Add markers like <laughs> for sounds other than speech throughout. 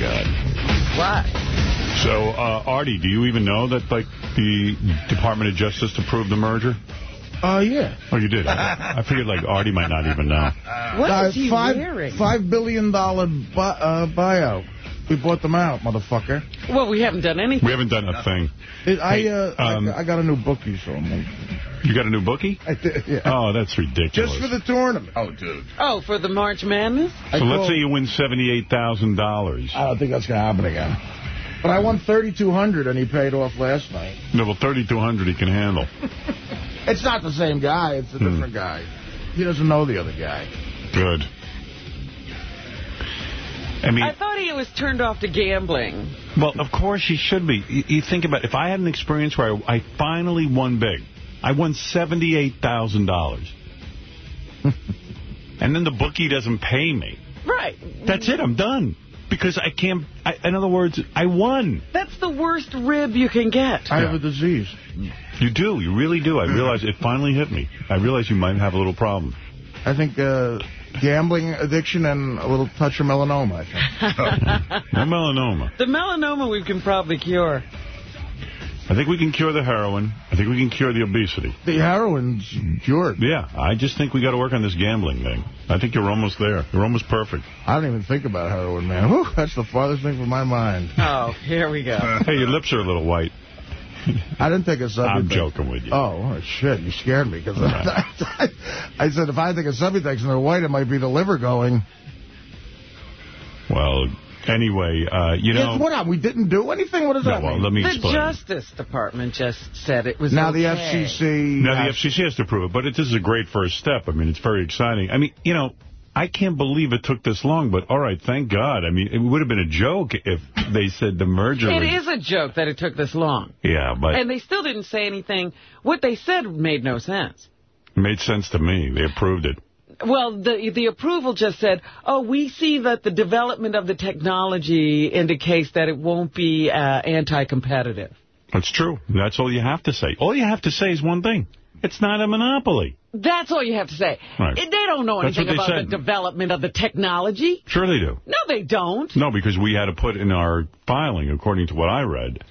God. What? So, uh, Artie, do you even know that, like, the Department of Justice approved the merger? Oh, uh, yeah. Oh, you did? I, I, figured, like, Artie might not even know. What uh, is he five, wearing? Five billion dollar bu uh, buyout. We bought them out, motherfucker. Well, we haven't done anything. We haven't done a thing. It, I, Hey, uh, um, I, I got a new bookie, so I'm You got a new bookie? I did, yeah. Oh, that's ridiculous. Just for the tournament. Oh, dude. Oh, for the March Madness? So I let's called- say you win $78,000. I don't think that's going to happen again. But I won 3,200 and he paid off last night. No, well, 3,200 he can handle. It's not the same guy. It's a Hmm. different guy. He doesn't know the other guy. Good. I mean, I thought he was turned off to gambling. well, of course he should be. You, you think about if I had an experience where I, I finally won big. I won $78,000. <laughs> and then the bookie doesn't pay me. Right. That's it. I'm done. Because I can't, I, in other words, I won. That's the worst rib you can get. I have a disease. You do. You really do. I realize it finally hit me. I realize you might have a little problem. I think uh, gambling addiction and a little touch of melanoma, I think. <laughs> No melanoma. The melanoma we can probably cure. I think we can cure the heroin. I think we can cure the obesity. The heroin's cured. Yeah, I just think we got to work on this gambling thing. I think you're almost there. You're almost perfect. I don't even think about heroin, man. Whew, that's the farthest thing from my mind. Oh, here we go. <laughs> Hey, your lips are a little white. I didn't think a Subbie. I'm thing. joking with you. Oh, oh, shit, you scared me. because <laughs> I, I said if I take a Subutex and they're white, it might be the liver going. Well, anyway, uh, you know... Yes, what up? We didn't do anything? What does No, that well, mean? let me The explain. Justice Department just said it was now the. FCC... Now, the FCC has to prove it, but it, this is a great first step. I mean, it's very exciting. I mean, you know, I can't believe it took this long, but all right, thank God. I mean, it would have been a joke if they said the merger It was... is a joke that it took this long. Yeah, but And they still didn't say anything. What they said made no sense. it made sense to me. They approved it. Well, the the approval just said, oh, we see that the development of the technology indicates that it won't be uh, anti-competitive. That's true. That's all you have to say. All you have to say is one thing. It's not a monopoly. That's all you have to say. Right. They don't know anything about said. the development of the technology. Sure they do. No, they don't. No, because we had to put in our filing, according to what I read,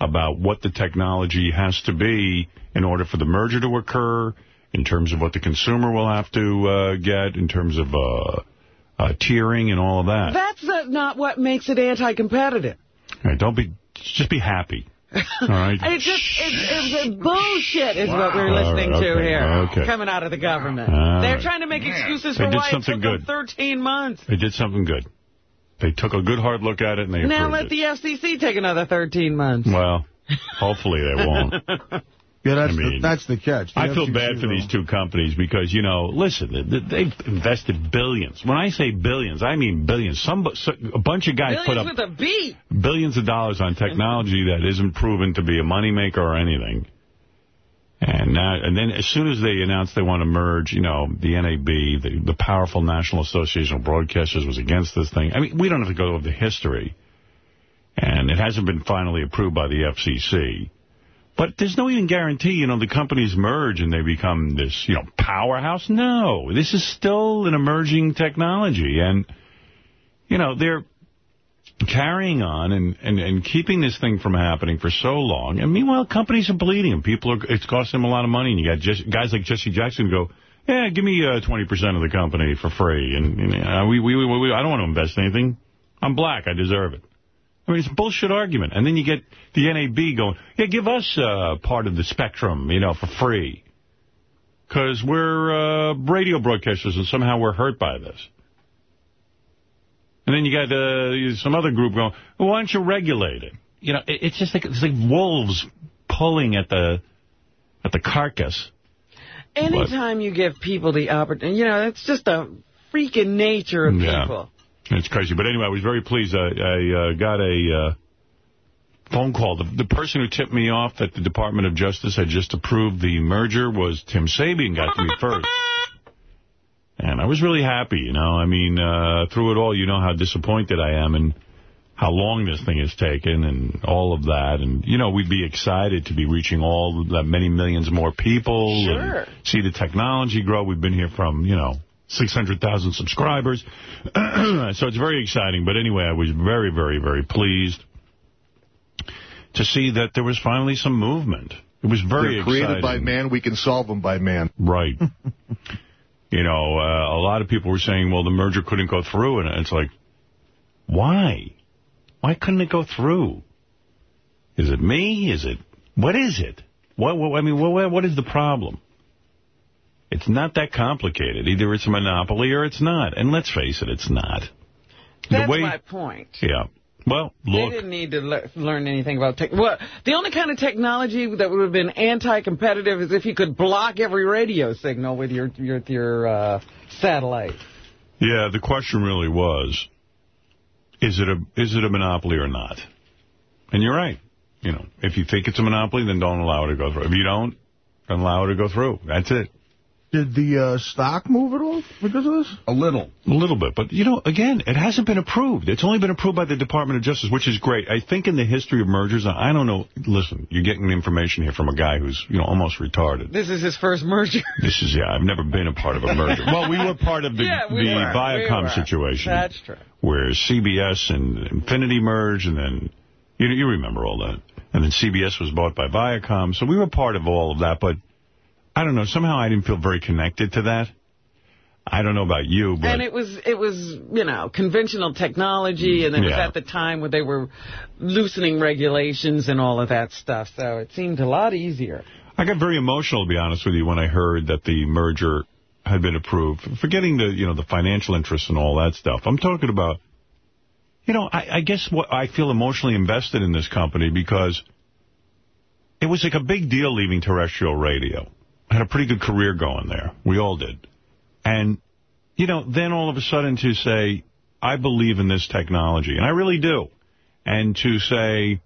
about what the technology has to be in order for the merger to occur, in terms of what the consumer will have to uh, get, in terms of uh, uh, tiering and all of that. That's not what makes it anti-competitive. Right, don't be, just be happy. All right. <laughs> It's just it's, it's bullshit is what we're listening right, to here, okay. coming out of the government. All They're right. trying to make excuses They for did why it something took them good. 13 months. They did something good. They took a good hard look at it and they Now let it. the FCC take another 13 months. Well, hopefully they won't. <laughs> Yeah, that's, I mean, the, that's the catch. The I feel bad for these two companies because, you know, listen, th- they've invested billions. When I say billions, I mean billions. Some, so- a bunch of guys put up with a B. billions of dollars on technology that isn't proven to be a moneymaker or anything. And now, and then as soon as they announced they want to merge, you know, the NAB, the, the powerful National Association of Broadcasters was against this thing. I mean, we don't have to go over the history. And it hasn't been finally approved by the FCC. But there's no even guarantee, you know, the companies merge and they become this, you know, powerhouse. No, this is still an emerging technology. And, you know, they're carrying on and, and, and keeping this thing from happening for so long. And meanwhile, companies are bleeding and people are, it's costing them a lot of money. And you got Jesse, guys like Jesse Jackson go, yeah, give me uh, 20% of the company for free. And, and uh, we, we, we, we, I don't want to invest anything. I'm black. I deserve it. I mean, it's a bullshit argument. And then you get the NAB going, yeah, give us uh, part of the spectrum, you know, for free. Because we're uh, radio broadcasters and somehow we're hurt by this. And then you got uh, some other group going, well, why don't you regulate it? You know, it's just like it's like wolves pulling at the at the carcass. Anytime you give people the opportunity, you know, it's just the freaking nature of Yeah. people. It's crazy. But anyway, I was very pleased. I, I uh, got a uh, phone call. The, the person who tipped me off that the Department of Justice had just approved the merger was Tim Sabian, got to me first. And I was really happy, you know. I mean, uh, through it all, you know how disappointed I am and how long this thing has taken and all of that. And, you know, we'd be excited to be reaching all that many millions more people. Sure. And see the technology grow. We've been here from, you know, 600,000 subscribers. <clears throat> so it's very exciting. But anyway, I was very, very, very pleased to see that there was finally some movement. It was very They're created exciting. by man. We can solve them by man. Right. <laughs> you know, uh, a lot of people were saying, well, the merger couldn't go through. And it's like, why? Why couldn't it go through? Is it me? Is it, what is it? What, what I mean, what, what is the problem? It's not that complicated. Either it's a monopoly or it's not. And let's face it, it's not. That's way, my point. Yeah. Well, look. They didn't need to le learn anything about tech. Well, the only kind of technology that would have been anti-competitive is if you could block every radio signal with your your your uh, satellite. Yeah, the question really was, is it a is it a monopoly or not? And you're right. You know, if you think it's a monopoly, then don't allow it to go through. If you don't, then allow it to go through. That's it. Did the uh, stock move at all because of this? A little. A little bit. But, you know, again, it hasn't been approved. It's only been approved by the Department of Justice, which is great. I think in the history of mergers, I don't know. Listen, you're getting information here from a guy who's, you know, almost retarded. This is his first merger. <laughs> This is, yeah, I've never been a part of a merger. well, we were part of the, yeah, we the were. Viacom we situation. That's true. Where CBS and Infinity merged, and then, you know, you remember all that. And then CBS was bought by Viacom. So we were part of all of that, but I don't know. Somehow I didn't feel very connected to that. I don't know about you, but... And it was, it was, you know, conventional technology, and it was at the time where they were loosening regulations and all of that stuff, so it seemed a lot easier. I got very emotional, to be honest with you, when I heard that the merger had been approved. Forgetting the, you know, the financial interests and all that stuff. I'm talking about, you know, I, I guess what I feel emotionally invested in this company because it was like a big deal leaving terrestrial radio. Had a pretty good career going there. We all did. And, you know, then all of a sudden to say, I believe in this technology, and I really do. And to say,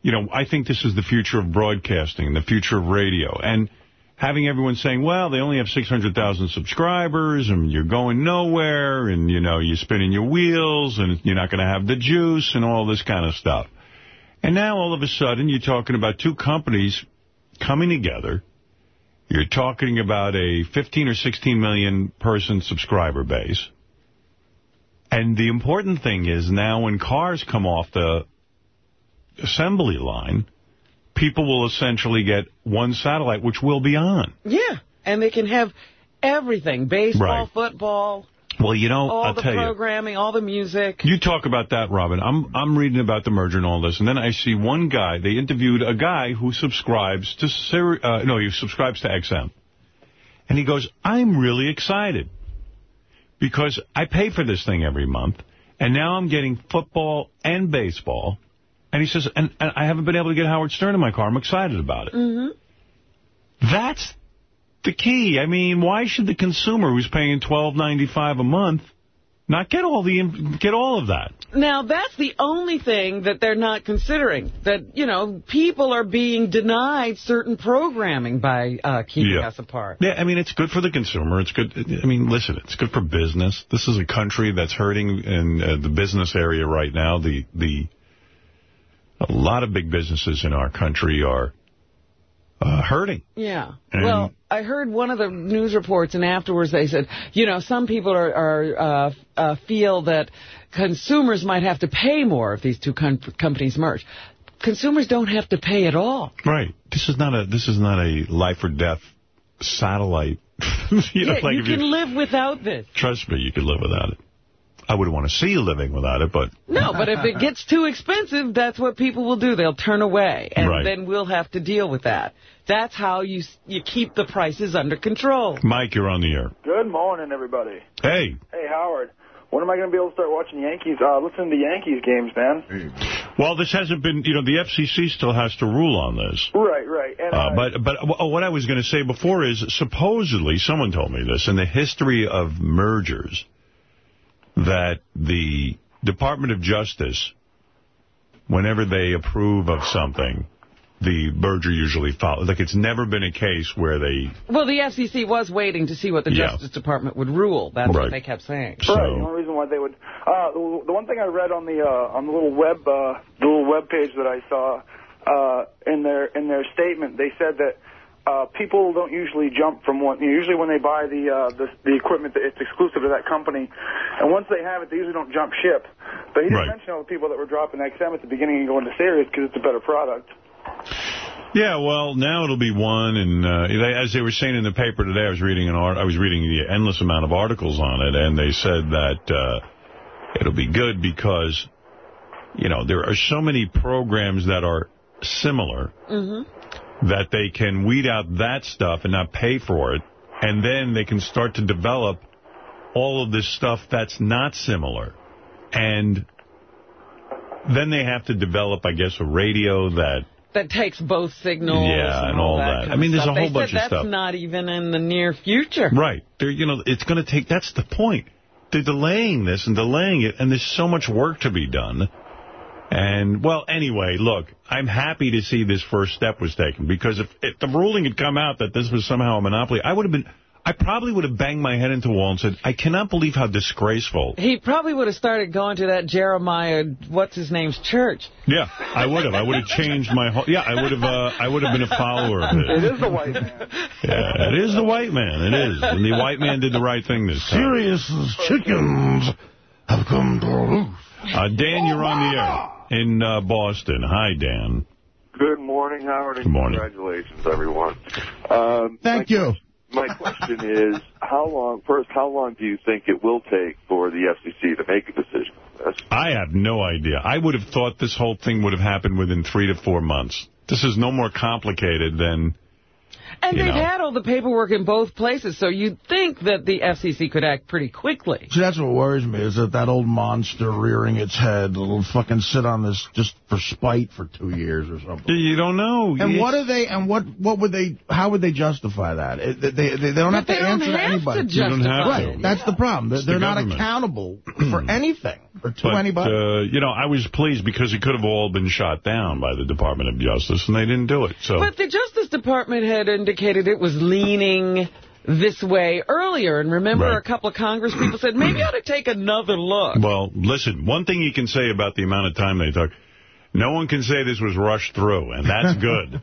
you know, I think this is the future of broadcasting, and the future of radio. And having everyone saying, well, they only have 600,000 subscribers, and you're going nowhere, and, you know, you're spinning your wheels, and you're not going to have the juice, and all this kind of stuff. And now, all of a sudden, you're talking about two companies coming together. You're talking about a 15 or 16 million person subscriber base. And the important thing is now when cars come off the assembly line, people will essentially get one satellite, which will be on. Yeah, and they can have everything, baseball, Right. football, Well, you know, all I'll the tell you. All the programming, all the music. You talk about that, Robin. I'm I'm reading about the merger and all this, and then I see one guy. They interviewed a guy who subscribes to Sirius, uh, no, he subscribes to XM, and he goes, "I'm really excited because I pay for this thing every month, and now I'm getting football and baseball." And he says, and, and I haven't been able to get Howard Stern in my car. I'm excited about it. hmm That's the key. I mean, why should the consumer who's paying $12.95 a month not get all the get all of that? Now, that's the only thing that they're not considering. That, you know, people are being denied certain programming by uh, keeping Yeah. us apart. Yeah, I mean, it's good for the consumer. It's good. I mean, listen, it's good for business. This is a country that's hurting in uh, the business area right now. The the a lot of big businesses in our country are uh, hurting. Yeah. And- well, I heard one of the news reports, and afterwards they said, you know, some people are, are uh, uh, feel that consumers might have to pay more if these two com companies merge. Consumers don't have to pay at all. Right. This is not a this is not a life or death satellite. <laughs> you know, yeah, like you can live without this. Trust me, you can live without it. I wouldn't want to see you living without it, but No, but if it <laughs> gets too expensive, that's what people will do. They'll turn away, and Right. then we'll have to deal with that. That's how you you keep the prices under control. Mike, you're on the air. Good morning, everybody. Hey. Hey, Howard. When am I going to be able to start watching Yankees? Uh, listening to Yankees games, man. Well, this hasn't been, you know, the FCC still has to rule on this. Right, right. And, Uh, uh, but but uh, what I was going to say before is supposedly, someone told me this, in the history of mergers, that the Department of Justice, whenever they approve of something, the merger usually follows. Like, it's never been a case where they... Well, the FCC was waiting to see what the Yeah. Justice Department would rule. That's Right. what they kept saying. So, Right. The only reason why they would. Uh, the, the one thing I read on the uh, on the little web uh, the little web page that I saw uh, in their in their statement, they said that uh, people don't usually jump from one. You know, usually when they buy the, uh, the the equipment, it's exclusive to that company, and once they have it, they usually don't jump ship. But he didn't Right. mention all the people that were dropping XM at the beginning and going to Sirius because it's a better product. Yeah, well, now it'll be one, and uh, they, as they were saying in the paper today, I was reading an art, I was reading the endless amount of articles on it, and they said that uh, it'll be good because, you know, there are so many programs that are similar that they can weed out that stuff and not pay for it, and then they can start to develop all of this stuff that's not similar, and then they have to develop, I guess, a radio that That takes both signals Yeah, and all that. kind I mean, there's stuff. a whole They bunch of that's stuff. not even in the near future. Right. They're, you know, it's going to take, that's the point. They're delaying this and delaying it, and there's so much work to be done. And, well, anyway, look, I'm happy to see this first step was taken, because if, if the ruling had come out that this was somehow a monopoly, I would have been, I probably would have banged my head into a wall and said, I cannot believe how disgraceful. He probably would have started going to that Jeremiah, what's his name's church. Yeah, I would have. I would have changed my whole, yeah, I would have, uh, I would have been a follower of It his. is the white man. Yeah, it is the white man, it is. And the white man did the right thing this time. Sirius chickens have come to roost. Uh, Dan, you're on the air in uh, Boston. Hi, Dan. Good morning, Howard, and Good morning. congratulations, everyone. Um, Thank my, you. My question is, how long, first, how long do you think it will take for the FCC to make a decision on this? I have no idea. I would have thought this whole thing would have happened within three to four months. This is no more complicated than... And they've know. had all the paperwork in both places, so you'd think that the FCC could act pretty quickly. See, that's what worries me, is that that old monster rearing its head will fucking sit on this just for spite for two years or something. You don't know. And It's- what are they, and what what would they, how would they justify that? It, they, they, they don't have But to they don't answer to anybody. to You don't have justify to. Right, that's the problem. They're, the they're not accountable for anything, or to But, anybody. uh, you know, I was pleased because it could have all been shot down by the Department of Justice, and they didn't do it. So But the Justice Department had indicated it was leaning this way earlier. And remember, Right. a couple of Congress people said, maybe I ought to take another look. Well, listen, one thing you can say about the amount of time they took, no one can say this was rushed through, and that's <laughs> good.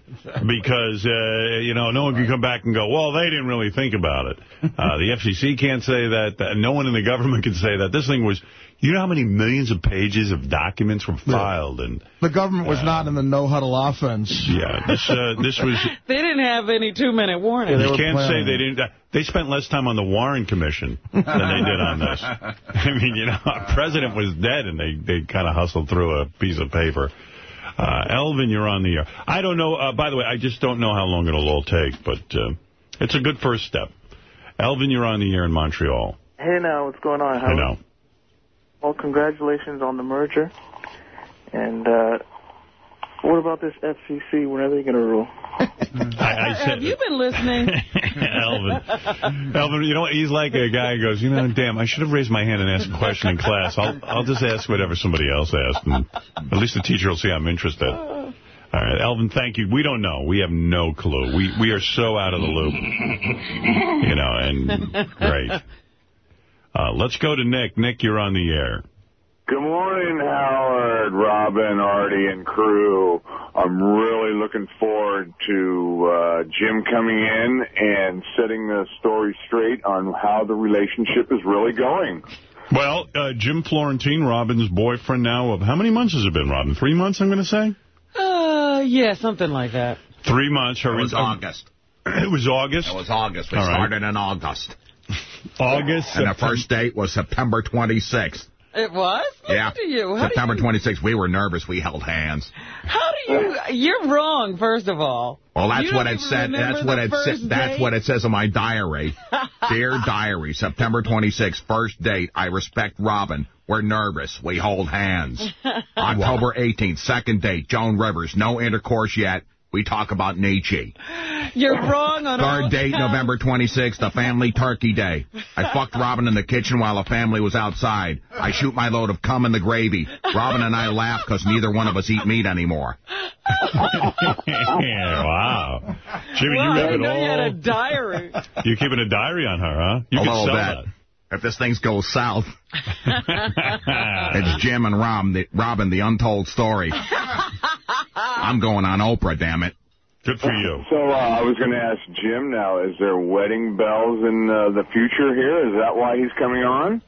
because, uh, you know, no one can come back and go, well, they didn't really think about it. Uh, the FCC can't say that. Uh, no one in the government can say that. This thing was, you know how many millions of pages of documents were filed? And, the government was not in the no-huddle offense. yeah, this uh, this was... <laughs> They didn't have any two-minute warning. they You can't say they didn't. uh, They spent less time on the Warren Commission than they did on this. <laughs> I mean, you know, our president was dead, and they, they kind of hustled through a piece of paper. Uh, Elvin, you're on the air. I don't know. Uh, by the way, I just don't know how long it'll all take, but uh, it's a good first step. Elvin, you're on the air in Montreal. Hey now, what's going on? I Howard? know. Well, congratulations on the merger. And uh, what about this FCC? When are they going to rule? <laughs> I, I said, Have you been listening? <laughs> Elvin. Elvin, you know what? He's like a guy who goes, you know, damn, I should have raised my hand and asked a question in class. I'll I'll just ask whatever somebody else asked, and at least the teacher will see I'm interested. All right, Elvin, thank you. We don't know. We have no clue. We we are so out of the loop. You know, and great. Uh, let's go to Nick. Nick, you're on the air. Good morning, Howard, Robin, Artie, and crew. I'm really looking forward to uh, Jim coming in and setting the story straight on how the relationship is really going. Well, uh, Jim Florentine, Robin's boyfriend now of, how many months has it been, Robin? Three months, I'm going to say? Uh, yeah, something like that. Three months. Her It was August. <clears throat> It was August? It was August. We All right. started in August. August. And the first date was September 26th. It was? Listen Yeah. to you. September do you, 26th. We were nervous. We held hands. How do you... You're wrong, first of all. Well, that's what it said. That's what the it said. That's what it says in my diary. <laughs> Dear diary, September 26th, first date. I respect Robin. We're nervous. We hold hands. <laughs> October 18th, second date. Joan Rivers. No intercourse yet. We talk about Nietzsche. You're wrong on all Third date, counts. November 26th, the family turkey day. I fucked Robin in the kitchen while the family was outside. I shoot my load of cum in the gravy. Robin and I laugh because neither one of us eat meat anymore. yeah, <laughs> wow. Jimmy, Well, you I have it know you had a diary. You're keeping a diary on her, huh? You a can little sell bit. If this thing goes south, <laughs> it's Jim and Rob, the, Robin, the untold story. I'm going on Oprah, damn it. Good for you. So uh, I was going to ask Jim now, is there wedding bells in uh, the future here? Is that why he's coming on?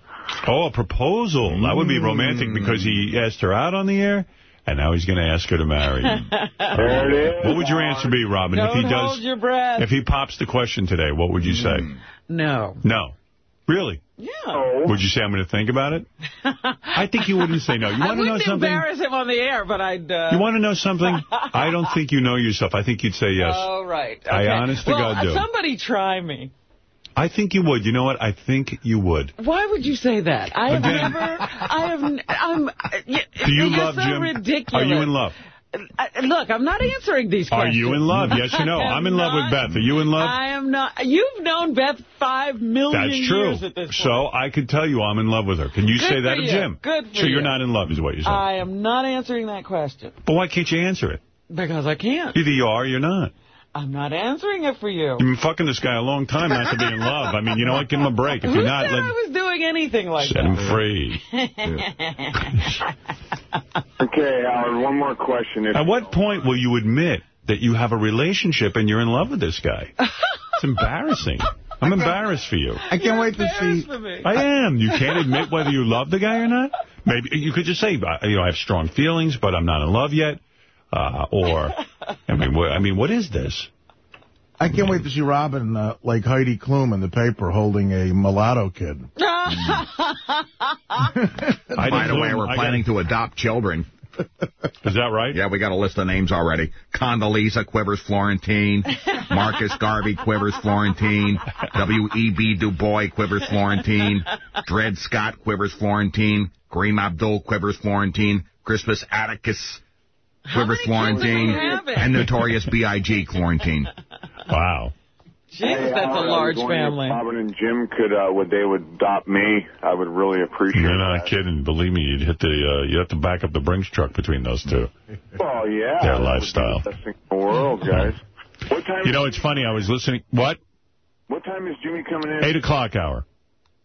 Oh, a proposal. That would be romantic because he asked her out on the air, and now he's going to ask her to marry him. <laughs> There it is. What would your answer be, Robin, Don't if he hold does? your breath. If he pops the question today, what would you say? No. No. Really? Yeah. Oh. Would you say I'm going to think about it? <laughs> I think you wouldn't say no. You I want to know wouldn't something? embarrass him on the air, but I'd... Uh... You want to know something? <laughs> I don't think you know yourself. I think you'd say yes. Oh, right. I Okay. honest to God do. somebody try me. I think you would. You know what? I think you would. Why would you say that? I have Again. never... I have... I'm... Do you you're love so Jim? ridiculous. Are you in love? Look, I'm not answering these questions. Are you in love? Yes or no? <laughs> I'm in love with. Beth. Are you in love? I am not. You've known Beth five million That's true. years at this point. So I could tell you I'm in love with her. Can you Good say that to. Jim? Good So you're you. not in love is what you're saying. I am not answering that question but why can't you answer it? because I can't. Either you are or you're not. I'm not answering it for you. You've been fucking this guy a long time not to be in love. I mean, you know what? Give him a break. If Who you're not, said let, I was doing anything like set that? him free. <laughs> <laughs> Okay, Howard, one more question. If At what point will you admit that you have a relationship and you're in love with this guy? It's <laughs> embarrassing. I'm embarrassed for you. I can't wait to see. Embarrassed for me. I am. You can't admit whether you love the guy or not. Maybe you could just say, I- you know, I have strong feelings, but I'm not in love yet. Uh, or, I mean, what, I mean, what is this? I can't wait to see Robin uh, like Heidi Klum in the paper holding a mulatto kid. <laughs> By the way, we're planning to adopt children. Is that right? Yeah, we got a list of names already. Condoleezza Quivers Florentine, Marcus Garvey Quivers Florentine, W.E.B. Du Bois Quivers Florentine, Dred Scott Quivers Florentine, Kareem Abdul Quivers Florentine, Crispus Attucks Quivers many children do you Florentine, and Notorious B.I.G. Florentine. Wow. Jesus, Hey, that's a Howard, I was large wondering if family. Robin and Jim could, uh, would they would adopt me? I would really appreciate You're not that. kidding. Believe me, you'd hit the, uh, you have to back up the Brinks truck between those two. Oh, yeah. Their that would lifestyle. the best thing in the world, guys. What time? You know, it's funny. I was listening. What? What time is Jimmy coming in? Eight o'clock hour.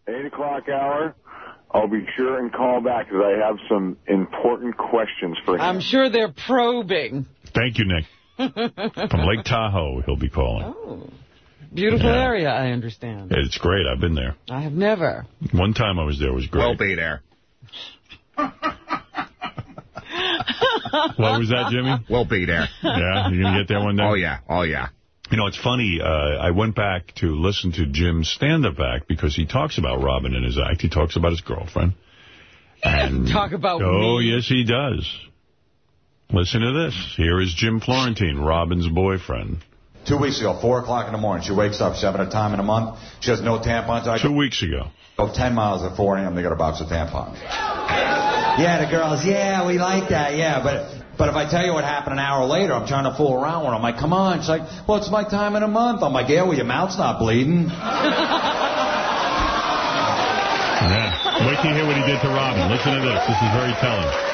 Eight o'clock hour. I'll be sure and call back because I have some important questions for him. I'm sure they're probing. Thank you, Nick. From Lake Tahoe, he'll be calling. Oh, beautiful Yeah. area, I understand. It's great. I've been there. I have never. One time I was there. It was great. We'll be there. What was that, Jimmy? We'll be there. Yeah, you're going to get there one day? Oh, yeah. Oh, yeah. You know, it's funny. Uh, I went back to listen to Jim's stand-up act because he talks about Robin in his act. He talks about his girlfriend. <laughs> And Talk about Oh, me. yes, he does. Listen to this. Here is Jim Florentine, Robin's boyfriend. Two weeks ago, 4 o'clock in the morning, she wakes up. She's having a time in a month. She has no tampons. I Two weeks ago. go 10 miles at 4 a.m. to get a box of tampons. Yeah, the girls, yeah, we like that, yeah. But but if I tell you what happened an hour later, I'm trying to fool around with her. I'm like, come on. She's like, well, it's my time in a month. I'm like, yeah, well, your mouth's not bleeding. <laughs> Yeah. Wait till you hear what he did to Robin. Listen to this. This is very telling.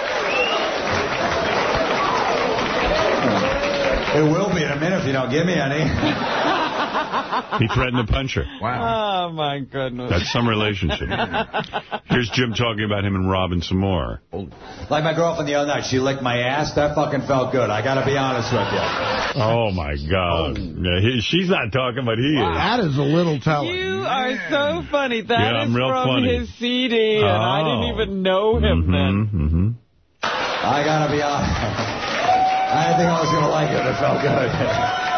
It will be in a minute if you don't give me any. He threatened to punch her. Wow. Oh, my goodness. That's some relationship. Here's Jim talking about him and Robin some more. Like my girlfriend the other night, she licked my ass. That fucking felt good. I got to be honest with you. Oh, my God. Yeah, he, she's not talking, but he is. That is a little telling. You are so funny. That is Yeah, I'm real from funny. his CD, and I didn't Oh. even know him then. Mm-hmm, mm-hmm. I got to be honest. I didn't think I was going to like it. It felt good. <laughs>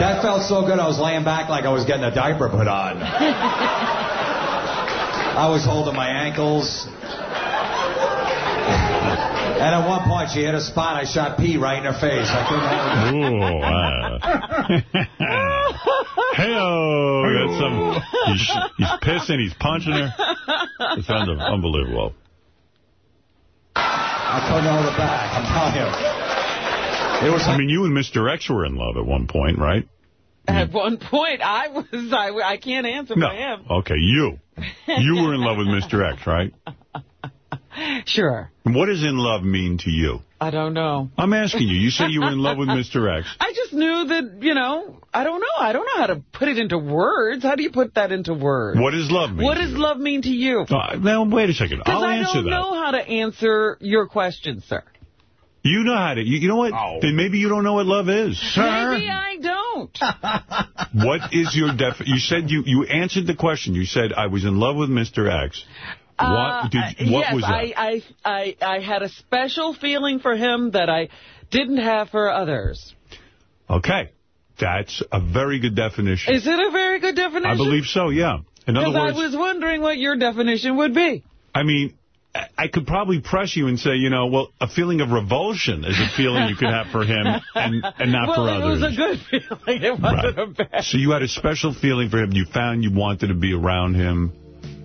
That felt so good, I was laying back like I was getting a diaper put on. I was holding my ankles. And at one point, she hit a spot. I shot pee right in her face. I couldn't help it. Ooh, uh. <laughs> Hey-oh, that's some, he's, he's pissing, he's punching her. It's un- unbelievable. I couldn't hold it back. I'm telling you. It was I mean, you and Mr. X were in love at one point, right? At one point, I was, I, I can't answer No. for him. Okay, you. You were in love with Mr. X, right? <laughs> Sure. What does in love mean to you? I don't know. I'm asking you. You say you were in love with Mr. X. <laughs> I just knew that, you know, I don't know. I don't know how to put it into words. How do you put that into words? What does love mean? What to does you? love mean to you? Uh, now, wait a second. I'll answer that. I don't know how to answer your question, sir. You know how to. You, you know what? Oh. Then maybe you don't know what love is. Maybe I don't. <laughs> What is your def? You said you you answered the question. You said I was in love with Mr. X. What Uh, did? What yes, was that? I, I, I, I had a special feeling for him that I didn't have for others. Okay, that's a very good definition. Is it a very good definition? I believe so. Yeah. In other Because I was wondering what your definition would be. I mean, I- could probably press you and say, you know, well, a feeling of revulsion is a feeling you could have for him and, and not well, for it others. was a good feeling. It wasn't a bad. So you had a special feeling for him. You found you wanted to be around him.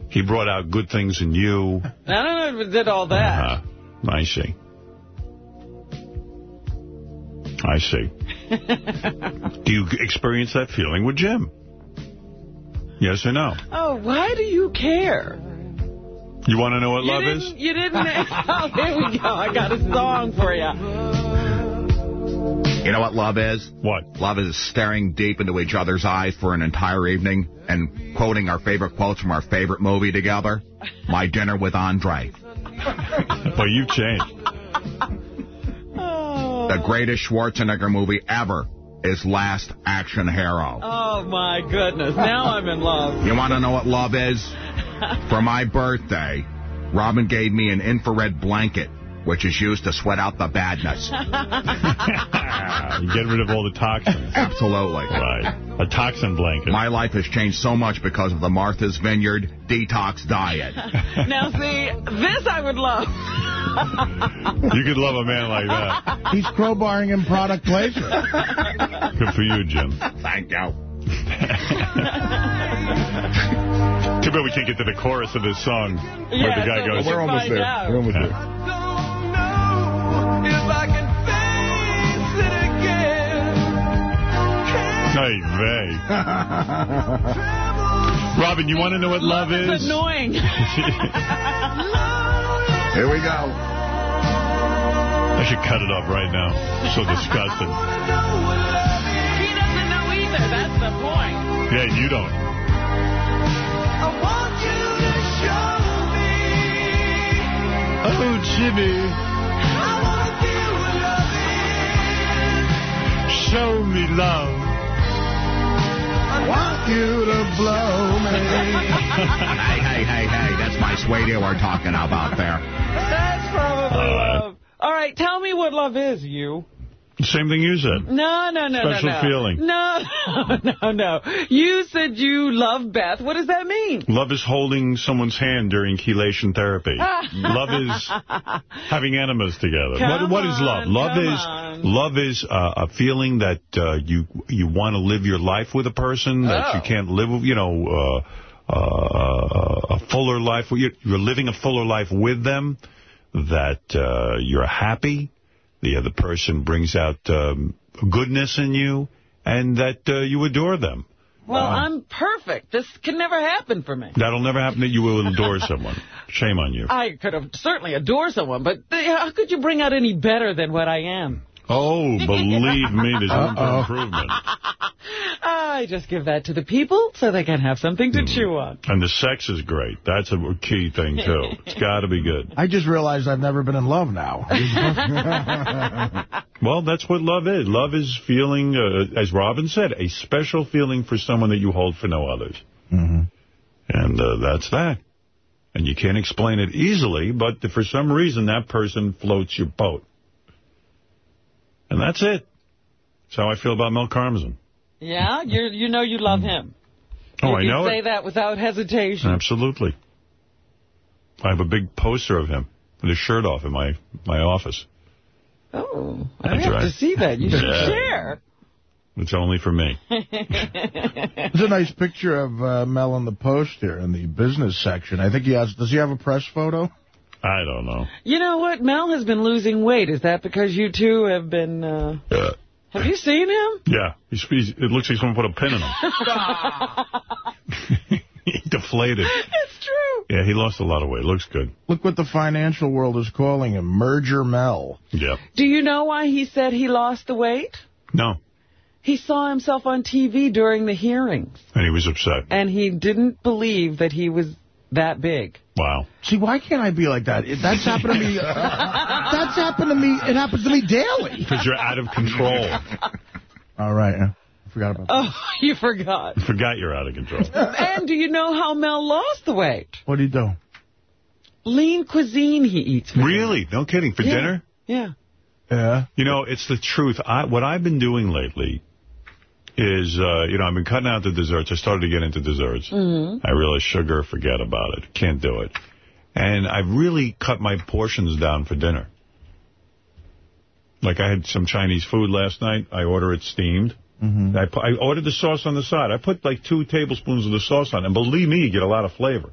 He brought out good things in you. I don't know if it did all that. Uh, I see. I see. <laughs> Do you experience that feeling with Jim? Yes or no? Oh, why do you care? You want to know what You love is? You didn't. <laughs> Oh, here we go. I got a song for you. You know what love is? What? Love is staring deep into each other's eyes for an entire evening and quoting our favorite quotes from our favorite movie together. My Dinner with Andre. <laughs> Well, you've changed. Oh. The greatest Schwarzenegger movie ever is Last Action Hero. Oh, my goodness. Now I'm in love. You want to know what love is? <laughs> For my birthday, Robin gave me an infrared blanket, which is used to sweat out the badness. <laughs> <laughs> You get rid of all the toxins. Absolutely. Right. A toxin blanket. My life has changed so much because of the Martha's Vineyard detox diet. Now, see, this I would love. You could love a man like that. He's crowbarring in product placement. Good for you, Jim. Thank you. Too bad we can't get to the chorus of this song where the guy so goes. We're almost there. out. We're almost Yeah. Hey, vey. <laughs> Robin, you want to know what love is? It's is? annoying. <laughs> Here we go. I should cut it off right now. So disgusting. <laughs> he doesn't know either. That's the point. Yeah, you don't. Oh, Jimmy. Show me love. I want you to blow me. <laughs> hey, hey, hey, hey, that's my suede we're talking about there. That's probably right. love. All right, tell me what love is, you. Same thing you said. No, no, no, Special no, no. feeling. No, <laughs> no, no. You said you love Beth. What does that mean? Love is holding someone's hand during chelation therapy. <laughs> love is having enemas together. Come What, what is love? on, Love is on. love is uh, a feeling that uh, you you want to live your life with a person that Oh. you can't live. with, You know, uh, uh, a fuller life. You're, you're living a fuller life with them. That uh, you're happy. The other person brings out um, goodness in you, and that uh, you adore them. Well, I'm perfect. This can never happen for me. That'll never happen that you will adore someone. <laughs> Shame on you. I could have certainly adore someone, but uh, how could you bring out any better than what I am? Oh, <laughs> believe me, there's room for Uh-oh. improvement. <laughs> I just give that to the people so they can have something to chew on. And the sex is great. That's a key thing, too. <laughs> It's got to be good. I just realized I've never been in love now. Well, that's what love is. Love is feeling, uh, as Robin said, a special feeling for someone that you hold for no others. hmm And uh, that's that. And you can't explain it easily, but for some reason that person floats your boat. And that's it. That's how I feel about Mel Karmazin. Yeah, you you know you love him. Oh, you I can know say it. that without hesitation. Absolutely. I have a big poster of him with his shirt off in my, my office. Oh, I That's have right. to see that. You should Yeah. share. It's only for me. <laughs> There's a nice picture of uh, Mel on the post here in the business section. I think he has. Does he have a press photo? I don't know. You know what? Mel has been losing weight. Is that because you two have been... Uh, have you seen him? yeah, he's, he's, it looks like someone put a pin in him. <laughs> <laughs> he deflated. It's true. Yeah, he lost a lot of weight. Looks good. Look what the financial world is calling him, Merger Mel. Yeah. Do you know why he said he lost the weight? No. He saw himself on TV during the hearings, And he was upset. and he didn't believe that he was that big. Wow. See, why can't I be like that? That's happened to me. <laughs> that's happened to me. It happens to me daily. Because you're out of control. <laughs> All right. yeah. I forgot about that. Oh, <laughs> you forgot. Forgot you're out of control. and do you know how Mel lost the weight? What do you do? Lean cuisine he eats. for. Really? No kidding. For Yeah. dinner? Yeah. Yeah. You know, it's the truth. I, what I've been doing lately is, uh, you know, I've been cutting out the desserts. I started to get into desserts. Mhm. I realized sugar, forget about it. Can't do it. And I've really cut my portions down for dinner. Like I had some Chinese food last night. I order it steamed. Mm-hmm. I, pu- I ordered the sauce on the side. I put like two tablespoons of the sauce on, and believe me, you get a lot of flavor.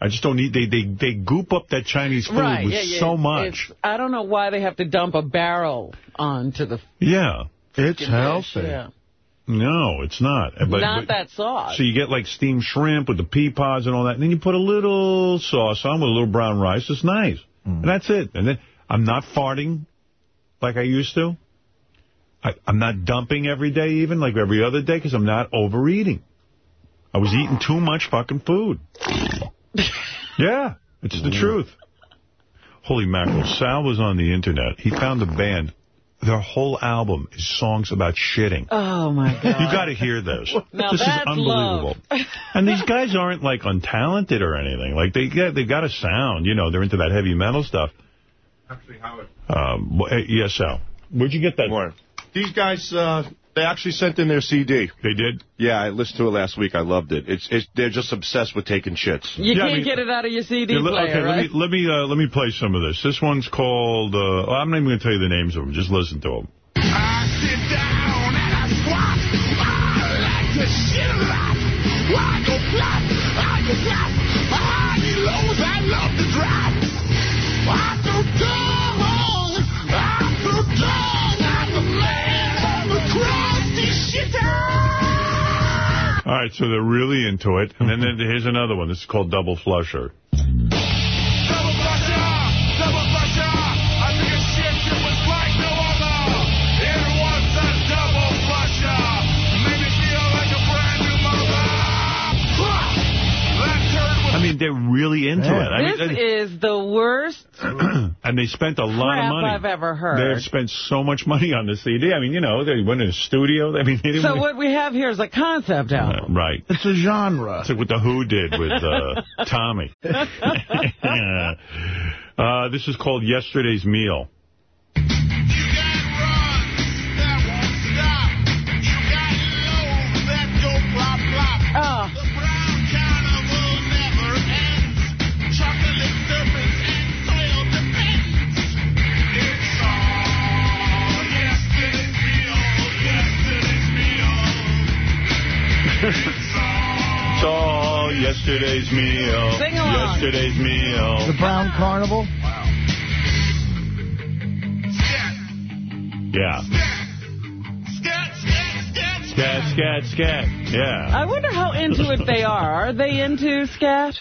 I just don't need, they, they, they goop up that Chinese food Right. with yeah, yeah. so much. It's- I don't know why they have to dump a barrel onto the Yeah. It's dish. healthy. Yeah. No, it's not. But, Not but- that sauce. So you get like steamed shrimp with the pea pods and all that, and then you put a little sauce on with a little brown rice. It's nice. Mm. And that's it. And then I'm not farting like I used to. I, I'm not dumping every day even, like every other day, because I'm not overeating. I was eating too much fucking food. <laughs> yeah, it's the truth. Holy mackerel. Sal was on the internet. He found a band. Their whole album is songs about shitting. Oh, my <laughs> God. You got to hear this. Now this is unbelievable. <laughs> and these guys aren't like untalented or anything. Like they get they got a sound. You know, they're into that heavy metal stuff. Actually, Howard. Um, wh- eh, yes, Sal. Where'd you get that? More. These guys, uh, they actually sent in their CD. They did? Yeah, I listened to it last week. I loved it. It's, it's They're just obsessed with taking shits. You Yeah, can't mean- get it out of your CD Yeah, player, okay, right? let me let me uh, let me play some of this. This one's called. Uh, well, I'm not even going to tell you the names of them. Just listen to them. All right, so they're really into it. And then <laughs> here's another one. This is called Double Flusher. Mean, they're really into it. I This mean, is the worst <clears throat> and they spent a lot of money. I've ever heard. They've spent so much money on the CD. I mean, you know, they went in a studio. <laughs> I mean, they didn't So what we have here is a concept album. Uh, right. It's a genre. It's like what The Who did with uh, <laughs> Tommy. <laughs> uh, this is called Yesterday's Meal. All yesterday's meal. Sing along. Yesterday's meal. The Brown Carnival. Wow. Yeah. Scat, scat, scat. Yeah. I wonder how into it they are. Are they into scat?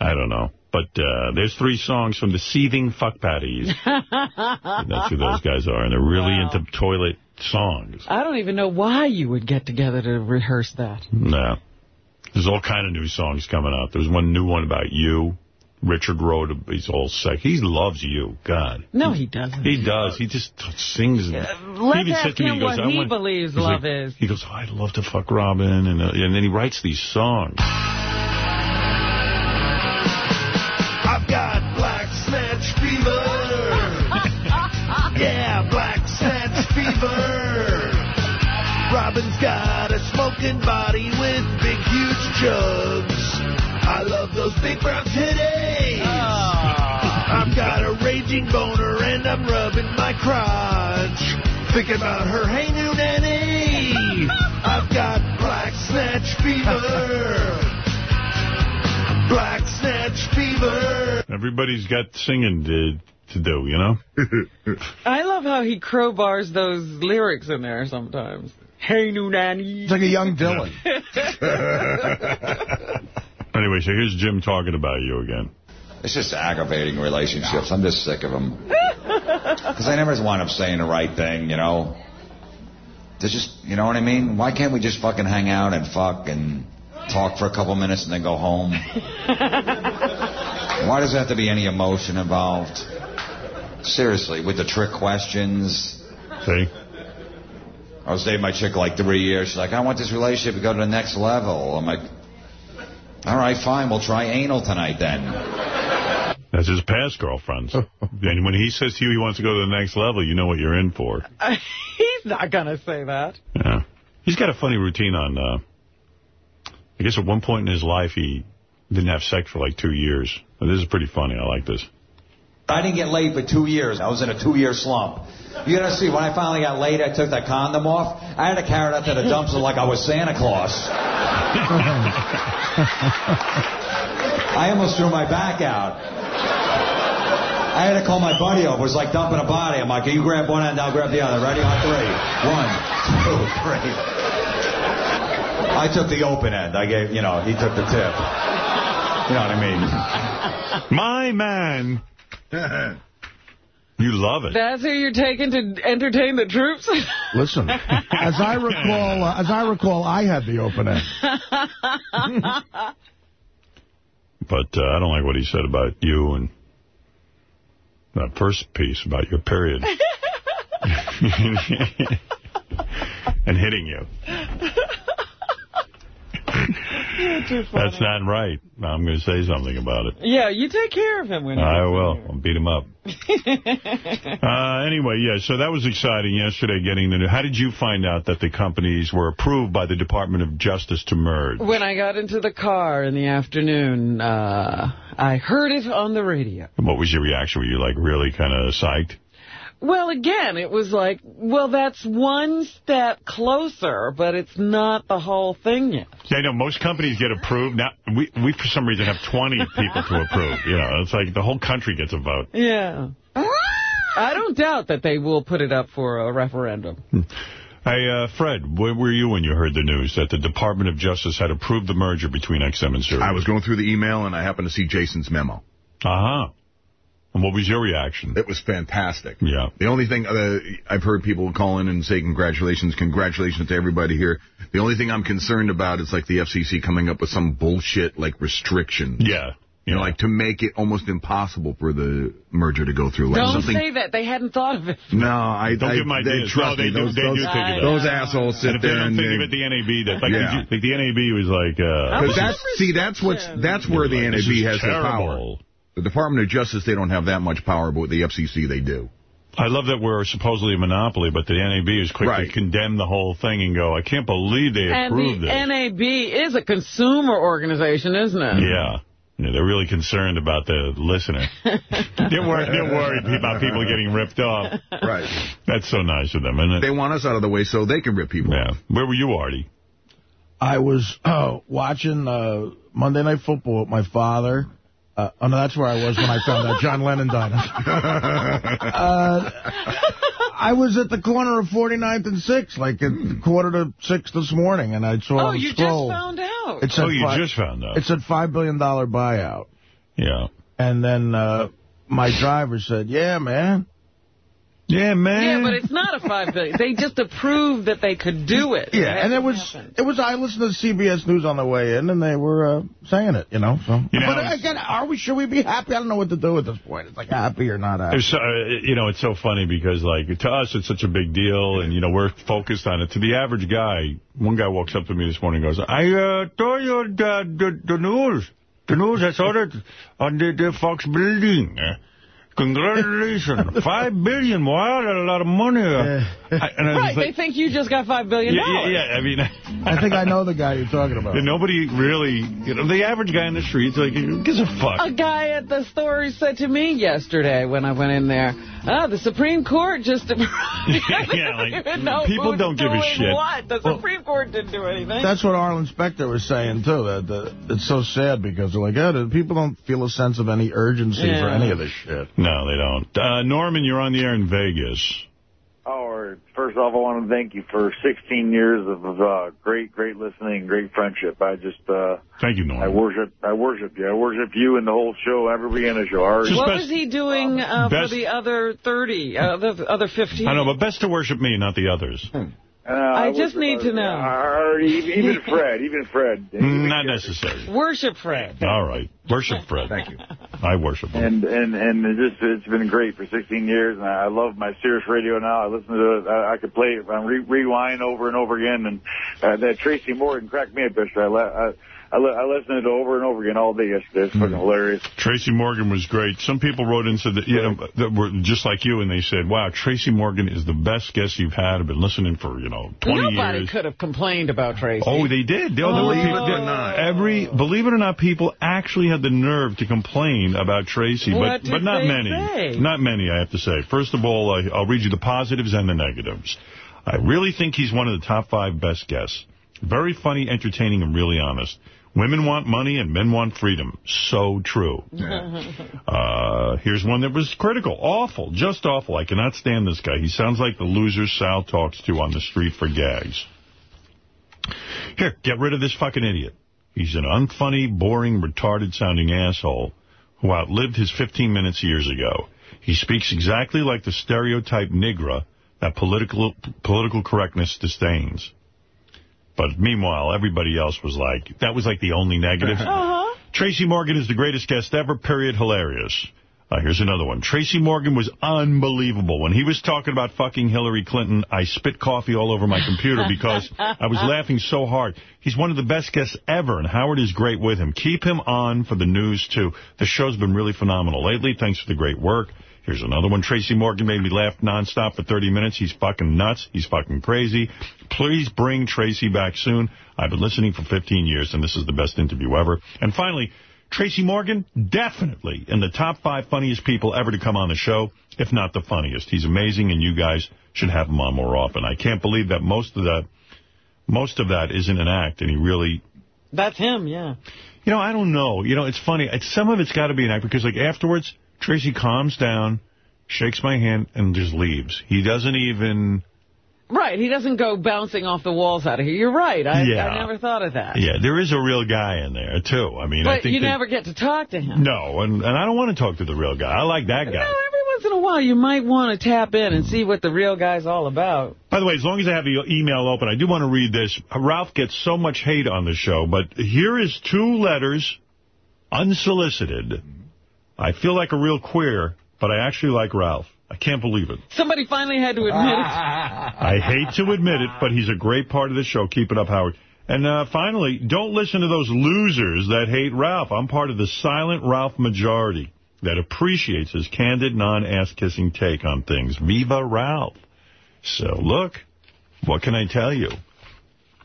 I don't know. But uh, there's three songs from the Seething Fuck Patties. That's who those guys are. And they're really Wow. into toilet songs. I don't even know why you would get together to rehearse that. No. There's all kind of new songs coming out. There's one new one about you. Richard wrote, he's all sick. He loves you. God. No, he doesn't. He does. He just sings. and- Let's he even ask said to me, him he goes, what he want- believes love like- is. He goes, oh, I'd love to fuck Robin. And, uh, and then he writes these songs. I've got black snatch fever. <laughs> yeah, black snatch fever. Robin's got a smoking body with big, huge. I love those big brown titties. Ah. I've got a raging boner and I'm rubbing my crotch. Thinking about her, hey, new nanny. I've got black snatch fever. Black snatch fever. Everybody's got singing to, to do, you know? <laughs> I love how he crowbars those lyrics in there sometimes. Hey, new nanny. It's like a young Dylan. <laughs> Anyway, so here's Jim talking about you again. It's just aggravating relationships. I'm just sick of them. Because I never wind up saying the right thing, you know. There's just, you know what I mean? Why can't we just fucking hang out and fuck and talk for a couple minutes and then go home? <laughs> Why does there have to be any emotion involved? Seriously, with the trick questions. See? I was dating my chick like three years. She's like, I want this relationship to go to the next level. I'm like, all right, fine. We'll try anal tonight then. That's his past girlfriends. <laughs> and when he says to you he wants to go to the next level, you know what you're in for. <laughs> He's not going to say that. Yeah. He's got a funny routine on, uh, I guess at one point in his life he didn't have sex for like two years. This is pretty funny. I like this. I didn't get laid for two years. I was in a two-year slump. You gotta see, when I finally got laid, I took that condom off. I had to carry it out to the dumpster like I was Santa Claus. <laughs> I almost threw my back out. I had to call my buddy over. It was like dumping a body. I'm like, Can you grab one end, I'll grab the other. Ready on three. One, two, <laughs> three. I took the open end. I gave, you know, he took the tip. You know what I mean? My man. <laughs> you love it. That's who you're taking to entertain the troops? <laughs> Listen, as I recall, uh, as I recall, I had the open end. <laughs> But uh, I don't like what he said about you and that first piece about your period. and hitting you. That's not right. I'm going to say something about it. yeah, you take care of him when I will. I'll beat him up. <laughs> Uh, anyway, yeah, so that was exciting yesterday getting the new. How did you find out that the companies were approved by the Department of Justice to merge? When I got into the car in the afternoon, uh, I heard it on the radio. What was your reaction? Were you like really kind of psyched? Well, again, it was like, well, that's one step closer, but it's not the whole thing yet. Yeah, I know most companies get approved. Now we we for some reason have 20 <laughs> people to approve. You know, it's like the whole country gets a vote. Yeah. I don't doubt that they will put it up for a referendum. Hey, uh, Fred, where were you when you heard the news that the Department of Justice had approved the merger between XM and Sirius? I was going through the email, and I happened to see Jason's memo. Uh-huh. And what was your reaction? It was fantastic. Yeah. The only thing, uh, I've heard people call in and say congratulations, congratulations to everybody here. The only thing I'm concerned about is like the FCC coming up with some bullshit like restrictions. Yeah. You know, like to make it almost impossible for the merger to go through. Like Don't something, say that. They hadn't thought of it. No, I Don't I, give my they, ideas. trust no, they me, do, those, they those, do think of it. those assholes sit and if they there don't and think of it, the NAB, that, like, Yeah. the, like the NAB was like... Uh, that's see, that's what's that's where the Like, NAB is has the power. Terrible. The Department of Justice, they don't have that much power, but with the FCC, they do. I love that we're supposedly a monopoly, but the NAB is quick to condemn the whole thing and go, I can't believe they And approved the. NAB is a consumer organization, isn't it? Yeah. Yeah, they're really concerned about the listener. <laughs> they're, worried, they're worried about people getting ripped off. Right. That's so nice of them, isn't it? They want us out of the way so they can rip people yeah. off. Where were you, Artie? I was uh, watching uh, Monday Night Football with my father. Uh, oh, no, that's where I was when I found out John Lennon died. <laughs> uh, I was at the corner of 49th and 6th, like at quarter to 6 this morning, and I saw Oh, on the you just found out. It said Oh, you fi- just found out. It said $5 billion buyout. Yeah. And then uh, my driver said, yeah, man. Yeah, man. Yeah, but it's not a five billion. They just approved that they could do it. Yeah, and it was, it was. I listened to CBS News on the way in, and they were uh, saying it, you know. So, You know, but it's- again, are we? Should we be happy? I don't know what to do at this point. It's like happy or not happy. It's, uh, you know, it's so funny because, like, to us, it's such a big deal, and, you know, we're focused on it. To the average guy, one guy walks up to me this morning and goes, I uh, told you the, the, the news. The news, I saw it on the, the Fox building. Congratulations. <laughs> Five billion. Wow, that's a lot of money. Uh, I, and I was Right, they think you just got five billion yeah, dollars. yeah, yeah, I mean... <laughs> I think I know the guy you're talking about. Yeah, Nobody really, you know, the average guy in the streets, like, who gives a fuck? A guy at the store said to me yesterday when I went in there, ah, the Supreme Court just... <laughs> <laughs> yeah, like, people don't give a doing shit. What? The Supreme Court didn't do anything. That's what Arlen Specter was saying, too. That, that It's so sad because they're like, yeah, the people don't feel a sense of any urgency for any of this shit. No, they don't. Uh, Norman, you're on the air in Vegas. Howard, first off, I want to thank you for 16 years of uh, great, great listening, great friendship. I just, uh, Thank you, I worship, I worship you. I worship you and the whole show, every beginning show. Howard. Just what best- was he doing uh, for the other 30, uh, the other 15? I know, but best to worship me, not the others. Uh, I wish just need to know. Or even, even Fred, even Fred. <laughs> Not necessary. Worship Fred. All right. Worship Fred. Thank you. <laughs> I worship him. And and and it just it's been great for 16 years, and I love my Sirius radio now. I listen to it. I, I could play it, I re- rewind over and over again. And uh, that Tracy Morgan cracked me up yesterday. I, le- I, I, li- I listened to it over and over again all day yesterday. It's Hmm. fucking hilarious. Tracy Morgan was great. Some people wrote in and said that, you know, that were just like you, and they said, wow, Tracy Morgan is the best guest you've had. I've been listening for, you know, 20 Nobody years. could have complained about Tracy. Oh, they did. There, there were Believe people, it or not. Every, believe it or not, people actually had the nerve to complain about Tracy, What but did but not they many. say? Not many, I have to say. First of all, I, I'll read you the positives and the negatives. I really think he's one of the top five best guests. Very funny, entertaining, and really honest. Women want money and men want freedom. So true. <laughs> Uh, here's one that was critical. Awful. Just awful. I cannot stand this guy. He sounds like the loser Sal talks to on the street for gags. Here, get rid of this fucking idiot. He's an unfunny, boring, retarded-sounding asshole who outlived his 15 minutes years ago. He speaks exactly like the stereotype Nigra that political political correctness disdains. But meanwhile, everybody else was like, that was like the only negative. <laughs> Uh-huh. Tracy Morgan is the greatest guest ever, period, hilarious. Uh, here's another one. Tracy Morgan was unbelievable. When he was talking about fucking Hillary Clinton, I spit coffee all over my computer because I was laughing so hard. He's one of the best guests ever, and Howard is great with him. Keep him on for the news, too. The show's been really phenomenal lately. Thanks for the great work. Here's another one. Tracy Morgan made me laugh nonstop for 30 minutes. He's fucking nuts. He's fucking crazy. Please bring Tracy back soon. I've been listening for 15 years, and this is the best interview ever. And finally, Tracy Morgan, definitely in the top five funniest people ever to come on the show, if not the funniest. He's amazing, and you guys should have him on more often. I can't believe that most of that, most of that isn't an act, and he really That's him, yeah. you know, I don't know. You know, it's funny. It's, some of it's got to be an act because, like, afterwards, Tracy calms down, shakes my hand, and just leaves. He doesn't even... Right, he doesn't go bouncing off the walls out of here. You're right. I, Yeah. I never thought of that. Yeah, there is a real guy in there, too. I mean, I But think you that- never get to talk to him. No, and, and I don't want to talk to the real guy. I like that guy. No, every once in a while you might want to tap in and see what the real guy's all about. By the way, as long as I have your email open, I do want to read this. Ralph gets so much hate on the show, but here is two letters, unsolicited. I feel like a real queer, but I actually like Ralph. I can't believe it. Somebody finally had to admit it. <laughs> I hate to admit it, but he's a great part of the show. Keep it up, Howard. And uh, finally, don't listen to those losers that hate Ralph. I'm part of the silent Ralph majority that appreciates his candid, non-ass-kissing take on things. Viva Ralph. So, look, what can I tell you?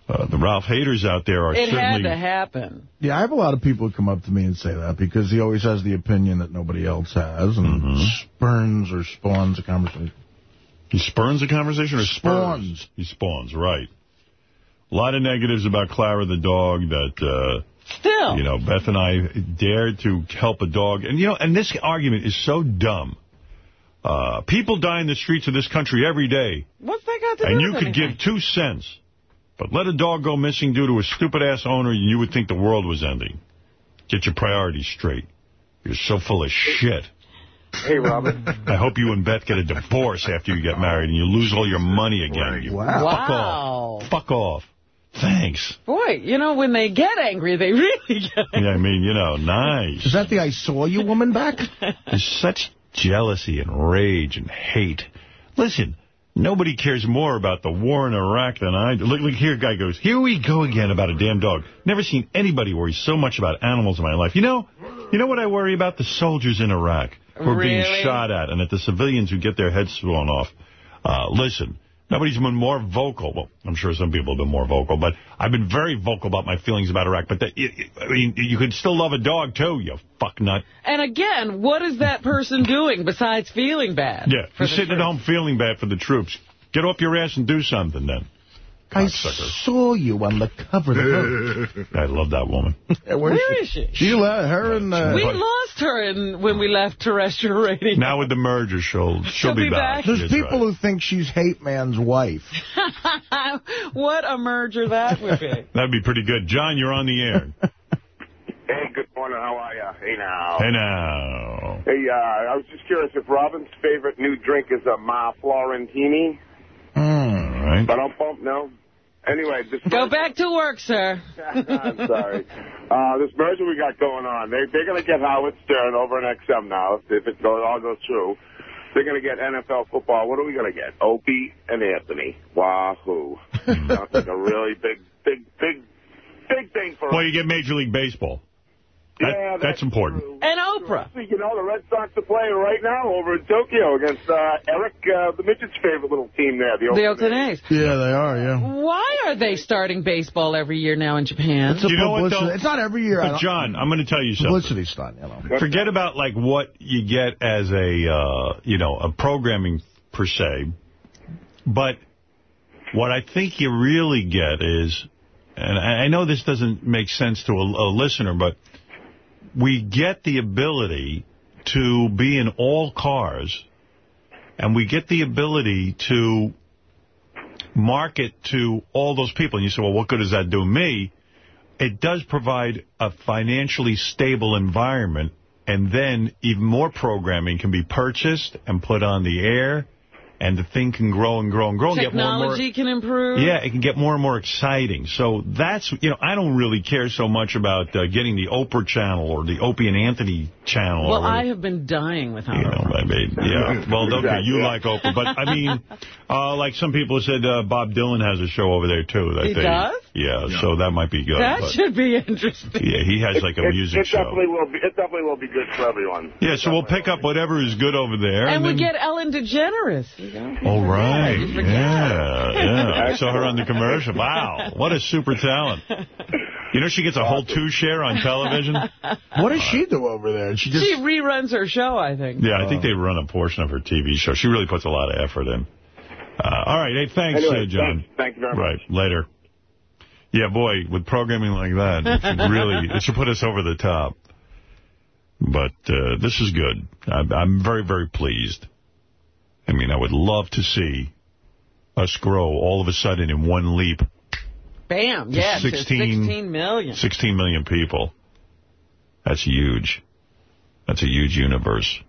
Uh, the Ralph haters out there are It had to happen. Yeah, I have a lot of people who come up to me and say that because he always has the opinion that nobody else has and Mm-hmm. spurns or spawns a conversation. He spurns a conversation or Spawns. spurs? He spawns, right. A lot of negatives about Clara the dog that... Uh, Still. You know, Beth and I dared to help a dog. And, you know, and this argument is so dumb. Uh, people die in the streets of this country every day, What's that got to and do And you with could anything? give two cents. But let a dog go missing due to a stupid-ass owner, and you would think the world was ending. Get your priorities straight. You're so full of shit. Hey, Robin. I hope you and Beth get a divorce after you get married, and you lose all your money again. You Wow. Fuck off. Fuck off. Thanks. Boy, you know, when they get angry, they <laughs> really get angry. Yeah, I mean, you know, nice. Is that the I saw you woman back? There's such jealousy and rage and hate. Listen, nobody cares more about the war in Iraq than I do. Look, look here, guy goes, here we go again about a damn dog. Never seen anybody worry so much about animals in my life. You know, you know what I worry about? The soldiers in Iraq who are being shot at and at the civilians who get their heads blown off. Uh, listen, nobody's been more vocal. Well, I'm sure some people have been more vocal, but I've been very vocal about my feelings about Iraq. But that, I mean, you can still love a dog, too, you fuck nut. And again, what is that person doing besides feeling bad? Yeah, for you're the sitting at home feeling bad for the troops. Get off your ass and do something then. I saw you on the cover of the book. <laughs> I love that woman. Where Where is she? She let her and... Uh, We lost her in, when we left terrestrial radio. Now with the merger, she'll she'll, She'll be, be back. back. There's That's people right. who think she's Hate Man's wife. <laughs> what a merger that would be. <laughs> That'd be pretty good. John, you're on the air. Hey, good morning. How are you? Hey, now. hey now. Hey, uh, I was just curious if Robin's favorite new drink is a Ma Florentini. Mm. All right. But I'm pumped now. Anyway, this Go back to work, sir. <laughs> I'm sorry. Uh, this merger we got going on, they, they're going to get Howard Stern over in XM now, if, if it go- all goes through. They're going to get NFL football. What are we going to get? Opie and Anthony. Wahoo. <laughs> Sounds like a really big, big, big, big thing for Well, us. Well, you get Major League Baseball. That, Yeah, that's important. And Oprah. You know, the Red Sox are playing right now over in Tokyo against uh, Eric, uh, the Midget's favorite little team there, the The Oakland Oakland A's. Yeah, they are, yeah. Why are they starting baseball every year now in Japan? It's a You know what, though? It's not every year. But, John, I'm going to tell you something. Publicity stunt, you know. Forget about, like, what you get as a, uh, you know, a programming per se. But what I think you really get is, and I I know this doesn't make sense to a, a listener, but we get the ability to be in all cars, and we get the ability to market to all those people. And you say, well, what good does that do me? It does provide a financially stable environment, and then even more programming can be purchased and put on the air, and the thing can grow and grow and grow and get more and more... Technology can improve. Yeah, it can get more and more exciting. So that's, you know, I don't really care so much about uh, getting the Oprah channel or the Opie and Anthony channel. Well, or I have been dying without you know, I mean, yeah. <laughs> Well, okay, you like Oprah, but I mean, uh, like some people said, uh, Bob Dylan has a show over there too. That He they, does? Yeah, so that might be good. That should be interesting. yeah, he has like a It- music it, show. definitely will be. It definitely will be good for everyone. Yeah, so we'll pick up whatever is good over there. And we then- get Ellen DeGeneres. You know? Oh, right. Yeah, yeah. I saw her on the commercial. <laughs> Wow, what a super talent. You know she gets a whole two share on television? What does she do over there? She just... She reruns her show, I think. Yeah, I think they run a portion of her TV show. She really puts a lot of effort in. Uh, all right. Hey, thanks, Anyway, uh, John. thanks. Thank you very much. Right. Later. Yeah, boy, with programming like that, it should really, <laughs> it should put us over the top. But uh, this is good. I'm, I'm very, very pleased. I mean, I would love to see us grow all of a sudden in one leap Bam. to Yeah, 16 16 million. 16 million people. That's huge. That's a huge universe.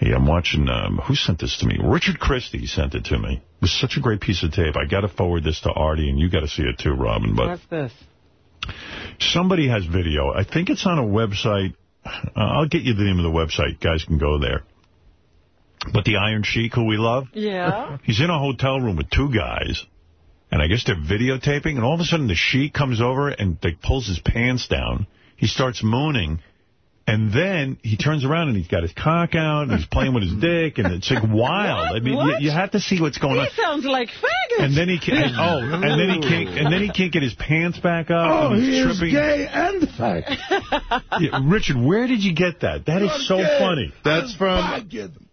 Hey, I'm watching, um, who sent this to me? Richard Christie sent it to me. It was such a great piece of tape. I got to forward this to Artie, and you got to see it too, Robin. But What's this? somebody has video. I think it's on a website. Uh, I'll get you the name of the website. Guys can go there. But the Iron Sheik, who we love, Yeah. <laughs> He's in a hotel room with two guys, and I guess they're videotaping, and all of a sudden the sheik comes over and like, pulls his pants down. He starts mooning, and then he turns around and he's got his cock out, and he's playing with his <laughs> dick, and it's like wild. I mean, you, you have to see what's going He on. sounds like faggot. And then he can't. <laughs> Oh, and then he can't. And then he can't get his pants back up. Oh, and he he's is tripping. gay and fat. Yeah, Richard, where did you get that? That is so gay. funny. That's from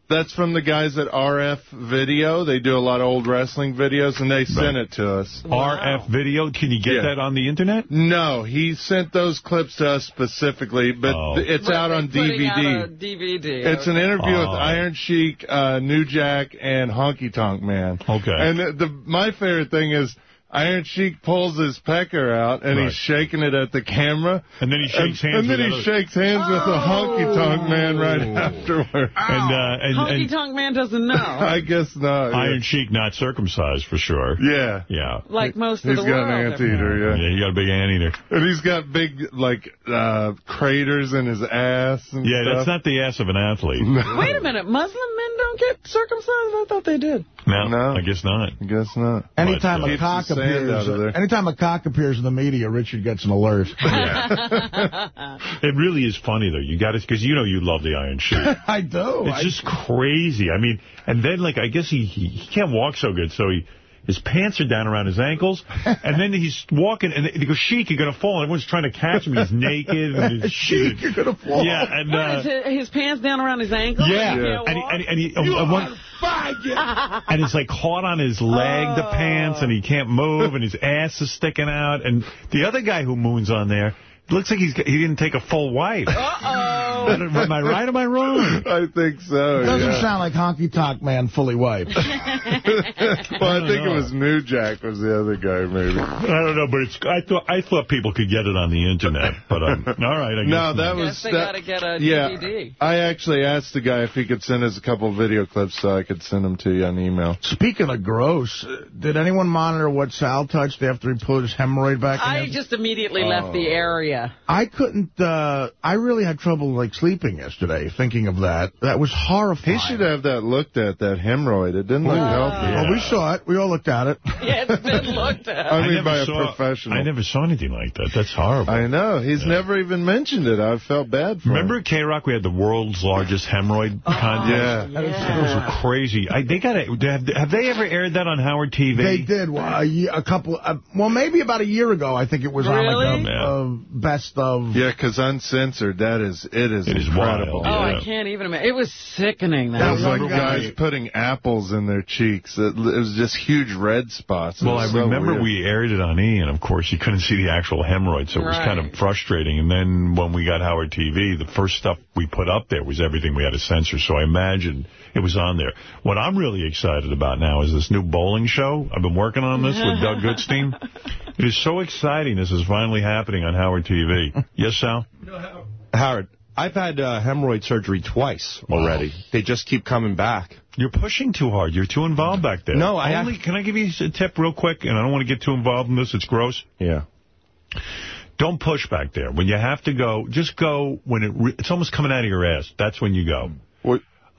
that's from the guys at RF Video. They do a lot of old wrestling videos, and they sent it to us. RF video. Can you get Yeah. that on the internet? No, he sent those clips to us specifically, but Oh. th- it's out on Putting out DVD. a DVD. It's an interview Oh. with Iron Sheik, uh, New Jack, and Honky Tonk Man. Okay. And the, the my favorite thing is Iron Sheik pulls his pecker out, and Right. he's shaking it at the camera. And then he shakes and, hands And then with he the other- shakes hands with the Honky Tonk Man right afterward. And, uh, and, honky tonk Man doesn't know. <laughs> I guess not. yeah. Iron Sheik not circumcised for sure. Yeah. Yeah. like most of He's the got world. an anteater, yeah. Yeah, you got a big anteater. And he's got big, like, uh, craters in his ass and Yeah, stuff. that's not the ass of an athlete. Wait a minute. Muslim men don't get circumcised? I thought they did. No, No. I guess not. I guess not. Anytime But, uh, a cock keeps the sand appears, out anytime a cock appears in the media, Richard gets an alert. <laughs> It really is funny, though. You got it, because you know you love the Iron Sheik. <laughs> I do. It's I- just crazy. I mean, and then, like, I guess he, he, he can't walk so good, so he his pants are down around his ankles, and then he's walking, and he goes, Sheik, you're going to fall. And everyone's trying to catch him. He's naked. And his, <laughs> Sheik, you're going to fall. Yeah, and... Uh, his, his pants down around his ankles? yeah, He can't and he, walk? and he, and he, You uh, are one, faggot. <laughs> and it's like caught on his leg, the pants, and he can't move, and his ass is sticking out. And the other guy who moons on there, it looks like he's he didn't take a full wipe. Uh-oh. Am I right or am I wrong? I think so. Doesn't yeah. sound like Honky Tonk Man fully wiped. <laughs> well, I, think it was New Jack was the other guy, maybe. I don't know, but it's. I thought I thought people could get it on the internet, but um, <laughs> all right. I guess No, that was Guess they gotta get a yeah, DVD. I actually asked the guy if he could send us a couple video clips so I could send them to you on email. Speaking of gross, uh, did anyone monitor what Sal touched after he put his hemorrhoid back in? I him? just immediately left the area. I couldn't, uh, I really had trouble, like, sleeping yesterday, thinking of that. That was horrifying. He should have that looked at, that hemorrhoid. It didn't look healthy. Well, we saw it. We all looked at it. <laughs> Yeah, it's been looked at. I mean, never by a professional. I never saw anything like that. That's horrible. I know. He's never even mentioned it. I felt bad for Remember him. at K-Rock we had the world's largest hemorrhoid contest? Yeah. Those were crazy. I, they got have, have they ever aired that on Howard TV? They did well, a, a couple, uh, well, maybe about a year ago, I think it was on like Really? a, Yeah. uh, best of. Yeah, because uncensored, that is, it is It is incredible. wild, Oh, yeah. I can't even imagine. It was sickening. That That Those one like guy- guys putting apples in their cheeks. It, it was just huge red spots. It Well, I so remember weird. we aired it on E, and of course you couldn't see the actual hemorrhoid, so it was Right. kind of frustrating. And then when we got Howard TV, the first stuff we put up there was everything we had to censor, so I imagined it was on there. What I'm really excited about now is this new bowling show. I've been working on this with Doug Goodstein. <laughs> It is so exciting this is finally happening on Howard TV. Yes, Sal? Howard, I've had uh, hemorrhoid surgery twice already. They just keep coming back. You're pushing too hard. You're too involved back there. No, I Only, Can I give you a tip real quick? And I don't want to get too involved in this. It's gross. Yeah. Don't push back there. When you have to go, just go when it re it's almost coming out of your ass. That's when you go.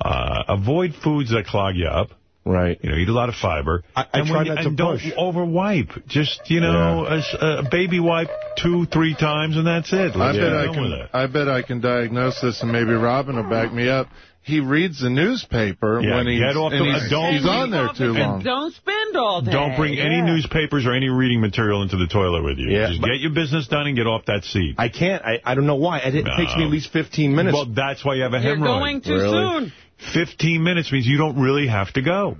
What? Uh, avoid foods that clog you up. Right. You know, eat a lot of fiber. I- I and try when you- not to and don't push. over wipe. Just you know, a baby wipe two, three times, and that's it. I Let's bet I can. I bet I can diagnose this, and maybe Robin will back me up. He reads the newspaper Yeah, when he's, get off and the- he's, don't- he's on there too And long. Don't spend all day. Don't bring any newspapers or any reading material into the toilet with you. Yeah, Just get your business done and get off that seat. I can't. I, I don't know why. It, it No. takes me at least 15 minutes. Well, that's why you have a hemorrhoid. You're hemorrhoid. going too Really? soon. 15 minutes means you don't really have to go.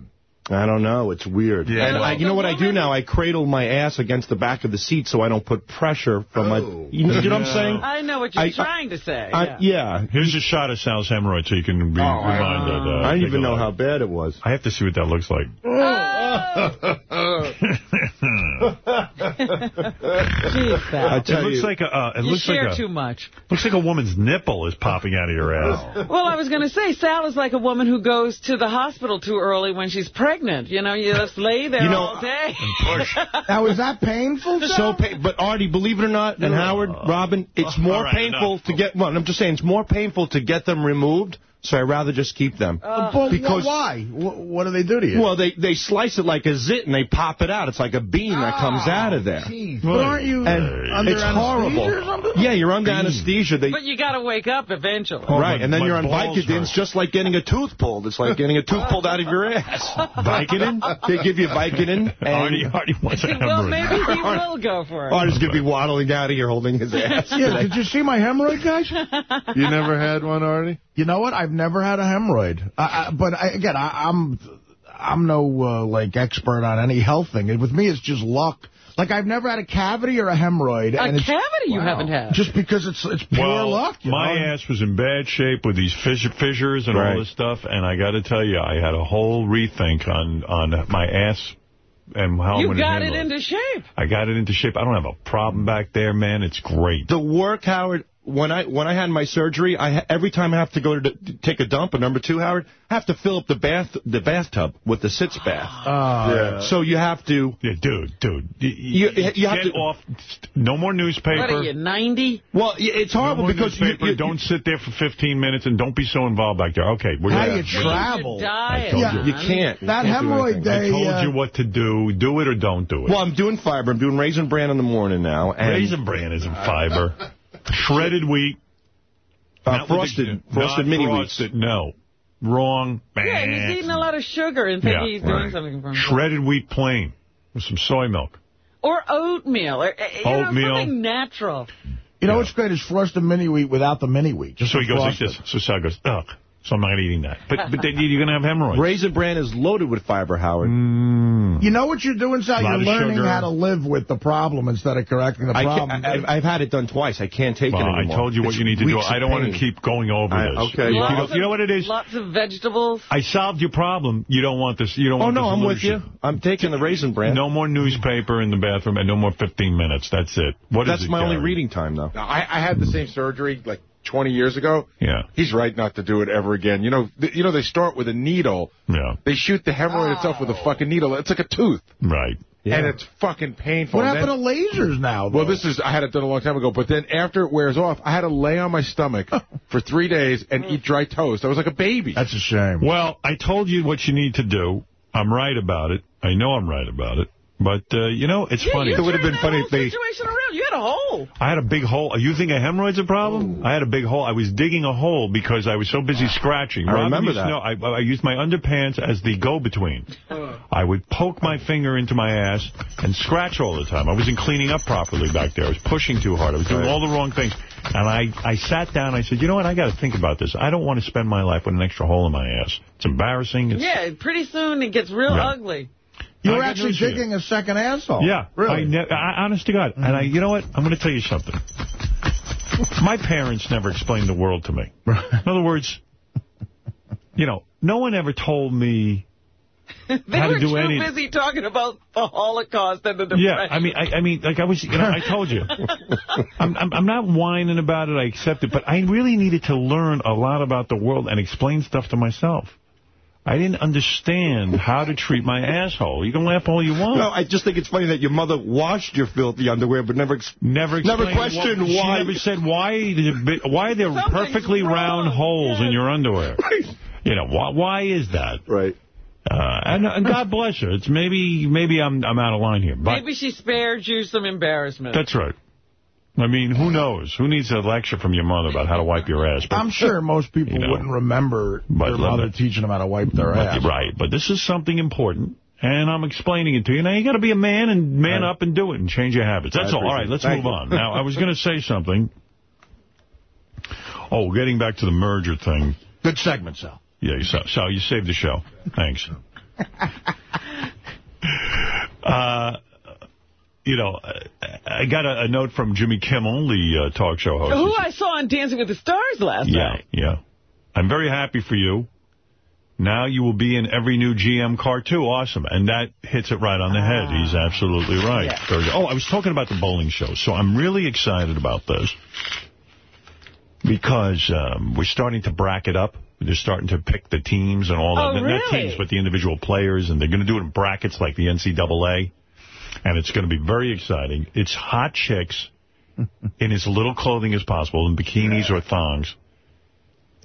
I don't know. It's weird. Yeah. And I, you know what I do now? I cradle my ass against the back of the seat so I don't put pressure from my... You know, you know what I'm saying? I know what you're I- trying to say. I, yeah. yeah. Here's a shot of Sal's hemorrhoid so you can be reminded. Uh, I didn't even know how bad it was. I have to see what that looks like. <laughs> Jeez, Sal. It looks you, like a. Uh, it you looks share like a. too much. Looks like a woman's nipple is popping out of your ass. Well, I was going to say, Sal is like a woman who goes to the hospital too early when she's pregnant. You know, you just lay there You know, all day. Push. <laughs> Now, is that painful, so Sal? pa- but Artie, believe it or not, and Howard, Robin, it's more All right, painful enough. to get. Well, I'm just saying, it's more painful to get them removed. So I'd rather just keep them. Uh, but because why? What, what do they do to you? well, they they slice it like a zit and they pop it out. It's like a bean that oh, comes out of there. but aren't you And under it's anesthesia horrible. or something? Yeah, you're under anesthesia. They But you got to wake up eventually. Oh, right, my- and then you're on balls Vicodin. It's just like getting a tooth pulled. It's like getting a tooth pulled out of your ass. <laughs> Vicodin? They give you Vicodin. Artie, And Artie wants a hemorrhoid. well, hemorrhoid. maybe he will go for it. Artie's going to be waddling out of here holding his ass. Yeah, today. did you see my hemorrhoid, guys? You never had one, Artie? You know what? I've never had a hemorrhoid. I, I, but I, again, I, I'm I'm no uh, like expert on any health thing. With me, it's just luck. Like I've never had a cavity or a hemorrhoid. A and cavity you haven't had. Just because it's it's pure Well, luck. You my know? ass was in bad shape with these fissure, fissures and Right. all this stuff, and I got to tell you, I had a whole rethink on on my ass and how I'm you going to got handle it into shape. I got it into shape. I don't have a problem back there, man. It's great. the work, Howard, when I when I had my surgery, I every time I have to go to, to take a dump, and number two, Howard, I have to fill up the bath the bathtub with the sitz bath. yeah. So you have to. Yeah, dude, dude. You, You- you have get to- off. No more newspaper. What are you, 90? Well, it's horrible more because you, you don't sit there for 15 minutes and don't be so involved back there. Okay, we're How gonna- you travel? Diet, told man. you can't. You That can't hemorrhoid day. I told uh, you what to do. Do it or don't do it. Well, I'm doing fiber. I'm doing raisin bran in the morning now. And, Raisin bran isn't fiber. <laughs> Shredded wheat. Uh, Not with the- frosted, frosted not mini frosted, No. Wrong. Yeah, he's eating a lot of sugar and Yeah, he's doing right. something for himself. Shredded wheat plain with some soy milk. Or oatmeal. Or, uh, you know, Oatmeal. something natural. You know what's great is frosted mini wheat without the mini wheat. Just So he the goes like this. So Sal goes, ugh. So I'm not eating that. But but then you're going to have hemorrhoids. Raisin Bran is loaded with fiber, Howard. Mm. You know what you're doing, Sal? You're learning sugar. how to live with the problem instead of correcting the I problem. can't, I, I've- I've had it done twice. I can't take Well, it I told you what It's you need to do. I don't want to keep going over I- this. okay. You know, of- you know what it is? Lots of vegetables. I solved your problem. You don't want this. You don't Oh, want no, this I'm with you. I'm taking the Raisin Bran. No more newspaper in the bathroom and no more 15 minutes. That's it. What is That's it, my only reading time, though. Now, I, I had the same surgery like 20 years ago. Yeah. He's right not to do it ever again. You know, th- you know they start with a needle. Yeah. They shoot the hemorrhoid itself with a oh. fucking needle. It's like a tooth. Right. Yeah. And it's fucking painful. What And happened then- to lasers now? Well, this is, I had it done a long time ago, but then after it wears off, I had to lay on my stomach <laughs> for three days and eat dry toast. I was like a baby. That's a shame. Well, I told you what you need to do. I'm right about it. I know I'm right about it. But, uh, you know, it's Yeah, funny. you It would have been funny if they... situation around. You had a hole. I had a big hole. You think a hemorrhoid's a problem? I had a big hole. I was digging a hole because I was so busy <sighs> scratching. I Robin remember used that. know, I, I used my underpants as the go-between. I would poke my finger into my ass and scratch all the time. I wasn't cleaning up properly back there. I was pushing too hard. I was doing all the wrong things. And I, I sat down. I said, you know what? I got to think about this. I don't want to spend my life with an extra hole in my ass. It's embarrassing. It's, Yeah, pretty soon it gets real Yeah. ugly. You I were actually news you. digging a second asshole. Yeah, Really? I ne- I, honest to God. And I, mm-hmm. you know what? I'm going to tell you something. My parents never explained the world to me. In other words, you know, no one ever told me <laughs> They how were to do too any. busy talking about the Holocaust and the depression. Yeah, I mean, I, I mean, like I was, you know, I told you, <laughs> I'm, I'm, I'm not whining about it. I accept it, but I really needed to learn a lot about the world and explain stuff to myself. I didn't understand how to treat my asshole. You can laugh all you want. No, I just think it's funny that your mother washed your filthy underwear, but never ex Never never questioned what- why. She never said why why are there Something's perfectly round wrong. holes in your underwear. <laughs> You know why? Why is that? Right. Uh, and, and God bless her. It's maybe maybe I'm I'm out of line here, but Maybe she spared you some embarrassment. that's right. I mean, who knows? Who needs a lecture from your mother about how to wipe your ass? But, I'm sure <laughs> most people You know. wouldn't remember their mother it- teaching them how to wipe their but- ass. right. But this is something important. And I'm explaining it to you. Now, you got to be a man and man Right. up and do it and change your habits. That's all. All right, let's Thank move you. on. Now, I was going to say <laughs> something. Oh, getting back to the merger thing. Good segment, Sal. Yeah, you, so, so you saved the show. Thanks. <laughs> uh, you know, I got a, a note from Jimmy Kimmel, the uh, talk show host. Who I saw on Dancing with the Stars last yeah, night. yeah. yeah. I'm very happy for you. Now you will be in every new GM car, too. Awesome. And that hits it right on the head. He's absolutely right. Yeah. Oh, I was talking about the bowling show. So I'm really excited about this because um, we're starting to bracket up. They're starting to pick the teams and all that. Oh, Not really? teams, but the individual players. And they're going to do it in brackets like the NCAA. And it's going to be very exciting. It's hot chicks <laughs> in as little clothing as possible, in bikinis or thongs.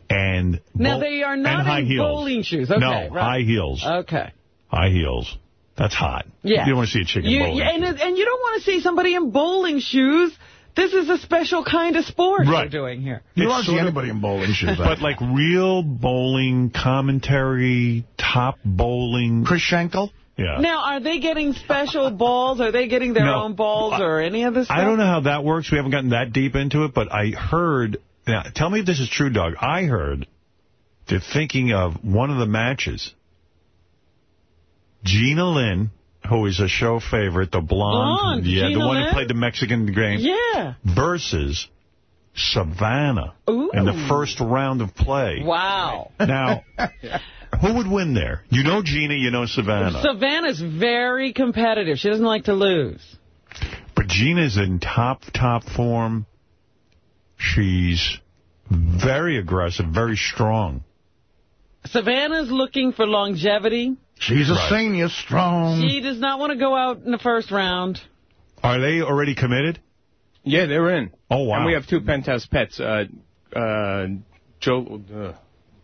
And Now, they are not high in heels. bowling shoes. Okay, no, right. high heels. Okay. High heels. That's hot. Yeah. You don't want to see a chick in You- bowling. you- and, and you don't want to see somebody in bowling shoes. This is a special kind of sport Right. we're doing here. You don't see anybody in bowling shoes. But like real bowling commentary, top bowling. Chris Schenkel? Yeah. Now, are they getting special <laughs> balls? Are they getting their No. own balls or any of this stuff? I don't know how that works. We haven't gotten that deep into it, but I heard. Now, tell me if this is true, Doug. I heard they're thinking of one of the matches. Gina Lynn, who is a show favorite, the blonde, Blonde, yeah, Gina the one Lynn? who played the Mexican game, Yeah. versus Savannah Ooh. in the first round of play. Wow. Now, <laughs> who would win there? You know Gina, you know Savannah. Savannah's very competitive. She doesn't like to lose. But Gina's in top, top form. She's very aggressive, very strong. Savannah's looking for longevity. She's a Right. senior, strong. She does not want to go out in the first round. Are they already committed? Yeah, they're in. Oh, wow. And we have two Penthouse pets. Uh, uh, Joe, uh,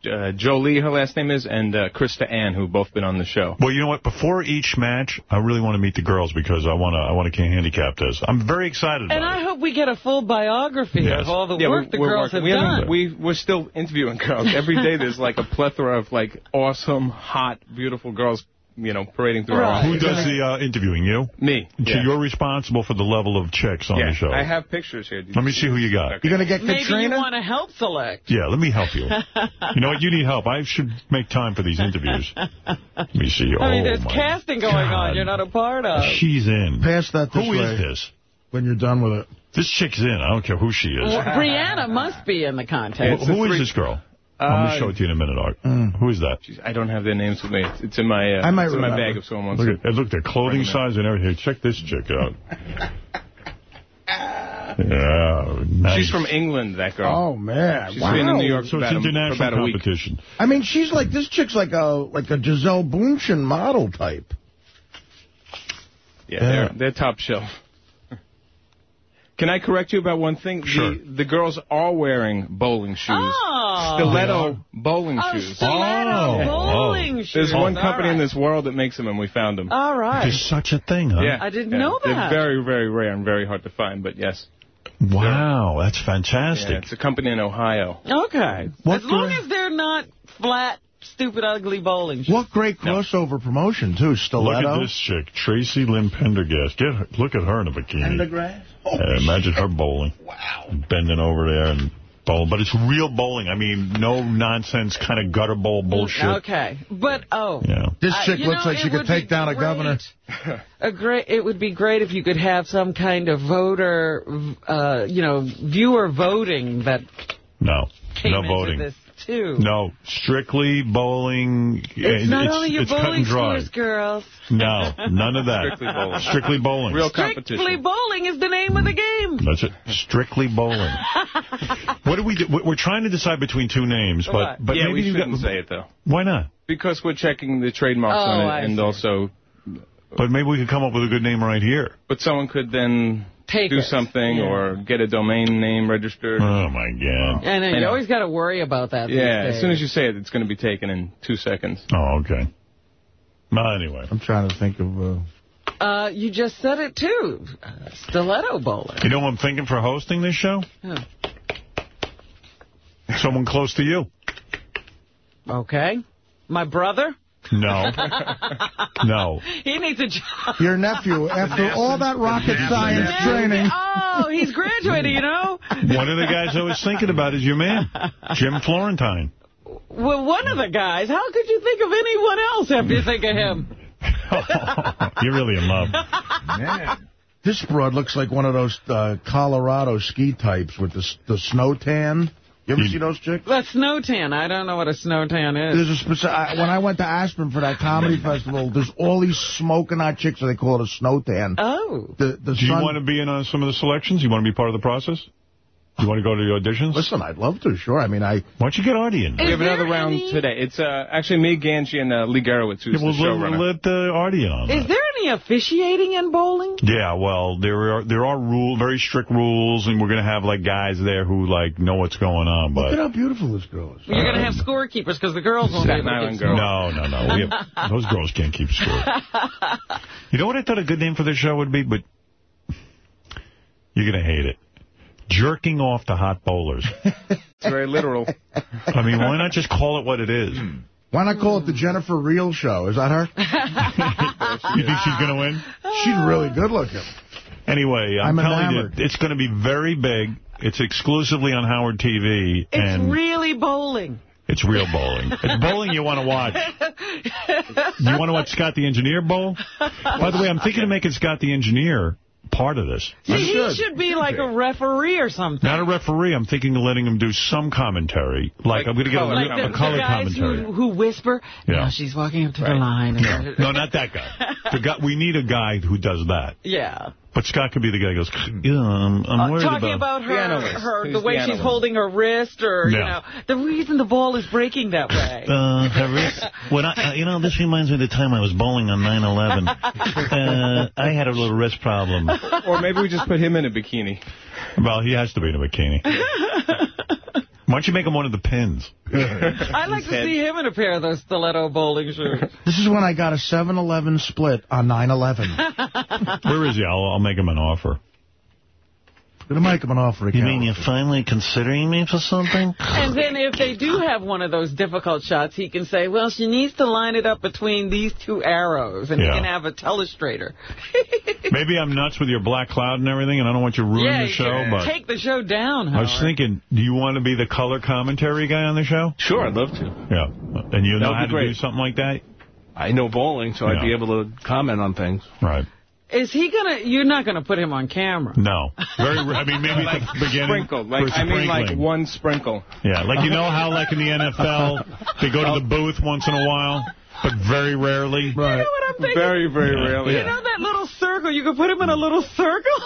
uh, Jolie, her last name is, and uh, Krista Ann, who've both been on the show. Well, you know what? Before each match, I really want to meet the girls because I want to. I want to handicap this. I'm very excited about And I hope we get a full biography Yes. of all the Yeah, work we're, the girls working- have we haven't- done. We, we're still interviewing girls. Every day there's like a plethora of like awesome, hot, beautiful girls you know, parading through our Who does the uh, interviewing? You? Me. So yeah. you're responsible for the level of chicks on yeah, the show. I have pictures here. Let me see who you got. You're going to get Maybe Katrina? you want to help select. Yeah, let me help you. <laughs> you know what? You need help. I should make time for these interviews. Let me see. I mean, oh, there's my casting going God. on you're not a part of. She's in. Pass that this Who way. is this? When you're done with it. This chick's in. I don't care who she is. Well, Brianna must be in the contest. Who is this girl? I'm going Uh, to show it to you in a minute, Art. Who is that? I don't have their names with me. It's, it's in my uh, I might it's in my remember. bag if someone wants Look to. at look their clothing size and everything. Check this chick out. <laughs> Yeah, nice. She's from England, that girl. Oh, man. She's wow. been in New York So for it's about, a, for international about a week. competition. I mean, she's like, this chick's like a like a Gisele Bundchen model type. Yeah, they're, they're top shelf. Can I correct you about one thing? Sure. The, the girls are wearing bowling shoes. Oh. Stiletto bowling Oh, shoes. stiletto Oh. bowling Oh. shoes. There's one All company in this world that makes them, and we found them. All right. There's such a thing, huh? Yeah, I didn't yeah. know that. They're very, very rare and very hard to find, but yes. Wow, that's Yeah, fantastic. it's a company in Ohio. Okay. What as long as they're not flat, stupid, ugly bowling shoes. What great crossover promotion, too. Stiletto. Look Stiletto. at this chick, Tracy Lynn Pendergast. Get her, look at her in a bikini. Pendergrass? Oh, Uh, imagine her bowling. Wow. Bending over there and bowling. But it's real bowling. I mean, no nonsense kind of gutter bowl bullshit. Okay. But, oh. Yeah. This Uh, chick you looks know, like she could take be down a governor. <laughs> A great. It would be great if you could have some kind of voter, uh, you know, viewer voting that No. came no into voting. this, too. No. Strictly bowling. It's not only your cut bowling and dry. scores, girls. No, none of that. Strictly bowling. Strictly bowling. Real Strictly bowling is the name of the game. That's it. Strictly bowling. <laughs> what do we do? We're trying to decide between two names, but What? but yeah, maybe we you shouldn't got, say it, though. Why not? Because we're checking the trademarks Oh, on it, I and see. also, But maybe we could come up with a good name right here. but someone could then Take do it. something Yeah. or get a domain name registered. Oh my God. I know, you always got to worry about that. yeah, as soon as you say it, it's going to be taken in two seconds. Oh, okay. Well, anyway. I'm trying to think of... Uh... Uh, you just said it, too. Uh, stiletto bowler. You know what I'm thinking for hosting this show? Huh. Someone close to you. Okay. My brother? No. <laughs> no. He needs a job. Your nephew, after all that rocket science training... Oh, he's graduating, you know? One of the guys I was thinking about is your man, Jim Florentine. Well, one of the guys. How could you think of anyone else after you think of him? <laughs> You're really in love. Man. This broad looks like one of those uh, Colorado ski types with the, the snow tan. You ever see those chicks? The snow tan. I don't know what a snow tan is. There's a specific, I, when I went to Aspen for that comedy <laughs> festival, there's all these smoking hot chicks, so they call it a snow tan. Oh. The, the Do you want to be in on some of the selections? You want to be part of the process? You want to go to the auditions? Listen, I'd love to, sure. I mean, I... Why don't you get Artie in? we have another round today. It's uh, actually me, Ganji, and uh, Lee Garowitz, who's Yeah, well, the showrunner. let, let uh, Artie on Is that. there any officiating in bowling? Yeah, well, there are there are rule, very strict rules, and we're going to have, like, guys there who, like, know what's going on. But... Look at how beautiful this girl is. You're going to have scorekeepers because the girls won't Staten be able to Island keep girl. No, no, no. We have, <laughs> those girls can't keep score. You know what I thought a good name for this show would be? But you're going to hate it. Jerking off to hot bowlers. <laughs> It's very literal. I mean, why not just call it what it is? Hmm. Why not call it the Jennifer Real Show? Is that her? <laughs> You think she's going to win? She's really good looking. Anyway, I'm, I'm telling enamored. you, it's going to be very big. It's exclusively on Howard TV. It's and really bowling. It's real bowling. It's bowling you want to watch. <laughs> You want to watch Scott the Engineer bowl? By the way, I'm thinking of making Scott the Engineer part of this. See, he should be like a referee or something. Not a referee. I'm thinking of letting him do some commentary. Like, I'm going to get a, color Like a the, the color guys commentary. who, who whisper, Yeah. now she's walking up to the line. And No, not that guy. The guy. We need a guy who does that. <laughs> Yeah. But Scott could be the guy who goes, yeah, I'm, I'm Uh, worried talking about... about her, The her the way the she's holding her wrist, or you know, the reason the ball is breaking that way. <laughs> Uh, her wrist. <laughs> When I, uh, you know, this reminds me of the time I was bowling on 9/11. Uh, I had a little wrist problem. or maybe we just put him in a bikini. Well, he has to be in a bikini. <laughs> Why don't you make him one of the pins? <laughs> I'd like to see him in a pair of those stiletto bowling shoes. This is when I got a 7-Eleven split on 9-11. Where is he? I'll, I'll make him an offer. Gonna make him an offer You mean you're finally considering me for something? And then if they do have one of those difficult shots, he can say, well, she needs to line it up between these two arrows, and Yeah. he can have a telestrator. <laughs> Maybe I'm nuts with your black cloud and everything, and I don't want you to ruin yeah, the show, can but take the show down, I was thinking, do you want to be the color commentary guy on the show? Sure, I'd love to. Yeah. And you That know would how to great. do something like that? I know bowling, so I'd be able to comment on things. Right. Is he going to, you're not going to put him on camera. No. Very. I mean, maybe like <laughs> at the beginning. sprinkle, like I mean, like one sprinkle. Yeah, like you know how like in the NFL they go to the <laughs> booth once in a while, but very rarely. You Right. know what I'm thinking? Very, very Yeah. rarely. You know that little circle? You could put him in a little circle?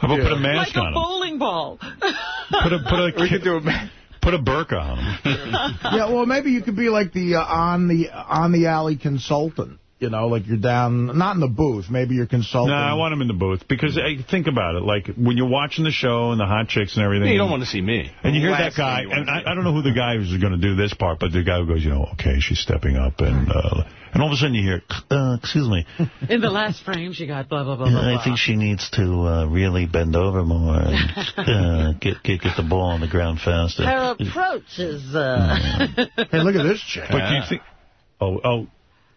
How about put a mask like a on him? bowling ball. Put a put a <laughs> We could do a put a burqa on him. yeah, well, maybe you could be like the uh, on the on the alley consultant. You know, like you're down, not in the booth. Maybe you're consulting. No. I want him in the booth because hey, think about it. Like when you're watching the show and the hot chicks and everything. You don't want to see me. And you hear Last that guy, thing you wanna and I, I don't know who the guy who's going to do this part, but the guy who goes, you know, okay, she's stepping up, and uh, and all of a sudden you hear, Uh, excuse me. <laughs> In the last frame, she got blah, blah, blah, blah, I think she needs to uh, really bend over more and <laughs> uh, get, get get the ball on the ground faster. Her approach is... Uh, <laughs> hey, look at this chick. But do you think? Oh, oh,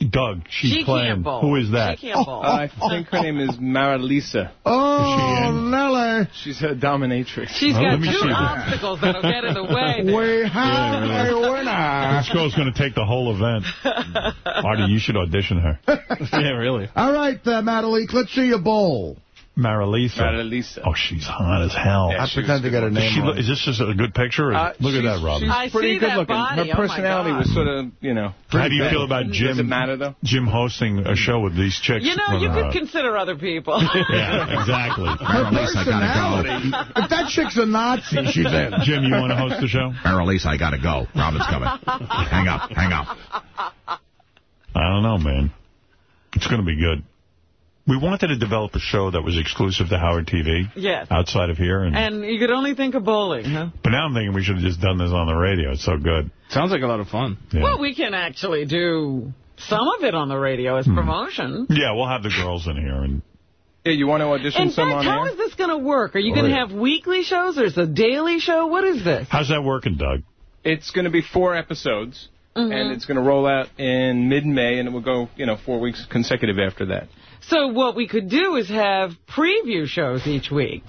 Doug, she's She can't playing. bowl. Who is that? She can't bowl. Uh, I think her name is Marilisa. Oh, Nelly. She's a dominatrix. She's Oh, got let me two see. obstacles that'll get in the way. <laughs> We have a winner. This girl's going to take the whole event. <laughs> Artie, you should audition her. <laughs> yeah, really. All right, uh, Madeleine, let's see you bowl. Marilisa. Marilisa. Oh, she's hot as hell. Yeah, I she pretend to get her Is, name she, right. is this just a good picture? Or, Uh, look at that, Robin. She's I pretty see good that looking. body. Her Oh, personality God. was sort of, you know. How do you bad. feel about Jim? Does it matter, though? Jim hosting a show with these chicks. You know, you uh, could consider other people. <laughs> Yeah, exactly. Her Marilisa, I gotta personality. If that chick's a Nazi, she's in. Jim, you want to host the show? go. Marilisa, I gotta go. Robin's coming. hang up, hang up. I don't know, man. It's going to be good. We wanted to develop a show that was exclusive to Howard TV. Yes. Outside of here. And, And you could only think of bowling, huh? but now I'm thinking we should have just done this on the radio. It's so good. Sounds like a lot of fun. Yeah. Well, we can actually do some of it on the radio as promotion. yeah, we'll have the girls in here. and Yeah, you want to audition In some fact, on how air? is this going to work? Are you Oh, going to have weekly shows or is it a daily show? What is this? How's that working, Doug? It's going to be four episodes, Mhm. and it's going to roll out in mid-May, and it will go, you know, four weeks consecutive after that. So what we could do is have preview shows each week.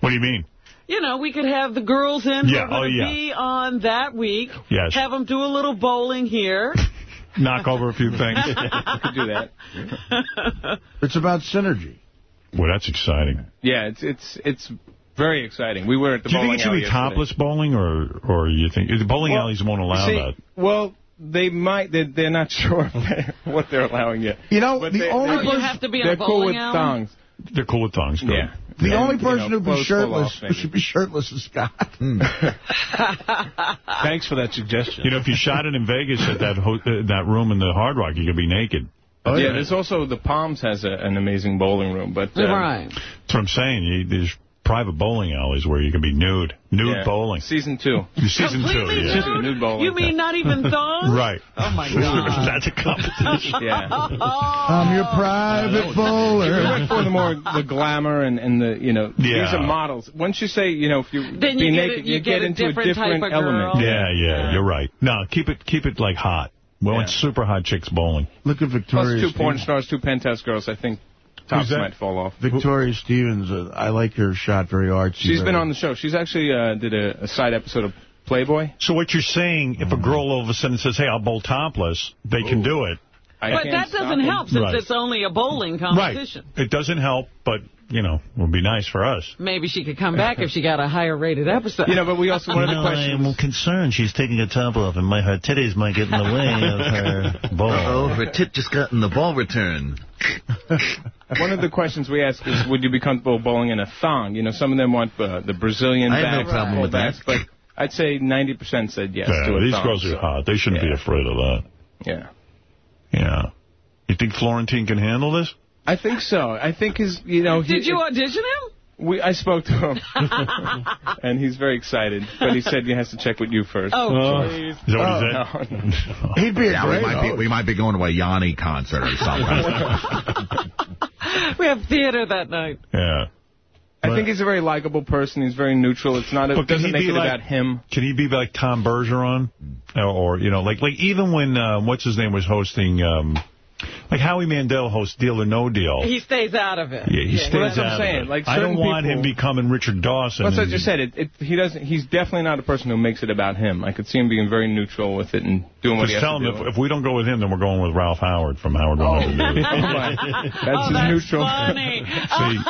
What do you mean? You know, we could have the girls in Yeah, who are oh, going to yeah. be on that week. Yes. Have them do a little bowling here. <laughs> Knock over a few things. <laughs> could do that. <laughs> It's about synergy. Well, that's exciting. Yeah, it's it's it's very exciting. We were at the Do you think it should be yesterday. topless bowling, or or you think the bowling Well, alleys won't allow See, that? Well, they might. They're, they're not <laughs> sure what they're allowing yet. You know, But the they, only person- have to be they're cool with alley? thongs. They're cool with thongs. Good. Yeah. The And, only you know, person who'd be shirtless off, should be shirtless is Scott. <laughs> Thanks for that suggestion. You know, if you shot it in Vegas at that ho- uh, that room in the Hard Rock, you could be naked. Oh, yeah, there's also the Palms has a, an amazing bowling room, but uh, right. That's what I'm saying. You, there's private bowling alleys where you can be nude. Nude yeah. bowling. Season two. Season Completely two, yeah. nude? Nude bowling. You mean not even thongs? Right. Oh, my <laughs> God. That's a competition. Yeah. <laughs> I'm your private bowler. You're for the more the glamour and, and the you know Yeah. these are models. Once you say you know if you Then be you get naked, a- you get, get a into different a different type of element. girl. Yeah, yeah, you're right. No, keep it keep it like hot. We want Yeah. super hot chicks bowling. Look at Plus Victoria two porn stars, two penthouse girls. I think tops might fall off. Victoria Stevens, uh, I like her shot, very artsy. She's very- been on the show. She's actually uh, did a, a side episode of Playboy. So what you're saying, if a girl all of a sudden says, hey, I'll bowl topless, they can do it. I But that doesn't them. help since Right. it's only a bowling competition. Right. It doesn't help, but, you know, it would be nice for us. Maybe she could come back if she got a higher rated episode. You know, but we also one of the No, questions. I'm concerned she's taking a top off, and my her titties might get in the way of her <laughs> ball. Oh, her tit just got in the ball return. <laughs> One of the questions we ask is, would you be comfortable bowling in a thong? You know, some of them want uh, the Brazilian I have no problem with that. But I'd say 90% said yes Yeah, to a these thong, girls are hot. They shouldn't be afraid of that. Yeah. Yeah. You think Florentine can handle this? I think so. I think his, you know... he- Did you audition him? We, I spoke to him, <laughs> and he's very excited, but he said he has to check with you first. Oh, please. Is that what he said? No. <laughs> He'd be a Yeah, we might be we might be going to a Yanni concert or something. <laughs> <laughs> We have theater that night. Yeah. I think he's a very likable person. He's very neutral. It's not. It But doesn't he make be it like- about him. Can he be like Tom Bergeron? Or, or, you know, like like even when, uh, what's his name, was hosting, um, like Howie Mandel hosts Deal or No Deal. He stays out of it. yeah, he stays Well, that's what out I'm of saying. it. Like, I don't certain want him becoming Richard Dawson. That's what I and- just said. It, it, he doesn't. He's definitely not a person who makes it about him. I could see him being very neutral with it and doing what he has tell to him do. if, if we don't go with him, then we're going with Ralph Howard from Howard 100. Oh, my. <laughs> <laughs> That's oh, his that's neutral. funny. <laughs>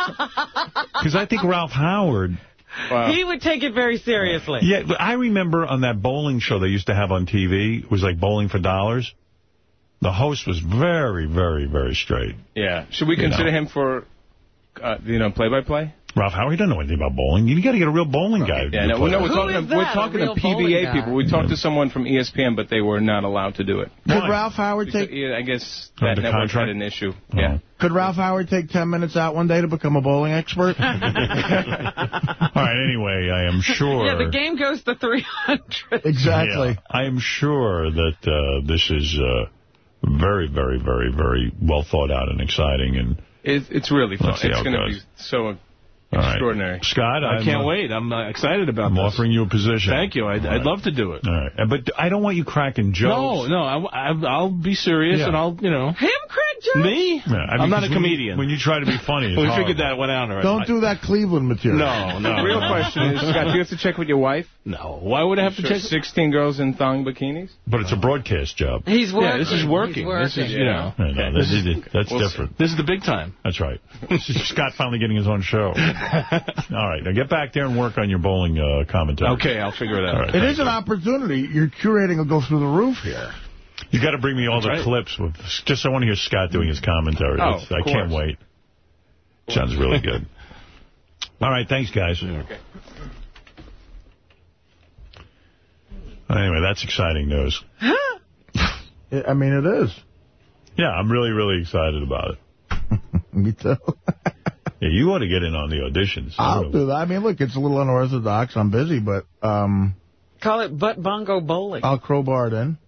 Because I think Ralph Howard... He would take it very seriously. Yeah, but I remember on that bowling show they used to have on TV, it was like Bowling for Dollars. The host was very, very, very straight. Yeah. Should we You consider know. him for, uh, you know, play-by-play? Ralph Howard, he doesn't know anything about bowling. You got to get a real bowling guy. Yeah, no, no, we're talking, to, we're talking to PBA people. We talked to someone from E ESPN, but they were not allowed to do it. Could Ralph Howard Because, take... yeah, I guess Oh, that the network contract? had an issue. Oh. Yeah. Could Ralph Howard take 10 minutes out one day to become a bowling expert? <laughs> <laughs> All right, anyway, I am sure... Yeah, the game goes to 300. Yeah, I am sure that uh, this is uh, very, very, very, very well thought out and exciting. And It's, it's really fun. It's going to be so All right. extraordinary. Scott, I I'm, can't uh, wait. I'm uh, excited about I'm this. offering you a position. Thank you. I'd, All I'd love to do it. All right, but I don't want you cracking jokes. No, no. I, I, I'll be serious Yeah. and I'll, you know. Him crack jokes? Me? Yeah, I mean, I'm not 'cause a comedian. When you try to be funny, it's we horrible. figured that one out already. Don't do that Cleveland material. No, no. The real question is, Scott, do you have to check with your wife? No. Why would I have to Sure, check? 16 girls in thong bikinis? But it's a broadcast job. He's working. Yeah, this is working. He's This is, working. you know. I know, this is, that's We'll see. different. This is the big time. That's right. <laughs> Scott finally getting his own show. <laughs> <laughs> All right, now get back there and work on your bowling uh, commentary. Okay, I'll figure it out. All right, It thanks. is an opportunity. Your Q rating will go through the roof here. You got to bring me all That's the right. clips with just I want to hear Scott doing his commentary. Oh, That's- of I can't wait. Sounds really good. <laughs> All right, thanks, guys. Okay. Anyway, that's exciting news. I mean, it is. Yeah, I'm really, really excited about it. <laughs> Me too. Yeah, you ought to get in on the auditions. I'll do that. I mean, look, it's a little unorthodox. I'm busy, but um, Call it butt bongo bowling. I'll crowbar it in.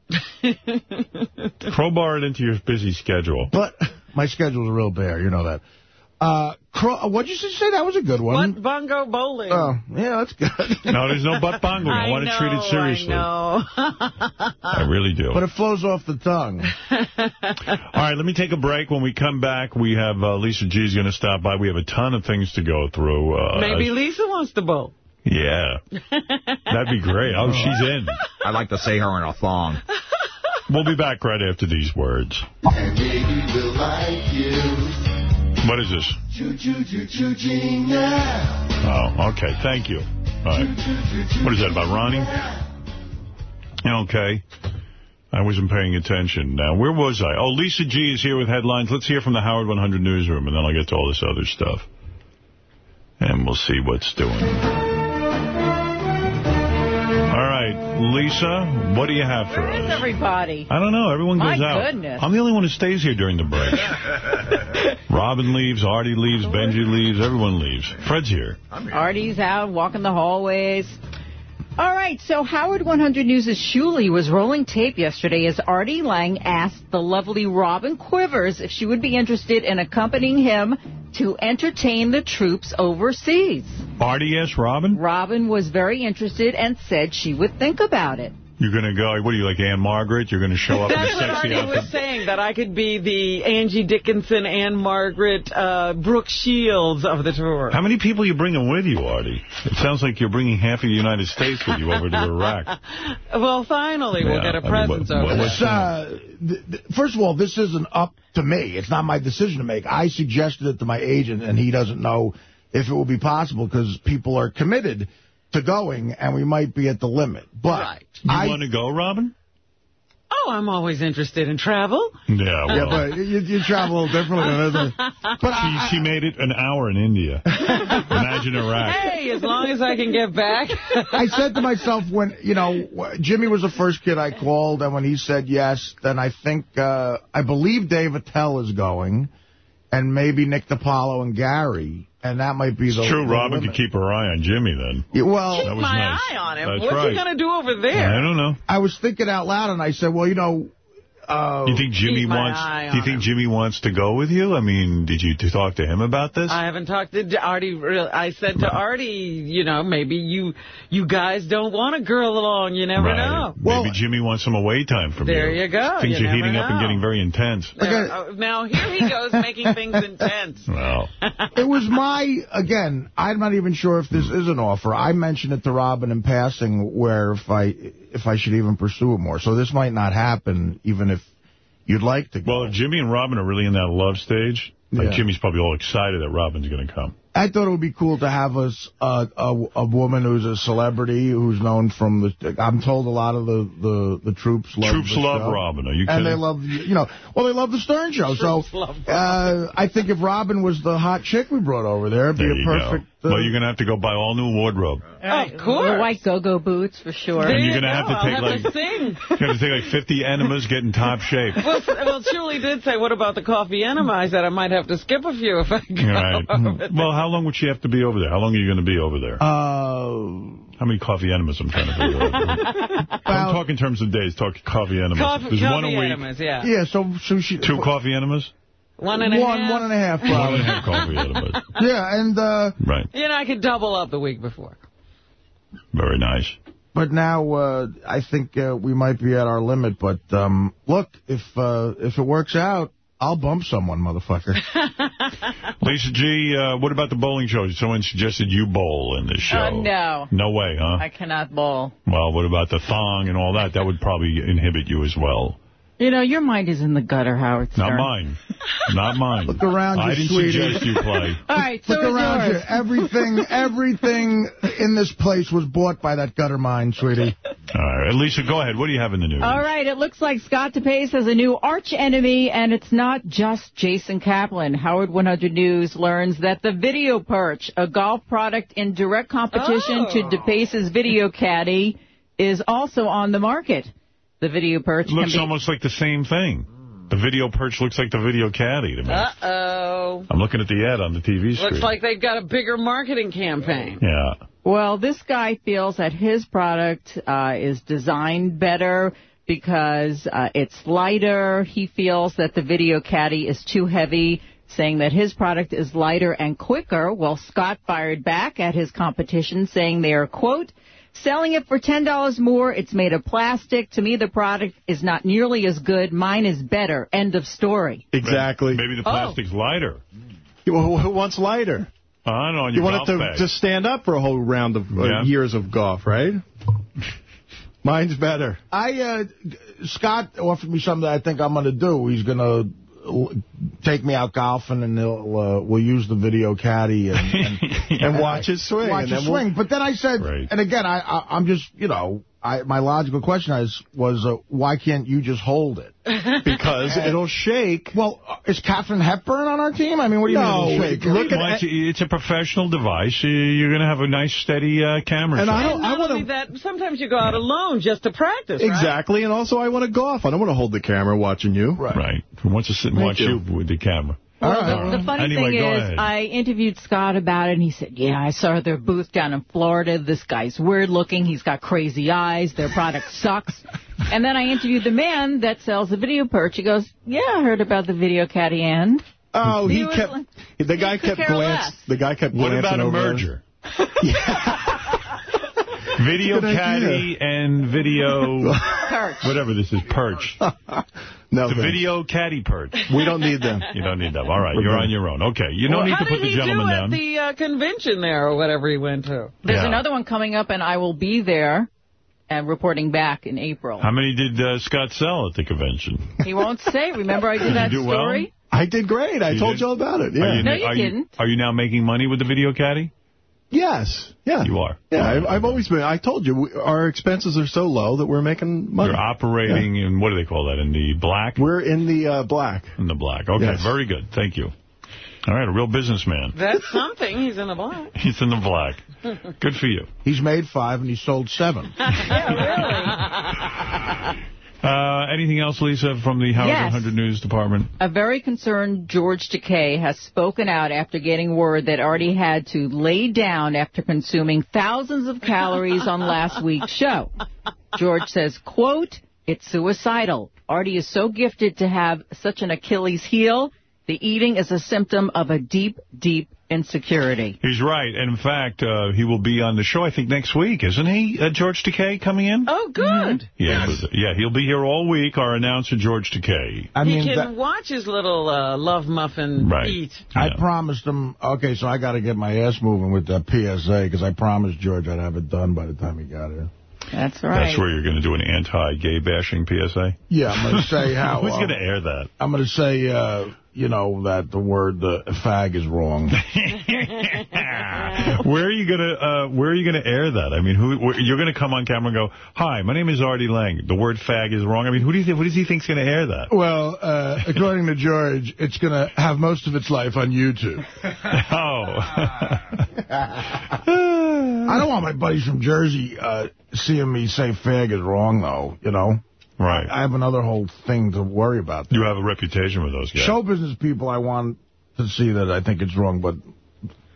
<laughs> Crowbar it into your busy schedule. But my schedule's real bare. You know that. Uh, what'd you say? That was a good one. Butt bongo bowling. Oh, yeah, that's good. <laughs> No, there's no butt bongo. I, want to treat it seriously. I know. I really do. But it flows off the tongue. <laughs> All right, let me take a break. When we come back, we have uh, Lisa G's going to stop by. We have a ton of things to go through. Uh, Maybe Lisa wants to bowl. Yeah, that'd be great. Oh, she's in. I'd like to see her in a thong. We'll be back right after these words. What is this? Oh, okay. Thank you. All right. What is that, about Ronnie? Okay. I wasn't paying attention. Now, where was I? Oh, Lisa G is here with headlines. Let's hear from the Howard 100 newsroom, and then I'll get to all this other stuff. And we'll see what's doing. Lisa, what do you have for Where us? everybody? I don't know. Everyone My goes out. goodness. I'm the only one who stays here during the break. <laughs> Robin leaves, Artie leaves, Benji leaves, everyone leaves. Fred's here. Artie's out walking the hallways. All right, so Howard 100 News' Shuli was rolling tape yesterday as Artie Lang asked the lovely Robin Quivers if she would be interested in accompanying him to entertain the troops overseas. Artie asked Robin? Robin was very interested and said she would think about it. You're going to go, what are you, like Ann-Margret? You're going to show up in a sexy outfit? That's what sexy Artie was outfit? saying, that I could be the Angie Dickinson, Ann-Margret, uh, Brooke Shields of the tour. How many people are you bringing with you, Artie? It sounds like you're bringing half of the United States with you over to Iraq. <laughs> Well, finally, we'll Yeah, get a I mean, present what- over what's there. Uh, th th first of all, this isn't up to me. It's not my decision to make. I suggested it to my agent, and he doesn't know if it will be possible because people are committed to going, and we might be at the limit. But Right. You I, want to go, Robin? Oh, I'm always interested in travel. Yeah, well. yeah, but you, you travel a little differently. than others. <laughs> But I, she, she made it an hour in India. <laughs> Imagine Iraq. Hey, as long as I can get back. I said to myself when, you know, Jimmy was the first kid I called, and when he said yes, then I think, uh, I believe Dave Attell is going, and maybe Nick DiPaolo and Gary, and that might be the It's true, the Robin limit. could keep her eye on Jimmy then. Yeah, well, That Keep was my nice. eye on him. That's What's right. he going to do over there? I don't know. I was thinking out loud, and I said, well, you know, Uh, You think Jimmy keep my wants? Do you think him. Jimmy wants to go with you? I mean, did you talk to him about this? I haven't talked to Artie. I said to Artie, you know, maybe you you guys don't want a girl along. You never right. know. Maybe Jimmy wants some away time from me. There you. you go. Things You are heating never up and getting very intense. There- uh, now here he goes <laughs> making things intense. Well, it was my, again, I'm not even sure if this is an offer. I mentioned it to Robin in passing where if I if I should even pursue it more. So this might not happen even if you'd like to go. well, if Jimmy and Robin are really in that love stage, like Yeah. Jimmy's probably all excited that Robin's going to come. I thought it would be cool to have us uh, a a woman who's a celebrity who's known from the. I'm told a lot of the the, the troops love Troops the love show. Robin. Are you kidding? And kidding? they love you know well they love the Stern Show. So uh, I think if Robin was the hot chick we brought over there, it'd There be you a go. perfect. Well, you're going to have to go buy all new wardrobe. Of course. The white go-go boots, for sure. And you're going to have to take I'll have like to sing. <laughs> you're going to take like 50 enemas, get in top shape. well, s- well, Julie did say, what about the coffee enema? I said I might have to skip a few if I go. All right. Well, how long would she have to be over there? How long are you going to be over there? Uh, How many coffee enemas I'm trying to figure out? <laughs> I'm talking in terms of days. Talk coffee enemas. Coffee, There's one a week. enemas, yeah. Yeah, so so she Two coffee enemas? One and a half. one one and a half One probably. and a half coffee enemas. <laughs> yeah, and uh, Right. You know, I could double up the week before. Very nice. but now uh, I think uh, we might be at our limit. But um, look, if uh, if it works out, I'll bump someone, motherfucker. <laughs> Lisa G., uh, what about the bowling show? Someone suggested you bowl in this show. Uh, no. No way, huh? I cannot bowl. Well, what about the thong and all that? That would probably inhibit you as well. You know, your mind is in the gutter, Howard Stern. Not mine. Not mine. Look around I you, didn't sweetie. suggest you play. <laughs> All right, so Look around yours. you. Everything, <laughs> everything in this place was bought by that gutter mind, sweetie. All right. Lisa, go ahead. What do you have in the news? All right, it looks like Scott DePace has a new arch enemy, and it's not just Jason Kaplan. Howard 100 News learns that the Video Perch, a golf product in direct competition to oh. DePace's Video Caddy, is also on the market. The Video Perch It looks can be... almost like the same thing. The video perch looks like the video caddy to me. Uh-oh. I'm looking at the ad on the TV screen. Looks like they've got a bigger marketing campaign. Yeah. Well, this guy feels that his product uh, is designed better because uh, it's lighter. He feels that the Video Caddy is too heavy, saying that his product is lighter and quicker. Well, Scott fired back at his competition, saying they are, quote, selling it for $10 more. It's made of plastic. To me, the product is not nearly as good. Mine is better. End of story. Exactly. Maybe the Oh. plastic's lighter. Who, who wants lighter? I don't know, on You want it to, bag. to stand up for a whole round of uh, Yeah. years of golf, right? <laughs> Mine's better. I uh, Scott offered me something that I think I'm going to do. He's going to take me out golfing, and he'll uh, we'll use the video caddy and and, <laughs> And watch it swing, Watch it then we'll- swing. But then I said, and again, I, I I'm just you know, I my logical question is was uh, why can't you just hold it? <laughs> Because it'll shake. Well, uh, is Katharine Hepburn on our team? I mean, what do you No, mean? it'll shake? look at it's, it's a professional device. You- You're going to have a nice, steady uh, camera. And shot. I don't- And not only that, sometimes you go out alone just to practice, right? Exactly, and also I want to golf. I don't want to hold the camera watching you. Right. Right. Who wants to sit and Thank watch you. you. with the camera? Well, the, the funny Anyway, thing is, ahead. I interviewed Scott about it, and he said, yeah, I saw their booth down in Florida. This guy's weird looking. He's got crazy eyes. Their product sucks. <laughs> and then I interviewed the man that sells the video perch. He goes, yeah, I heard about the video caddy end. Oh, he, He kept. like- the guy could kept care glance. less. The guy kept What glancing about a over. merger? <laughs> Video Good idea. caddy and video... <laughs> Perch. Whatever this is, perch. No, the thanks. video caddy perch. We don't need them. You don't need them. All right, you're on your own. Okay, you don't Well, need to put the did the he gentleman do down. at the uh, convention there or whatever he went to? There's Yeah. another one coming up, and I will be there and reporting back in April. How many did uh, Scott sell at the convention? He won't say. Remember I did, Did that you do well? story? I did great. I You told did? you all about it. Yeah. you, No, you are didn't. are you now making money with the video caddy? Yes. Yeah. You are. Yeah, I've, I've always been. I told you we, our expenses are so low that we're making money. You're operating in, what do they call that, in the black? We're in the uh, black. In the black. Okay, Yes. very good. Thank you. All right, a real businessman. That's something. He's in the black. <laughs> He's in the black. Good for you. He's made five and he sold seven. <laughs> <laughs> Uh, anything else, Lisa, from the Howard Yes. 100 News Department? A very concerned George Takei has spoken out after getting word that Artie had to lay down after consuming thousands of calories on last week's show. George says, quote, it's suicidal. Artie is so gifted to have such an Achilles heel. The eating is a symptom of a deep, deep insecurity. He's right. And in fact, uh, he will be on the show, I think, next week, isn't he, uh, George Takei, coming in? Oh, good. Yeah, yeah, he'll be here all week, our announcer, George Takei. I mean, he can that- watch his little uh, love muffin Right. eat. I promised him, okay, so I got to get my ass moving with that PSA because I promised George I'd have it done by the time he got here. That's right. That's where you're going to do an anti-gay bashing PSA? Yeah, I'm going to say how... <laughs> Who's uh, going to air that? I'm going to say, uh, you know, that the word uh, fag is wrong. <laughs> <laughs> Where are you gonna uh, Where are you gonna air that? I mean, who where, you're gonna come on camera and go, "Hi, my name is Artie Lang. The word fag is wrong." I mean, who do you think? Who does he think's gonna air that? well, uh, according to George, it's going to have most of its life on YouTube. <laughs> oh. I don't want my buddies from Jersey uh, seeing me say fag is wrong, though, you know? Right. I have another whole thing to worry about. You have a reputation with those guys. Show business people, I want to see that I think it's wrong, but,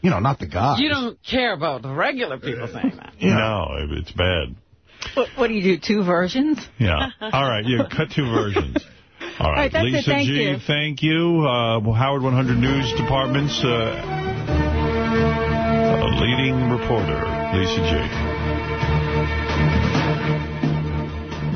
you know, not the guys. You don't care about the regular people saying that. No, it's bad. What, what do you do, two versions? Yeah. All right. Yeah. Cut two versions. <laughs> All right. right, that's it. Lisa Thank G. you. Thank you. Uh, Howard 100 News Department's uh, uh, leading reporter, Lisa G.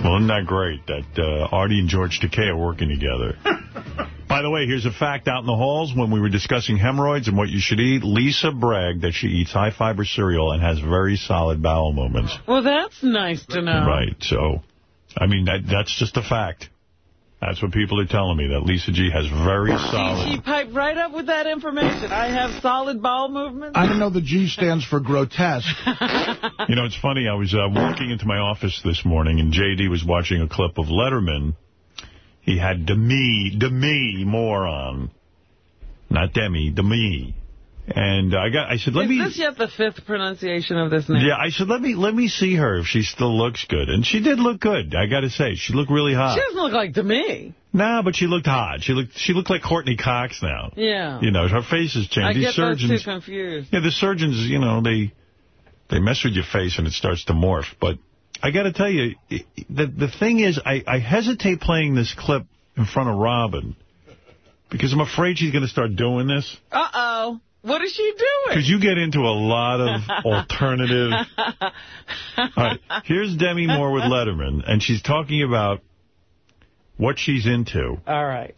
Well, isn't that great that uh, Artie and George Takei are working together? <laughs> By the way, here's a fact out in the halls. When we were discussing hemorrhoids and what you should eat, Lisa bragged that she eats high-fiber cereal and has very solid bowel movements. Well, that's nice to know. Right. So, I mean, that, that's just a fact. That's what people are telling me, that Lisa G has very She, solid... she piped right up with that information. I have solid bowel movements. I didn't know the G stands for grotesque. <laughs> You know, it's funny. I was uh, walking into my office this morning, and J.D. was watching a clip of Letterman. He had Demi, Demi Moore on. Not Demi, Demi. And I got, I said, let Is me... this yet the fifth pronunciation of this name? Yeah, I said, let me let me see her if she still looks good. And she did look good, I got to say. She looked really hot. She doesn't look like to me. Nah, but she looked hot. She looked she looked like Courteney Cox now. Yeah. You know, her face has changed. I These get surgeons, those two confused. yeah, the surgeons, you know, they they mess with your face and it starts to morph. But I got to tell you, the the thing is, I, I hesitate playing this clip in front of Robin because I'm afraid she's going to start doing this. Uh-oh. What is she doing? Because you get into a lot of <laughs> alternative. All right, here's Demi Moore with Letterman, and she's talking about what she's into. All right.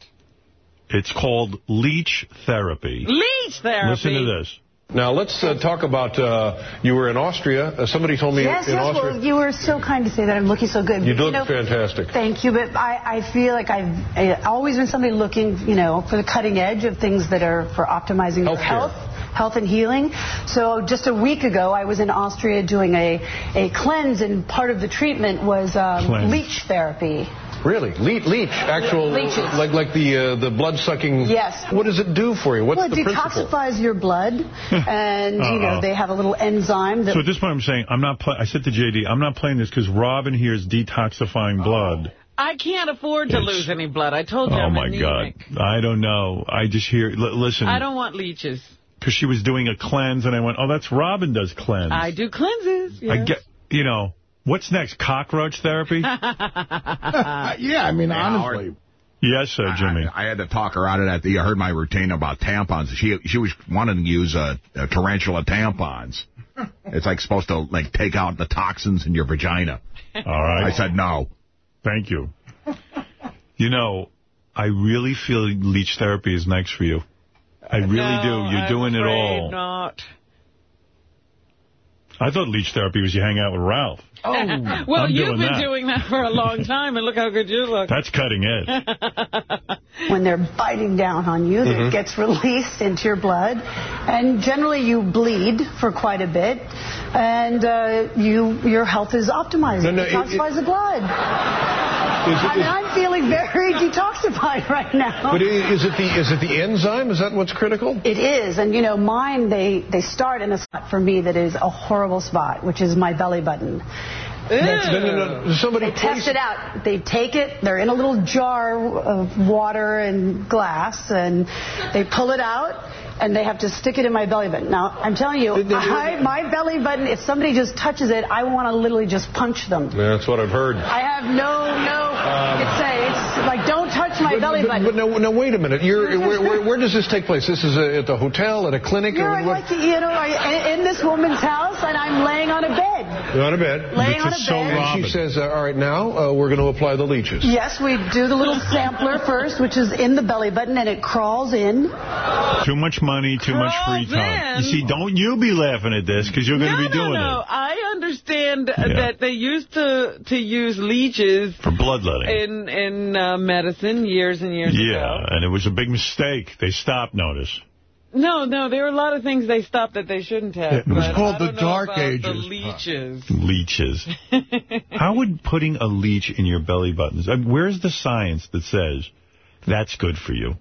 It's called leech therapy. Leech therapy. Listen to this. Now, let's uh, talk about, uh, you were in Austria. Uh, somebody told me Yes, in yes. Austria. Well, you were so kind to say that I'm looking so good. you But, look know, fantastic. Thank you, but I, I feel like I've uh, always been somebody looking, you know, for the cutting edge of things that are for optimizing your health, health and healing. So just a week ago, I was in Austria doing a, a cleanse, and part of the treatment was um, leech therapy. Really? Le- leech, actual, Leeches. like like the uh, the blood sucking. Yes. What does it do for you? What's well, it the principle? detoxifies your blood, <laughs> and you know they have a little enzyme that So at this point, I'm saying I'm not. Play I said to JD, I'm not playing this because Robin here is detoxifying blood. I can't afford to It's- lose any blood. I told you Oh I'm my anemic. God! I don't know. I just hear. L listen, I don't want leeches. because she was doing a cleanse, and I went, "Oh, that's Robin does cleanse." I do cleanses. I get. You know, what's next? Cockroach therapy? <laughs> yeah, I mean, Hey, honestly. yes, sir, Jimmy. I, I had to talk her out of that. You heard my routine about tampons. She she was wanting to use a, uh, tarantula tampons. <laughs> It's like supposed to like take out the toxins in your vagina. All right. I said no. Thank you. You know, I really feel leech therapy is next for you. I really No, do. You're I'm doing it all. not. I thought leech therapy was you hang out with Ralph. <laughs> well, I'm you've doing been that. doing that for a long time, and look how good you look. That's cutting edge. <laughs> when they're biting down on you, Mhm. that gets released into your blood. And generally you bleed for quite a bit. And uh, you your health is optimized. No, no, it it- detoxifies the blood. I mean, I'm feeling very <laughs> detoxified right now. But is it the is it the enzyme? Is that what's critical? It is, and you know, mine they they start in a spot for me that is a horrible spot, which is my belly button. No, no, no. Somebody They test it out. They take it. They're in a little jar of water and glass, and they pull it out. And they have to stick it in my belly button. Now, I'm telling you, I, my belly button, if somebody just touches it, I want to literally just punch them. Yeah, that's what I've heard. I have no, no, Um, it's, a, it's But- but now, now wait a minute. You're, <laughs> where, where, where does this take place? This is a, at the hotel, at a clinic? You're or like, you know, I- in this woman's house, and I'm laying on a bed. You're on a bed. Laying on a bed. And she says, uh, all right, now uh, we're going to apply the leeches. Yes, we do the little <laughs> sampler first, which is in the belly button, and it crawls in. Too much money, too much free time. You see, don't you be laughing at this, because you're going to no, be doing no, no. it. I understand Yeah. that they used to to use leeches For bloodletting. in in uh, medicine years and years Yeah, ago. Yeah, and it was a big mistake. They stopped, notice. No, no, there were a lot of things they stopped that they shouldn't have. It was called I the don't know Dark about The Ages. leeches. Leeches. <laughs> How would putting a leech in your belly buttons, I mean, where's the science that says that's good for you?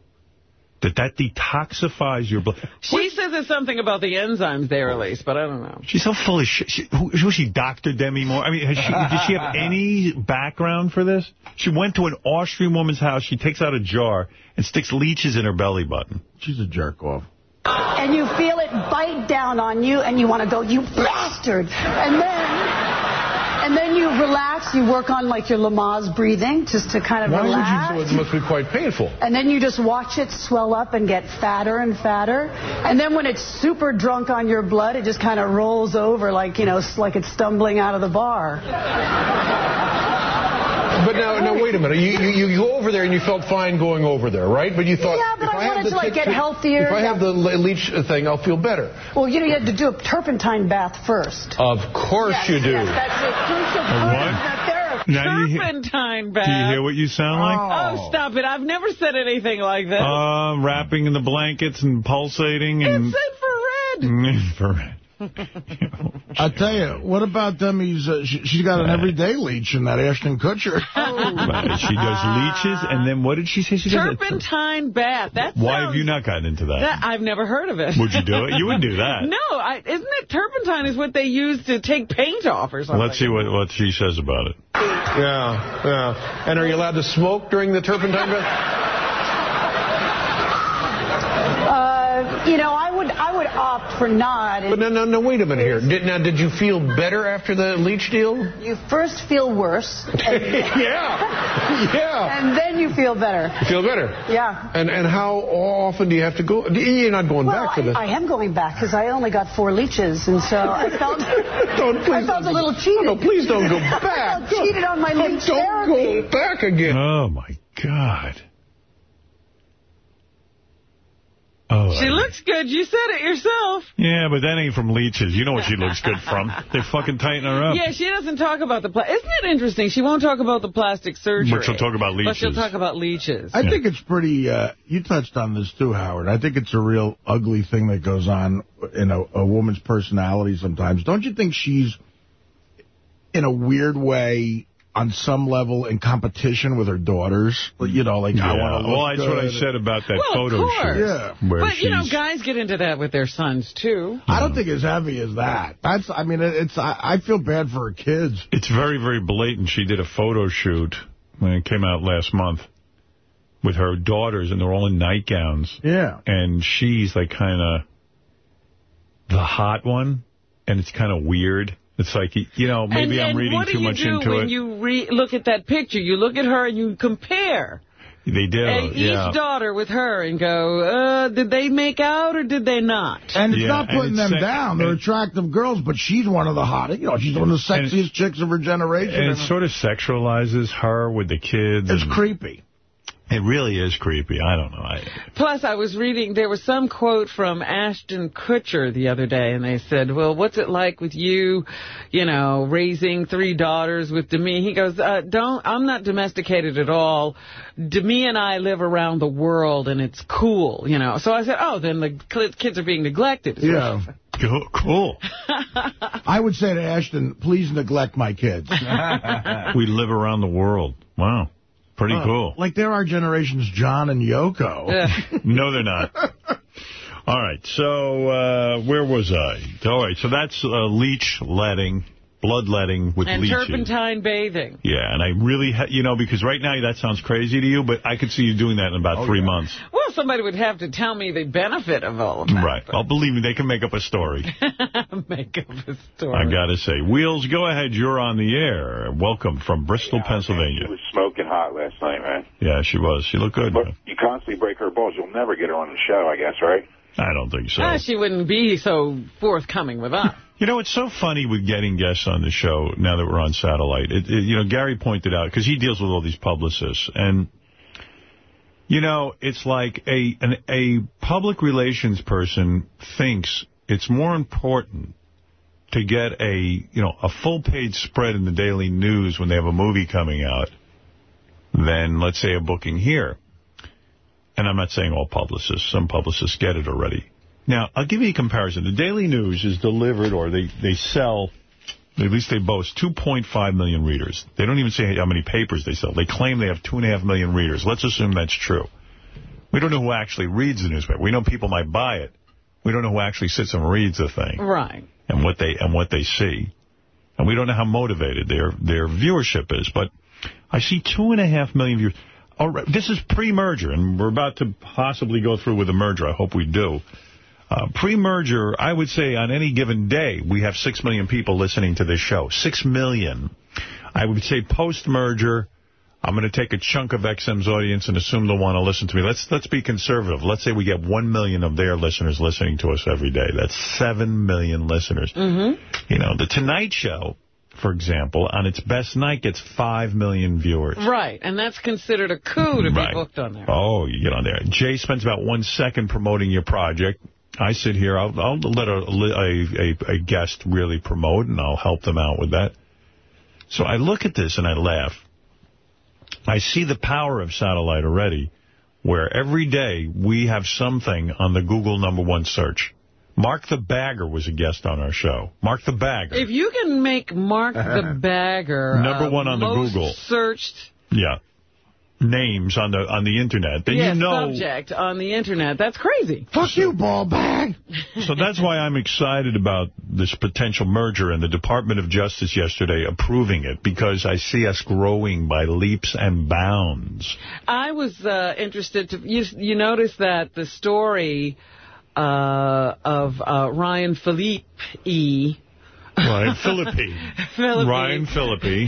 That that detoxifies your blood. She says there's something about the enzymes they release, but I don't know. She's so full of shit. She, who, was she Dr. Demi Moore? I mean, has she, did she have any background for this? She went to an Austrian woman's house. She takes out a jar and sticks leeches in her belly button. She's a jerk off. and you feel it bite down on you, and you want to go, you bastard. And then, and then you relax. You work on like your Lamaze breathing, just to kind of Why relax. would you? do It must be quite painful. And then you just watch it swell up and get fatter and fatter. And then when it's super drunk on your blood, it just kind of rolls over like, you know, like it's stumbling out of the bar. But now, now wait a minute. You, you, you go over there and you felt fine going over there, right? But you thought, Yeah, but if I wanted to, like, tick- get healthier. If I have the leech thing, I'll feel better. Well, you know, you had to do a turpentine bath first. Of course you do. Yes, that's a crucial part of therapy. Now you hear- Turpentine Do you hear what you sound like? Oh, stop it. I've never said anything like that. Uh, wrapping in the blankets and pulsating and... infrared. <laughs> <laughs> I tell you, what about Demi's? Uh, she, she's got an everyday leech in that Ashton Kutcher. <laughs> Right, she does <laughs> leeches, and then what did she say she does? Turpentine bath. That Why sounds- have you not gotten into that? That, I've never heard of it. Would you do it? You wouldn't do that. No, I, isn't it turpentine is what they use to take paint off or something? Let's see what, what she says about it. Yeah, yeah. And are you allowed to smoke during the turpentine bath? Uh, you know, I would I would opt for not. But no, no, no. Wait a minute here. Did, now, did you feel better after the leech deal? You first feel worse. <laughs> And, yeah, yeah. And then you feel better. You feel better. Yeah. And and how often do you have to go? You're not going Well, back for this. I, I am going back because I only got four leeches, and so I <laughs> felt don't, I felt a little cheated. No, please don't go <laughs> I back. felt cheated on my leech Don't therapy. go back again. Oh, my God. Oh, She looks good. You said it yourself. yeah, but that ain't from leeches. You know what she looks good from. <laughs> They fucking tighten her up. Yeah, she doesn't talk about the... Pla- Isn't it interesting? She won't talk about the plastic surgery. But she'll talk about leeches. But she'll talk about leeches. I think it's pretty, uh, you touched on this too, Howard. I think it's a real ugly thing that goes on in a, a woman's personality sometimes. Don't you think she's, in a weird way, on some level in competition with her daughters? You know, like, I want to look Well, that's what I said about that Well, photo course. shoot. Yeah. Where But, you know, guys get into that with their sons, too. I don't think as heavy as that. That's, I mean, it's, I, I feel bad for her kids. It's very, very blatant. She did a photo shoot when it came out last month with her daughters, and they're all in nightgowns. Yeah. And she's like kind of the hot one, and it's kind of weird. It's like, you know, maybe and, I'm reading too much and reading what do you do when it. you re- look at that picture? You look at her and you compare they do, uh, each daughter with her and go, uh, did they make out or did they not? And it's Yeah, not putting it's them down. They're attractive girls, but she's one of the hottest. You know, she's one of the sexiest chicks of her generation. And it sort of sexualizes her with the kids. it's creepy. It really is creepy. I don't know. I, Plus, I was reading, there was some quote from Ashton Kutcher the other day, and they said, well, what's it like with you, you know, raising three daughters with Demi? He goes, uh, don't, I'm not domesticated at all. Demi and I live around the world, and it's cool, you know. So I said, oh, then the cl- kids are being neglected. Yeah. <laughs> cool. cool. I would say to Ashton, please neglect my kids. <laughs> we live around the world. Wow. Pretty Oh, cool. Like they're our generation's John and Yoko. <laughs> no, they're not. All right, so uh, where was I? All right, so that's uh, leech letting, bloodletting with and leeches. turpentine bathing. Yeah, and I really, ha you know, because right now that sounds crazy to you, but I could see you doing that in about oh, three months. Well, somebody would have to tell me the benefit of all of that. Right. I'll believe me, they can make up a story. <laughs> Make up a story. I got to say. Wheels, go ahead. You're on the air. Welcome from Bristol, Pennsylvania. She was smoking hot last night, man. Yeah, she was. She looked good. But you constantly break her balls. You'll never get her on the show, I guess, right? I don't think so. Ah, she wouldn't be so forthcoming with us. <laughs> You know, it's so funny with getting guests on the show now that we're on satellite. It, it, you know, Gary pointed out, because he deals with all these publicists, and, you know, it's like a an, a public relations person thinks it's more important to get a, you know, a full-page spread in the Daily News when they have a movie coming out than, let's say, a booking here. And I'm not saying all publicists. Some publicists get it already. Now, I'll give you a comparison. The Daily News is delivered, or they, they sell, at least they boast, 2.5 million readers. They don't even say how many papers they sell. They claim they have 2.5 million readers. Let's assume that's true. We don't know who actually reads the newspaper. We know people might buy it. We don't know who actually sits and reads the thing. Right. And what they and what they see. And we don't know how motivated their, their viewership is. But I see 2.5 million viewers. All right, this is pre-merger, and we're about to possibly go through with a merger. I hope we do. Uh, Pre-merger, I would say on any given day, we have 6 million people listening to this show. 6 million. I would say post-merger, I'm going to take a chunk of XM's audience and assume they'll want to listen to me. Let's let's be conservative. Let's say we get 1 million of their listeners listening to us every day. That's 7 million listeners. Mm-hmm. You know, The Tonight Show, for example, on its best night gets 5 million viewers. Right, and that's considered a coup to Right. be booked on there. Oh, you get on there. Jay spends about one second promoting your project. I sit here. I'll, I'll let a, a, a, a guest really promote, and I'll help them out with that. So I look at this and I laugh. I see the power of satellite already, where every day we have something on the Google number one search. Mark the Bagger was a guest on our show. Mark the Bagger. If you can make Mark the <laughs> Bagger Number uh, one on the most Google. searched Yeah. Names on the on the Internet. Then yes, you know subject on the Internet. That's crazy. Fuck you, ball bag. So that's why I'm excited about this potential merger and the Department of Justice yesterday approving it because I see us growing by leaps and bounds. I was uh, interested to you. You notice that the story uh, of uh, Ryan Phillippe E. Ryan Phillippe. <laughs> Phillippe. Ryan Phillippe,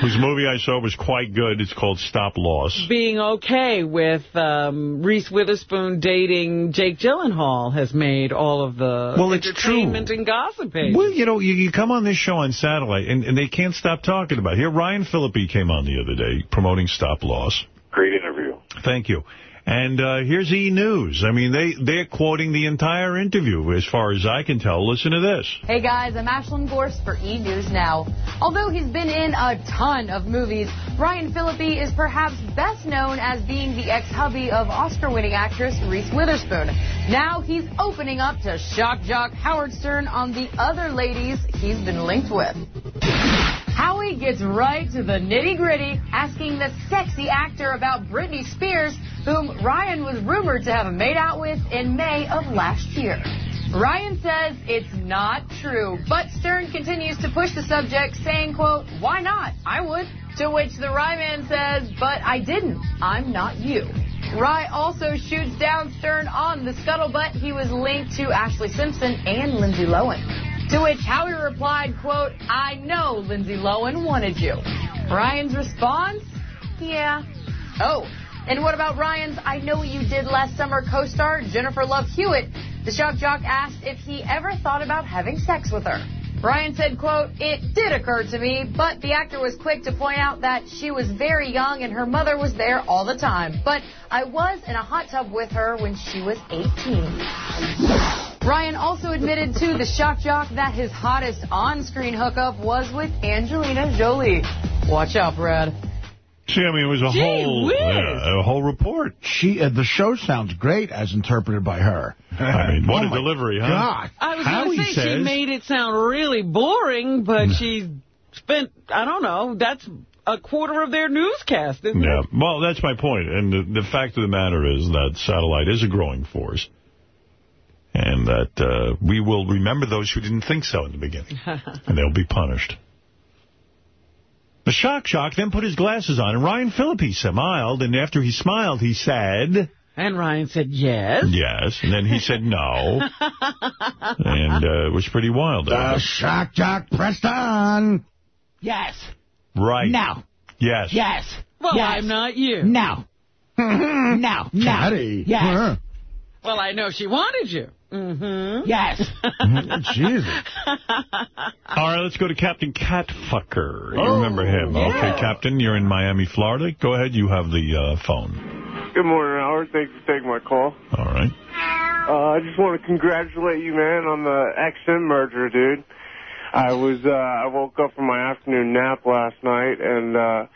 whose movie I saw was quite good. It's called Stop Loss. being okay with um, Reese Witherspoon dating Jake Gyllenhaal has made all of the Well, it's entertainment and gossip pages. Well, you know, you, you come on this show on satellite, and, and they can't stop talking about it. Here, Ryan Phillippe came on the other day promoting Stop Loss. Great interview. Thank you. And uh, here's E! News. I mean, they, they're quoting the entire interview, as far as I can tell. Listen to this. Hey guys, I'm Ashlan Gorse for E! News Now. Although he's been in a ton of movies, Ryan Phillippe is perhaps best known as being the ex-hubby of Oscar-winning actress Reese Witherspoon. Now he's opening up to shock jock Howard Stern on the other ladies he's been linked with. Howie gets right to the nitty-gritty, asking the sexy actor about Britney Spears, whom Ryan was rumored to have made out with in May of last year. Ryan says it's not true, but Stern continues to push the subject, saying, quote, why not? I would. To which the Ryman says, but I didn't. I'm not you. Rye also shoots down Stern on the scuttlebutt he was linked to Ashlee Simpson and Lindsay Lohan. To which Howie replied, quote, I know Lindsay Lohan wanted you. Ryan's response? Yeah. Oh, and what about Ryan's I Know You Did Last Summer co-star Jennifer Love Hewitt? The shock jock asked if he ever thought about having sex with her. Ryan said, quote, it did occur to me, but the actor was quick to point out that she was very young and her mother was there all the time. But I was in a hot tub with her when she was 18. Ryan also admitted to the shock jock that his hottest on-screen hookup was with Angelina Jolie. Watch out, Brad. See, I mean, it was a Gee whole whiz. yeah, a whole report. She, uh, the show sounds great as interpreted by her. I mean, what Oh a delivery, huh? God. I was Howie going to say she made it sound really boring, but she spent, I don't know, that's a quarter of their newscast, isn't Yeah, it? well, that's my point. And the, the fact of the matter is that satellite is a growing force. And that uh, we will remember those who didn't think so in the beginning. <laughs> and they'll be punished. The shock shock then put his glasses on, and Ryan Phillippe smiled, and after he smiled, he said... And Ryan said yes. Yes, and then he said no, <laughs> and uh, it was pretty wild. The shock jock Preston. Yes. Right. Now. Yes. Yes. Well, yes. I'm not you. Now. now. Now. Caddy. Yes. Well, I know she wanted you. Mm-hmm. Yes. <laughs> Jesus. <laughs> All right, let's go to Captain Catfucker. You Oh, remember him. yeah. Okay, Captain, you're in Miami, Florida. Go ahead, you have the uh, phone. Good morning, Howard. Thanks for taking my call. All right. Uh, I just want to congratulate you, man, on the XM merger, dude. I was uh, I woke up from my afternoon nap last night and uh,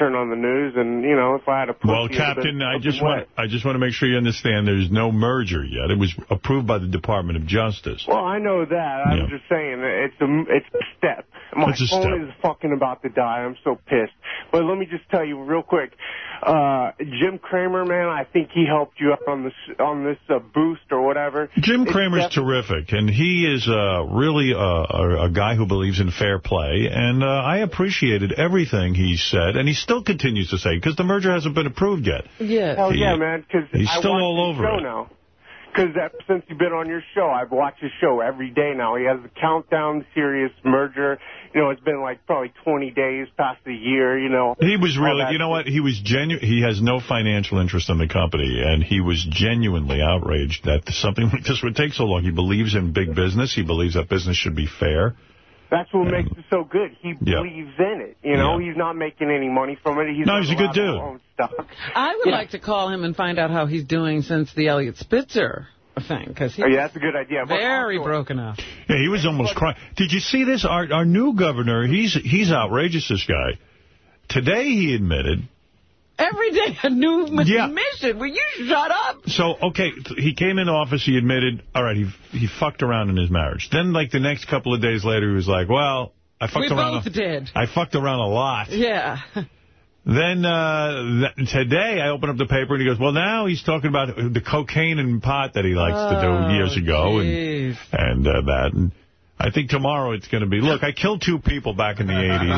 turned on the news, and you know, if I had a Well, Captain, I just want. I just want to make sure you understand there's no merger yet. It was approved by the Department of Justice. Well, I know that. I'm just saying it's a it's a step. My It's a phone step. is fucking about to die. I'm so pissed. But let me just tell you real quick. Uh, Jim Cramer, man, I think he helped you up on this on this uh, boost or whatever. Jim It's Cramer's terrific, and he is uh, really a, a, a guy who believes in fair play, and uh, I appreciated everything he said, and he still continues to say, because the merger hasn't been approved yet. Yeah. Hell He- yeah, man. Because he's I still all over it. now. Because since you've been on your show, I've watched his show every day now. He has the countdown, Sirius merger. You know, it's been like probably 20 days past a year. You know, He was really, you know what, he was genuine. He has no financial interest in the company, and he was genuinely outraged that something <laughs> like this would take so long. He believes in big business. He believes that business should be fair. That's what makes it so good. He Yeah. believes in it. You know, he's not making any money from it. He's No, not he's a good dude. I would like to call him and find out how he's doing since the Eliot Spitzer thing, because he's Oh, yeah, that's a good idea. Very broken up. Yeah, he was almost crying. Did you see this? Our our new governor, he's he's outrageous, this guy. Today he admitted Every day a new Yeah. mission. Will you shut up? So, okay, he came into office, he admitted, all right, he he fucked around in his marriage. Then, like, the next couple of days later, he was like, well, I fucked we around. both a, did. I fucked around a lot. Yeah. <laughs> Then, uh, th today, I open up the paper, and he goes, well, now he's talking about the cocaine and pot that he likes to Oh, do years ago, and, and uh, that. And I think tomorrow it's going to be, look, I killed two people back in the 80s.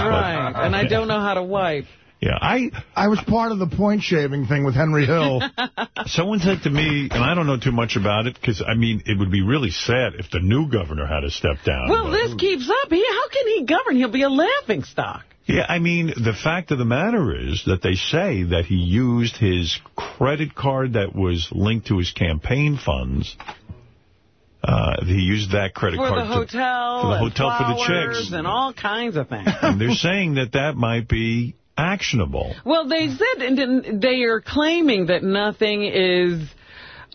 but- and I don't know how to wipe. Yeah, I I was part of the point shaving thing with Henry Hill. <laughs> Someone said to me, and I don't know too much about it, because, I mean, it would be really sad if the new governor had to step down. Well, this keeps up. He, how can he govern? He'll be a laughing stock. Yeah, I mean, the fact of the matter is that they say that he used his credit card that was linked to his campaign funds. Uh, he used that credit For card the to- hotel, for the and hotel for the flowers chicks. and all kinds of things. And they're saying that that might be actionable. Well, they said, and they are claiming that nothing is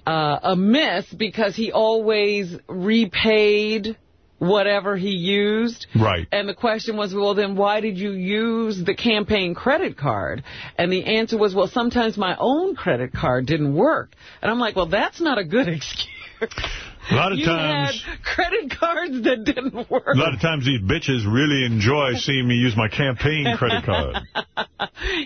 uh, amiss because he always repaid whatever he used. Right. And the question was, well, then why did you use the campaign credit card? And the answer was, well, sometimes my own credit card didn't work. And I'm like, well, that's not a good <laughs> excuse. A lot of you times... had credit cards that didn't work. A lot of times these bitches really enjoy seeing me use my campaign credit card. <laughs>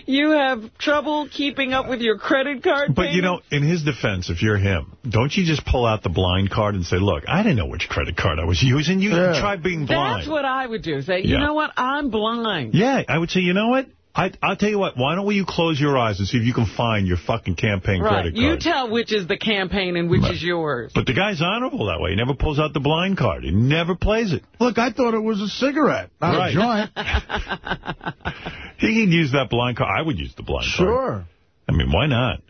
You have trouble keeping up with your credit card But, you know, in his defense, if you're him, don't you just pull out the blind card and say, look, I didn't know which credit card I was using. You try being blind. That's what I would do. Say, you Yeah. know what? I'm blind. Yeah, I would say, you know what? I, I'll tell you what, why don't you close your eyes and see if you can find your fucking campaign Right. credit card. You tell which is the campaign and which is yours. but the guy's honorable that way. He never pulls out the blind card. He never plays it. Look, I thought it was a cigarette, not Right. a joint. <laughs> He can use that blind card. I would use the blind card. Sure. I mean, why not?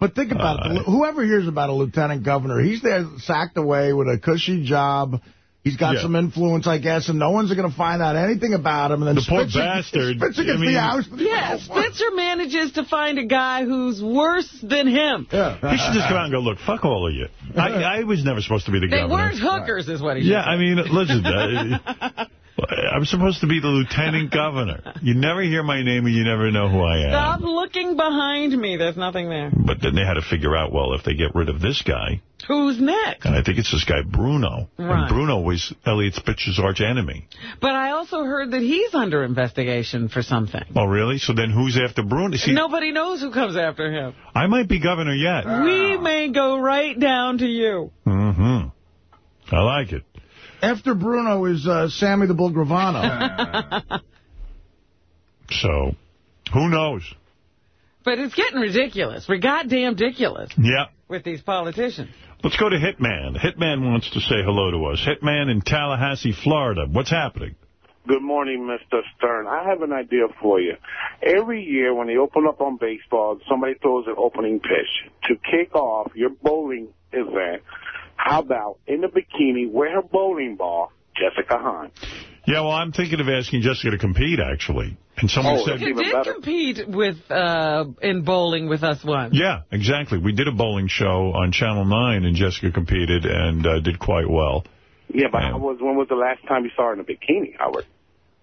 But think about Uh, it. Whoever hears about a lieutenant governor, he's there sacked away with a cushy job. He's got Yeah. some influence, I guess, and no one's going to find out anything about him. And then The poor Spitzer, bastard, Spitzer I mean- the house. Yeah, <laughs> Spitzer manages to find a guy who's worse than him. He should just come out and go, look, fuck all of you. I, I was never supposed to be the They governor. weren't hookers, is what he Yeah, said. I mean, listen, uh, <laughs> <laughs> I'm supposed to be the lieutenant governor. You never hear my name and you never know who I am. Stop looking behind me. There's nothing there. But then they had to figure out, well, if they get rid of this guy, Who's next? and I think it's this guy Bruno, Right. and Bruno was Eliot Spitzer's arch enemy. But I also heard that he's under investigation for something. Oh, really? So then who's after Bruno? See, Nobody knows who comes after him. I might be governor yet. We may go right down to you. Mm-hmm. I like it. After Bruno is uh, Sammy the Bull Gravano. <laughs> So, who knows? But it's getting ridiculous. We're goddamn ridiculous Yeah. with these politicians. Let's go to Hitman. Hitman wants to say hello to us. Hitman in Tallahassee, Florida. What's happening? Good morning, Mr. Stern. I have an idea for you. Every year when they open up on baseball, somebody throws an opening pitch. To kick off your bowling event, how about in the bikini, wear her bowling ball, Jessica Hahn? Yeah, well, I'm thinking of asking Jessica to compete, actually. And someone Oh, said... You did compete with uh, in bowling with us once. Yeah, exactly. We did a bowling show on Channel 9, and Jessica competed and uh, did quite well. Yeah, but how was, when was the last time you saw her in a bikini, Howard?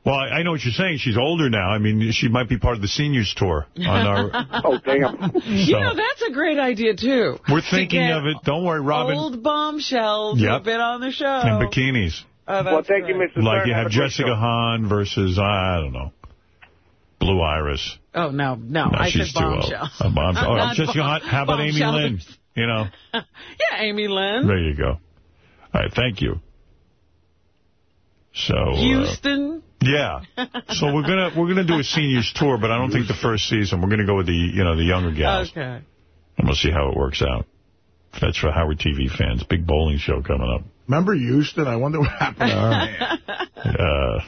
Well, I, I know what you're saying. She's older now. I mean, she might be part of the seniors tour on our... <laughs> oh, damn. <laughs> You know, that's a great idea, too. We're thinking get of it. Don't worry, Robin. Old bombshells Yep. who've been on the show. And bikinis. Oh, well, thank you, great. Mr. Like Stern. you have a great Jessica. Hahn versus, I don't know, Blue Iris. Oh, no, no. No, I she's said too old. bombshells. Uh, bombs- oh, not Jessica Hahn. How about Amy. Lynn? You know, <laughs> Yeah, Amy Lynn. there you go. All right, thank you. So, uh, Houston. Yeah. So we're gonna we're gonna do a seniors tour, but I don't think the first season. We're gonna go with the you know the younger guys. Okay. and we'll see how it works out. That's for Howard TV fans. Big bowling show coming up. Remember Houston? I wonder what happened to <laughs> her. Uh,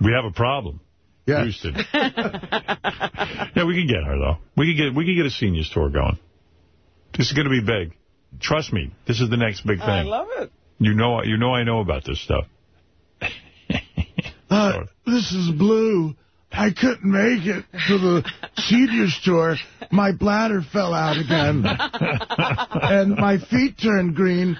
we have a problem. Yes. Houston. yeah, we can get her though. We can get we can get a seniors tour going. This is going to be big. Trust me. This is the next big thing. I love it. You know you know I know about this stuff. Uh, this is Blue. I couldn't make it to the <laughs> seniors tour. My bladder fell out again. <laughs> and my feet turned green.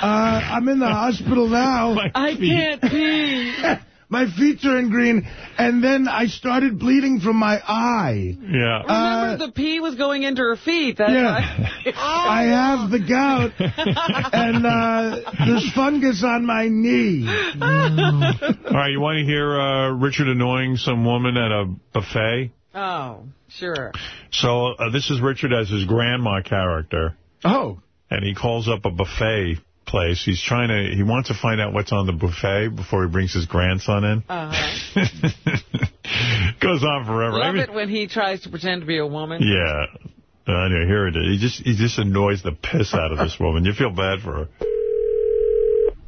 Uh, I'm in the hospital now. I can't pee. <laughs> my feet turned green, and then I started bleeding from my eye. Yeah. Remember, the pee was going into her feet. That's yeah. <laughs> I have the gout, <laughs> and uh, there's fungus on my knee. All right, you want to hear uh, Richard annoying some woman at a buffet? Oh, sure. So uh, this is Richard as his grandma character. Oh. And he calls up a buffet place. He's trying to, he wants to find out what's on the buffet before he brings his grandson in. Uh-huh. <laughs> Goes on forever. Love I mean, it when he tries to pretend to be a woman. Yeah. I know, here it is. He just, he just annoys the piss out of this <laughs> woman. You feel bad for her.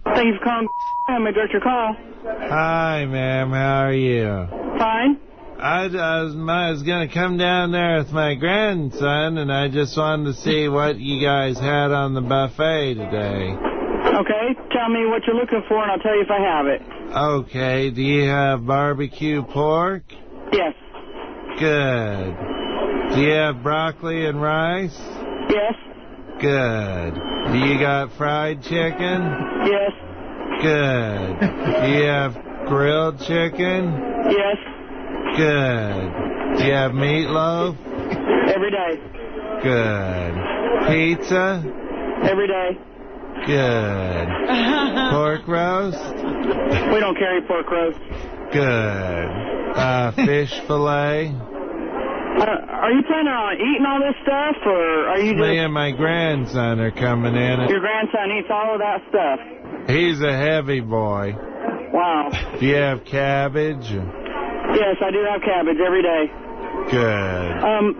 Thank you for calling. I'm a direct your call. Hi, ma'am. How are you? Fine. I, I was, I was going to come down there with my grandson, and I just wanted to see what you guys had on the buffet today. Okay. Tell me what you're looking for, and I'll tell you if I have it. Okay. Do you have barbecue pork? Yes. Good. Do you have broccoli and rice? Yes. Good. Do you got fried chicken? Yes. Good. Do you have grilled chicken? Yes. Good. Do you have meatloaf? Every day. Good. Pizza? Every day. Good. Pork roast? We don't carry pork roast. Good. Uh, fish fillet? Uh, are you planning on eating all this stuff, or are you just... Me and my grandson are coming in. Your grandson eats all of that stuff. He's a heavy boy. Wow. Do you have cabbage? Yes, I do have cabbage every day. Good. Um,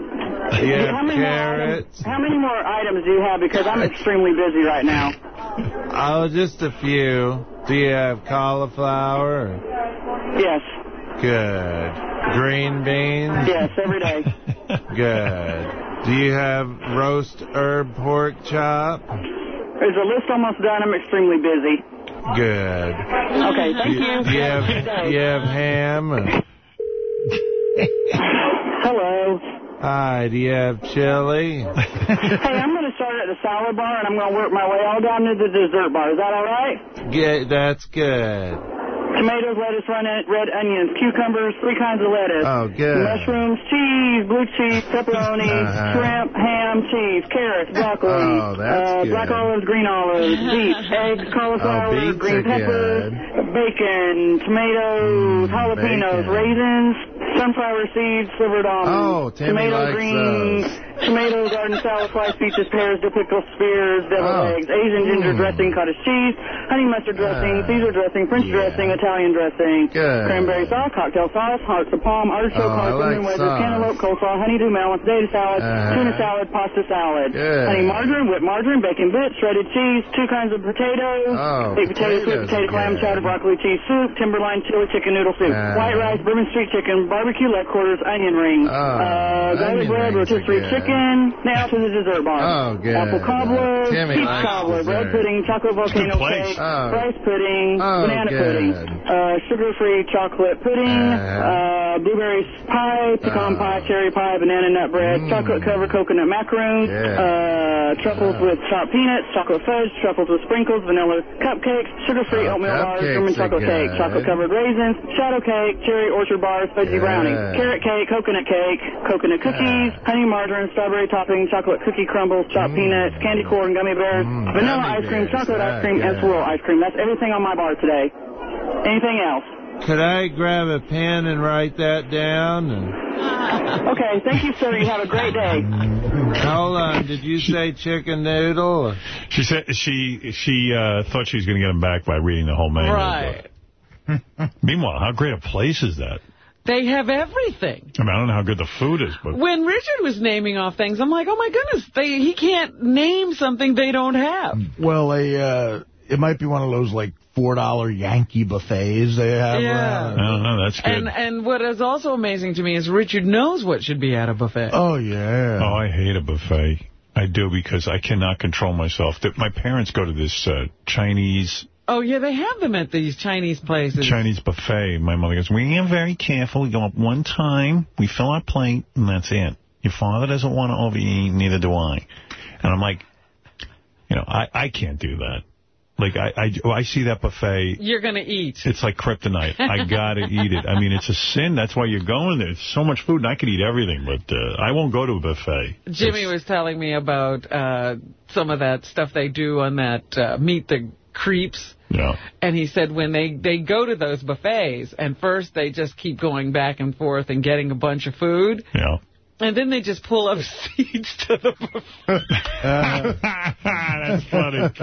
you how many items, how many more items do you have? Because I'm extremely busy right now. <laughs> Oh, just a few. Do you have cauliflower? Yes. Good. Green beans? Yes, every day. <laughs> Good. Do you have roast herb pork chop? Is the list almost done? I'm extremely busy. Good. Okay, thank you. Do you <laughs> good have, you have ham? Hello. Hi, do you have chili? <laughs> Hey, I'm going to start at the salad bar, and I'm going to work my way all down to the dessert bar. Is that all right? Yeah, that's good. Tomatoes, lettuce, red red onions, cucumbers, three kinds of lettuce. Oh, good. Mushrooms, cheese, blue cheese, pepperoni, <laughs> Uh-huh. shrimp, ham, cheese, carrots, broccoli, Oh, that's uh, good. black olives, green olives, <laughs> beets, eggs, cauliflower, Oh, beets green are peppers, bacon, tomatoes, jalapenos, bacon. raisins, sunflower seeds, slivered almonds, Oh, tomato likes greens, tomato garden salad, sliced peaches, pears, dill pickles, spears, deviled Oh. eggs, Asian ginger Mm. dressing, cottage cheese, honey mustard dressing, Caesar dressing, French dressing, Italian dressing, Good. cranberry sauce, cocktail sauce, hearts of palm, artichoke, Oh, hearts, like onion wedges, sauce. cantaloupe, coleslaw, honeydew melon, potato salad, Uh-huh. tuna salad, pasta salad, Good. honey margarine, whipped margarine, bacon bits, shredded cheese, two kinds of potatoes, Oh, baked potato potatoes soup, potato clam good. chowder, broccoli cheese soup, timberline chili chicken noodle soup, Uh-huh. white rice, bourbon street chicken, barbecue leg quarters, onion rings, Oh, uh, garlic bread, rings are rotisserie good. chicken, now to the dessert bar. Oh, good. Apple cobbler, Timmy peach likes cobbler, bread pudding, chocolate volcano cake, Oh. rice pudding, Oh, banana good. pudding, uh, sugar-free chocolate pudding, Uh-huh. uh, blueberry pie, pecan pie, cherry pie, banana nut bread, Mm. chocolate covered coconut macaroons, Yeah. uh, truffles with chopped peanuts, chocolate fudge, truffles with sprinkles, vanilla cupcakes, sugar-free Oh, oatmeal bars, German chocolate cake, chocolate covered raisins, shadow cake, cherry orchard bars, fudgy brownie, carrot cake, coconut cake, coconut cookies, honey margarine, strawberry topping, chocolate cookie crumbles, chopped peanuts, candy corn, gummy bears, vanilla Mm. gummy ice cream, chocolate ice cream, and swirl ice cream. That's everything on my bar today. Anything else? Could I grab a pen and write that down? Okay, thank you, sir. You have a great day. Hold on. Did you say chicken noodle? She said she she uh, thought she was going to get him back by reading the whole menu. Right. <laughs> Meanwhile, how great a place is that? They have everything. I mean, I don't know how good the food is, but When Richard was naming off things, I'm like, oh, my goodness, they, he can't name something they don't have. Well, a, uh, it might be one of those, like, $4 Yankee buffets they have Yeah. around. I don't know. That's good. And and what is also amazing to me is Richard knows what should be at a buffet. Oh, yeah. Oh, I hate a buffet. I do because I cannot control myself. That My parents go to this uh, Chinese Oh, yeah, they have them at these Chinese places. Chinese buffet. My mother goes, we are very careful. We go up one time, we fill our plate, and that's it. Your father doesn't want to overeat, neither do I. And I'm like, you know, I, I can't do that. Like, I, I, I see that buffet, You're going to eat. it's like kryptonite. I got to <laughs> eat it. I mean, it's a sin. That's why you're going there. There's so much food, and I could eat everything, but uh, I won't go to a buffet. Jimmy was telling me about uh, some of that stuff they do on that uh, Meet the Creeps. Yeah. And he said when they, they go to those buffets, and first they just keep going back and forth and getting a bunch of food. Yeah. And then they just pull up <laughs> seats to the buffet. That's funny. <laughs>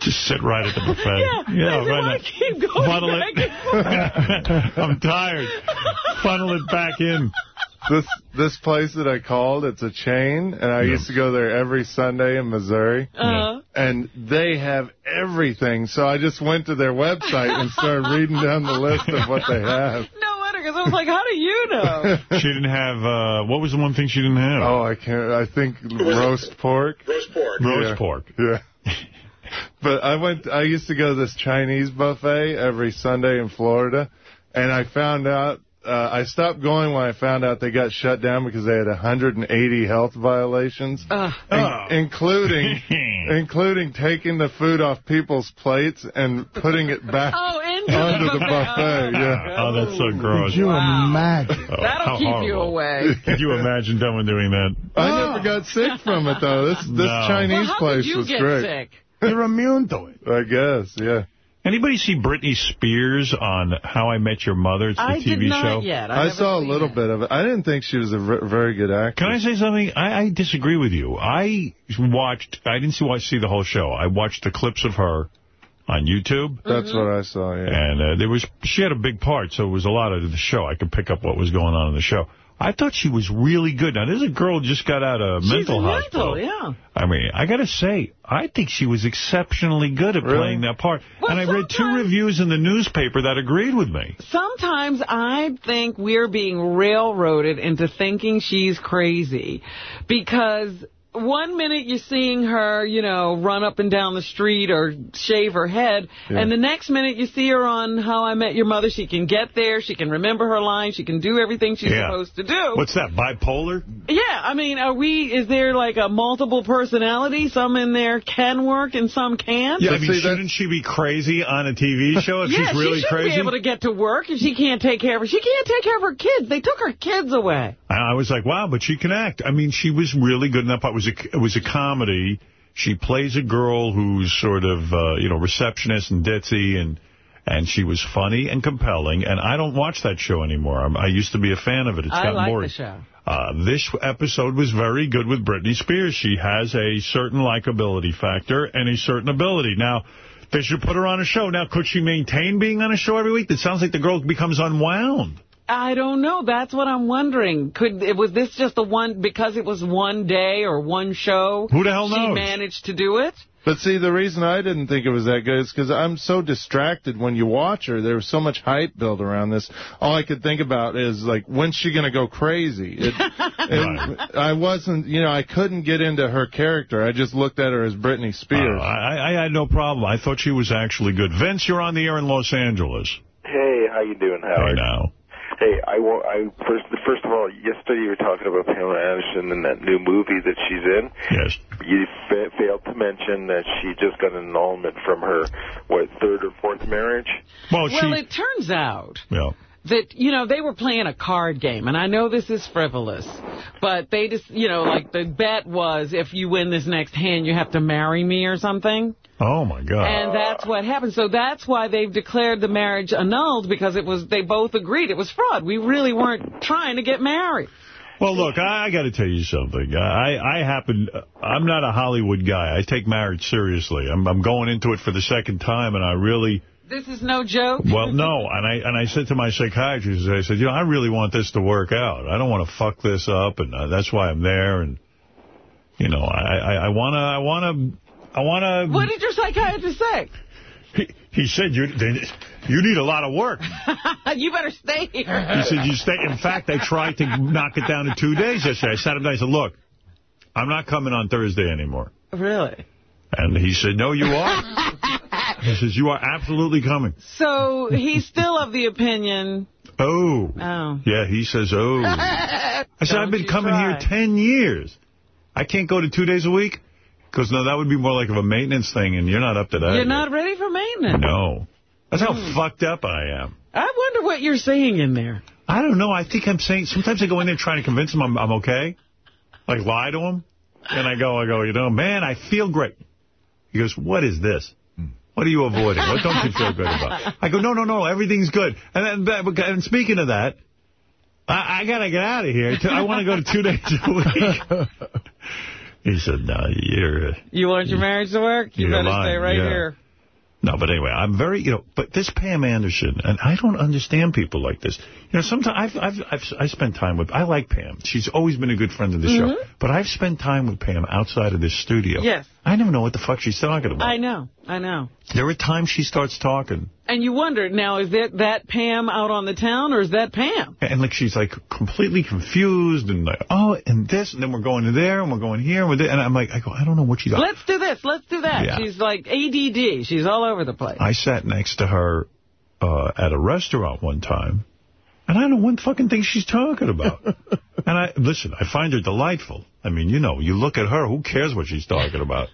Just sit right at the buffet. Yeah, right I now. keep going Funnel back it. <laughs> I'm tired. Funnel it back in. This this place that I called, it's a chain, and I used to go there every Sunday in Missouri. Uh-huh. And they have everything, so I just went to their website and started reading down the list of what they have. No wonder, because I was like, how do you know? <laughs> She didn't have, uh, what was the one thing she didn't have? Oh, I can't. I think roast pork. Roast pork. Roast Yeah. pork. Yeah. <laughs> But I went. I used to go to this Chinese buffet every Sunday in Florida, and I found out. Uh, I stopped going when I found out they got shut down because they had 180 health violations, Uh, in- including <laughs> including taking the food off people's plates and putting it back <laughs> Oh, into onto the the buffet. Yeah. Oh, that's so gross. Could you imagine? Oh, That'll how keep you away. <laughs> Could you imagine someone doing that? I never got sick from it though. This this No. Chinese Well, how place could you was get great. sick? You're immune to it. I guess, yeah. Anybody see Britney Spears on How I Met Your Mother? It's the I TV did not show. yet. I, I, saw a little bit of it. I didn't think she was a very good actress. Can I say something? I, I disagree with you. I watched, I didn't see, see the whole show. I watched the clips of her on YouTube. That's what I saw, yeah. And uh, there was she had a big part, so it was a lot of the show. I could pick up what was going on in the show. I thought she was really good. Now, there's a girl who just got out of She's mental mental, hospital. yeah. I mean, I got to say, I think she was exceptionally good at Really? playing that part. Well, and I read two reviews in the newspaper that agreed with me. Sometimes I think we're being railroaded into thinking she's crazy because one minute you're seeing her, you know, run up and down the street or shave her head, Yeah. and the next minute you see her on How I Met Your Mother. She can get there, she can remember her lines, she can do everything she's Yeah. supposed to do. What's that, bipolar? Yeah, I mean, are we, is there like a multiple personality? Some in there can work and some can't? Yeah, I mean, see, shouldn't she be crazy on a TV show if <laughs> yeah, she's really she should crazy? be able to get to work if she can't take care of her. She can't take care of her kids. They took her kids away. And I was like, wow, but she can act. I mean, she was really good in that part. It was a, it was a comedy. She plays a girl who's sort of, uh, you know, receptionist and ditzy, and And she was funny and compelling, and I don't watch that show anymore. I'm, I used to be a fan of it. It's I gotten like boring. the show. Uh, this episode was very good with Britney Spears. She has a certain likability factor and a certain ability. Now, they should put her on a show. Now, could she maintain being on a show every week? It sounds like the girl becomes unwound. I don't know. That's what I'm wondering. Could Was this just the one, because it was one day or one show? Who the hell She knows? managed to do it? But see, the reason I didn't think it was that good is because I'm so distracted when you watch her. There was so much hype built around this. All I could think about is, like, when's she going to go crazy? It, <laughs> it- I wasn't, you know, I couldn't get into her character. I just looked at her as Britney Spears. Uh, I, I had no problem. I thought she was actually good. Vince, you're on the air in Los Angeles. Hey, how you doing, Howard? Hey, now. Hey, I, wa- I first first of all, yesterday you were talking about Pamela Anderson and that new movie that she's in. Yes. You fa- failed to mention that she just got an annulment from her what third or fourth marriage. Well, well, it turns out Yeah. That, you know, they were playing a card game. And I know this is frivolous, but they just, you know, like the bet was if you win this next hand, you have to marry me or something. Oh, my God. And that's what happened. So that's why they've declared the marriage annulled because it was they both agreed it was fraud. We really weren't trying to get married. Well, look, I, I got to tell you something. I, I happen, uh, I'm not a Hollywood guy. I take marriage seriously. I'm, I'm going into it for the second time, and I really, This is no joke. well, no. And I and I said to my psychiatrist, I said, you know, I really want this to work out. I don't want to fuck this up, and uh, that's why I'm there. And you know, I, I, I want to, I want to, I want to. What did your psychiatrist say? He, he said you, you need a lot of work. <laughs> you better stay here. He said, you stay. In fact, I tried to knock it down to two days yesterday. I sat him down. I said, look, I'm not coming on Thursday anymore. Really? And he said, no, you are. <laughs> he says, you are absolutely coming. So he's still of the opinion. Oh. Oh. Yeah, he says, oh. <laughs> I said, I've been coming try. here 10 years. I can't go to two days a week? Because, no, that would be more like of a maintenance thing, and you're not up to that. You're yet. not ready for maintenance. No. That's how Hmm. fucked up I am. I wonder what you're saying in there. I don't know. I think I'm saying, sometimes I go in there trying to convince him I'm, I'm okay. Like, lie to him. And I go, I go, you know, man, I feel great. He goes, what is this? What are you avoiding? What don't you feel good about? I go, no, no, no, everything's good. And then, and speaking of that, I, I got to get out of here. I want to go to two days a week. He said, no, you're... You want your marriage to work? You better lying, stay right yeah. here. No, but anyway, I'm very, you know, but this Pam Anderson, and I don't understand people like this. You know, sometimes I've, I've, I've, I spent time with, I like Pam. She's always been a good friend of the show. Mhm. But I've spent time with Pam outside of this studio. Yes. I never know what the fuck she's talking about. I know. I know. There are times she starts talking, And you wonder, now, is that that Pam out on the town, or is that Pam? and like she's like completely confused, and like, oh, and this, and then we're going to there, and we're going here, and, we're there, and I'm like, I go, I don't know what she's. Let's do this. Let's do that. Yeah. She's like ADD. She's all over the place. I sat next to her uh, at a restaurant one time, and I don't know one fucking thing she's talking about. <laughs> and I listen, I find her delightful. I mean, you know, you look at her, who cares what she's talking about?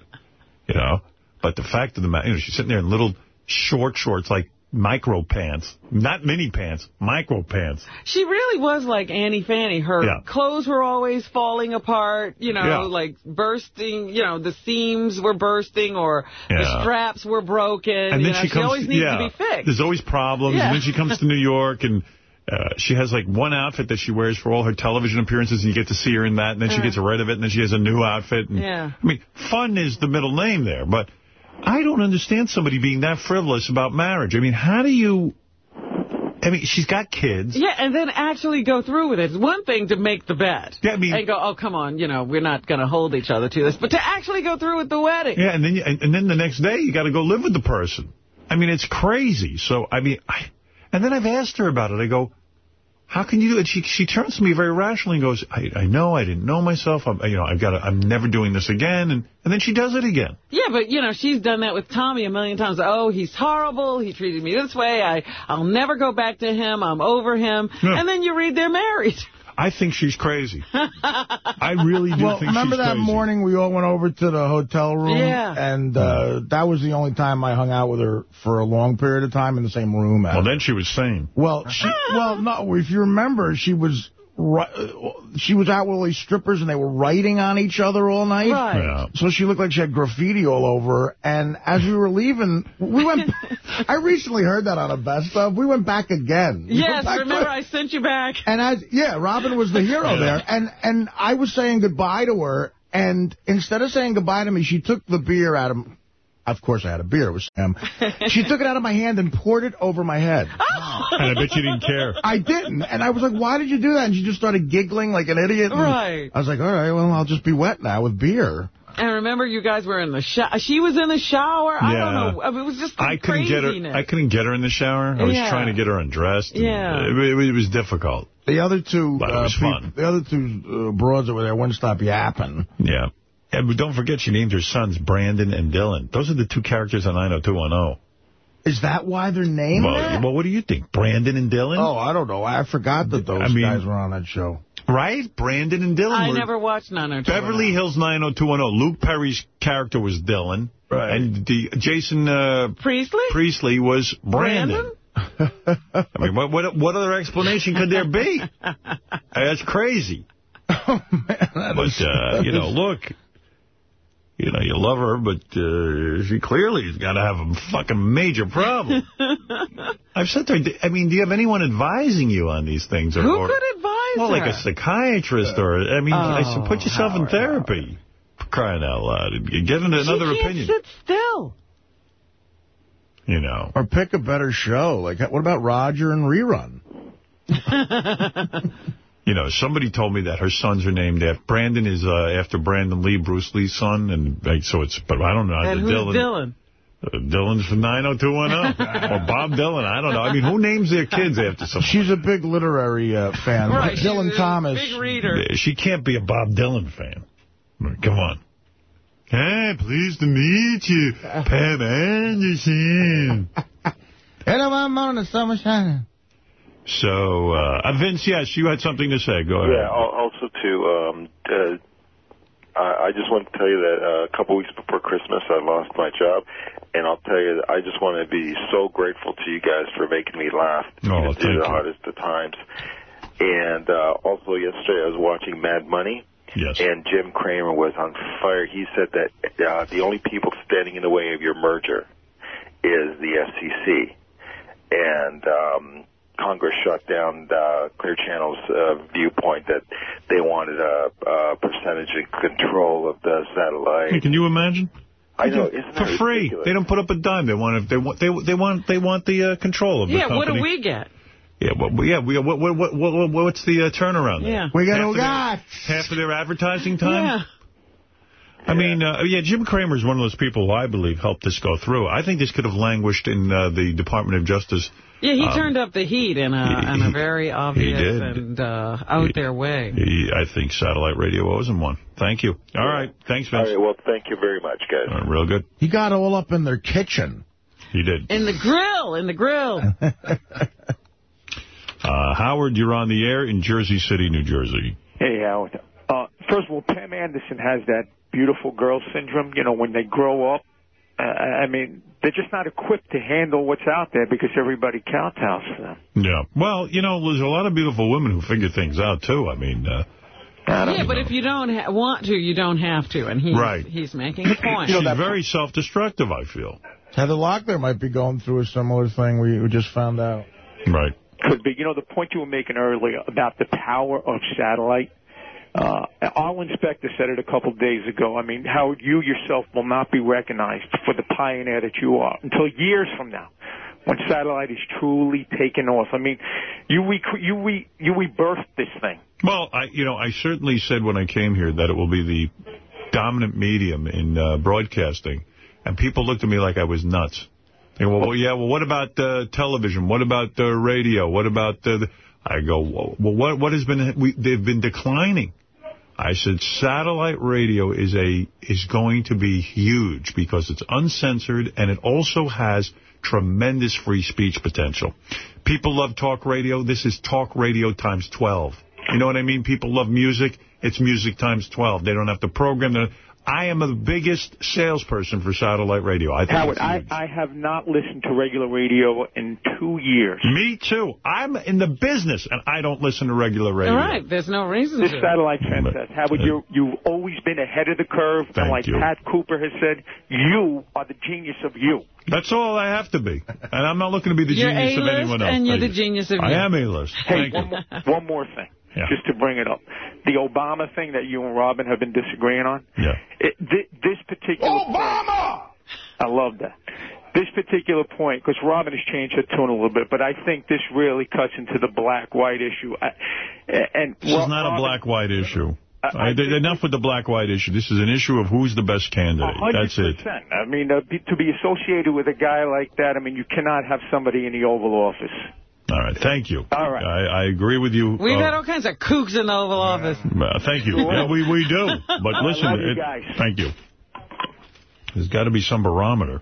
You know? But the fact of the matter, you know, she's sitting there in little short shorts, like micro pants. Not mini pants, micro pants. She really was like Annie Fanny. Her Yeah. clothes were always falling apart, you know, Yeah. like bursting, you know, the seams were bursting or the straps were broken. And then know, she comes, always needs yeah, to be fixed. There's always problems. Yeah. And then she comes to New York and uh, she has like one outfit that she wears for all her television appearances, and you get to see her in that, and then she Uh. gets rid of it, and then she has a new outfit. And, Yeah. I mean, fun is the middle name there, but I don't understand somebody being that frivolous about marriage. I mean, how do you... I mean, she's got kids. Yeah, and then actually go through with it. It's one thing to make the bet. Yeah, I mean- and go, oh, come on, you know, we're not going to hold each other to this. But to actually go through with the wedding. Yeah, and then you, and, and then the next day you got to go live with the person. I mean, it's crazy. So I mean, I, and then I've asked her about it. I go, how can you do it? She she turns to me very rationally and goes, I I know I didn't know myself. I'm you know I've got to, I'm never doing this again. And and then she does it again. Yeah, but, you know, she's done that with Tommy a million times. Oh, he's horrible. He treated me this way. I, I'll never go back to him. I'm over him. Yeah. And then you read they're married. <laughs> I think she's crazy. I really do Well, think remember that crazy. morning we all went over to the hotel room? Yeah. And uh, that was the only time I hung out with her for a long period of time in the same room. Well, then she was sane. Well, she, well, no, if you remember, she was ri- she was out with all these strippers and they were writing on each other all night. Right. Yeah. So she looked like she had graffiti all over her. And as we were leaving, we went. <laughs> I recently heard that on a best of. We went back again. We Yes, went back remember to- I sent you back? and as yeah, Robin was the hero Yeah. there, and and I was saying goodbye to her, and instead of saying goodbye to me, she took the beer out of. Of course, I had a beer. It was Sam. she took it out of my hand and poured it over my head. <laughs> And I bet you didn't care. I didn't, and I was like, "Why did you do that?" And she just started giggling like an idiot. Right. I was like, "All right, well, I'll just be wet now with beer." And remember, you guys were in the shower. She was in the shower. Yeah. I don't know. I mean, it was just I couldn't get her. I couldn't get her in the shower. I was Yeah. trying to get her undressed. Yeah. It, it was difficult. The other two, But it uh, was fun. the other two uh, broads over there wouldn't stop yapping. Yeah. And don't forget, she named her sons Brandon and Dylan. Those are the two characters on 90210. Is that why they're named Well, that? well, what do you think? Brandon and Dylan? Oh, I don't know. I forgot that those I mean- guys were on that show. Right? Brandon and Dylan I were... never watched none of Beverly Hills 90210. Luke Perry's character was Dylan. Right. And the Jason uh, Priestley? Priestley was Brandon. <laughs> I mean, what, what what other explanation could there be? <laughs> That's crazy. <laughs> Oh man, but, uh, you know, look, you know, you love her, but uh, she clearly has got to have a fucking major problem. <laughs> I've said to her, I mean, do you have anyone advising you on these things? Or, Who or- could advise Well, her? like a psychiatrist or, I mean, I said, Oh, put yourself in therapy. For crying out loud. Get another she can't opinion. sit still. You know. Or pick a better show. Like, what about Roger and Rerun? <laughs> You know, somebody told me that her sons are named after, Brandon is uh, after Brandon Lee, Bruce Lee's son, and like, so it's, but I don't know. and who's Dylan, Dylan? Uh, Dylan's from 90210. <laughs> or Bob Dylan, I don't know. I mean, who names their kids after something? She's a big literary uh, fan. Right, Dylan she's a Thomas. big reader. She can't be a Bob Dylan fan. Come on. Hey, pleased to meet you, Pam Anderson. <laughs> And I'm on the summer shining. So, uh, Vince, yes, you had something to say. Go ahead. Yeah, al- also, too, um, uh, I, I just want to tell you that uh, a couple weeks before Christmas, I lost my job. And I'll tell you, I just want to be so grateful to you guys for making me laugh Oh, through the hardest of times. And uh, also, yesterday I was watching Mad Money. Yes. And Jim Cramer was on fire. He said that uh, the only people standing in the way of your merger is the FCC. And um, Congress shut down uh, Clear Channel's uh, viewpoint that they wanted a, a percentage of control of the satellite. Hey, can you imagine? I know, isn't For free. ridiculous? They don't put up a dime. They want they want they they want they want the uh, control of the company. Yeah, what do we get? Yeah, well, yeah, we, what, what, what, what, what's the uh, turnaround there? Yeah. We got half no of their- guy. Half of their advertising time? Yeah. I mean, uh, yeah, Jim Cramer is one of those people who I believe helped this go through. I think this could have languished in uh, the Department of Justice. Yeah, he Um, turned up the heat in a, in a very obvious and uh, out there way. He, I think satellite radio owes him one. Thank you. All right. Thanks, All Vince. right, well, thank you very much, guys. Uh, real good. He got all up in their kitchen. He did. In the grill, in the grill. <laughs> Uh, Howard, you're on the air in Jersey City, New Jersey. Hey, Howard. Uh, first of all, Pam Anderson has that beautiful girl syndrome. You know, when they grow up, I mean, they're just not equipped to handle what's out there because everybody kowtows to them. Yeah. Well, you know, there's a lot of beautiful women who figure things out, too. I mean, uh, Yeah, but if you don't ha want to, you don't have to, and he's, Right. he's making a point. she's very self-destructive, I feel. Heather Locklear might be going through a similar thing we, we just found out. Right. Could be. You know, the point you were making earlier about the power of satellite. Uh, inspector said it a couple days ago. I mean, Howard, you yourself will not be recognized for the pioneer that you are until years from now, when satellite is truly taken off. I mean, you re- you re- you rebirthed this thing. Well, I, you know, I certainly said when I came here that it will be the dominant medium in uh, broadcasting, and people looked at me like I was nuts. They go, well, well, yeah, well, what about uh, television? What about uh, radio? What about uh, the... I go, well, what what has been... We, they've been declining. I said, satellite radio is a is going to be huge because it's uncensored and it also has tremendous free speech potential. People love talk radio. This is talk radio times 12. You know what I mean? People love music. It's music times 12. They don't have to program. Their, I am the biggest salesperson for satellite radio. I think Howard, I. I have not listened to regular radio in two years. Me too. I'm in the business, and I don't listen to regular radio. All right, there's no reason This to. satellite's fantastic. Howard, uh, you you've always been ahead of the curve. and Thank like you. Pat Cooper has said, you are the genius of you. That's all I have to be. And I'm not looking to be the You're genius of anyone else. and you're Thank the you. genius of I you. am A-list. Hey, Thank one, you. more, one more thing, Yeah. just to bring it up. The Obama thing that you and Robin have been disagreeing on. Yeah. It, thi- this particular Obama. I love that. This particular point, because Robin has changed her tune a little bit, but I think this really cuts into the black-white issue. I, and This is not a black-white issue. I, enough with the black-white issue. This is an issue of who's the best candidate. That's it. I mean, uh, be, to be associated with a guy like that, I mean, you cannot have somebody in the Oval Office. All right. Thank you. All right. I, I agree with you. We've uh, had all kinds of kooks in the Oval Office. Uh, thank you. Yeah, we, we do. <laughs> But I listen, love you it- guys. thank you. There's got to be some barometer.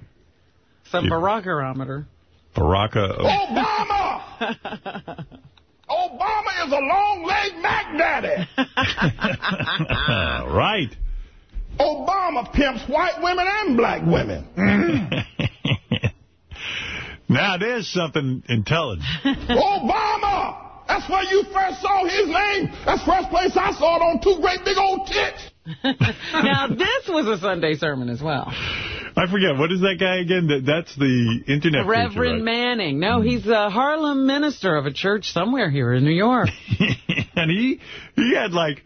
Some Yeah. Barackarometer. Baraka. Obama! <laughs> Obama is a long-legged Mac Daddy. <laughs> right. Obama pimps white women and black women. Now, there's something intelligent. <laughs> Obama! That's where you first saw his name. That's first place I saw it on two great big old tits. <laughs> now, this was a Sunday sermon as well. I forget. What is that guy again? That That's the internet preacher, Reverend right? Manning. No, he's a Harlem minister of a church somewhere here in New York. <laughs> and he he had like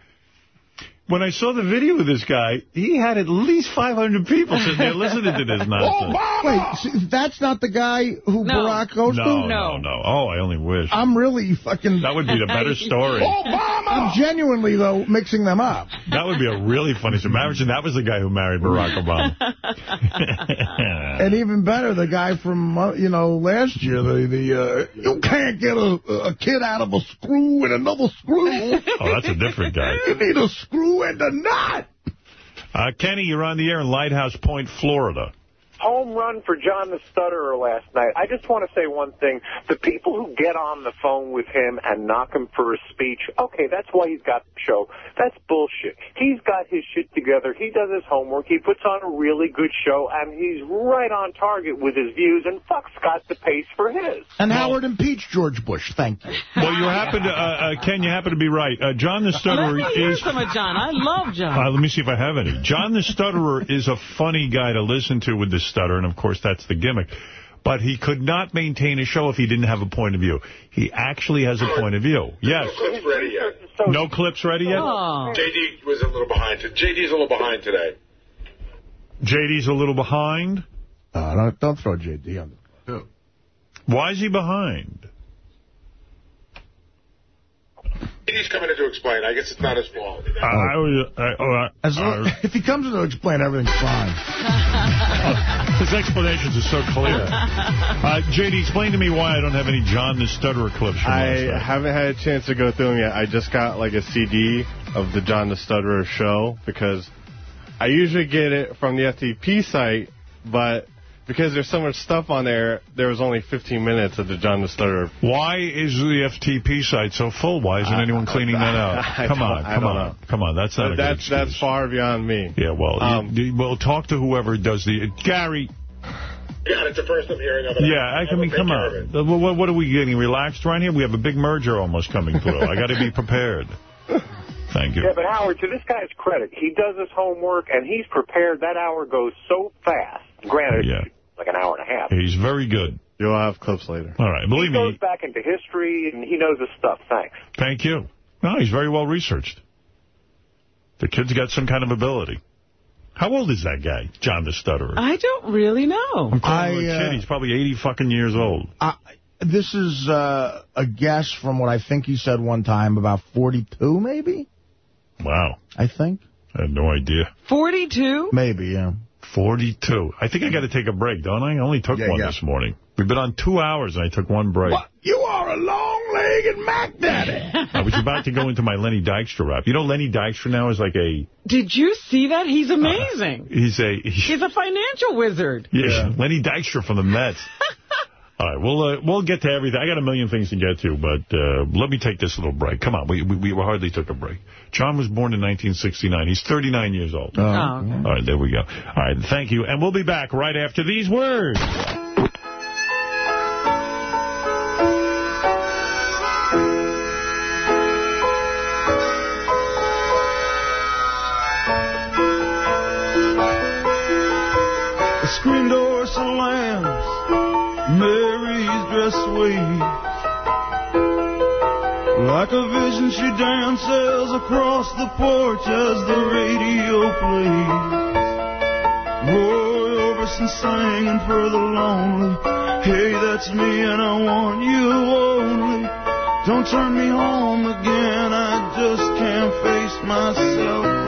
when I saw the video of this guy, he had at least 500 people sitting there listening to this <laughs> nonsense. Wait, see, that's not the guy who Barack goes no, to? no, no. Oh, I only wish. I'm really fucking... That would be the better <laughs> story. I'm genuinely, though, mixing them up. That would be a really funny story. Imagine that was the guy who married Barack Obama. <laughs> And even better, the guy from, uh, you know, last year, the, the uh, you can't get a, a kid out of a screw and another screw. Oh, that's a different guy. You need a screw and a knot. Uh, Kenny, you're on the air in Lighthouse Point, Florida. Home run for John the Stutterer last night. I just want to say one thing. The people who get on the phone with him and knock him for his speech, okay, that's why he's got the show. That's bullshit. He's got his shit together. He does his homework. He puts on a really good show, and he's right on target with his views, and fuck Scott the pace for his. And Howard impeached George Bush. Thank you. Well, you happen to, uh, uh, Ken, you happen to be right. Uh, John the Let Stutterer me hear is... some of John. I love John. Uh, let me see if I have any. John the Stutterer is a funny guy to listen to with the stutter, and of course that's the gimmick. But he could not maintain a show if he didn't have a point of view. He actually has a point of view. Yes. No clips ready yet. No clips ready yet? Oh. JD was a little behind. Today. JD's a little behind today. JD's a little behind. Uh, don't, don't throw J.D. on the... Why is he behind? JD's coming in to explain. I guess it's not his fault. I, I I, oh, As long, if he comes in to explain, everything's fine. <laughs> his explanations are so clear. Uh, JD, explain to me why I don't have any John the Stutterer clips I haven't had a chance to go through them yet. I just got like a CD of the John the Stutterer show because I usually get it from the FTP site, but because there's so much stuff on there, there was only 15 minutes of the John the Stutterer. Why is the FTP site so full? Why isn't anyone cleaning that out? <laughs> I Come on, come on, know. come on. That's not a good that's that's far beyond me. Yeah, well, Um, you, you- well, talk to whoever does the Gary. Yeah, it's the first I'm hearing of it. Yeah, I, I mean, come on. Uh, What, what are we getting relaxed right here? We have a big merger almost coming through. I got to be prepared. Thank you. Yeah, but Howard, to this guy's credit, he does his homework, and he's prepared. That hour goes so fast. Granted, Yeah. like an hour and a half. He's very good. You'll have clips later. All right, believe he goes me. back into history, and he knows his stuff. Thanks. Thank you. No, he's very well researched. The kid's got some kind of ability. How old is that guy, John the Stutterer? I don't really know. I'm calling him I, a uh. He's probably 80 fucking years old. I, this is uh, a guess from what I think he said one time, about 42, maybe? Wow. I think. I had no idea. 42? Maybe, yeah. 42. I think I got to take a break, don't I? I only took Yeah, one yeah. this morning. We've been on two hours, and I took one break. You are a long-legged Mac Daddy. I was about to go into my Lenny Dykstra rap. You know Lenny Dykstra now is like a... Did you see that? He's amazing. Uh, he's a... He's a financial wizard. Yeah, Lenny Dykstra from the Mets. <laughs> All right, we'll uh, we'll get to everything. I got a million things to get to, but uh, let me take this little break. Come on, we, we we hardly took a break. John was born in 1969. He's 39 years old. Oh, okay. All right, there we go. All right, thank you, and we'll be back right after these words. Like a vision, she dances across the porch as the radio plays. Roy Orbison singing for the lonely. Hey, that's me, and I want you only. Don't turn me home again. I just can't face myself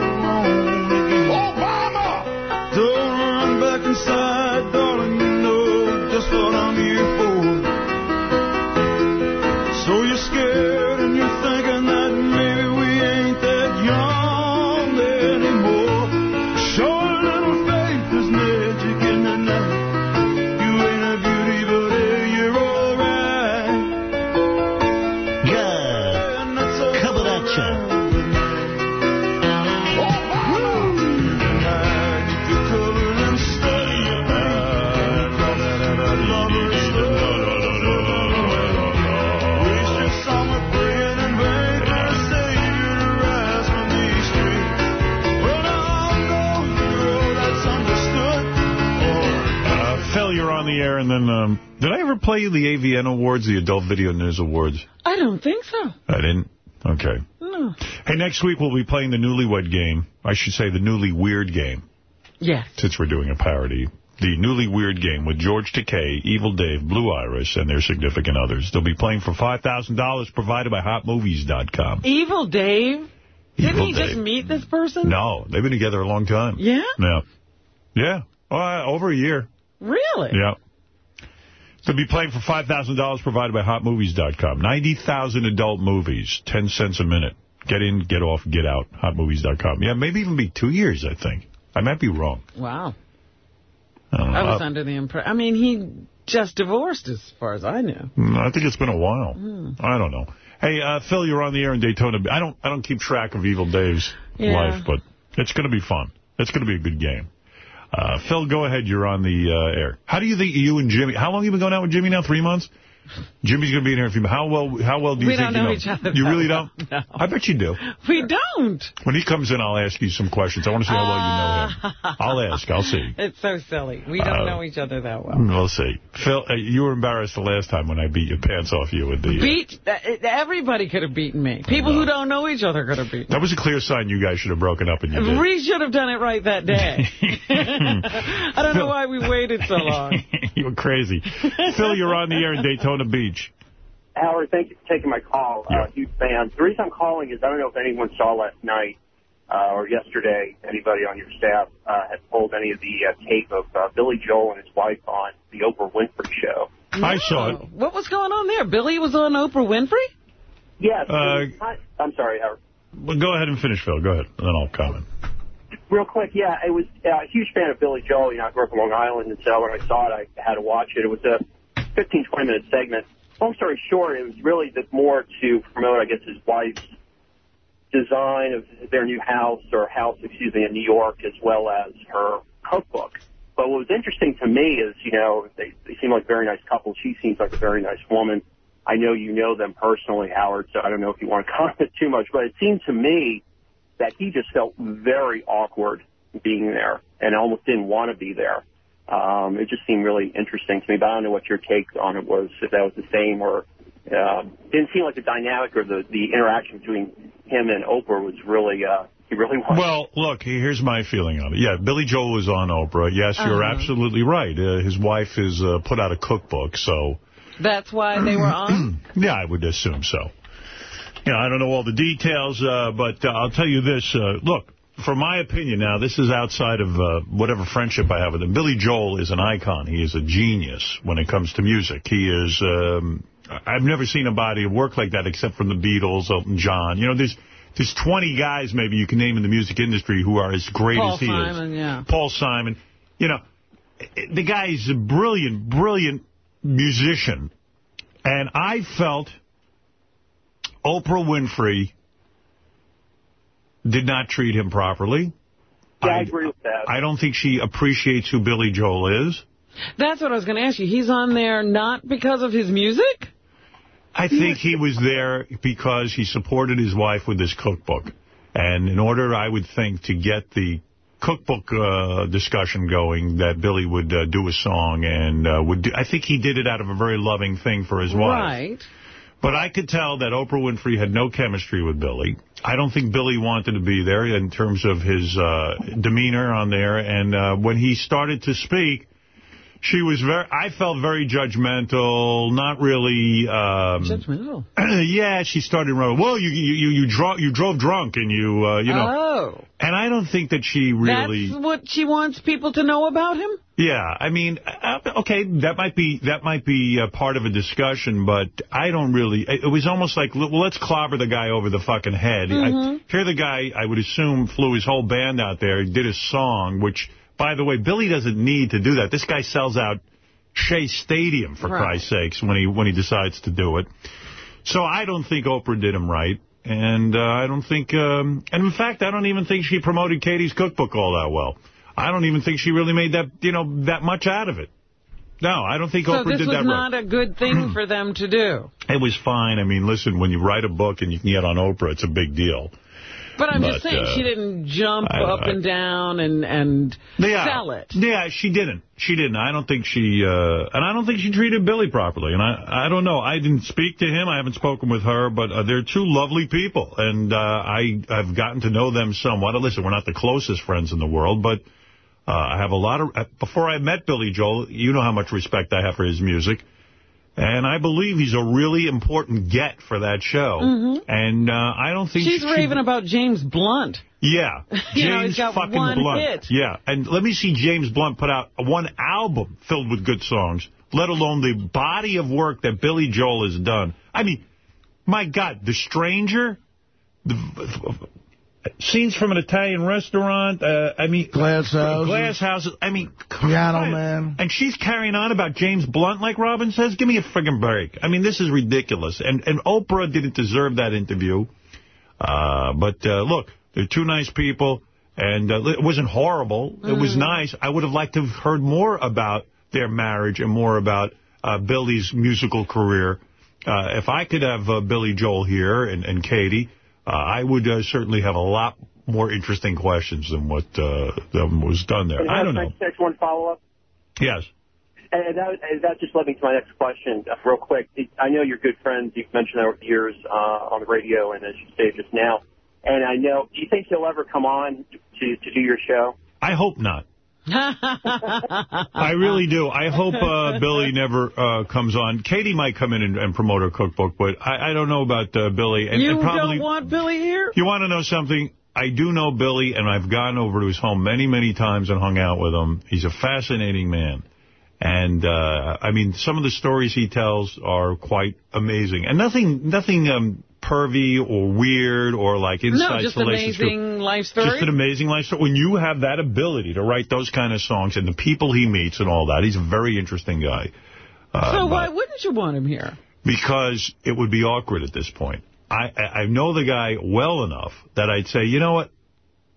you're on the air, and then um, did I ever play you the AVN Awards, the Adult Video News Awards? I don't think so. I didn't. Okay. No. Hey, next week we'll be playing the Newlywed Game. I should say the Newly Weird Game, Yes. since we're doing a parody. The Newly Weird Game with George Takei, Evil Dave, Blue Iris, and their significant others. They'll be playing for $5,000 provided by HotMovies.com. Evil Dave? Didn't Evil he just meet this person? No, they've been together a long time. Yeah? Yeah. Yeah. Uh, over a year. Really? Yeah. They'll be playing for $5,000 provided by HotMovies.com. 90,000 adult movies, 10 cents a minute. Get in, get off, get out. HotMovies.com. Yeah, maybe even be two years, I think. I might be wrong. Wow. I. I was under the impression. I mean, he just divorced as far as I knew. Mm, I think it's been a while. Hmm. I don't know. Hey, uh, Phil, you're on the air in Daytona. I don't I don't keep track of Evil Dave's Yeah. life, but it's going to be fun. It's going to be a good game. Uh, Phil, go ahead. You're on the uh, air. How do you think you and Jimmy, how long have you been going out with Jimmy now? Three months? Jimmy's going to be in here. If you, how well How well do you We think don't know you each other You really don't? <laughs> No. I bet you do. We don't. When he comes in, I'll ask you some questions. I want to see how well you know him. <laughs> I'll ask. I'll see. It's so silly. We don't Uh, know each other that well. We'll see. Phil, uh, you were embarrassed the last time when I beat your pants off you with the... uh, Beat, uh, everybody could have beaten me. People who don't know each other could have beaten That was a clear sign you guys should have broken up and you me. did. We should have done it right that day. <laughs> I don't know why we waited so long. you were crazy. Phil, you're on the air in Daytona Beach. Howard, thank you for taking my call. Uh, huge fan. The reason I'm calling is I don't know if anyone saw last night uh, or yesterday, anybody on your staff uh, had pulled any of the uh, tape of uh, Billy Joel and his wife on the Oprah Winfrey Show. I saw it. What was going on there? Billy was on Oprah Winfrey? Yes. Uh, it I'm sorry, Howard. Well, go ahead and finish, Phil. Go ahead, and then I'll comment. Real quick, yeah, I was uh, a huge fan of Billy Joel. You know, I grew up in Long Island, and so when I saw it, I had to watch it. It was a 15, 20 minute segment. Long story short, it was really the, more to promote, I guess, his wife's design of their new house or house, excuse me, in New York, as well as her cookbook. But what was interesting to me is, you know, they, they seem like a very nice couple. She seems like a very nice woman. I know you know them personally, Howard, so I don't know if you want to <laughs> comment too much, but it seemed to me that he just felt very awkward being there and almost didn't want to be there. Um, it just seemed really interesting to me, but I don't know what your take on it was, if that was the same or uh, didn't seem like the dynamic or the, the interaction between him and Oprah was really, uh, he really wanted. Well, look, here's my feeling on it. Yeah, Billy Joel was on Oprah. Yes, you're Uh-huh. absolutely right. Uh, his wife has uh, put out a cookbook, so... That's why they were on? <clears throat> Yeah, I would assume so. You know, I don't know all the details, uh, but uh, I'll tell you this. Uh, look, for my opinion now, this is outside of uh, whatever friendship I have with him. Billy Joel is an icon. He is a genius when it comes to music. He is... Um, I've never seen a body of work like that except from the Beatles, Elton John. You know, there's... There's 20 guys maybe you can name in the music industry who are as great Paul as he Simon, is. yeah. Paul Simon. You know, the guy is a brilliant, brilliant musician. And I felt Oprah Winfrey did not treat him properly. Yeah, I, agree with that. I don't think she appreciates who Billy Joel is. That's what I was going to ask you. He's on there not because of his music? I think he was there because he supported his wife with this cookbook. And in order, I would think, to get the cookbook uh, discussion going, that Billy would uh, do a song. and uh, would. Do, I think he did it out of a very loving thing for his wife. Right. But I could tell that Oprah Winfrey had no chemistry with Billy. I don't think Billy wanted to be there in terms of his uh, demeanor on there. And uh, when he started to speak, she was very, I felt very judgmental, not really... Um, judgmental? <clears throat> yeah, she started running, well, you you you, you, drove, you drove drunk and you, uh, you know... Oh. And I don't think that she really... That's what she wants people to know about him? Yeah, I mean, uh, okay, that might be that might be part of a discussion, but I don't really. It was almost like, well, let's clobber the guy over the fucking head. Mm-hmm. I, here, the guy, I would assume, flew his whole band out there, did a song, which, by the way, Billy doesn't need to do that. This guy sells out Shea Stadium for Right. Christ's sakes when he when he decides to do it. So I don't think Oprah did him right. And uh, I don't think, um, and in fact, I don't even think she promoted Katie's cookbook all that well. I don't even think she really made that, you know, that much out of it. No, I don't think So Oprah this did was that not a good thing <clears throat> for them to do. It was fine. I mean, listen, when you write a book and you can get on Oprah, it's a big deal. But I'm But, just saying, uh, she didn't jump I- up I- and down and, and Yeah. sell it. Yeah, she didn't. She didn't. I don't think she, uh, and I don't think she treated Billy properly. And I, I don't know. I didn't speak to him. I haven't spoken with her, but uh, they're two lovely people. And uh, I, I've gotten to know them somewhat. Listen, we're not the closest friends in the world, but uh, I have a lot of, uh, before I met Billy Joel, you know how much respect I have for his music. And I believe he's a really important get for that show. Mhm. And uh, I don't think She's she, raving about James Blunt. yeah, <laughs> know, James got fucking one Blunt. hit. Yeah, and let me see James Blunt put out one album filled with good songs, let alone the body of work that Billy Joel has done. I mean, my God, The Stranger, the, scenes from an Italian restaurant. Uh, I mean, Glass houses. Glass houses. I mean, Piano God. Man. And she's carrying on about James Blunt, like Robin says. Give me a friggin' break. I mean, this is ridiculous. And and Oprah didn't deserve that interview. Uh, but uh, look, they're two nice people, and uh, it wasn't horrible. It was nice. I would have liked to have heard more about their marriage and more about uh, Billy's musical career. Uh, if I could have uh, Billy Joel here and, and Katie, uh, I would uh, certainly have a lot more interesting questions than what uh, than was done there. I don't know. Next one follow-up. Yes. And that, and that just led me to my next question, uh, real quick. I know you're good friends. You've mentioned over the years uh, on the radio, and as you say just now. And I know, do you think he'll ever come on to, to do your show? I hope not. <laughs> I really do. I hope uh, <laughs> Billy never uh, comes on. Katie might come in and, and promote her cookbook, but I, I don't know about uh, Billy. And, you and probably, don't want Billy here? You want to know something? I do know Billy, and I've gone over to his home many, many times and hung out with him. He's a fascinating man. And, uh, I mean, some of the stories he tells are quite amazing. And nothing nothing um, pervy or weird or like inside No, just amazing life story. Just an amazing life story. When you have that ability to write those kind of songs and the people he meets and all that, he's a very interesting guy. Uh, so why wouldn't you want him here? because it would be awkward at this point. I, I I know the guy well enough that I'd say, you know what,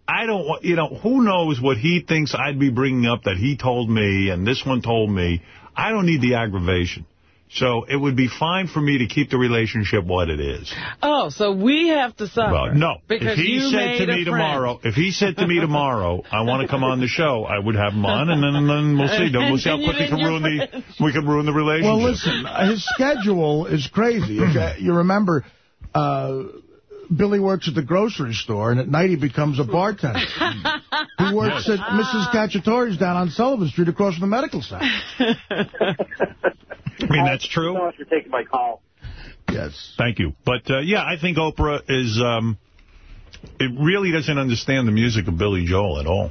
I don't want, you know, who knows what he thinks I'd be bringing up that he told me and this one told me. I don't need the aggravation. So it would be fine for me to keep the relationship what it is. Oh, so we have to suffer. Well, no. Because if he you said made to me friend. tomorrow, if he said to me <laughs> tomorrow, I want to come on the show, I would have him on, and then, and then we'll see. Then we'll see how quickly and can your ruin the we can ruin the relationship. Well, listen, his schedule is crazy. Okay? You remember, uh, Billy works at the grocery store, and at night he becomes a bartender. he <laughs> works at Mrs. Cacciatore's down on Sullivan Street across from the medical center. <laughs> I mean, that's true. Thanks so much for taking my call. Yes. Thank you. But, uh, yeah, I think Oprah is, um, it really doesn't understand the music of Billy Joel at all.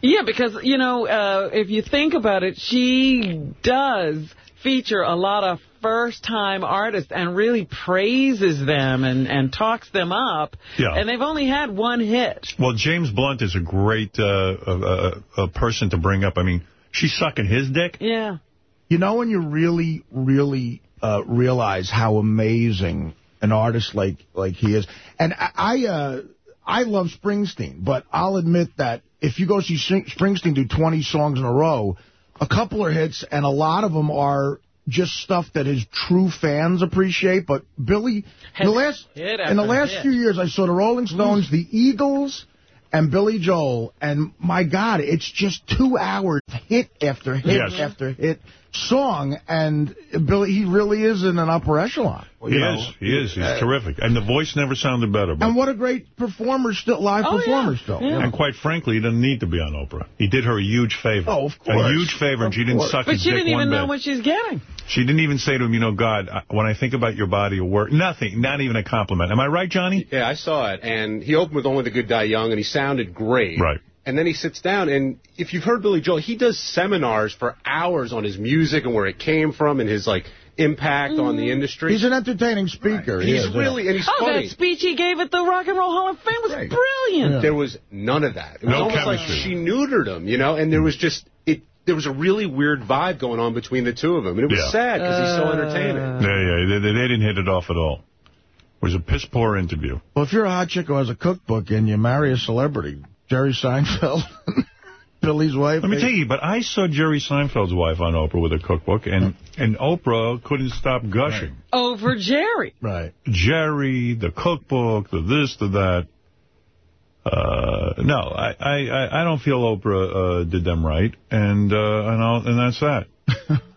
Yeah, because, you know, uh, if you think about it, she does feature a lot of first-time artists and really praises them and, and talks them up. Yeah. And they've only had one hit. Well, James Blunt is a great uh, uh, uh, person to bring up. I mean, she's sucking his dick. Yeah. You know when you really, really uh, realize how amazing an artist like like he is, and I I, uh, I love Springsteen, but I'll admit that if you go see Springsteen do 20 songs in a row, a couple are hits, and a lot of them are just stuff that his true fans appreciate. But Billy, in the last in the last hit. few years, I saw the Rolling Stones, the Eagles, and Billy Joel, and my God, it's just two hours, hit after hit Yes. after hit song, and Billy, he really is in an upper echelon. He know. is. He is. He's Uh, terrific. And the voice never sounded better. But And what a great performer, still live Oh, performer yeah. still. Yeah. And quite frankly, he doesn't need to be on Oprah. He did her a huge favor. Oh, of A huge favor, and Of she didn't course. suck But his she didn't even know bit. what she's getting. She didn't even say to him, you know, God, when I think about your body of work, nothing, not even a compliment. Am I right, Johnny? Yeah, I saw it. And he opened with Only the Good Die Young, and he sounded great. Right. And then he sits down, and if you've heard Billy Joel, he does seminars for hours on his music and where it came from and his, like, impact on the mm. industry. He's an entertaining speaker. And he he's is, yeah. really, and he's oh, funny. that speech he gave at the Rock and Roll Hall of Fame was brilliant. There was none of that. It was No almost like chemistry. she neutered him, you know, and there was just, it. There was a really weird vibe going on between the two of them. And it was Yeah. sad because he's so Uh, entertaining. Yeah, yeah, they, they didn't hit it off at all. It was a piss poor interview. Well, if you're a hot chick who has a cookbook and you marry a celebrity, Jerry Seinfeld, <laughs> Billy's wife. Let me tell you, but I saw Jerry Seinfeld's wife on Oprah with a cookbook, and, and Oprah couldn't stop gushing. Over Jerry. Right. Jerry, the cookbook, the this, the that. Uh, no, I, I, I- I don't feel Oprah uh, did them right, and uh, and, I'll, and that's that. <laughs>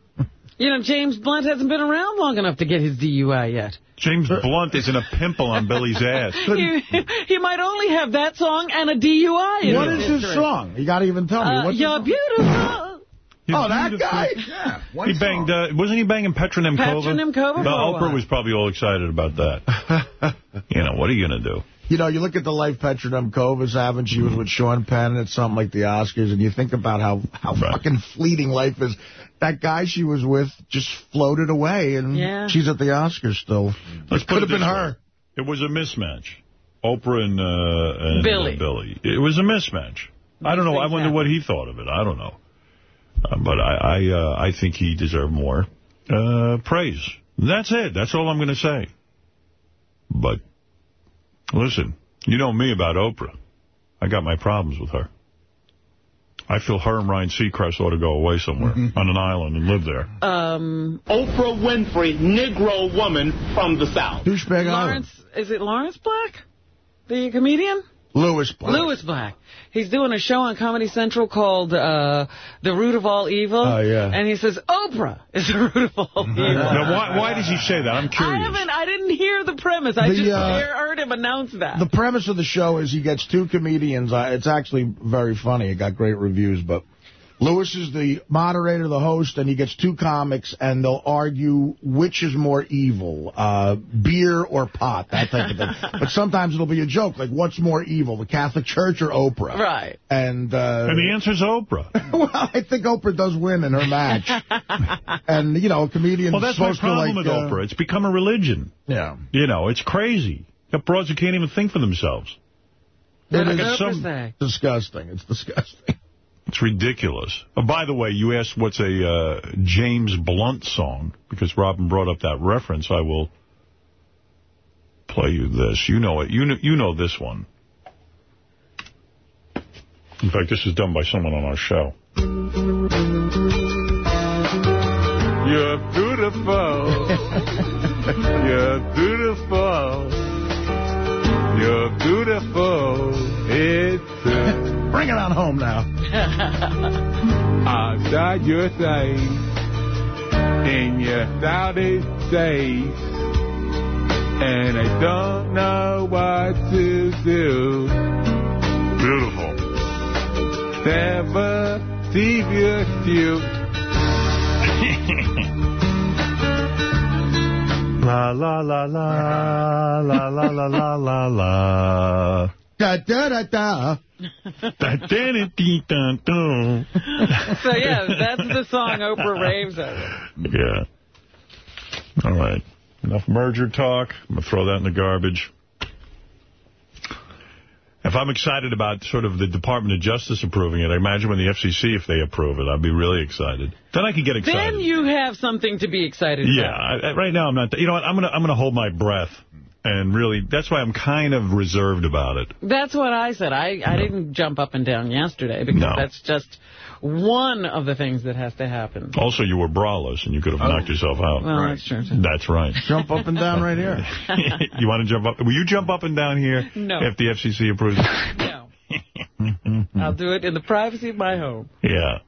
You know, James Blunt hasn't been around long enough to get his DUI yet. James Blunt isn't a pimple on Billy's ass. <laughs> he, he might only have that song and a DUI in What his is his song? You got to even tell me. Uh, What's you're his beautiful. Oh, that beautiful. guy? Yeah. one He banged, uh, wasn't he banging Petra Nemkova? Petra Nemkova No, Oprah was probably all excited about that. <laughs> you know, what are you going to do? You know, you look at the life Petra Nemkova's having. She was with Sean Penn at something like the Oscars, and you think about how, how fucking fleeting life is. That guy she was with just floated away, and Yeah. she's at the Oscars still. Let's it could have been this her. way. It was a mismatch. Oprah and, uh, and Billy. uh, Billy. It was a mismatch. I don't know. I wonder what he thought of it. I don't know. Uh, but I I, uh, I think he deserved more uh, praise. That's it. That's all I'm going to say. But listen, you know me about Oprah. I got my problems with her. I feel her and Ryan Seacrest ought to go away somewhere on an island and live there. Um, Oprah Winfrey, Negro woman from the South. Douchebag Lawrence, is it Lawrence Black? The comedian? Lewis Black. Lewis Black. He's doing a show on Comedy Central called uh, The Root of All Evil. Oh, yeah. And he says, Oprah is the root of all <laughs> evil. Now, why, why does he say that? I'm curious. I haven't, I didn't hear the premise. I The, just uh, hear- heard him announce that. The premise of the show is he gets two comedians. Uh, It's actually very funny. It got great reviews, but Lewis is the moderator, the host, and he gets two comics, and they'll argue which is more evil, uh, beer or pot, that type of thing. <laughs> but sometimes it'll be a joke, like what's more evil, the Catholic Church or Oprah? Right. And, uh, And the answer's Oprah. <laughs> well, I think Oprah does win in her match. <laughs> and, you know, a comedian's Well, that's my supposed to, problem like, with uh, Oprah. It's become a religion. Yeah. You know, it's crazy. Got broads who can't even think for themselves. It I is got some- disgusting. It's disgusting. It's ridiculous. Oh, by the way, you asked what's a uh, James Blunt song, because Robin brought up that reference. I will play you this. You know it. You know, you know this one. In fact, this is done by someone on our show. You're beautiful. <laughs> You're beautiful. You're beautiful. Bring it on home now. <laughs> I saw your face in your Saudi face, and I don't know what to do. Beautiful. Never see you. <laughs> La la la la la la la la la la. Da da da da. So, yeah, that's the song Oprah raves over. Yeah. All right. Enough merger talk. I'm going to throw that in the garbage. If I'm excited about sort of the Department of Justice approving it, I imagine when the FCC, if they approve it, I'd be really excited. Then I could get excited. Then you have something to be excited Yeah, about. I- right now I'm not. You know what? I'm gonna I'm gonna hold my breath, and really, that's why I'm kind of reserved about it. That's what I said. I, I didn't jump up and down yesterday because No. that's just one of the things that has to happen. Also, you were braless, and you could have knocked yourself out. Oh. Well, that's true. That's right. Jump up and down right here. <laughs> you want to jump up? Will you jump up and down here No. if the FCC approves it? <laughs> No. <laughs> I'll do it in the privacy of my home. Yeah.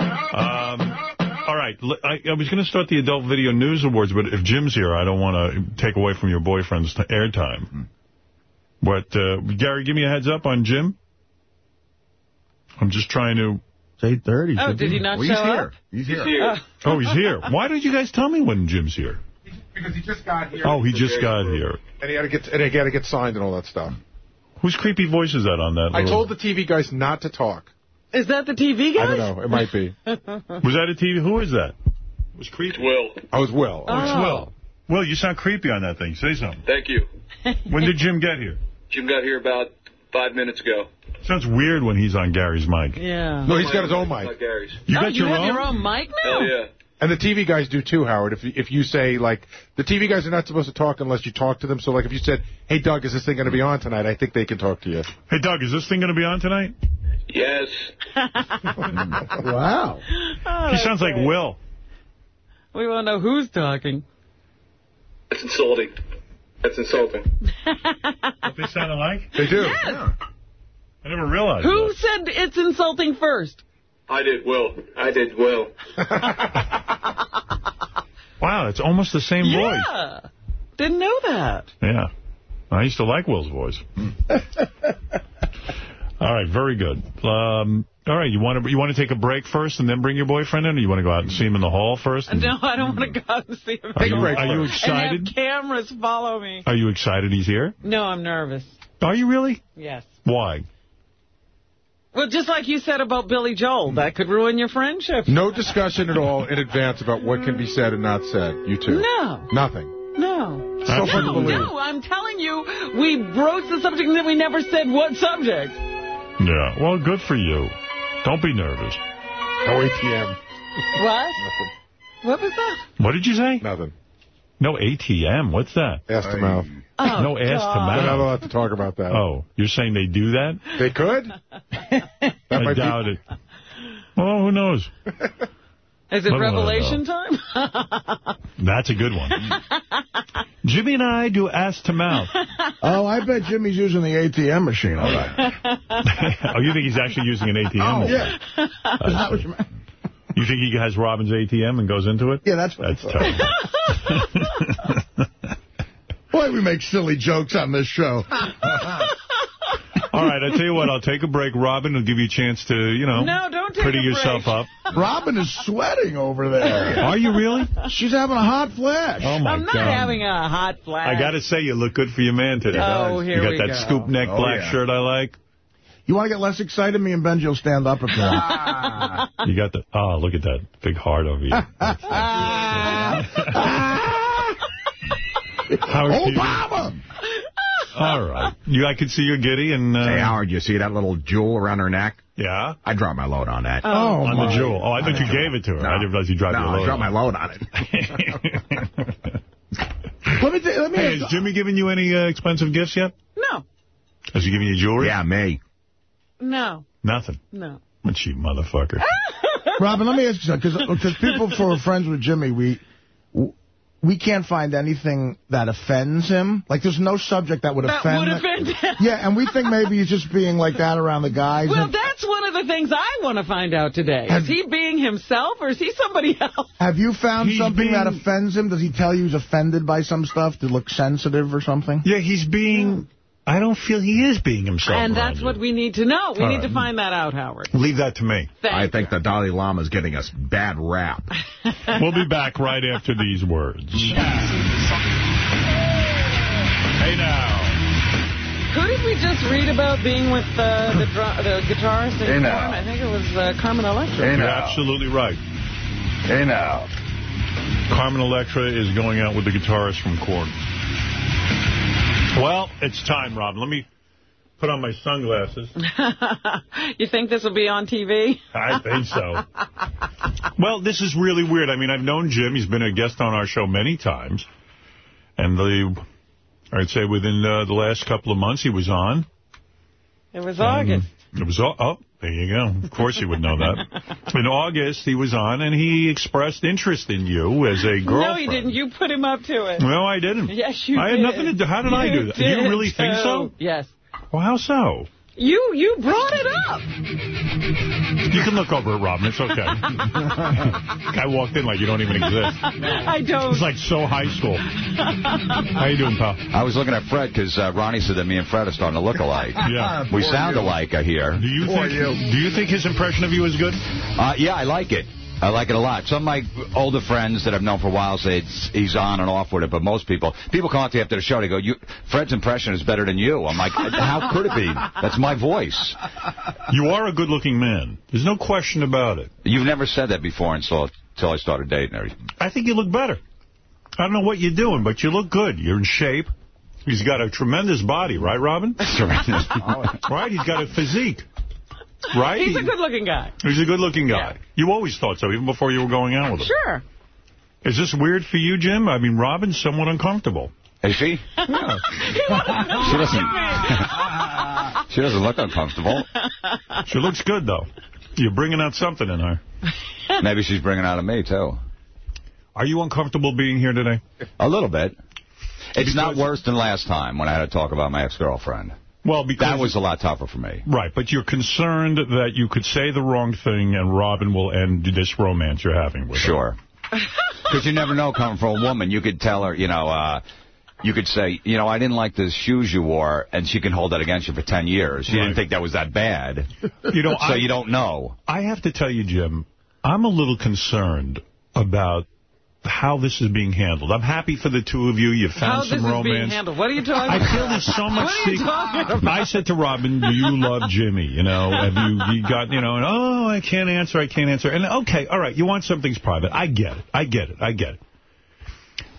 Um, all right. l- I, I was going to start the Adult Video News Awards, but if Jim's here, I don't want to take away from your boyfriend's t- airtime. But, uh, Gary, give me a heads up on Jim. I'm just trying to... It's 8.30. Oh, did he not show up? He's here. Oh, he's here. <laughs> Why don't you guys tell me when Jim's here? Because he just got here. Oh, he just got here. And he had to get and he had to get signed and all that stuff. Whose creepy voice is that on that? I little- told the TV guys not to talk. Is that the TV guy? I don't know. It might be. <laughs> Was that a TV? Who is that? It was creepy. Will. I was Will. Oh, it's oh, oh. Will. Will, you sound creepy on that thing. Say something. Thank you. <laughs> When did Jim get here? Jim got here about five minutes ago. Sounds weird when he's on Gary's mic. Yeah. No, he's got his own Not mic. Gary's. You oh, got you your have own? your own mic now? Hell yeah. And the TV guys do too, Howard. If if you say like the TV guys are not supposed to talk unless you talk to them. So like if you said, "Hey Doug, is this thing going to be on tonight?" I think they can talk to you. Hey, Doug, is this thing going to be on tonight? Yes. <laughs> Wow. Oh, he that's sounds like. Will. We want to know who's talking. That's insulting. That's insulting. What they sound alike? They do. Yes. I never realized Who that. said it's insulting first? I did Will. I did Will. <laughs> Wow, it's almost the same voice. Yeah. Didn't know that. Yeah. I used to like Will's voice. <laughs> all right, very good. Um, all right, you want to you want to take a break first and then bring your boyfriend in, or you want to go out and see him in the hall first? and- No, I don't want to go out and see him. Are you, anymore. are you And excited? have cameras follow me. Are you excited he's here? No, I'm nervous. Are you really? Yes. Why? Well, just like you said about Billy Joel, that could ruin your friendship. No discussion at all in advance about what can be said and not said. You two. No. Nothing. No. So hard to believe. No, I'm telling you, we broached the subject and then we never said what subject. Yeah. Well, good for you. Don't be nervous. No ATM. What? What was that? What did you say? Nothing. No ATM. What's that? Ass to mouth. Oh, no ass to God. mouth. They're not allowed to talk about that. Oh, you're saying they do that? They could. <laughs> That I might be- doubt it. Well, who knows? <laughs> Is it What do I Revelation time? <laughs> That's a good one. Jimmy and I do ass to mouth. Oh, I bet Jimmy's using the ATM machine all right. <laughs> oh, you think he's actually using an ATM? Oh, machine? yeah. Isn't that what you meant? You think he has Robin's ATM and goes into it? Yeah, that's what That's terrible. <laughs> Boy, we make silly jokes on this show. All right, I tell you what, I'll take a break. Robin will give you a chance to, you know, No, don't take pretty yourself up. <laughs> Robin is sweating over there. Are you really? She's having a hot flash. Oh, my I'm not God. having a hot flash. I got to say, you look good for your man today. Oh, here you got we that go. scoop neck Oh, black yeah. shirt I like. You want to get less excited? Me and Benji will stand up if you want. <laughs> You got the, oh, look at that big heart over you. <laughs> Howard. Obama! <laughs> All right. You, I can see you're giddy and... Uh, Hey, Howard, you see that little jewel around her neck? Yeah? I dropped my load on that. Oh, on my. the jewel. Oh, I thought you gave it to her. No. I didn't realize you dropped no, your load. I dropped my load on it. it. <laughs> Let me, ta- let me hey, ask- has Jimmy given you any uh, expensive gifts yet? No, Has he given you jewelry? yeah, me. no, Nothing. no. What cheap motherfucker. <laughs> Robin, let me ask you something. Because people who are friends with Jimmy, we we can't find anything that offends him. Like, there's no subject that would That offend would offend <laughs> him. Yeah, and we think maybe he's just being like that around the guys. Well, And that's one of the things I want to find out today. Have- Is he being himself or is he somebody else? have you found He's something that offends him? Does he tell you he's offended by some stuff to look sensitive or something? Yeah, he's being... Mm. I don't feel he is being himself. And around that's you. what we need to know. We All need right. to find that out, Howard. Leave that to me. Thank I think the Dalai Lama is getting us bad rap. <laughs> We'll be back right after these words. Hey now. Who did we just read about being with uh, the the guitarist in Hey, Korn? now. I think it was uh, Carmen Electra. Hey, You're now. absolutely right. Hey, now. Carmen Electra is going out with the guitarist from Korn. Well, it's time, Rob. Let me put on my sunglasses. <laughs> you think this will be on TV? I think so. well, this is really weird. I mean, I've known Jim. He's been a guest on our show many times. And the, I'd say within uh, the last couple of months he was on. It was August. It was, oh, oh, there you go. Of course you would know that. <laughs> In August, he was on, and he expressed interest in you as a girlfriend. No, he didn't. You put him up to it. No, I didn't. Yes, you I did. had nothing to do. How did I do that? did, you really think so? Yes. Well, how so? You you brought it up. You can look over at Robin. It's okay. <laughs> Guy walked in like you don't even exist. I don't. It's like so high school. How you doing, pal? I was looking at Fred because uh, Ronnie said that me and Fred are starting to look alike. <laughs> Yeah. We Poor sound you. alike, I hear. Do you think? Do you think his impression of you is good? Uh, yeah, I like it. I like it a lot. Some of my older friends that I've known for a while say it's, he's on and off with it, but most people, people come up to you after the show, they go, you, Fred's impression is better than you. I'm like, how could it be? That's my voice. You are a good-looking man. There's no question about it. You've never said that before until, until I started dating her. I think you look better. I don't know what you're doing, but you look good. You're in shape. He's got a tremendous body, right, Robin? <laughs> Tremendous. right? He's got a physique. Right? He's a good-looking guy. He's a good-looking guy. You always thought so, even before you were going out with him. Sure. Is this weird for you, Jim? I mean, Robin's somewhat uncomfortable. Is she? <laughs> She doesn't. <laughs> she doesn't look uncomfortable. She looks good, though. You're bringing out something in her. <laughs> Maybe she's bringing out of me, too. Are you uncomfortable being here today? A little bit. It's not worse than last time when I had to talk about my ex-girlfriend. Well, because... That was a lot tougher for me. Right, but you're concerned that you could say the wrong thing and Robin will end this romance you're having with her. Sure. <laughs> Because you never know coming from a woman. You could tell her, you know, uh, you could say, you know, I didn't like the shoes you wore, and she can hold that against you for 10 years. She Right. didn't think that was that bad. You know, so I- you don't know. I have to tell you, Jim, I'm a little concerned about how this is being handled. I'm happy for the two of you. You found How some this is romance. being handled. What are you talking I about? feel there's so <laughs> much What are you secret- talking about? I said to Robin, do you love Jimmy? You know, have you, you got, you know, and, oh, I can't answer, I can't answer. And okay, all right, you want something's private. I get it. I get it. I get it.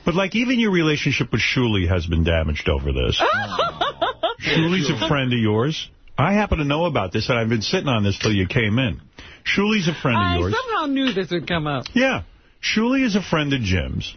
But, like, even your relationship with Shuli has been damaged over this. <laughs> Shuli's a friend of yours. I happen to know about this, and I've been sitting on this till you came in. Shuli's a friend I of yours. somehow knew this would come up. Yeah. Shuli is a friend of Jim's.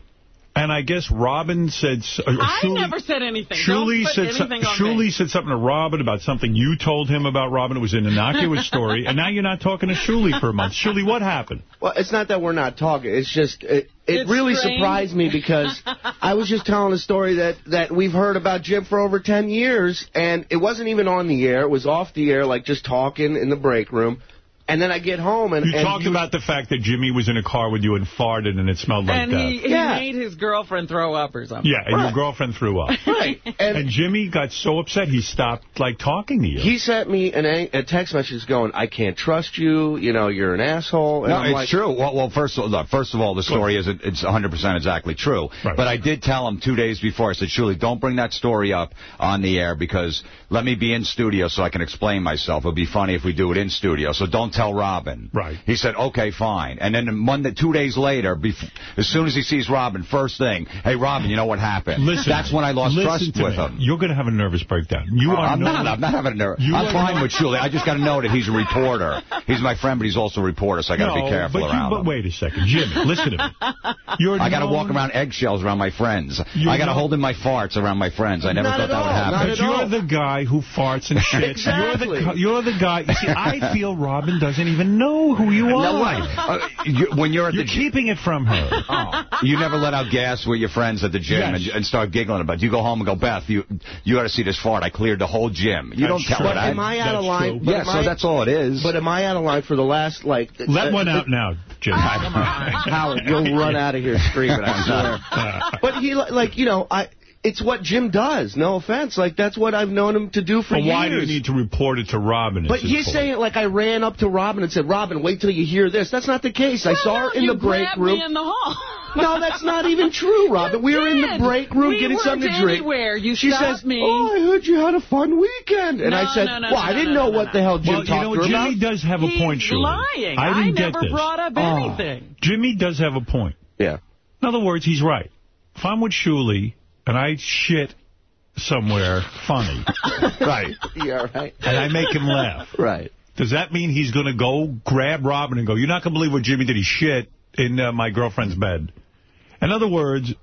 And I guess Robin said... s- Uh, I Shuli, never said anything. Shuli Don't put said, anything on Shuli me. said something to Robin about something you told him about Robin. It was an innocuous story. And now you're not talking to Shuli for a month. Shuli, what happened? Well, it's not that we're not talking. It's just it, it It's really strange. surprised me because <laughs> I was just telling a story that that we've heard about Jim for over 10 years, and it wasn't even on the air. It was off the air, like just talking in the break room. And then I get home and You and talked about the fact that Jimmy was in a car with you and farted and it smelled like that. and death. he, he Yeah. made his girlfriend throw up or something. yeah, and your girlfriend threw up. <laughs> right. And, And Jimmy got so upset he stopped, like, talking to you. he sent me an, a a text message going, "I can't trust you. You know, you're an asshole." And No, I'm it's like, true. Well, well, first of all, look, first of all, the story isn't it's 100% exactly true. Right. But I did tell him two days before. I said, Shuli, don't bring that story up on the air because let me be in studio so I can explain myself. It'll be funny if we do it in studio. So don't tell Robin. Right. He said, okay, fine. And then Monday, two days later, bef- as soon as he sees Robin, first thing, hey, Robin, you know what happened? Listen, That's when I lost trust to with me. him. You're going to have a nervous breakdown. You uh, are I'm not. I'm not having a nervous. I'm fine no- with Shuli. I just got to know that he's a reporter. He's my friend, but he's also a reporter, so I got to no, be careful but around you, him. But wait a second. Jimmy, listen to me. You're I got to walk around eggshells around my friends. You I got to hold in my farts around my friends. I never Not thought at that would happen. But you're all. the guy who farts and shit. Exactly. You're the you're the guy. You see, I <laughs> feel Robin doesn't even know who you are. Now, what? Uh, you, when you're at You're the gym, keeping it from her. <laughs> you never let out gas with your friends at the gym Yes. and, and start giggling about it. You go home and go, Beth, you you got to see this fart. I cleared the whole gym. You That's don't tell true. her But that. am I out That's of line? true. but yeah, am so I- that's all it is. But am I out of line for the last like? Let uh, one the- out now, Jimmy. <laughs> Howard, you'll run out of here screaming. I swear. <laughs> but he like you know I. It's what Jim does. No offense. Like that's what I've known him to do for But years. why do you need to report it to Robin? But is his he's point. saying it like I ran up to Robin and said, "Robin, wait till you hear this." That's not the case. I saw her in the break grabbed room. me in the hall. <laughs> No, that's not even true, Robin. We were in the break room We getting something to drink. anywhere. You she stopped says, me. "Oh, I heard you had a fun weekend," and No, I said, no, no, "Well, no, I didn't no, know no, what no. the hell Jim Well, you talked know, to her Jimmy does have a He's point, Shuli. lying. I didn't get never this. brought up Oh. anything. Jimmy does have a point. Yeah. In other words, he's right. If I'm with Shuli and I shit somewhere funny. <laughs> right. Yeah, right. And I make him laugh. Right. Does that mean he's going to go grab Robin and go, you're not going to believe what Jimmy did. He shit in uh, my girlfriend's bed. In other words,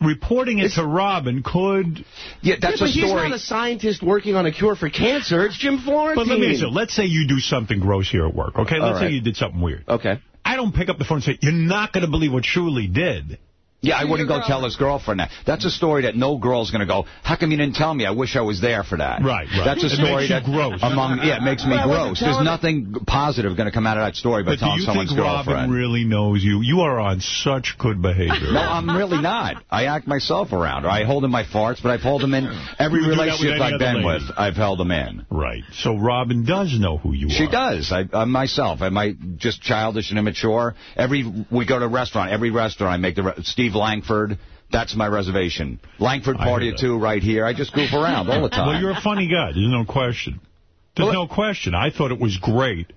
reporting it to Robin could... Yeah, that's but he's not a scientist working on a cure for cancer. It's Jim Florentine. But let me ask you, let's say you do something gross here at work, okay? Let's All say you did something weird. Okay. I don't pick up the phone and say, you're not going to believe what Shuli did. Yeah, I wouldn't go tell his girlfriend that. That's a story that no girl's going to go, how come you didn't tell me? I wish I was there for that. Right, right. That's a story makes that... gross. Among, yeah, it makes me Well, gross. There's telling- nothing positive going to come out of that story by But do telling you someone's think Robin really knows you? You are on such good behavior. No, I'm really not. I act myself around. I hold in my farts, but I've held them in every You would do that with relationship I've been lady. with. I've held them in. Right. So Robin does know who you She are. She does. I, I'm myself. Am I just childish and immature? Every we go to a restaurant. Every restaurant I make the re- Steve Langford. That's my reservation. Langford party hear at two right here. I just goof around all the time. Well, you're a funny guy. There's no question. There's no question. I thought it was great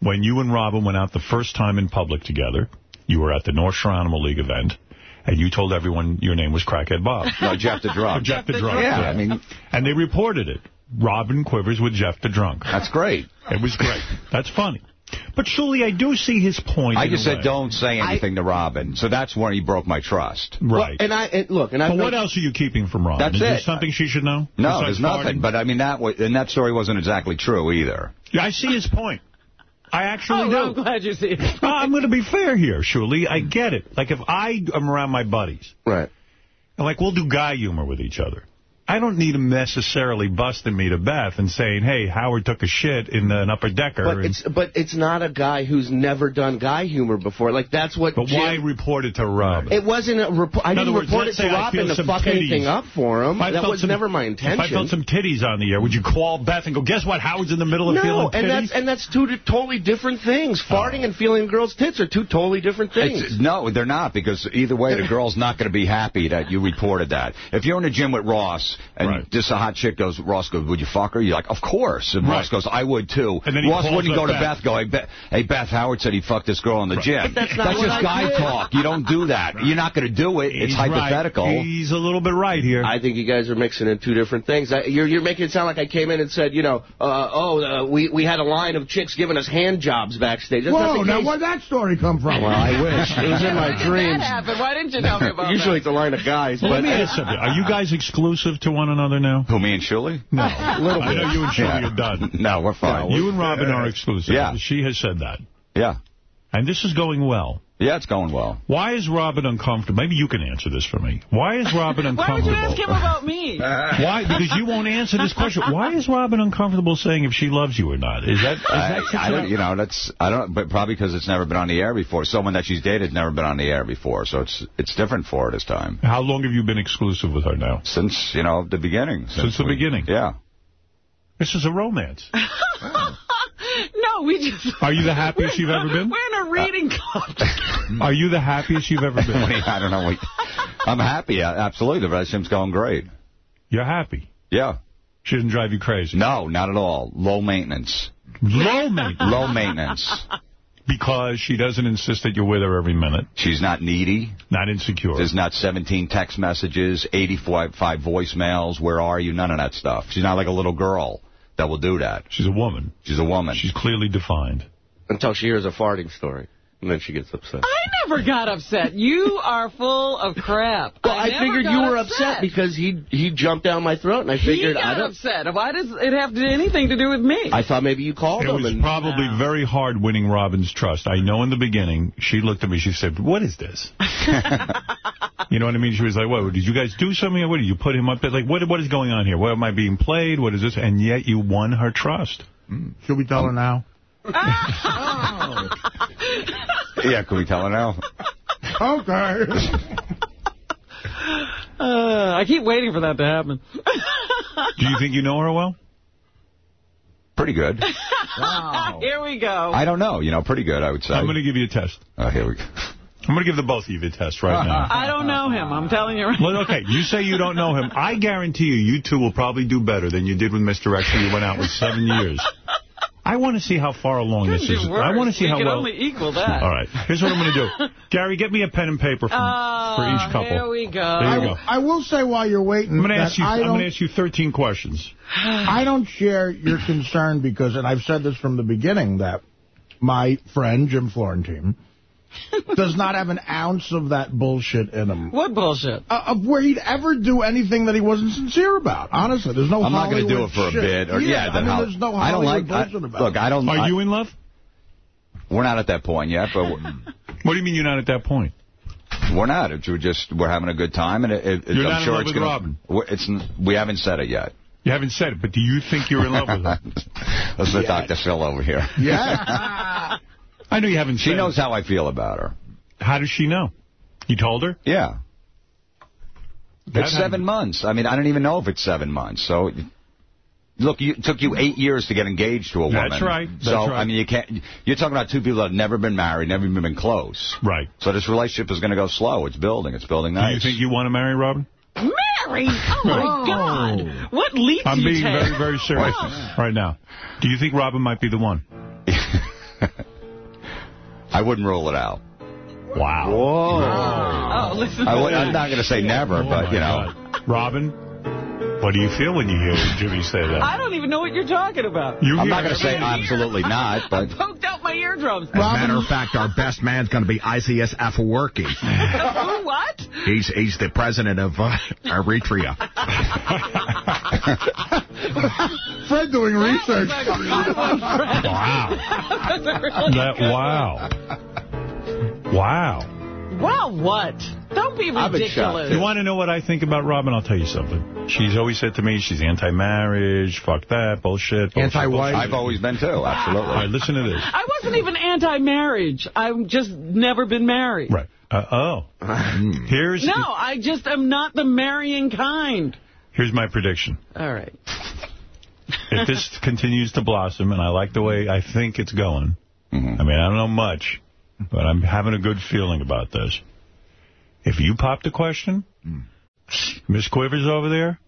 when you and Robin went out the first time in public together. You were at the North Shore Animal League event, and you told everyone your name was Crackhead Bob. <laughs> No, Jeff the Drunk. Jeff the Drunk. Drunk. Yeah, I mean- And they reported it. Robin quivers with Jeff the Drunk. That's great. It was great. That's funny. But surely I do see his point. I just said way. don't say anything to Robin. So that's when he broke my trust. Right. And I and look, and I But what else are you keeping from Robin? That's Is there it. something she should know? No, there's nothing. farting? But I mean that wa- and that story wasn't exactly true either. Yeah, I see his point. I actually Oh, do. I'm glad you see it. No, <laughs> I'm going to be fair here, Shuli. I get it. Like, if I am around my buddies, right, and like, we'll do guy humor with each other. I don't need him necessarily busting me to Beth and saying, hey, Howard took a shit in an upper decker. But and- it's but it's not a guy who's never done guy humor before. Like that's what. but Jim, why report it to Rob? It wasn't a report. I In didn't words, report it to say I Robin feel to fuck titties. anything up for him. That was some- never my If intention. I felt some titties on the air, would you call Beth and go, guess what? Howard's in the middle of no, feeling and titties? that's and that's two totally different things. Oh. Farting and feeling a girl's tits are two totally different things. It's, no, they're not, because either way, the <laughs> girl's not going to be happy that you reported that. If you're in a gym with Ross, and just a hot chick goes, Ross goes, would you fuck her? You're like, of course. And Ross goes, I would too. And then Ross wouldn't go to Beth. Beth going, "Be- hey, Beth, Howard said he fucked this girl in the gym. But that's not what just I guy did. talk. You don't do that. You're not going to do it. It's He's right. hypothetical. He's a little bit right here. I think you guys are mixing in two different things. I, you're, you're making it sound like I came in and said, you know, uh, oh, uh, we we had a line of chicks giving us hand jobs backstage. That's Whoa, now where'd that story come from? Well, I wish. <laughs> It was in my dreams. that happen? Why didn't you tell me about it? <laughs> Usually that? it's a line of guys, Well, but let me ask something. Are you guys exclusive to one another now? Who, me and Shuli? No. little <laughs> I know you and Shuli Yeah. are done. <laughs> No, we're fine. You and Robin are exclusive. Yeah. She has said that. Yeah. And this is going well. Yeah, it's going well. Why is Robin uncomfortable? Maybe you can answer this for me. Why is Robin uncomfortable? <laughs> Why would you uncomfortable? ask him about me? <laughs> Why? Because you won't answer this question. Why is Robin uncomfortable saying if she loves you or not? Is that? Is I, that such I a- don't, you know, that's, I don't, but probably because it's never been on the air before. Someone that she's dated never been on the air before, so it's it's different for her this time. How long have you been exclusive with her now? Since, you know, the beginning. Since the we- beginning? Yeah. This is a romance. <laughs> no, we just... Are you the happiest you've ever been? We're in a reading club. <laughs> Are you the happiest you've ever been? <laughs> I don't know. what- I'm happy, uh, absolutely. The relationship's going great. You're happy. Yeah. She doesn't drive you crazy. No, not at all. Low maintenance. Low maintenance. Low maintenance. Because she doesn't insist that you're with her every minute. She's not needy. Not insecure. There's not 17 text messages, 85 five voicemails. Where are you? None of that stuff. She's not like a little girl that will do that. She's a woman. She's a woman. She's clearly defined. until she hears a farting story, and then she gets upset. I never got upset. You are full of crap. Well, I, never figured you were upset. because he he jumped down my throat, and I he figured got I don't. upset. Why does it have to do anything to do with me? I thought maybe you called It him. was and probably very hard winning Robin's trust. I know in the beginning, she looked at me, she said, what is this? <laughs> you know what I mean? She was like, what, did you guys do something? Or what, did you put him up there? Like, what, what is going on here? What am I being played? What is this? And yet you won her trust. Hmm. Should we tell her now? Yeah, can we tell her now? Okay. Uh, I keep waiting for that to happen. Do you think you know her well? Pretty good. Wow. <laughs> Here we go. I don't know. You know, pretty good, I would say. I'm going to give you a test. Oh, here we go. I'm going to give the both of you a test right now. <laughs> I don't know him. I'm telling you. Right Well, okay, you say you don't know him. I guarantee you, you two will probably do better than you did with Mr. X when you went out with seven years. I want to see how far along this Couldn't is. do worse. I want to see We how can well. only equal that. All right. Here's what I'm going to do. <laughs> Gary, get me a pen and paper from, Oh, for each ah, couple. here we go. There you go. I will say while you're waiting I'm going to ask you. I I'm going to ask you 13 questions. <sighs> I don't share your concern because, and I've said this from the beginning, that my friend, Jim Florentine, <laughs> does not have an ounce of that bullshit in him. What bullshit? Uh, of where he'd ever do anything that he wasn't sincere about. Honestly, there's no I'm not going to do it for a bit. Or, yeah, I then mean, how- there's no I don't Hollywood like. I, about look. I don't. Are I- you in love? We're not at that point yet, but <laughs> What do you mean you're not at that point? we're not. It's, we're just we're having a good time, and it, it, You're I'm not in sure love it's with gonna. Robin? we're- It's we haven't said it yet. You haven't said it, but do you think you're in love with her? That's the Dr. Phil over here. Yeah. <laughs> I know you haven't She said knows it. how I feel about her. How does she know? You told her? Yeah. That it's seven months. I mean, I don't even know if it's seven months. So, look, you, it took you eight years to get engaged to a woman. That's right. That's so, right. I mean, you can't. You're talking about two people that have never been married, never even been close. Right. So this relationship is going to go slow. It's building. It's building nice. Do you think you want to marry Robin? Mary! Oh, my Whoa. God. What leap I'm being take? very, very serious right now. Do you think Robin might be the one? <laughs> I wouldn't rule it out. Wow. Whoa. Oh, listen. I I'm not going to say never, Oh, but you know. God. Robin, what do you feel when you hear Jimmy say that? I don't even know what you're talking about. You I'm not going to say everything. absolutely not, <laughs> but I Poked out my eardrums. As a matter of fact, our best man's going to be ICS Afewerki. <laughs> Who, what? He's he's the president of uh, Eritrea. <laughs> Fred doing research. Wow. That, wow. Wow. Wow, what? Don't be ridiculous. You want to know what I think about Robin? I'll tell you something. She's always said to me she's anti-marriage, fuck that, bullshit. bullshit, Anti-wife. I've always been too, absolutely. All right, listen to this. I wasn't even anti-marriage. I've just never been married. Right. Uh, oh. Here's No, I just am not the marrying kind. here's my prediction. All right. If this <laughs> continues to blossom, and I like the way I think it's going, Mm-hmm. I mean, I don't know much, but I'm having a good feeling about this. If you pop the question, hmm. Miss Quivers over there,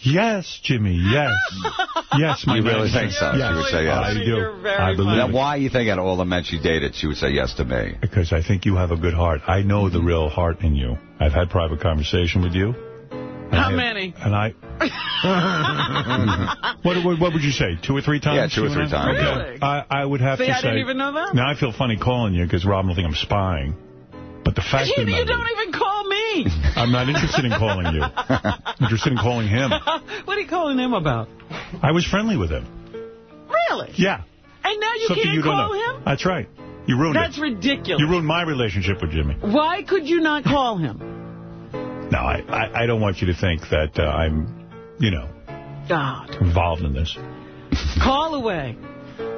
yes, Jimmy, yes. <laughs> Yes, my You really man. think so? Yes. She would say yes. I do. I believe Now, it. why you think out of all the men she dated, she would say yes to me? Because I think you have a good heart. I know the real heart in you. I've had private conversation with you. And How I- many? And I... <laughs> what, what, what would you say? Two or three times? Yeah, two or three times, yeah. Okay. I, I would have See, to I say... didn't even know that. Now I feel funny calling you because Robin will think I'm spying. But the fact You, of you don't even call me. <laughs> I'm not interested in calling you. I'm <laughs> interested in calling him. what are you calling him about? I was friendly with him. Really? Yeah. And now you Something can't you call know. him? That's right. You ruined That's it. ridiculous. You ruined my relationship with Jimmy. Why could you not call him? No, I, I, I don't want you to think that uh, I'm, you know, God. involved in this. Call away.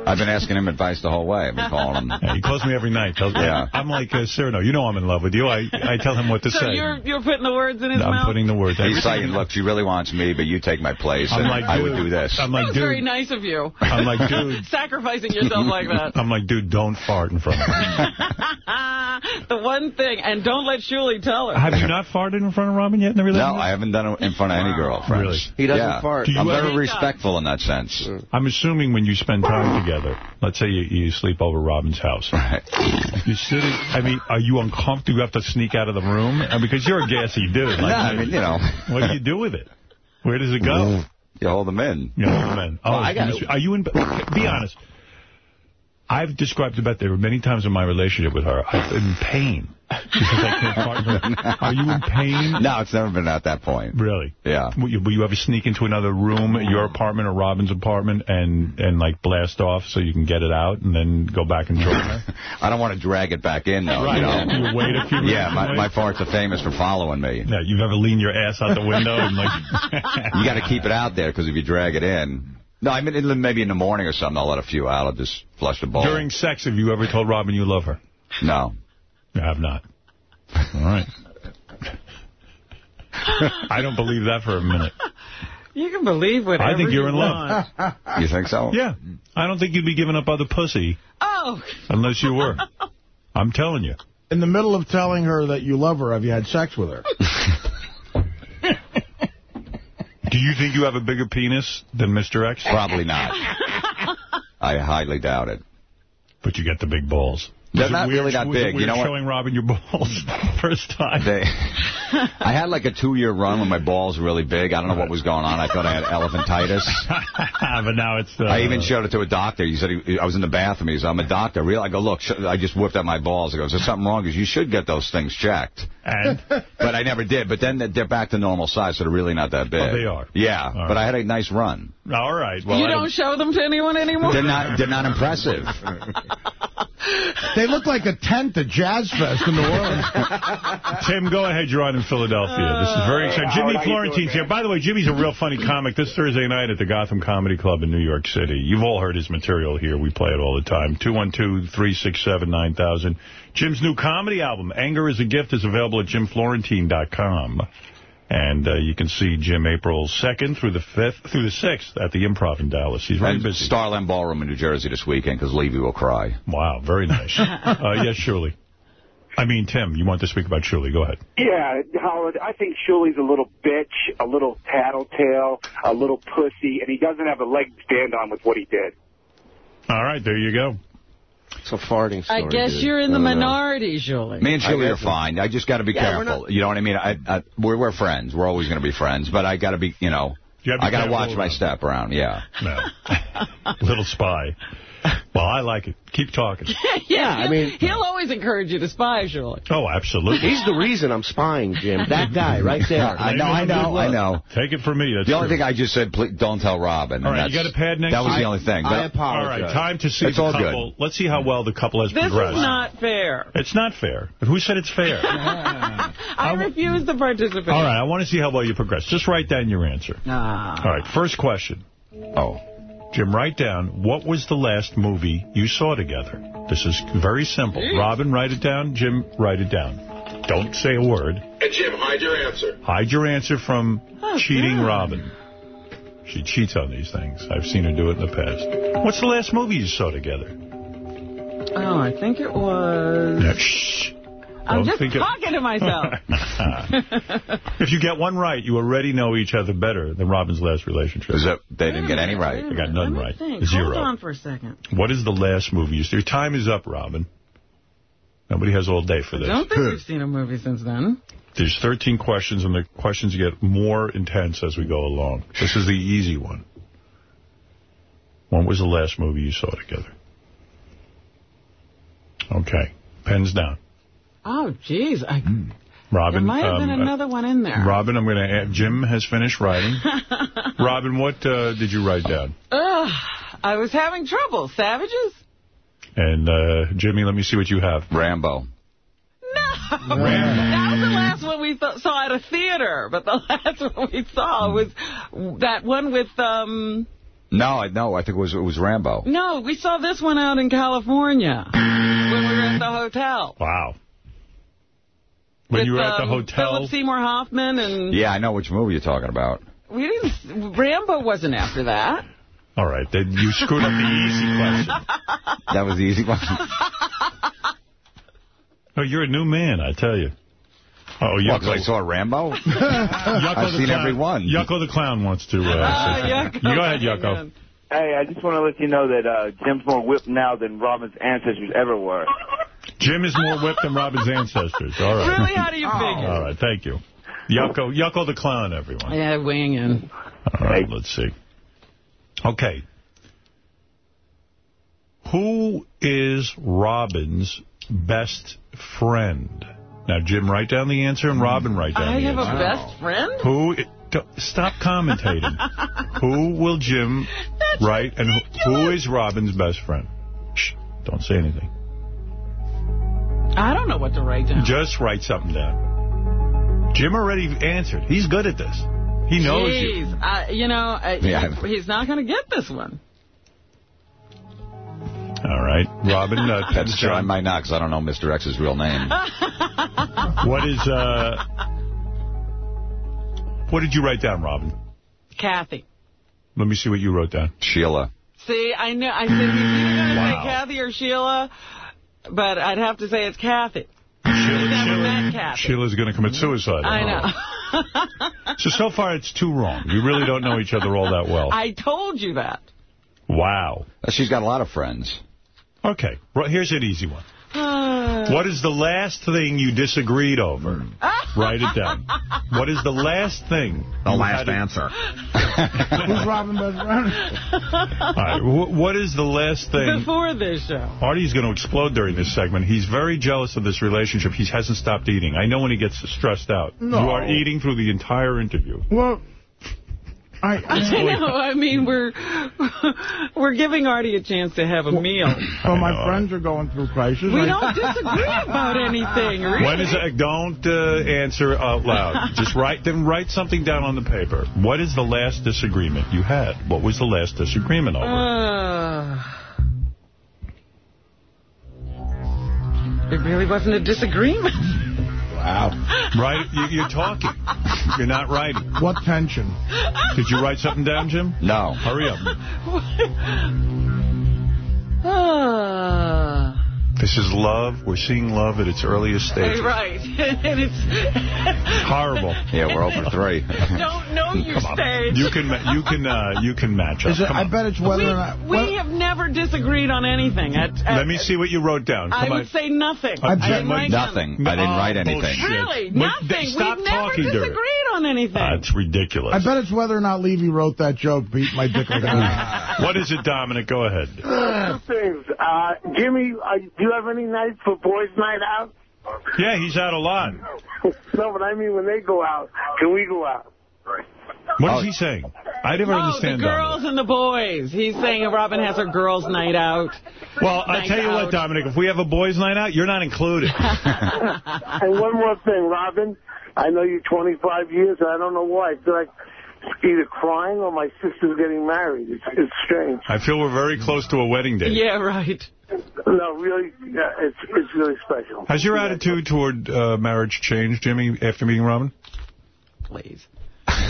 I've been asking him advice the whole way. I've been calling him. Yeah, he calls me every night. Tells me, Yeah. I'm like uh, Cyrano. You know I'm in love with you. I, I tell him what to <laughs> So say. you're you're putting the words in his mouth. I'm putting the words. He's saying, look, she really wants me, but you take my place, I'm and like, I would do this. I'm that like, was dude. very nice of you. I'm like, dude. <laughs> Sacrificing yourself like that. I'm like, dude, don't fart in front of <laughs> me. the one thing. And don't let Shuli tell her. Have you not farted in front of Robin yet in the relationship? No. I haven't done it in front of any girlfriends. Really? He doesn't yeah. fart. Do you I'm ever- very respectful in that sense. I'm assuming when you spend time together, let's say you, you sleep over Robin's house. Right. You're sitting, I mean, are you uncomfortable? You have to sneak out of the room? Because you're a gassy dude. Like, No, I mean, you know. What do you do with it? Where does it go? You hold them in. You know, men. Oh, Well, I oh, got you- Are you in? Be honest. I've described about there were many times in my relationship with her. I've been in pain because I can't fart. in her- <laughs> Are you in pain? No, it's never been at that point. Really? Yeah. Will you, will you ever sneak into another room, your apartment or Robin's apartment, and and like blast off so you can get it out and then go back and join her? <laughs> I don't want to drag it back in, though. Right. You know? You wait a few minutes <laughs> Yeah, my, my farts are famous for following me. Yeah, you've ever leaned your ass out the window and like... You got to keep it out there, because if you drag it in... No, I mean, maybe in the morning or something, I'll let a few out. I'll just flush the bowl. During sex, have you ever told Robin you love her? No. I have not. All right. <laughs> I don't believe that for a minute. You can believe whatever I think you're you in love. want. You think so? Yeah. I don't think you'd be giving up other pussy Oh, unless you were. <laughs> I'm telling you. In the middle of telling her that you love her, have you had sex with her? <laughs> Do you think you have a bigger penis than Mr. X? Probably not. I <laughs> I highly doubt it. But you get the big balls. They're not weird- really that big. You know what? showing Robin your balls <laughs> first time? They, I had like a two-year run when my balls were really big. I don't know what was going on. I thought I had elephantitis. <laughs> but now it's... Uh, I even showed it to a doctor. He said he, I was in the bathroom. He said, I'm a doctor. Real? I go, look, sh I just whipped out my balls. He goes, there's something wrong because you should get those things checked. And? But I never did. But then they're back to normal size, so they're really not that big. Oh, they are? Yeah, All but right. I had a nice run. All right. Well, you I don't show them to anyone anymore? They're not, they're not impressive. <laughs> They look like a tent at Jazz Fest in New Orleans. <laughs> Tim, go ahead. You're on in Philadelphia. This is very exciting. Uh, Jimmy Howard, Florentine's here. By the way, Jimmy's a real funny comic. This Thursday night at the Gotham Comedy Club in New York City. You've all heard his material here. We play it all the time. 212-367-9000. Jim's new comedy album, Anger is a Gift, is available at jimflorentine.com. And uh, you can see Jim April 2nd through the 5th, through the 6th at the Improv in Dallas. He's very And busy. Starland Ballroom in New Jersey this weekend because Levy will cry. Wow, very nice. <laughs> uh, yes, Shuli. I mean, Tim, you want to speak about Shuli. Go ahead. Yeah, Howard, I think Shuli's a little bitch, a little tattletale, a little pussy, and he doesn't have a leg to stand on with what he did. All right, there you go. It's a farting story, I guess dude. you're in the I know. minority, Shuli. Me and Shuli are fine. I just got to be Yeah, we're careful. You know what I mean? I, I, we're, we're friends. We're always going to be friends. But I got to be, you know... You I got to careful watch my step around. Yeah. No. <laughs> Little spy. <laughs> Well, I like it. Keep talking. <laughs> yeah, I mean- he'll always encourage you to spy, Shuli. Oh, absolutely. He's the reason I'm spying, Jim. That guy right there. <laughs> I know, I know, I know. Take it from me. That's The only true. thing I just said, please, don't tell Robin. All and you got a pad next That was week? the only thing. I But- apologize. All right, time to see It's the all good. couple. Let's see how well the couple has This progressed. is not fair. It's not fair. But who said it's fair? I refuse to participate. All right, I want to see how well you progress. Just write down your answer. Nah. All right, first question. Oh. Jim, write down, what was the last movie you saw together? This is very simple. Hmm. Robin, write it down. Jim, write it down. Don't say a word. And Jim, hide your answer. Hide your answer from Oh, cheating God. Robin. She cheats on these things. I've seen her do it in the past. What's the last movie you saw together? Oh, I think it was... Yeah, shh. I'm just think it- talking to myself. <laughs> if you get one right, you already know each other better than Robin's last relationship. Is that, they didn't get any right. I got none right. Think. Zero. Hold on for a second. What is the last movie you saw? Your time is up, Robin. Nobody has all day for this. Don't think we've <laughs> seen a movie since then. There's 13 questions, and the questions get more intense as we go along. This is the easy one. When was the last movie you saw together? Okay. Pens down. Oh, jeez. I, Robin. there might have been um, another one in there. Robin, I'm going to add. Jim has finished writing. <laughs> Robin, what uh, did you write down? Ugh, I was having trouble. Savages? And uh, Jimmy, let me see what you have. Rambo. No <laughs> That was the last one we th saw at a theater, but the <laughs> last one we saw was that one with, um, No, I no, I think it was it was Rambo. no, we saw this one out in California when we were at the hotel. Wow. When with, you were at the um, hotel? Philip Seymour Hoffman and Yeah, I know which movie you're talking about. we didn't, Rambo wasn't after that. All right, then you screwed up the easy <laughs> question. That was the easy one. Oh, you're a new man, I tell you. Oh, What, Yucko. 'cause I saw Rambo? <laughs> Yucko I've the seen clown. every one. Yucko the clown wants to uh, say. You go ahead, Yucko. Hey, I just want to let you know that uh, Jim's more whipped now than Robin's ancestors ever were. Jim is more whipped than Robin's ancestors. All right. Really? How do you oh. figure? All right, thank you. Yucko, Yucko the clown, everyone. Yeah, weighing in. All right, let's see. Okay. Who is Robin's best friend? Now, Jim, write down the answer, and Robin, write down I the have a best friend? Who? Stop commentating. <laughs> who will Jim write, and who, who is Robin's best friend? Shh, don't say anything. I don't know what to write down. Just write something down. Jim already answered. He's good at this. He knows you. Jeez, I, you know, I, Yeah. he's not going to get this one. All right. Robin, uh, <laughs> That's true. I might not, because I don't know Mr. X's real name. <laughs> What is, uh... What did you write down, Robin? Kathy. Let me see what you wrote down. Sheila. See, I knew. I said he's either going to Wow. say Kathy or Sheila, but I'd have to say it's Kathy. Sheila, Kathy. Sheila's going to commit suicide. I know. Uh-huh. So, so far, it's too wrong. You really don't know each other all that well. I told you that. Wow. She's got a lot of friends. Okay, well, here's an easy one. <sighs> What is the last thing you disagreed over? <laughs> Write it down. What is the last thing? The last had answer. <laughs> Who's Robin best friend? All right. What is the last thing? Before this show. Artie's going to explode during this segment. He's very jealous of this relationship. He hasn't stopped eating. I know when he gets stressed out. No. You are eating through the entire interview. Well, I, I <laughs> know. I mean, we're <laughs> we're giving Artie a chance to have a meal. well, my friends are going through crisis. We I- don't disagree about anything, really. <laughs> When is it? Don't uh, answer out loud. Just write then write something down on the paper. What is the last disagreement you had? What was the last disagreement over? Uh, it really wasn't a disagreement. Wow. Right? You, you're talking. You're not writing. What tension? Did you write something down, Jim? No. Hurry up. <laughs> Ah. Ah. This is love. We're seeing love at its earliest stages. <laughs> right. <laughs> and it's <laughs> Horrible. Yeah, we're over three. don't know your stage. You can you can uh, you can match up. It, I on. bet it's whether we, or not... we have never disagreed on anything. At, at, Let me see what you wrote down. I Come would on. say nothing. I I didn't write Nothing. I didn't Oh, write anything. bullshit. Really? But Nothing. Stop We've never talking to disagreed on anything. That's ridiculous. I bet it's whether or not Levy wrote that joke, beat my dick like a What is it, Dominic? Go ahead. Two things. Uh, Jimmy, uh, do you have any nights for boys' night out? Yeah, he's out a lot. no, but I mean when they go out, can we go out? What is oh. he saying? I never oh, the understand girls and the boys. He's saying if Robin has her girls' night out. Dominic. Well, I tell you what. Dominic, if we have a boys' night out, you're not included. <laughs> and one more thing, Robin. I know you 25 years, and I don't know why. I feel like either crying or my sister's getting married. It's, it's strange. I feel we're very close to a wedding day. Yeah, right. No, really, yeah, it's it's really special. Has your attitude toward uh, marriage changed, Jimmy, after meeting Robin? Please.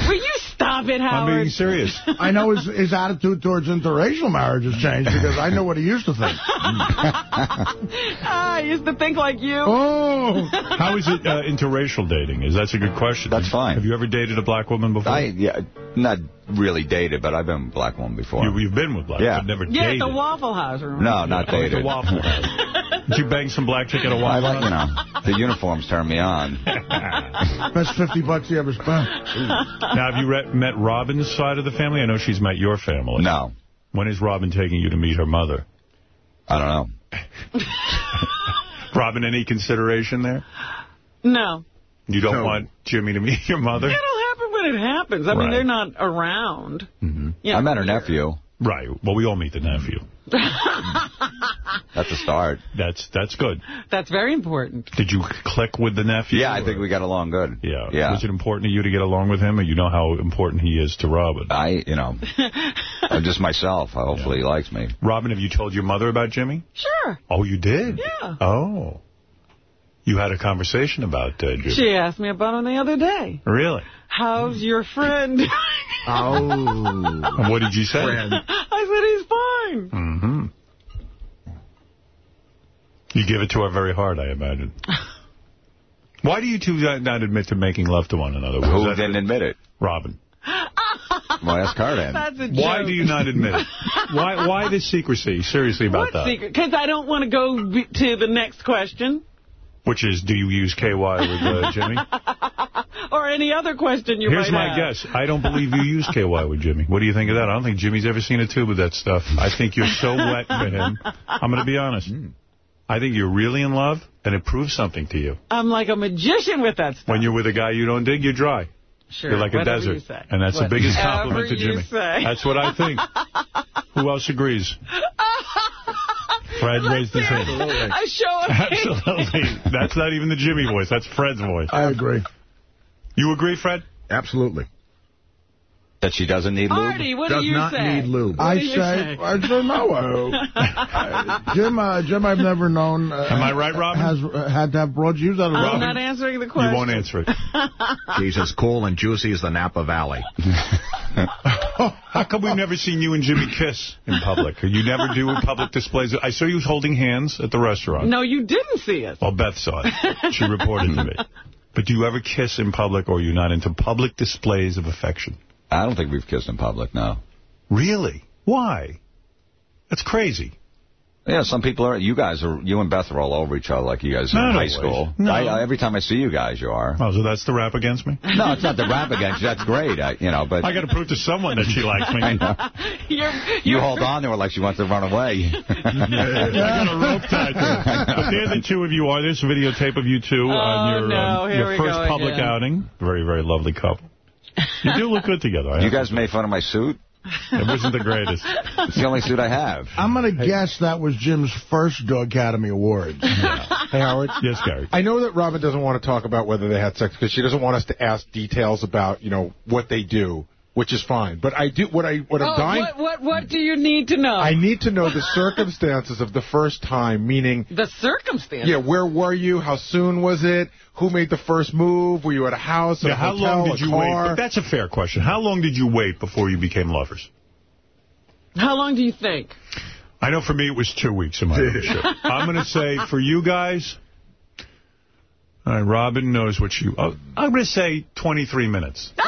Will you stop it, Howard? I'm being serious. <laughs> I know his, his attitude towards interracial marriage has changed because I know what he used to think. Ah, I used to think like you. Oh. How is it uh, interracial dating? Is That's a good question. That's fine. Have you ever dated a black woman before? I yeah, not really dated, but I've been with a black woman before. You, you've been with black, Yeah. but never Yeah, at dated. the Waffle House. remember? no, not oh, Yeah, like dated. the Waffle House. <laughs> Did you bang some black chick at a I Waffle like, you know, the uniforms turn me on. <laughs> Best 50 bucks you ever spent. <laughs> Now, have you re- met Robin's side of the family? I know she's met your family. No, When is Robin taking you to meet her mother? I don't know. Robin, any consideration there? No. You don't No. want Jimmy to meet your mother? It'll happen when it happens. I mean, they're not around. Mhm. Yeah. I met her nephew. Right. Well, we all meet the nephew. <laughs> That's a start. That's that's good. That's very important. Did you click with the nephew? Yeah, I or- think we got along good. Yeah. Yeah. Was it important to you to get along with him, or you know how important he is to Robin? I, you know, <laughs> I'm just myself. Hopefully he likes me. Robin, have you told your mother about Jimmy? Sure. Oh, you did? Yeah. Oh. You had a conversation about uh, Jimmy. She asked me about him the other day. Really? How's your friend? <laughs> Oh. What did you say? I said, he's fine. Mm-hmm. You give it to her very hard, I imagine. <laughs> Why do you two not not admit to making love to one another? Was Who didn't admit it? Robin. <laughs> Well, ask her then. That's a joke. Why do you not admit it? Why why the secrecy? Seriously about What that. secret? Because I don't want to go to the next question Which is, do you use KY with uh, Jimmy? <laughs> or any other question you Here's might have. Here's my guess. I don't believe you use KY with Jimmy. What do you think of that? I don't think Jimmy's ever seen a tube of that stuff. I think you're so wet for him. I'm going to be honest. I think you're really in love, and it proves something to you. I'm like a magician with that stuff. When you're with a guy you don't dig, you're dry. Sure, You're like a desert. And that's the biggest compliment to Jimmy. That's what I think. <laughs> Who else agrees? <laughs> Fred raised his hand. A show of Absolutely. That's not even the Jimmy voice. That's Fred's voice. I agree. You agree, Fred? Absolutely. That she doesn't need lube? Artie, what Does do you not say? need lube. What I do you say, I don't know. <laughs> Uh, Jim, uh, Jim, I've never known. Uh, Am I right, Robin? Has uh, had to have broad views out of I'm Robin. not answering the question. You won't answer it. <laughs> She's as cool and juicy as the Napa Valley. <laughs> How come we've never seen you and Jimmy kiss in public? You never do public displays. I saw you holding hands at the restaurant. No, you didn't see it. Well, Beth saw it. She reported to me. But do you ever kiss in public, or are you not into public displays of affection? I don't think we've kissed in public, no. Really? Why? That's crazy. Yeah, some people are. You guys are. You and Beth are all over each other like you guys are Not in high always. school. No. I, I, every time I see you guys, you are. Oh, so that's the rap against me? No, it's not the rap against you. That's great. I, you know, but I got to prove to someone that she likes me. <laughs> I know. <laughs> You're, You you're, hold on to her like she wants to run away. <laughs> I got a rope tied to her. But there the two of you are. There's a videotape of you two on Oh, your, no, um, your first public again. outing. Very, very lovely couple. You do look good together. I You guys made fun of my suit. It wasn't the greatest. It's the only suit I have. I'm going to guess that was Jim's first Dog Academy Awards. Hey, Howard. Yes, Gary. I know that Robin doesn't want to talk about whether they had sex because she doesn't want us to ask details about, you know, what they do, which is fine. But I do what I what I'm oh, dying. what, what, what do you need to know? I need to know the <laughs> circumstances of the first time, meaning the circumstances. Yeah, where were you? How soon was it? Who made the first move? Were you at a house? At Yeah, a how hotel, long did you car? wait? But that's a fair question. How long did you wait before you became lovers? How long do you think? I know for me it was two weeks in my <laughs> relationship. I'm going to say for you guys, all right, Robin knows what you... Oh, I'm going to say 23 minutes. <laughs> no,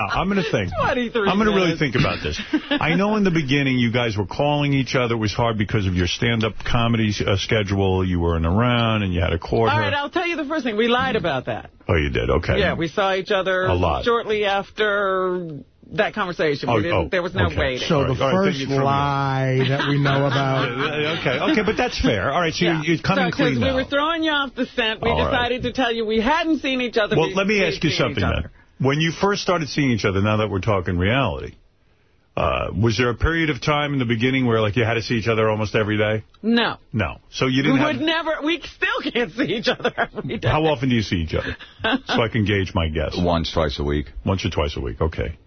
I'm going to think. 23 I'm going to really think about this. I know in the beginning you guys were calling each other. It was hard because of your stand-up comedy uh, schedule. You weren't around and you had a court All right, I'll tell you the first thing. We lied about that. Oh, you did? Okay. Yeah, we saw each other A lot. shortly after that conversation. Oh, oh, there was no okay. waiting. So All right, the all right, first thank you lie that we know <laughs> about. Okay, okay, but that's fair. All right, so Yeah. you're, you're coming so, clean we now. were throwing you off the scent. We All right. decided to tell you we hadn't seen each other. Well, We- let me ask you something each then. When you first started seeing each other, now that we're talking reality, uh, was there a period of time in the beginning where like you had to see each other almost every day? No. No. So you didn't we would never, we still can't see each other every day. How often do you see each other? so I can gauge my guess. Once, twice a week. Once or twice a week. Okay.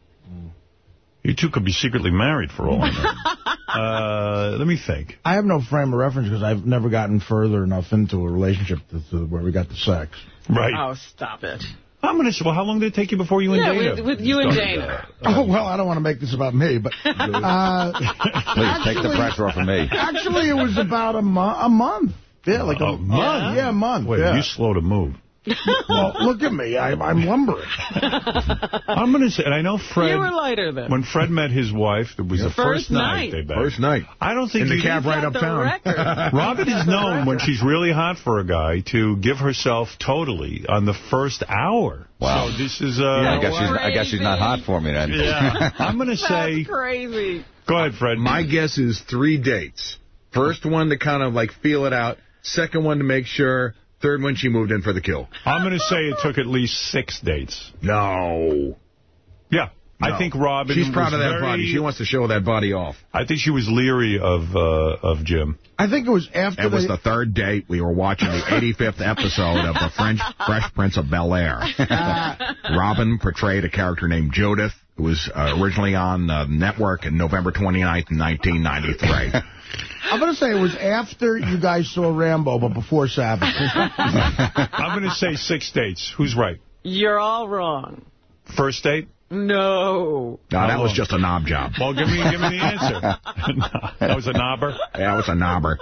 You two could be secretly married for all I know. <laughs> uh, let me think. I have no frame of reference because I've never gotten further enough into a relationship to, to where we got the sex. Right. Oh, stop it. I'm going to... say, Well, how long did it take you before you and Yeah, Dana? with, with you and started Dana. Oh, well, I don't want to make this about me, but... <laughs> Uh, Please, take the pressure off of me. Actually, it was about a, mo a month. Yeah, like a, A month? Yeah, a month. Wait, yeah. you slow to move. <laughs> well, look at me. I, I'm lumbering. <laughs> I'm going to say, and I know Fred... You were lighter then. When Fred met his wife, it was the First first night. night. they banged. First night. I don't think In the you- cab right got the uptown. record. <laughs> Robin is known when she's really hot for a guy to give herself totally on the first hour. Wow. So this is uh I guess she's I guess she's not hot for me then. yeah. I'm going to say That's crazy. go ahead Fred. My guess is three dates. First one to kind of like feel it out. Second one to make sure. Third one she moved in for the kill. I'm going to say it took at least 6 dates. No. Yeah. I think Robin She's proud of that very- body. She wants to show that body off. I think she was leery of uh, of Jim. I think it was after It was the third date. We were watching the 85th episode of The French Fresh Prince of Bel-Air. <laughs> Robin portrayed a character named Judith, who was uh, originally on the network in November 29th, 1993. <laughs> I'm going to say it was after you guys saw Rambo, but before Savage. <laughs> I'm going to say 6 dates. Who's right? You're all wrong. First date? No. No, that was just a knob job. Well, give me give me the answer. <laughs> that was a knobber. Yeah, it was a knobber.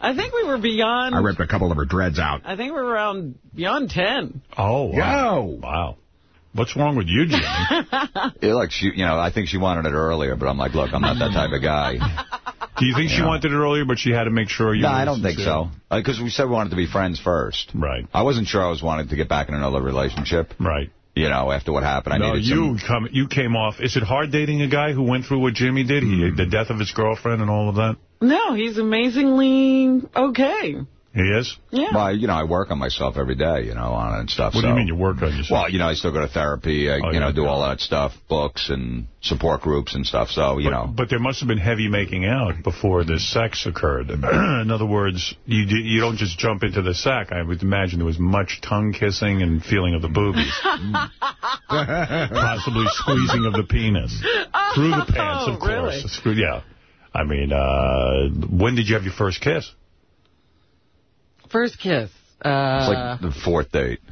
I think we were beyond. I ripped a couple of her dreads out. I think we were around beyond 10. Oh, wow. Yo! Wow. What's wrong with you, Jimmy? Yeah, like she, you know, I think she wanted it earlier, but I'm like, look, I'm not that type of guy. Do you think she Yeah. wanted it earlier, but she had to make sure you No, I don't think so. Uh, because we said we wanted to be friends first. Right. I wasn't sure I was wanting to get back in another relationship. Right. You know, after what happened, I no, needed you some... come. You came off. Is it hard dating a guy who went through what Jimmy did? He, mm-hmm. the death of his girlfriend and all of that. No, he's amazingly okay. He is. Yeah. Well, you know, I work on myself every day, you know, on it and stuff. What do so. you mean you work on yourself? Well, you know, I still go to therapy, I, Oh, you know, yeah. do all that stuff, books and support groups and stuff. So, you but, know. But there must have been heavy making out before this sex occurred. <clears throat> In other words, you do, you don't just jump into the sack. I would imagine there was much tongue kissing and feeling of the boobies. <laughs> Possibly squeezing of the penis. Through the pants, of Oh, course. really? Yeah. I mean, uh, when did you have your first kiss? First kiss. It's Uh, like the fourth date. <laughs>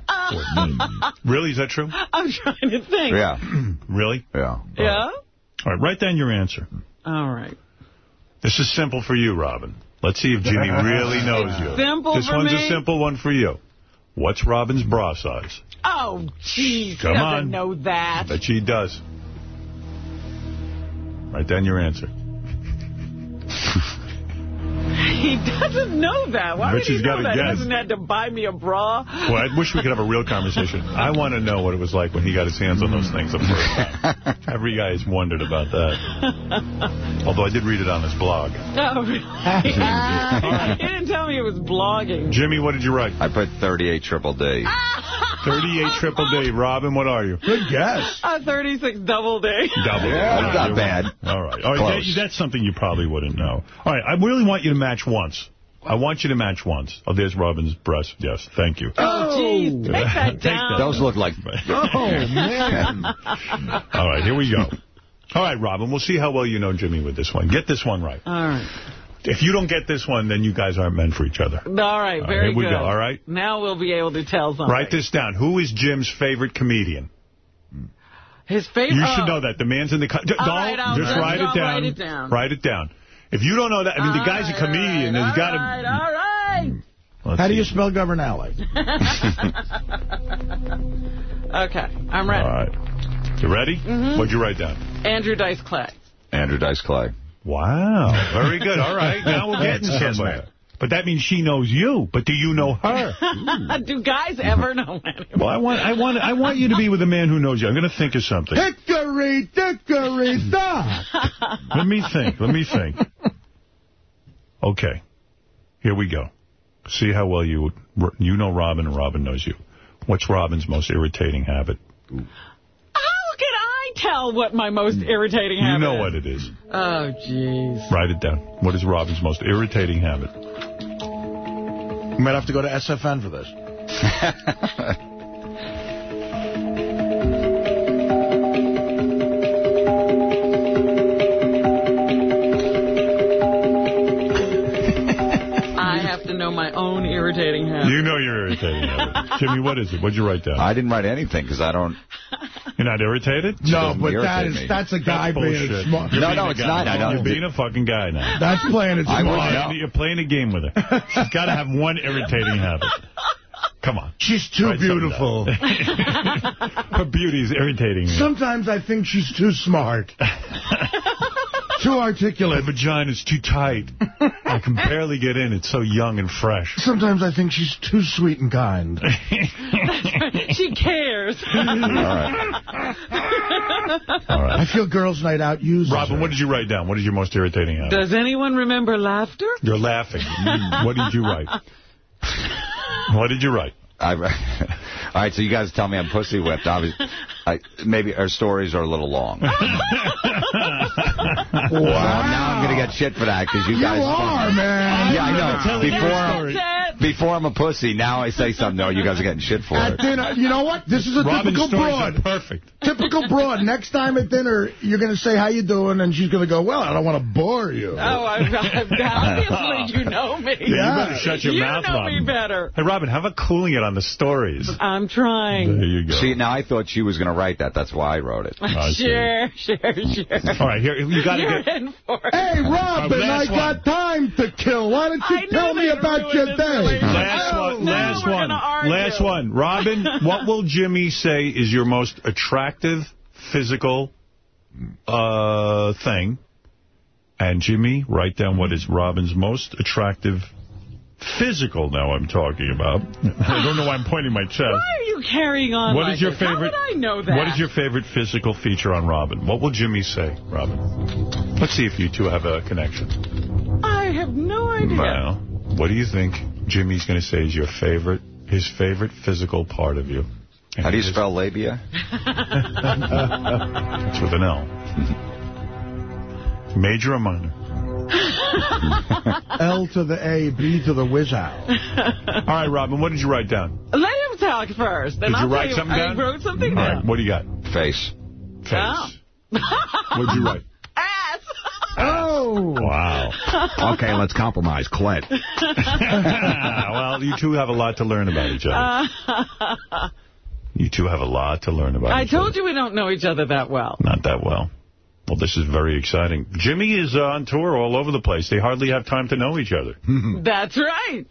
Really? Is that true? I'm trying to think. Yeah. <clears throat> Really? Yeah. Yeah? All right, write down your answer. All right. This is simple for you, Robin. Let's see if Jimmy <laughs> really knows you. Simple This for one's me? a simple one for you. What's Robin's bra size? Oh, jeez. Come he doesn't on. know that. But she does. Write down your answer. <laughs> <laughs> doesn't know that. Why Richie's would he know gotta that? He guess. doesn't have to buy me a bra. Well, I wish we could have a real conversation. I want to know what it was like when he got his hands on those things the first time. <laughs> Every guy has wondered about that. <laughs> Although I did read it on his blog. Oh, really? he didn't tell me it was blogging. Jimmy, what did you write? I put 38 triple D. 38 triple D. Robin, what are you? Good guess. A 36 double day. Double. Yeah, All right, not you're bad. All right. All right. Close. That, that's something you probably wouldn't know. All right. I really want you to match once. I want you to match once. Oh, there's Robin's breast. Yes. Thank you. Oh, jeez. Take that <laughs> Take down. Those look like... <laughs> <laughs> Oh, man. All right. Here we go. All right, Robin. We'll see how well you know Jimmy with this one. Get this one right. All right. If you don't get this one, then you guys aren't meant for each other. All right. All right, Very here we good. go, all right? Now we'll be able to tell something. Write this down. Who is Jim's favorite comedian? His favorite. You should oh. know that. The man's in the... Co- don't, All right, I'll just just write it down. write it down. Write it down. If you don't know that, I mean, the guy's a comedian. There's got to... All right. All right. Let's How do see. you spell Governale? <laughs> okay. I'm ready. All right. You ready? Mhm. What'd you write down? Andrew Dice Clay. Andrew Dice Clay. Wow. <laughs> Very good. All right. <laughs> Now we're getting somewhere. But that means she knows you. But do you know her? <laughs> Do guys ever know anyone? well, I want, I want, I want you to be with a man who knows you. I'm going to think of something. Hickory dickory dock. Let me think. Let me think. Okay. Here we go. See how well you you know Robin and Robin knows you. What's Robin's most irritating habit? How can I tell what my most mm. irritating You habit You know is? what it is. Oh, jeez. Write it down. What is Robin's most irritating habit? You might have to go to SFN for this. <laughs> own irritating habit. You know you're irritating habit. <laughs> Jimmy, what is it? What'd you write down? I didn't write anything because I don't... <laughs> You're not irritated? No, but that irritate is me. that's a guy That's being bullshit. smart. You're No, being no, a it's not. I You're being a fucking guy now. That's playing it I You're smart. playing, you're playing a game with her. She's got to have one irritating habit. <laughs> Come on. She's too Write beautiful. <laughs> Her beauty is irritating me. Sometimes I think she's too smart. <laughs> too articulate. My articulate. vagina's too tight. I can barely get in. It's so young and fresh. Sometimes I think she's too sweet and kind. <laughs> she cares. All right. All right. I feel girls' night out uses Robin, her. what did you write down? What is your most irritating habit? Does anyone remember laughter? You're laughing. Mm, What did you write? What did you write? I, <laughs> all right, so you guys tell me I'm pussy whipped. Obviously, I, maybe our stories are a little long. <laughs> Well, now I'm going to get shit for that because you, You guys... are, man. Yeah, I know. Before, story. Before I'm a pussy, now I say something. No, you guys are getting shit for At it. dinner, uh, you know what? This is a Robin's typical broad. perfect. Typical broad. <laughs> Next time at dinner, you're going to say, how you doing? And she's going to go, well, I don't want to bore you. Oh, I've, I've, obviously you know me. Yeah, you better shut your you mouth, know Robin. me better. Hey, Robin, how about cooling it on the stories? I'm trying. There you go. See, now I thought she was going to write that. That's why I wrote it. <laughs> I see. Sure, sure, sure. All right, here you got to get. in for it. Hey, Robin, I last got time to kill. Why don't you I tell me about your day? Last Oh, one. Last one. Last one. Robin, <laughs> what will Jimmy say is your most attractive physical uh, thing? And Jimmy, write down what is Robin's most attractive physical. Now I'm talking about. I don't know why I'm pointing my chest. Why are you carrying on What like is your this? favorite? How I know that? What is your favorite physical feature on Robin? What will Jimmy say, Robin? Let's see if you two have a connection. I have no idea. Well, what do you think Jimmy's going to say is your favorite, his favorite physical part of you? How do you spell labia? It's with an L. Major or minor? <laughs> L to the A, B to the whiz out. All right, Robin, what did you write down? Let him talk first. Then Did I'll you write tell something I down? wrote something All down. right, what do you got? Face. Face. Oh. <laughs> What'd you write? Ass. Wow. <laughs> Okay, let's compromise. Clit. <laughs> well, you two have a lot to learn about each other. <laughs> You two have a lot to learn about I each told you we don't know each other that well. Not that well. Well, this is very exciting. Jimmy is uh, on tour all over the place. They hardly have time to know each other. That's right.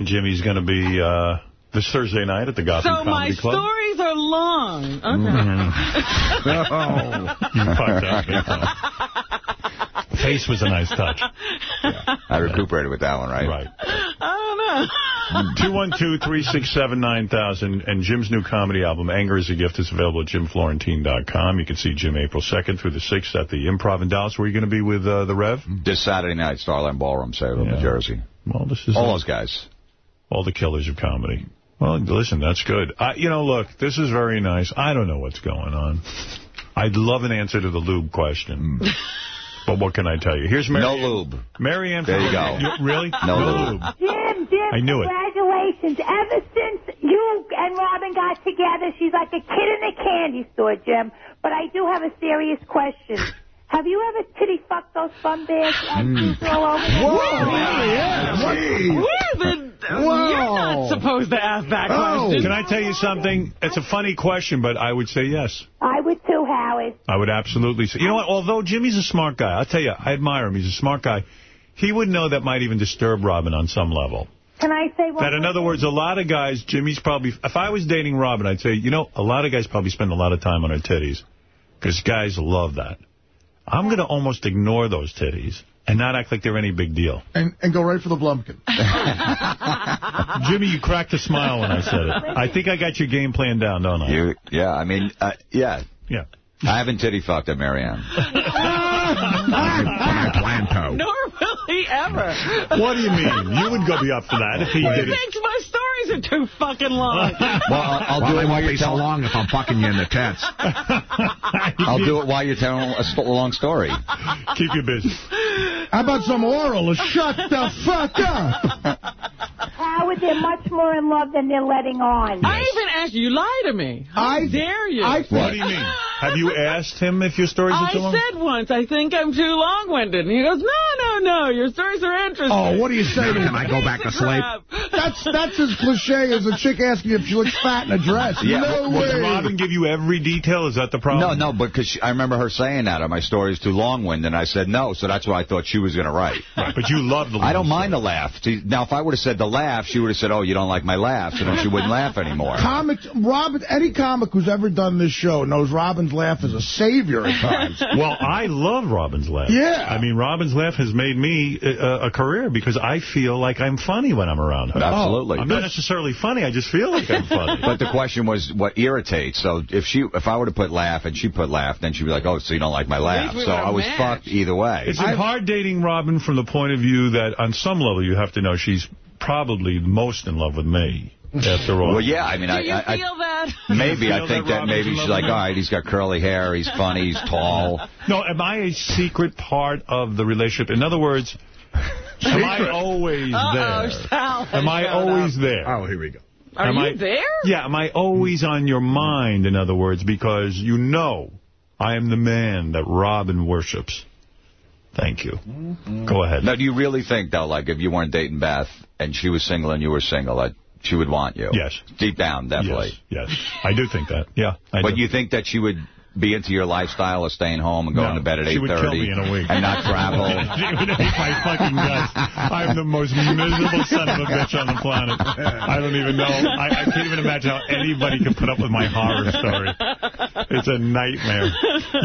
Jimmy's going to be uh, this Thursday night at the Gotham So my Comedy Club. stories are long. Okay. <laughs> You fucked up. big. Face was a nice touch. I recuperated with that one, right? Right. I don't know. <laughs> 212-367-9000 and Jim's new comedy album, Anger is a Gift, is available at jimflorentine.com. You can see Jim April 2nd through the 6th at the Improv in Dallas. Where are you going to be with uh, the Rev? This Saturday night, Starland Ballroom, Salem, New Jersey. Well, this is All those guys. all the killers of comedy. Well, listen, that's good. I, you know, look, this is very nice. I don't know what's going on. I'd love an answer to the lube question. <laughs> but what can I tell you? Here's Mary No lube. Mary Ann. There you go. really? No lube. Jim, Jim, I knew it. congratulations. Ever since you and Robin got together, she's like a kid in a candy store, Jim. But I do have a serious question. <laughs> Have you ever titty fucked those fun bags and juice all over them? We've been, you're not supposed to ask that Oh. question. Can I tell you something? It's a funny question, but I would say yes. I would too, Howard. I would absolutely say. You know what? Although Jimmy's a smart guy, I'll tell you, I admire him. He's a smart guy. He would know that might even disturb Robin on some level. Can I say one That, in other words, a lot of guys, Jimmy's probably, if I was dating Robin, I'd say, you know, a lot of guys probably spend a lot of time on her titties. Because guys love that. I'm going to almost ignore those titties and not act like they're any big deal. And, and go right for the Blumpkin. <laughs> Jimmy, you cracked a smile when I said it. I think I got your game plan down, don't I? You, yeah, I mean, uh, yeah. Yeah. I haven't titty fucked at Mary Ann. <laughs> Nor will he ever. What do you mean? You would go be up for that if he He did it. thinks my stories are too fucking long. <laughs> Well, I'll, I'll well, do it while you're be so telling. long if I'm fucking you in the tits. <laughs> I'll do it while you're telling a long story. Keep you busy. How about some oral? Shut the fuck up. Howard, they're much more in love than they're letting on. I even asked you, lie to me. How I- dare you? I What do you mean? Have you asked him if your stories are I too long? I said once, I think I'm too long-winded. And he goes, no, no, no, your stories are interesting. Oh, what do you say to Can I go back to sleep? That's that's as cliche as a chick asking if she looks fat in a dress. Yeah, no Well, way. Did Robin give you every detail? Is that the problem? No, no, because I remember her saying that, or my story is too long-winded, and I said no, so that's why I thought she was going to write. <laughs> Right, but you love the I don't mind the laugh. See, Now, if I would have said the laugh, she would have said, oh, you don't like my laugh, so then she wouldn't laugh anymore. Comics, Robin, any comic who's ever done this show knows Robin's laugh is a savior at times. <laughs> Well, I love Robin's laugh. Yeah. I mean, Robin's laugh has made me uh, a, a career because I feel like I'm funny when I'm around her. Absolutely. Oh, I'm not necessarily funny. I just feel like I'm <laughs> funny. But the question was what irritates. So if she, if I were to put laugh and she put laugh, then she'd be like, oh, so you don't like my laugh. we So I was matched. fucked either way. Is it hard dating Robin from the point of view that on some level you have to know she's probably most in love with me, after all? Well, yeah, I mean, Do I, you I, I feel that? maybe I think that that maybe she's like, with all me? right, he's got curly hair, he's funny, he's tall. No, am I a secret part of the relationship? In other words, am I always Uh-oh, there? Sal Am I always up. there? Oh, here we go. Are Am you I- there? Yeah, am I always on your mind, in other words, because you know I am the man that Robin worships. Thank you. Mm-hmm. Go ahead. Now, do you really think, though, like, if you weren't dating Beth and she was single and you were single, that she would want you? Yes. Deep down, definitely. Yes, yes. I do think that. Yeah, I But do. you think that she would be into your lifestyle of staying home and going No, to bed at she would kill 8.30 me in a week. and not travel? <laughs> She would hate my fucking guts. I'm the most miserable son of a bitch on the planet. I don't even know. I, I can't even imagine how anybody can put up with my horror story. It's a nightmare.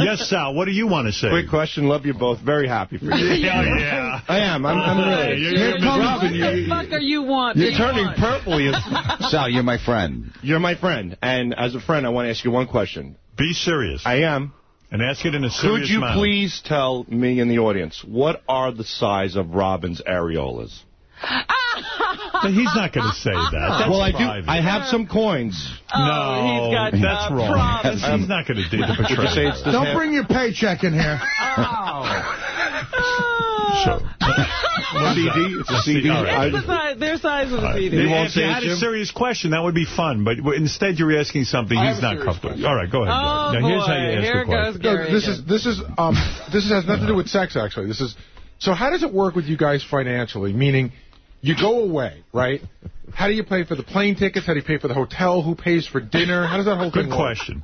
Yes, Sal, what do you want to say? Quick question. Love you both. Very happy for you. <laughs> Yeah, yeah. I am. I'm, I'm really. You're- you're comes Robin, What you- the fuck are you want? You're Do you turning want? purple. You- Sal, you're my friend. You're my friend, and as a friend, I want to ask you one question. Be serious. I am. And ask it in a serious Could you manner. please tell me in the audience what are the size of Robin's areolas? <laughs> But he's not going to say that. That's well, I private. do. I have some coins. Oh, No, he's got, that's uh, wrong. promise. He's not going to do the Would you portrayal. say it's this Don't bring your paycheck in here. <laughs> <laughs> So, CD? It's a CD. It's the size, their size of the CD. You won't if you say it, had a serious question, that would be fun. But instead, you're asking something he's not serious comfortable. question. All right, go ahead. Oh, now, here's how boy. you ask Here the question. goes Gary this is this is um this has nothing to do with sex actually. This is so how does it work with you guys financially? Meaning, you go away, right? How do you pay for the plane tickets? How do you pay for the hotel? Who pays for dinner? How does that whole Good thing work? Good question.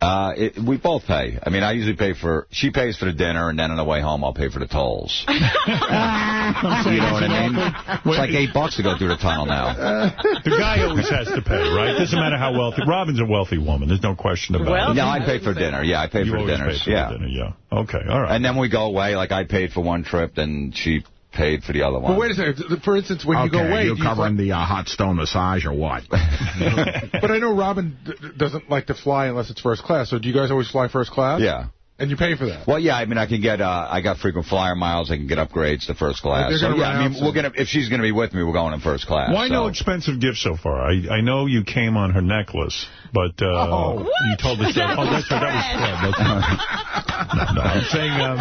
Uh, it, we both pay. I mean, I usually pay for, she pays for the dinner, and then on the way home, I'll pay for the tolls. <laughs> you know what I mean? It's like eight bucks to go through the tunnel now. <laughs> The guy always has to pay, right? Doesn't matter how wealthy. Robin's a wealthy woman. There's no question about it. No, I pay for dinner. Yeah, I pay You for always dinners. pay for yeah. dinner, yeah. Okay, all right. And then we go away, like I paid for one trip, then she paid for the other one. But wait a second. For instance, when you go away, you do you covering fly- the uh, hot stone massage or what? <laughs> but I know Robin d- d- doesn't like to fly unless it's first class. So do you guys always fly first class? Yeah. And you pay for that? Well, yeah, I mean, I can get, uh, I got frequent flyer miles. I can get upgrades to first class. So, yeah, I mean, we're gonna, if she's going to be with me, we're going in first class. Why so. no expensive gifts so far? I I know you came on her necklace, but uh, Oh. you told us that. Oh, that's right. That was Fred. That's. No, no, I'm saying, um,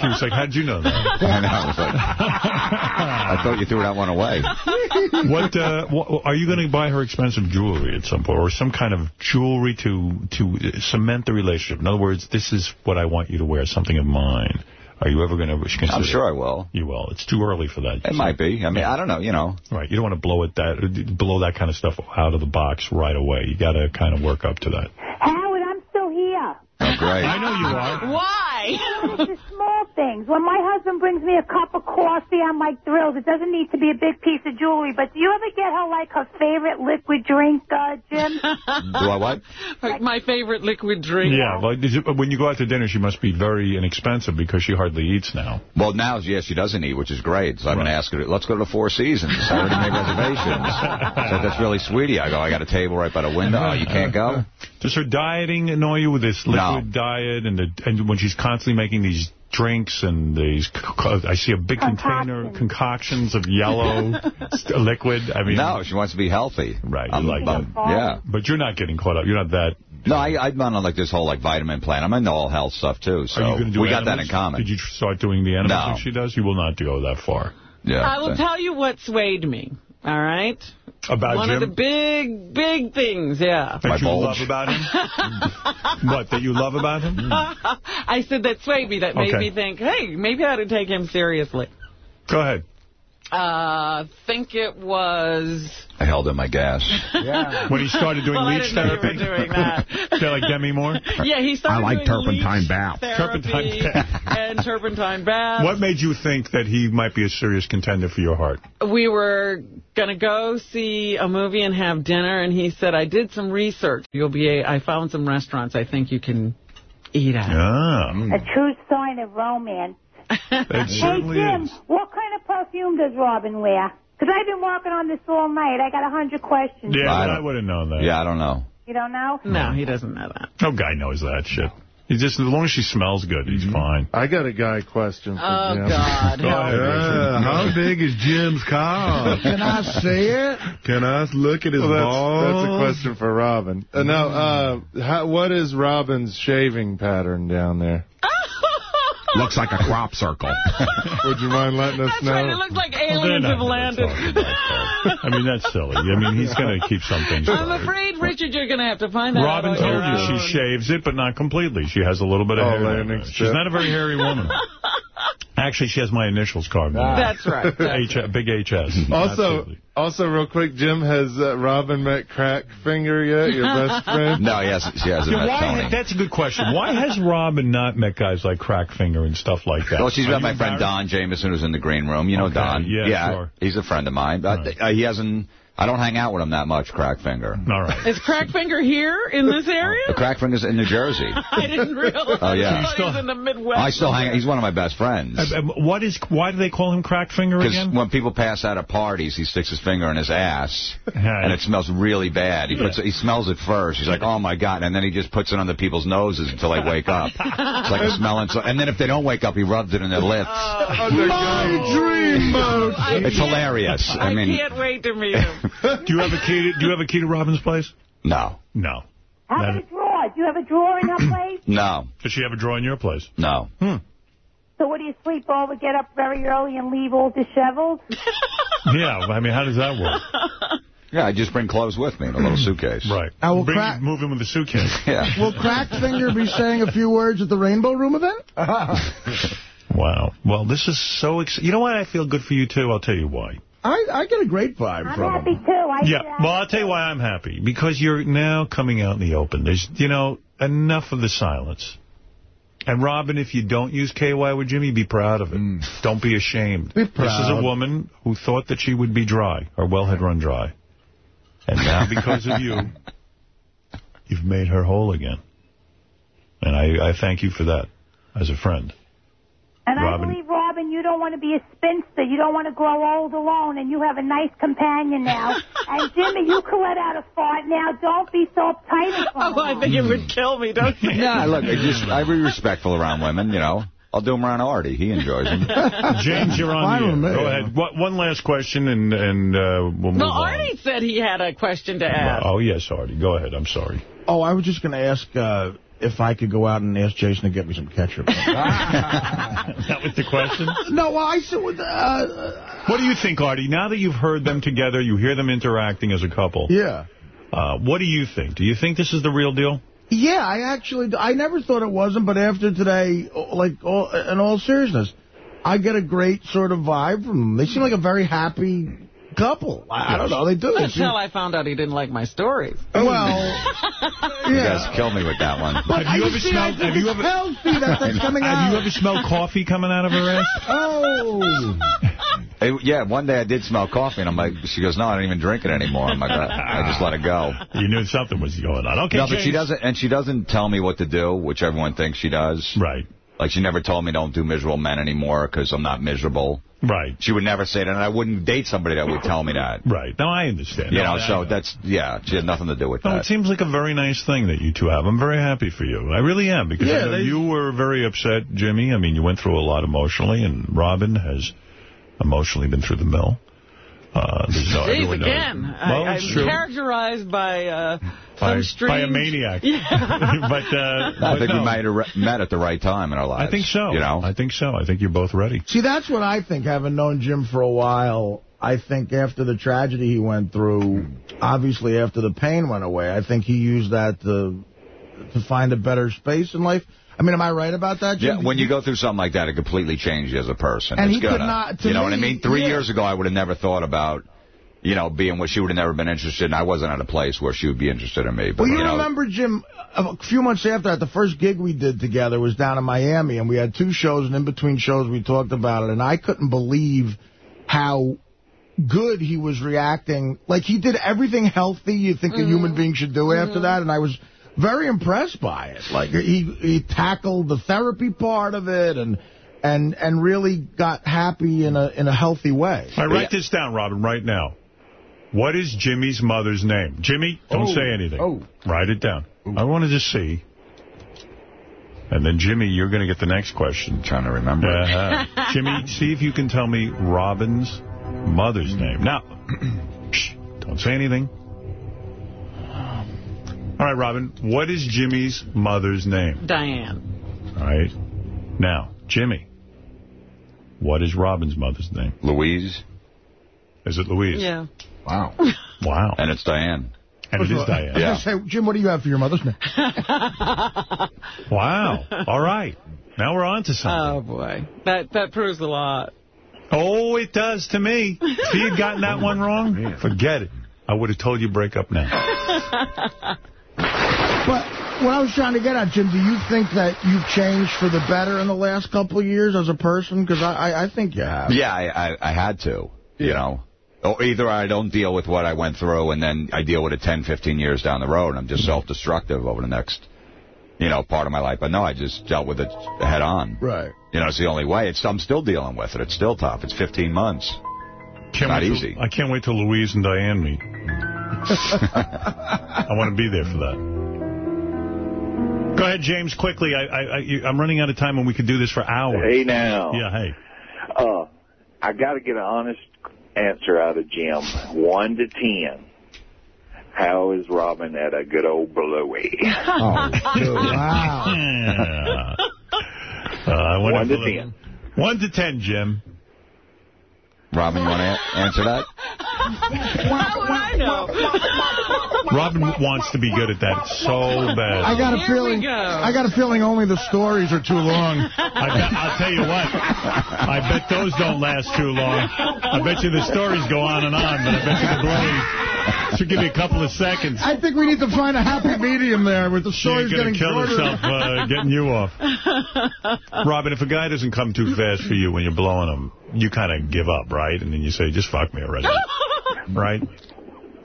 she was like, how'd you know that? <laughs> I know. I was like, I thought you threw that one away. <laughs> what, uh, what are you going to buy her expensive jewelry at some point, or some kind of jewelry to to cement the relationship? In other words, this is what I want you to wear, something of mine. Are you ever going to consider? I'm sure I will. You will. It's too early for that. It might be. I mean, I don't know, you know. Right. You don't want to blow it that blow that kind of stuff out of the box right away. You got to kind of work up to that. Howard, I'm still here. Oh, great. I know you are. Why? It's the small things. When my husband brings me a cup of coffee, I'm like thrilled. It doesn't need to be a big piece of jewelry. But do you ever get her like her favorite liquid drink, uh, Jim? <laughs> Do I what? Like my favorite liquid drink. Yeah, well, is it- when you go out to dinner, she must be very inexpensive because she hardly eats now. Well, now, yes, she doesn't eat, which is great. So I'm going to ask her, let's go to the Four Seasons. I already made reservations. <laughs> so that's really sweetie. I go, I got a table right by the window. Oh, you can't go? Does her dieting annoy you with this liquid diet and the and when she's constantly making these drinks and these, I see a big container concoctions of yellow <laughs> liquid. I mean, No, she wants to be healthy. Right, you I'm, like I'm- Yeah. But you're not getting caught up. You're not that. No, I, I'm on like this whole like vitamin plan. I'm into all health stuff too. So Are you do we got that in common. Did you start doing the animals No. she does? You will not go that far. Yeah. I will tell you what swayed me. All right. About One Jim? of the big, big things. Yeah. That you love about him? <laughs> what, that you love about him? Mm. <laughs> I said that swayed me. That made Okay. me think, hey, maybe I ought to take him seriously. Go ahead. Uh, think it was. I held in my gas. <laughs> Yeah. When he started doing Well, I leech didn't know you therapy? were doing that. <laughs> Feel like Demi Moore? Yeah, he started I like doing turpentine leech bath. Turpentine bath. and turpentine bath. What made you think that he might be a serious contender for your heart? We were going to go see a movie and have dinner, and he said, I did some research. You'll be. A, I found some restaurants I think you can eat at. Ah. A true sign of romance. <laughs> It Hey, Jim, is. what kind of perfume does Robin wear? Because I've been working on this all night. I got a hundred questions. Yeah, I but I don't- would have known that. Yeah, I don't know. You don't know? No, he doesn't know that. No guy knows that shit. He just, as long as she smells good, he's fine. I got a guy question for Oh, Jim. God. <laughs> Go ahead, Yeah, how big is Jim's cock? Can I see it? Can I look at his Well, that's- balls? That's a question for Robin. Uh, now, uh, how, what is Robin's shaving pattern down there? Looks like a crop circle. <laughs> Would you mind letting us That's know? right. It looks like Well, they're aliens not have landed. I mean, that's silly. I mean, he's going to keep some things I'm private. afraid, Richard, you're going to have to find that Robin out on told you own. she shaves it, but not completely. She has a little bit of Oh, hair. down landing there. She's not a very hairy woman. <laughs> Actually, she has my initials carved. on her. That's right. <laughs> That's H- big HS. <laughs> Also, Absolutely. also, real quick, Jim, has uh, Robin met Crack Finger yet? Your best <laughs> friend? No, he hasn't. She hasn't Yeah, met why, Tony. that's a good question. Why has Robin not met guys like Crackfinger and stuff like that? Well, she's Are met my friend? Don Jameson, who's in the green room. You know Okay, Don. yeah, sure. He's a friend of mine. But uh, he hasn't. I don't hang out with him that much, Crackfinger. All right. Is Crackfinger here in this area? The Crackfinger's in New Jersey. <laughs> I didn't realize. Oh, yeah. I thought he was in the Midwest. I still hang. He's one of my best friends. Uh, uh, What is? Why do they call him Crackfinger Because when people pass out at parties, he sticks his finger in his ass, and it smells really bad. He puts it, he smells it first. He's like, "Oh my god!" And then he just puts it on the people's noses until they wake up. It's like a <laughs> smelling. So, and then if they don't wake up, he rubs it in their lips. My dreamboat. It's hilarious. I I mean, can't wait to meet him. Do you have a key? To, do you have a key to Robin's place? no, No. How about a drawer? Do you have a drawer in her <clears throat> place? no, Does she have a drawer in your place? no. Hmm. So what do you sleep over, get up very early, and leave all disheveled? <laughs> Yeah. I mean, how does that work? Yeah, I just bring clothes with me in a little hmm. suitcase. Right. I will Bring, crack- move in with a suitcase. <laughs> Yeah. Will Crackfinger be saying a few words at the Rainbow Room event? <laughs> Wow. Well, this is so ex You know what? I feel good for you, too. I'll tell you why. I, I get a great vibe I'm from happy him. too. I Yeah, well, I'll tell you why I'm happy. Because you're now coming out in the open. There's, you know, enough of the silence. And Robin, if you don't use KY with Jimmy, be proud of it. Mm. Don't be ashamed. Be This is a woman who thought that she would be dry. Her well had run dry. And now, <laughs> because of you, you've made her whole again. And I, I thank you for that as a friend. And Robin. I believe, Robin, you don't want to be a spinster. You don't want to grow old alone, and you have a nice companion now. <laughs> and Jimmy, you can let out a fart now. Don't be so uptight. <laughs> Oh, I think it would kill me, don't you? Yeah, look, I just I be respectful around women, you know. I'll do them around Artie. He enjoys them. <laughs> James, you're on the air. Go ahead. One one last question, and, and uh, we'll move No, on. Artie said he had a question to ask. Oh, yes, Artie. Go ahead. I'm sorry. Oh, I was just going to ask uh, if I could go out and ask Jason to get me some ketchup. <laughs> that was the question? no, I said, uh, What do you think, Artie? Now that you've heard them together, you hear them interacting as a couple. yeah. Uh, what do you think? Do you think this is the real deal? Yeah, I actually, I never thought it wasn't, but after today, like, all, in all seriousness, I get a great sort of vibe from them. They seem like a very happy couple. I, I don't know, they do. They That's seem- I found out he didn't like my stories. Oh. well, <laughs> You guys killed me with that one. Have you ever see, I smelled? think Have you it's ever? healthy that that's <laughs> coming out. Have out. you ever smelled coffee coming out of her ass? <laughs> Oh. Hey, yeah, one day I did smell coffee, and I'm like, she goes, no, I don't even drink it anymore. I'm like, I I just let it go. You knew something was going on. Okay, no, but she doesn't, and she doesn't tell me what to do, which everyone thinks she does. Right. Like she never told me don't do miserable men anymore because I'm not miserable. Right. She would never say that, and I wouldn't date somebody that would tell me that. Right. No, I understand. You No, know, I- so that's, yeah, she had nothing to do with No, that. it seems like a very nice thing that you two have. I'm very happy for you. I really am, because Yeah, I know they- you were very upset, Jimmy. I mean, you went through a lot emotionally, and Robin has emotionally been through the mill. Uh, there's no, Jeez, everyone knows. again. Well, I, it's I'm true. characterized by uh, By, by a maniac. Yeah. <laughs> but, uh, I but think no. we might have met at the right time in our lives. I think so. You know? I think so. I think you're both ready. See, that's what I think, having known Jim for a while. I think after the tragedy he went through, obviously after the pain went away, I think he used that to to find a better space in life. I mean, am I right about that, Jim? Yeah, when you go through something like that, it completely changes you as a person. And it's he could gonna- not- to you know what I mean? Three yeah. years ago, I would have never thought about, you know, being with. She would have never been interested, and I wasn't at a place where she would be interested in me. But Well, you, know, remember, Jim, a few months after that, the first gig we did together was down in Miami, and we had two shows, and in between shows we talked about it, and I couldn't believe how good he was reacting. Like, he did everything healthy you think a human mm-hmm. being should do after mm-hmm. that, and I was very impressed by it. Like, he he tackled the therapy part of it, and and and really got happy in a in a healthy way. I write this down, Robin, right now. What is Jimmy's mother's name? Jimmy, don't Oh. say anything. Oh. Write it down. I wanted to see. And then, Jimmy, you're going to get the next question. I'm trying to remember. Uh-huh. <laughs> Jimmy, see if you can tell me Robin's mother's name. Now, <clears throat> shh, don't say anything. All right, Robin, what is Jimmy's mother's name? Diane. All right. Now, Jimmy, what is Robin's mother's name? Louise. Is it Louise? Yeah. Wow. <laughs> Wow. And it's Diane. And it is Diane. Yeah. gonna say, Jim, what do you have for your mother's name? <laughs> Wow. All right. Now we're on to something. Oh, boy. That that proves a lot. Oh, it does to me. <laughs> If you'd gotten that one wrong? Forget it. I would have told you break up now. But what I was trying to get at, Jim, do you think that you've changed for the better in the last couple of years as a person? Because I, I, I think you have. Yeah, I, I, I had to, you know. Or either I don't deal with what I went through and then I deal with it 10, 15 years down the road. I'm just self-destructive over the next, you know, part of my life. But no, I just dealt with it head on. Right. You know, it's the only way. It's I'm still dealing with it. It's still tough. It's 15 months. Can't Not easy. Till, I can't wait till Louise and Diane meet. <laughs> I want to be there for that. Go ahead, James, quickly. I, I, I, I'm running out of time and we could do this for hours. Hey, now. Yeah, hey. Uh, I got to get an honest answer out of Jim. One to ten. How is Robin at a good old blowy? <laughs> Oh, wow. Yeah. <laughs> Uh, One to ten. One to ten, Jim. Robin, you want to answer that? How would I know? Robin wants to be good at that so bad. I got a Here feeling. go. I got a feeling only the stories are too long. I bet, I'll tell you what. I bet those don't last too long. I bet you the stories go on and on, but I bet you the bloody Should give me a couple of seconds. I think we need to find a happy medium there with the She ain't stories gonna getting kill shorter. herself uh, getting you off. <laughs> Robin, if a guy doesn't come too fast for you when you're blowing him, you kind of give up, right? And then you say, just fuck me already. <laughs> right?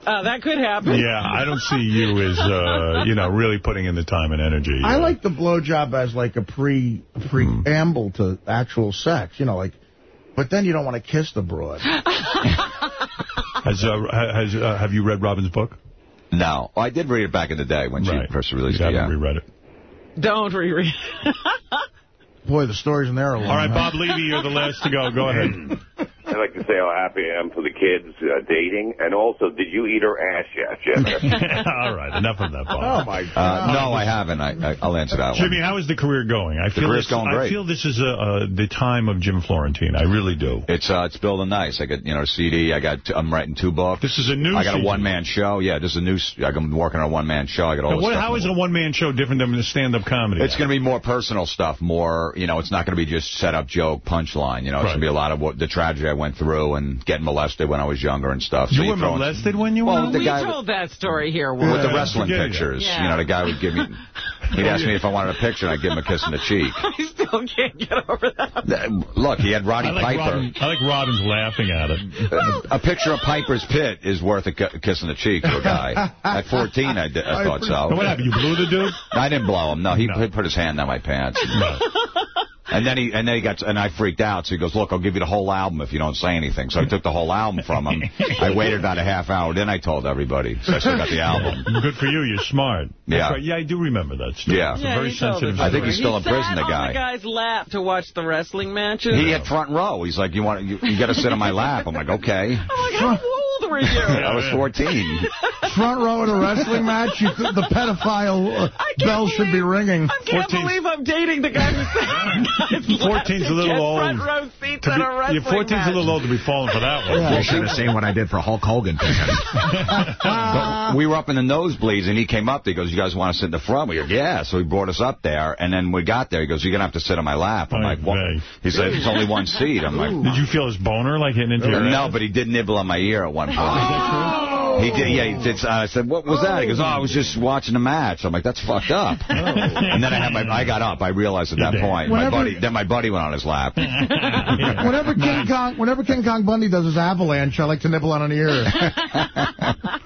Uh, that could happen. Yeah, I don't see you as, uh, you know, really putting in the time and energy. I like the blowjob as like a pre preamble to actual sex, you know, like. But then you don't want to kiss the broad. <laughs> Has, uh, has, uh, have you read Robin's book? No. I did read it back in the day when Right. she first released You it. haven't Yeah. reread it. Don't reread. <laughs> Boy, the stories in there are long. All right. Bob Levy, you're the last to go. Go ahead. <laughs> I'd like to say how happy I am for the kids uh, dating. And also, did you eat her ass yet, Jimmy? <laughs> All right, enough of that, Bob. Oh, my Uh, no, I haven't. I, I, I'll answer that Jimmy, one. Jimmy, how is the career going? I feel career's this, going great. I feel this is uh, uh, the time of Jim Florentine. I really do. It's uh, it's building nice. I got you know a CD. I got I'm writing two books. This is a new I got CD. a one man show. Yeah, this is a new. I'm working on a one man show. I got all. Now, this what, stuff how in is the a one-man show different than the stand-up comedy? It's going to be more personal stuff, more, you know, it's not going to be just set up joke, punchline. You know, it's going to be a lot of what the tragedy I went through and getting molested when I was younger and stuff. So You So were throw in- molested when you Well, were? the we guy told that story here with once. the wrestling forget pictures. Yeah. You know, the guy would give me, he'd ask me if I wanted a picture, and I'd give him a kiss on the cheek. <laughs> I still can't get over that. Look, he had Roddy I like, Piper. Robin, I like Robin's laughing at it. A, a picture of Piper's Pit is worth a kiss on the cheek to a guy. At 14, I, did, I thought so. What happened? You blew the dude? I didn't blow him. No, he, he put his hand down my pants. And then he and then he got and I freaked out. So he goes, "Look, I'll give you the whole album if you don't say anything." So I took the whole album from him. I waited about a half hour. Then I told everybody. So I still got the album. Good for you. You're smart. Yeah. right. Yeah, I do remember that story. Yeah. It's a Yeah, very he sensitive the I think he's still in he prison, sat the on guy. the guy's lap to watch the wrestling matches. He had front row. He's like, "You want you, you got to sit on my lap." I'm like, "Okay." I'm like, how old were you? <laughs> I was 14. Front row at a wrestling match, you could, the pedophile uh, bell should be ringing. I can't 14. believe I'm dating the guy who's <laughs> 14's <laughs> a little old. front row seats To be, a wrestling 14's match. a little old to be falling for that one. You should have seen what I did for Hulk Hogan. <laughs> But we were up in the nosebleeds, and he came up. He goes, "You guys want to sit in the front?" We go, "Yeah." So he brought us up there, and then we got there. He goes, "You're gonna have to sit on my lap." I'm like, "What?" He said, there's only one seat." I'm like, Did you feel his boner like hitting into your No, ass? but he did nibble on my ear at one point. Oh. He did, yeah. He did. Uh, I said, "What was that?" He goes, "Oh, I was just watching the match." I'm like, "That's fucked up." <laughs> And then I had my, I got up. I realized at that point, my buddy, then my buddy went on his lap. <laughs> Whenever King Kong, whenever King Kong Bundy does his avalanche, I like to nibble on an ear. <laughs>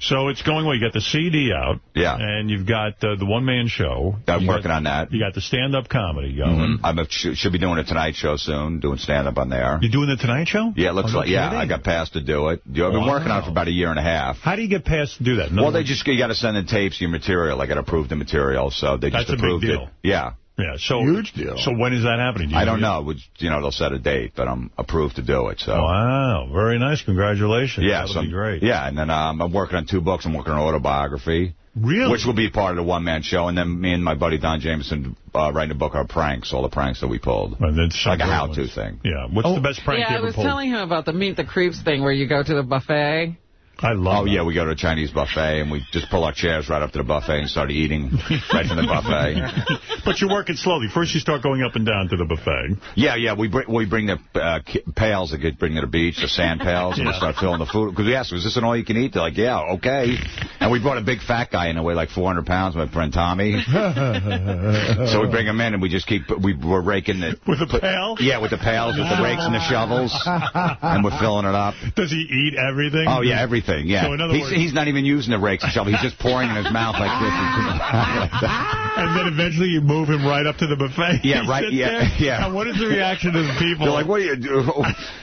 So it's going well. You got the CD out. Yeah. And you've got uh, the one-man show. I'm You working got- on that. You got the stand-up comedy going. Mhm. I'm a, should, should be doing a Tonight Show soon, doing stand up on there. You doing the Tonight Show? Yeah, it looks Oh, like yeah. kidding. I got passed to do it. I've been working on it for about a year and a half. How do you get passed to do that? No well, they just you got to send in tapes, your material. I got to approve the material, so they just That's a big approved deal. it. Yeah. Yeah. So Huge deal. So when is that happening? Do you I don't know? know. Would- You know, they'll set a date, but I'm approved to do it. So. Wow. Very nice. Congratulations. Yeah, That'll so, be great. Yeah, and then um, I'm working on two books. I'm working on an autobiography. Really? Which will be part of the one-man show. And then me and my buddy Don Jameson uh, writing a book on pranks, all the pranks that we pulled. Well, that's some like a great how-to thing. Yeah. What's the best prank yeah, you I ever was pulled? telling him about the Meet the Creeps thing where you go to the buffet. I love Oh, yeah, we go to a Chinese buffet, and we just pull our chairs right up to the buffet and start eating <laughs> right from the buffet. <laughs> But you're working slowly. First you start going up and down to the buffet. Yeah, yeah, we bring, we bring the uh, pails that get bring to the beach, the sand pails, and we <laughs> start filling the food. Because we asked, is this an all you can eat? They're like, yeah, okay. And we brought a big fat guy in to weigh like 400 pounds, my friend Tommy. so we bring him in, and we just keep, we, we're raking it. With a pail? Yeah, with the pails, with the rakes and the shovels, and we're filling it up. Does he eat everything? Oh, yeah, everything, yeah. So in other he's, words- he's not even using the rakes and shovel. He's just pouring in his mouth like this. <laughs> And then eventually you move him right up to the buffet. Yeah, <laughs> right, yeah, there. yeah. And what is the reaction of the people? They're like, what do you do?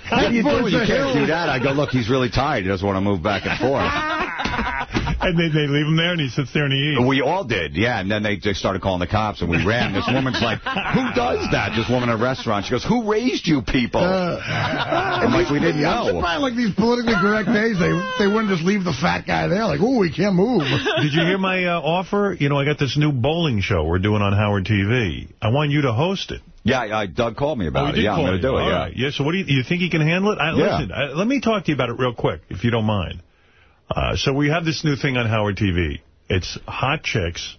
What do you do? You can't do that. I go, look, he's really tired. He doesn't want to move back and forth. <laughs> And they, they leave him there, and he sits there and he eats. We all did, yeah. And then they, they started calling the cops, and we ran. This woman's like, who does that? This woman at a restaurant. She goes, who raised you people? I'm like, we didn't I'm know. surprised, like these politically correct days, they they wouldn't just leave the fat guy there. Like, oh, we can't move. Did you hear my uh, offer? You know, I got this new bowling show we're doing on Howard TV. I want you to host it. Yeah, I, Doug called me Oh, about he it. Yeah, I'm going to do it, All yeah. right. Yeah, so what do you, you think he can handle it? I, Yeah. Listen, I, let me talk to you about it real quick, if you don't mind. Uh, so we have this new thing on Howard TV. It's hot chicks,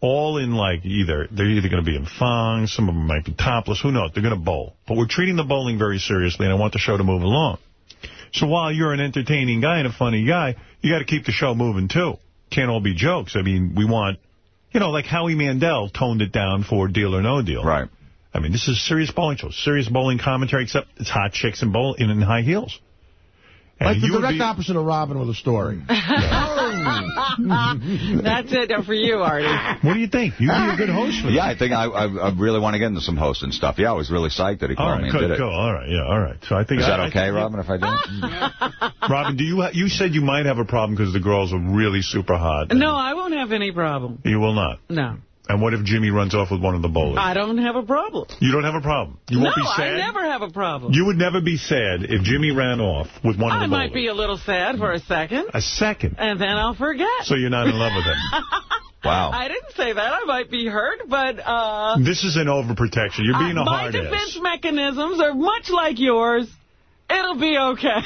all in like either, they're either going to be in thongs, some of them might be topless, who knows, they're going to bowl. But we're treating the bowling very seriously, and I want the show to move along. So while you're an entertaining guy and a funny guy, you got to keep the show moving, too. Can't all be jokes. I mean, we want, you know, like Howie Mandel toned it down for Deal or No Deal. Right. I mean, this is a serious bowling show. Serious bowling commentary, except it's hot chicks and bowl in, in high heels. And Like the direct be- opposite of Robin with a story. <laughs> That's it for you, Artie. What do you think? You'd be a good host for Yeah, I think I, I, I really want to get into some hosting stuff. Yeah, I was really psyched that he called right, me and good, did it. cool. All right, yeah, all right. So I think Is that I- I okay, think- Robin, if I do? <laughs> Robin, do you you said you might have a problem because the girls are really super hot. No, I won't have any problem. You will not. No. And what if Jimmy runs off with one of the bowlers? I don't have a problem. You don't have a problem. You won't be sad. No, I never have a problem. You would never be sad if Jimmy ran off with one of the bowlers? I might be a little sad for a second, A second. and then I'll forget. So you're not in love with him. <laughs> Wow. I didn't say that. I might be hurt, but uh, This is an overprotection. You're being a hard my defense ass. mechanisms are much like yours. It'll be okay.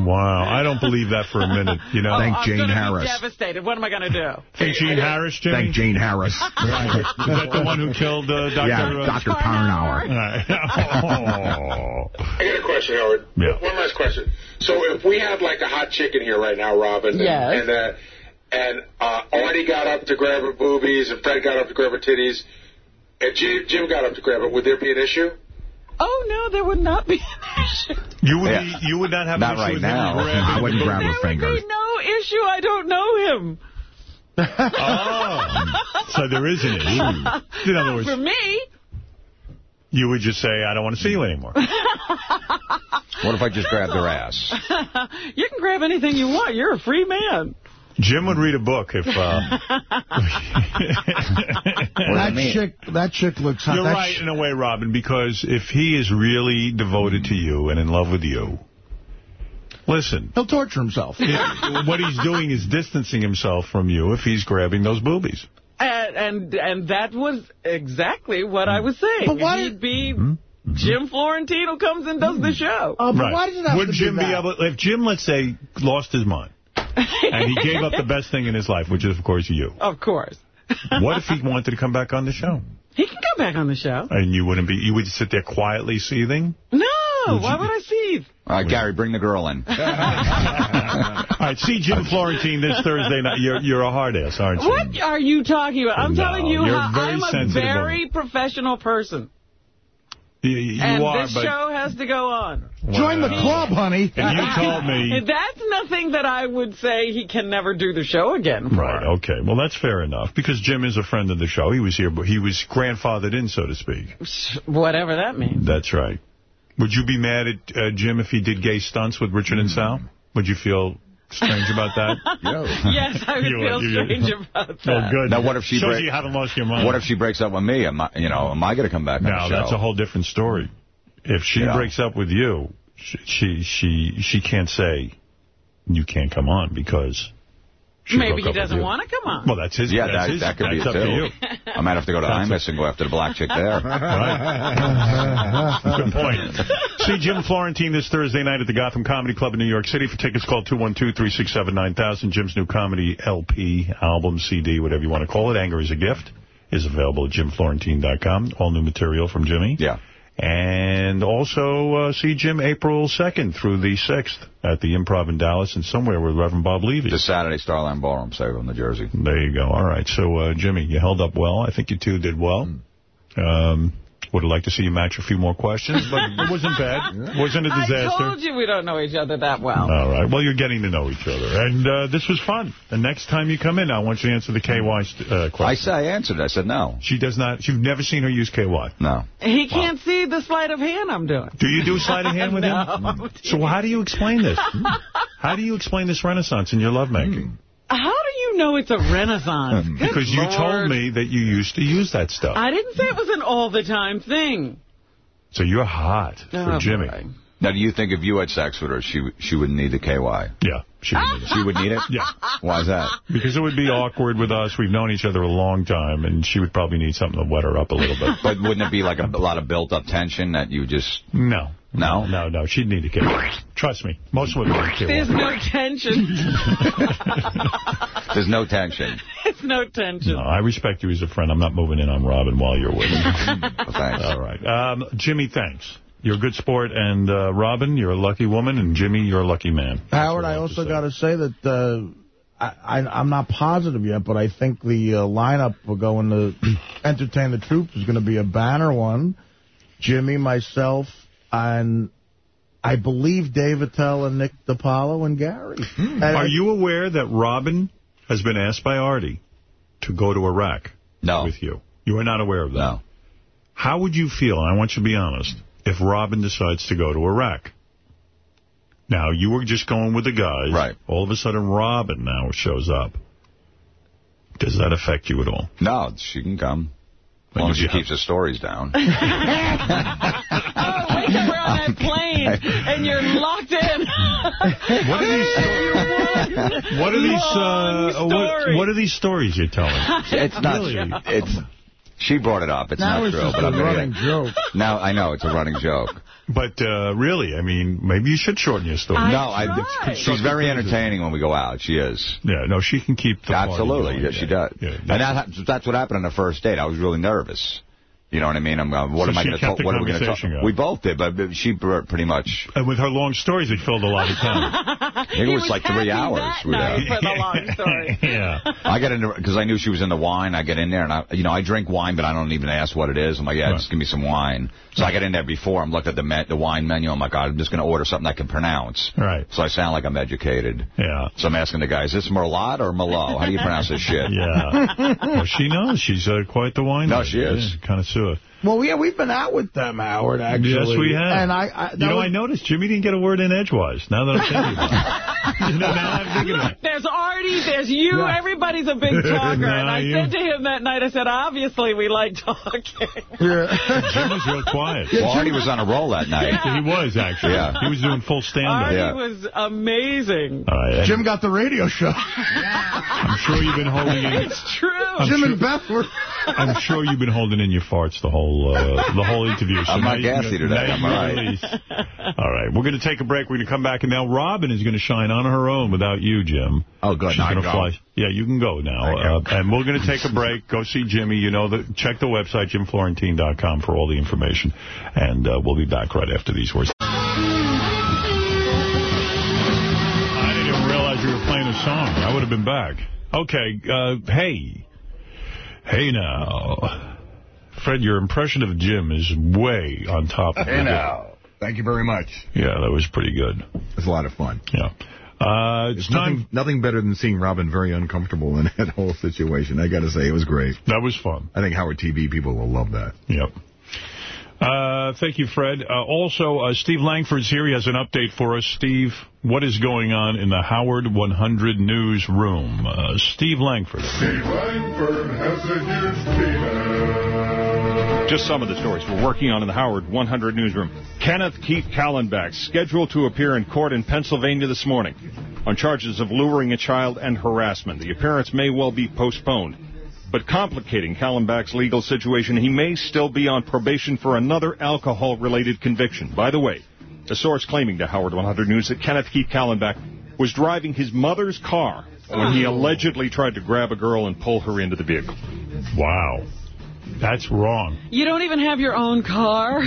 Wow. I don't believe that for a minute. You know. Oh, I'm gonna Be devastated. What am I going to do? Think Jane Harris, Jimmy? Thank Jane Harris. <laughs> Is that the one who killed uh, Dr. Yeah, uh, Dr. Tarnower. Oh. I got a question, Howard. Yeah. One last question. So if we have like a hot chicken here right now, Robin, Yes. and uh, and uh, Artie got up to grab her boobies, and Fred got up to grab her titties, and Jim, Jim got up to grab it, would there be an issue? Oh, no, there would not be an issue. You would Yeah. be, you would not have Not an issue right with now. him grabbing <laughs> I wouldn't the grab her boobies? fingers. No issue. I don't know him. Oh. so there is an issue. <laughs> In other words, For me. you would just say, I don't want to see you anymore. What if I just <laughs> grabbed her ass? you can grab anything you want. You're a free man. Jim would read a book if... Uh, <laughs> that chick, that chick looks hot. You're That right in a way, Robin, because if he is really devoted to you and in love with you, listen. He'll torture himself. what he's doing is distancing himself from you if he's grabbing those boobies. And, and and that was exactly what I hmm. was saying. But why- He'd be hmm? Hmm? Jim Florentino comes and does the show. Oh, but right. why does it have Would to Jim be be that? able, if Jim, let's say, lost his mind, and he gave up the best thing in his life, which is, of course, you, Of course. <laughs> what if he wanted to come back on the show? He can come back on the show. And you wouldn't be, you would sit there quietly seething? No, why would I seethe? All right, Gary, bring the girl in. <laughs> <laughs> All right, see Jim Florentine this Thursday night. You're, you're a hard ass, aren't you? What are you talking about? I'm No, telling you you're how very I'm a sensitive very professional person. You, you and are, this but... show has to go on. Join the club, honey. And you told me... <laughs> That's nothing that I would say he can never do the show again for. Right, okay. Well, that's fair enough, because Jim is a friend of the show. He was here, but he was grandfathered in, so to speak. Whatever that means. That's right. Would you be mad at uh, Jim if he did gay stunts with Richard and Sal? Would you feel strange about that? <laughs> yes, I would You feel you- strange about that. Oh, good. Now, what if she Shows you haven't lost your mind. What if she breaks up with me? Am I, you know, am I going to come back on No, the show? that's a whole different story. If she Yeah. breaks up with you, she, she she she can't say you can't come on because she Maybe he doesn't want to come on. Well, that's his. Yeah, that's that, his, that could be that's it, up to too. you. I might have to go to That's Imus and go after the black chick there. <laughs> Right. Good point. <laughs> See Jim Florentine this Thursday night at the Gotham Comedy Club in New York City. For tickets, call 212-367-9000. Jim's new comedy LP, album, CD, whatever you want to call it. Anger is a Gift is available at jimflorentine.com. All new material from Jimmy. Yeah. And also uh, see Jim April 2nd through the 6th at the Improv in Dallas and somewhere with Reverend Bob Levy. The Saturday, Starland Ballroom, Salem, New Jersey. There you go. All right. So, uh, Jimmy, you held up well. I think you two did well. Um, would have liked to see you match a few more questions, but it wasn't bad. <laughs> wasn't a disaster. I told you we don't know each other that well. All right. Well, you're getting to know each other. And uh, this was fun. The next time you come in, I want you to answer the KY uh, question. I said I answered. I said no. She does not. You've never seen her use KY. No. He can't see the sleight of hand I'm doing. Do you do sleight of hand with <laughs> No. him? So how do you explain this? <laughs> How do you explain this renaissance in your lovemaking? How do you know it's a renaissance? Um, Good Because you Lord. told me that you used to use that stuff. I didn't say it was an all-the-time thing. So you're hot for Oh, Jimmy. boy. Now, do you think if you had sex with her, she she would need the KY? Yeah, she would need it. She would need it? Yeah. Why is that? Because it would be awkward with us. We've known each other a long time, and she would probably need something to wet her up a little bit. But wouldn't it be like a, a lot of built-up tension that you just... No. No? No, no. She'd need to get Trust me. Most women need to There's no tension. <laughs> There's no tension. There's no tension. No, I respect you as a friend. I'm not moving in on Robin while you're with him. <laughs> Thanks. All right. Um, Jimmy, thanks. You're a good sport. And uh, Robin, you're a lucky woman. And Jimmy, you're a lucky man. Howard, I also got to say that uh, I, I, I'm not positive yet, but I think the uh, lineup we're going to <clears throat> entertain the troops is going to be a banner one. Jimmy, myself, and I believe Dave Attell and Nick DiPaolo and Gary. And Are you aware that Robin has been asked by Artie to go to Iraq no. with you? You are not aware of that? No. How would you feel, and I want you to be honest, if Robin decides to go to Iraq? Now, you were just going with the guys. Right. All of a sudden, Robin now shows up. Does that affect you at all? No, she can come. As long as she keeps the stories down. <laughs> oh, wait till we're on that plane and you're locked in. <laughs> What are these? <laughs> what are these? Uh, what, what, are these stories you're telling? It's not. Really? It's. She brought it up. It's Now not it's true. just but a I'm gonna- running joke. <laughs> Now I know it's a running joke. But uh, really, I mean, maybe you should shorten your story. no, I, she's very entertaining when we go out. She is. Yeah, no, she can keep the party Absolutely, going, yeah, she does. Yeah, and that, that's what happened on the first date. I was really nervous. You know what I mean? I'm. Uh, what So am I going to talk? What are we going to talk? conversation going. We both did, but but she br- pretty much. And with her long stories, it filled a lot of time. <laughs> It was, like three hours. we were there. for the <laughs> long story. <laughs> yeah. I got into because I knew she was into wine. I get in there and I, you know, I drink wine, but I don't even ask what it is. I'm like, yeah, just give me some wine. So I get in there before. I'm looked at the the wine menu. I'm like, God, I'm just going to order something I can pronounce. Right. So I sound like I'm educated. Yeah. So I'm asking the guy, is this Merlot or Merlot? How do you pronounce this shit? <laughs> Yeah. well, she knows. She's uh, quite the wine. No, she is. Kind of sewer. Well, yeah, we've been out with them, Howard, actually. Yes, we have. And I, I you know, was- I noticed Jimmy didn't get a word in edgewise. Now that I'm thinking about it. <laughs> you know, now I'm thinking about. There's Artie, there's you, Yeah. everybody's a big talker. Nah, <laughs> and I you- said to him that night, I said, obviously we like talking. Yeah. <laughs> Jim was real quiet. Well, Artie was on a roll that night. He was, actually. Yeah. He was doing full stand-up. Artie was amazing. All right. Jim got the radio show. I'm sure you've been holding in. It's true. I'm Jim sure- and Beth were... I'm sure you've been holding in your farts the whole uh, the whole interview. So I'm not gassy today. now you I'm all right. all right. we're going to take a break. We're going to come back, and now Robin is going to shine on her own without you, Jim. Oh, good. She's going to fly. Yeah, you can go now. Uh, and we're going to take a break. Go see Jimmy. You know, the, check the website, jimflorentine.com, for all the information. And uh, we'll be back right after these words. I didn't even realize you were playing a song. I would have been back. Okay, uh, hey. Hey now. Fred, your impression of Jim is way on top of Hey it. now. Thank you very much. Yeah, that was pretty good. It was a lot of fun. Yeah. Uh, it's It's nothing, nothing better than seeing Robin very uncomfortable in <laughs> that whole situation. I got to say, it was great. That was fun. I think Howard TV people will love that. Yep. Uh, thank you, Fred. Uh, also, uh, Steve Langford's here. He has an update for us. Steve, what is going on in the Howard 100 newsroom? Uh, Steve Langford. Steve Langford has a huge penis. Just some of the stories we're working on in the Howard 100 newsroom. Kenneth Keith Kallenbach scheduled to appear in court in Pennsylvania this morning on charges of luring a child and harassment. The appearance may well be postponed. But complicating Kallenbach's legal situation, he may still be on probation for another alcohol-related conviction. By the way, a source claiming to Howard 100 News that Kenneth Keith Kallenbach was driving his mother's car when he oh. allegedly tried to grab a girl and pull her into the vehicle. Wow. That's wrong. You don't even have your own car?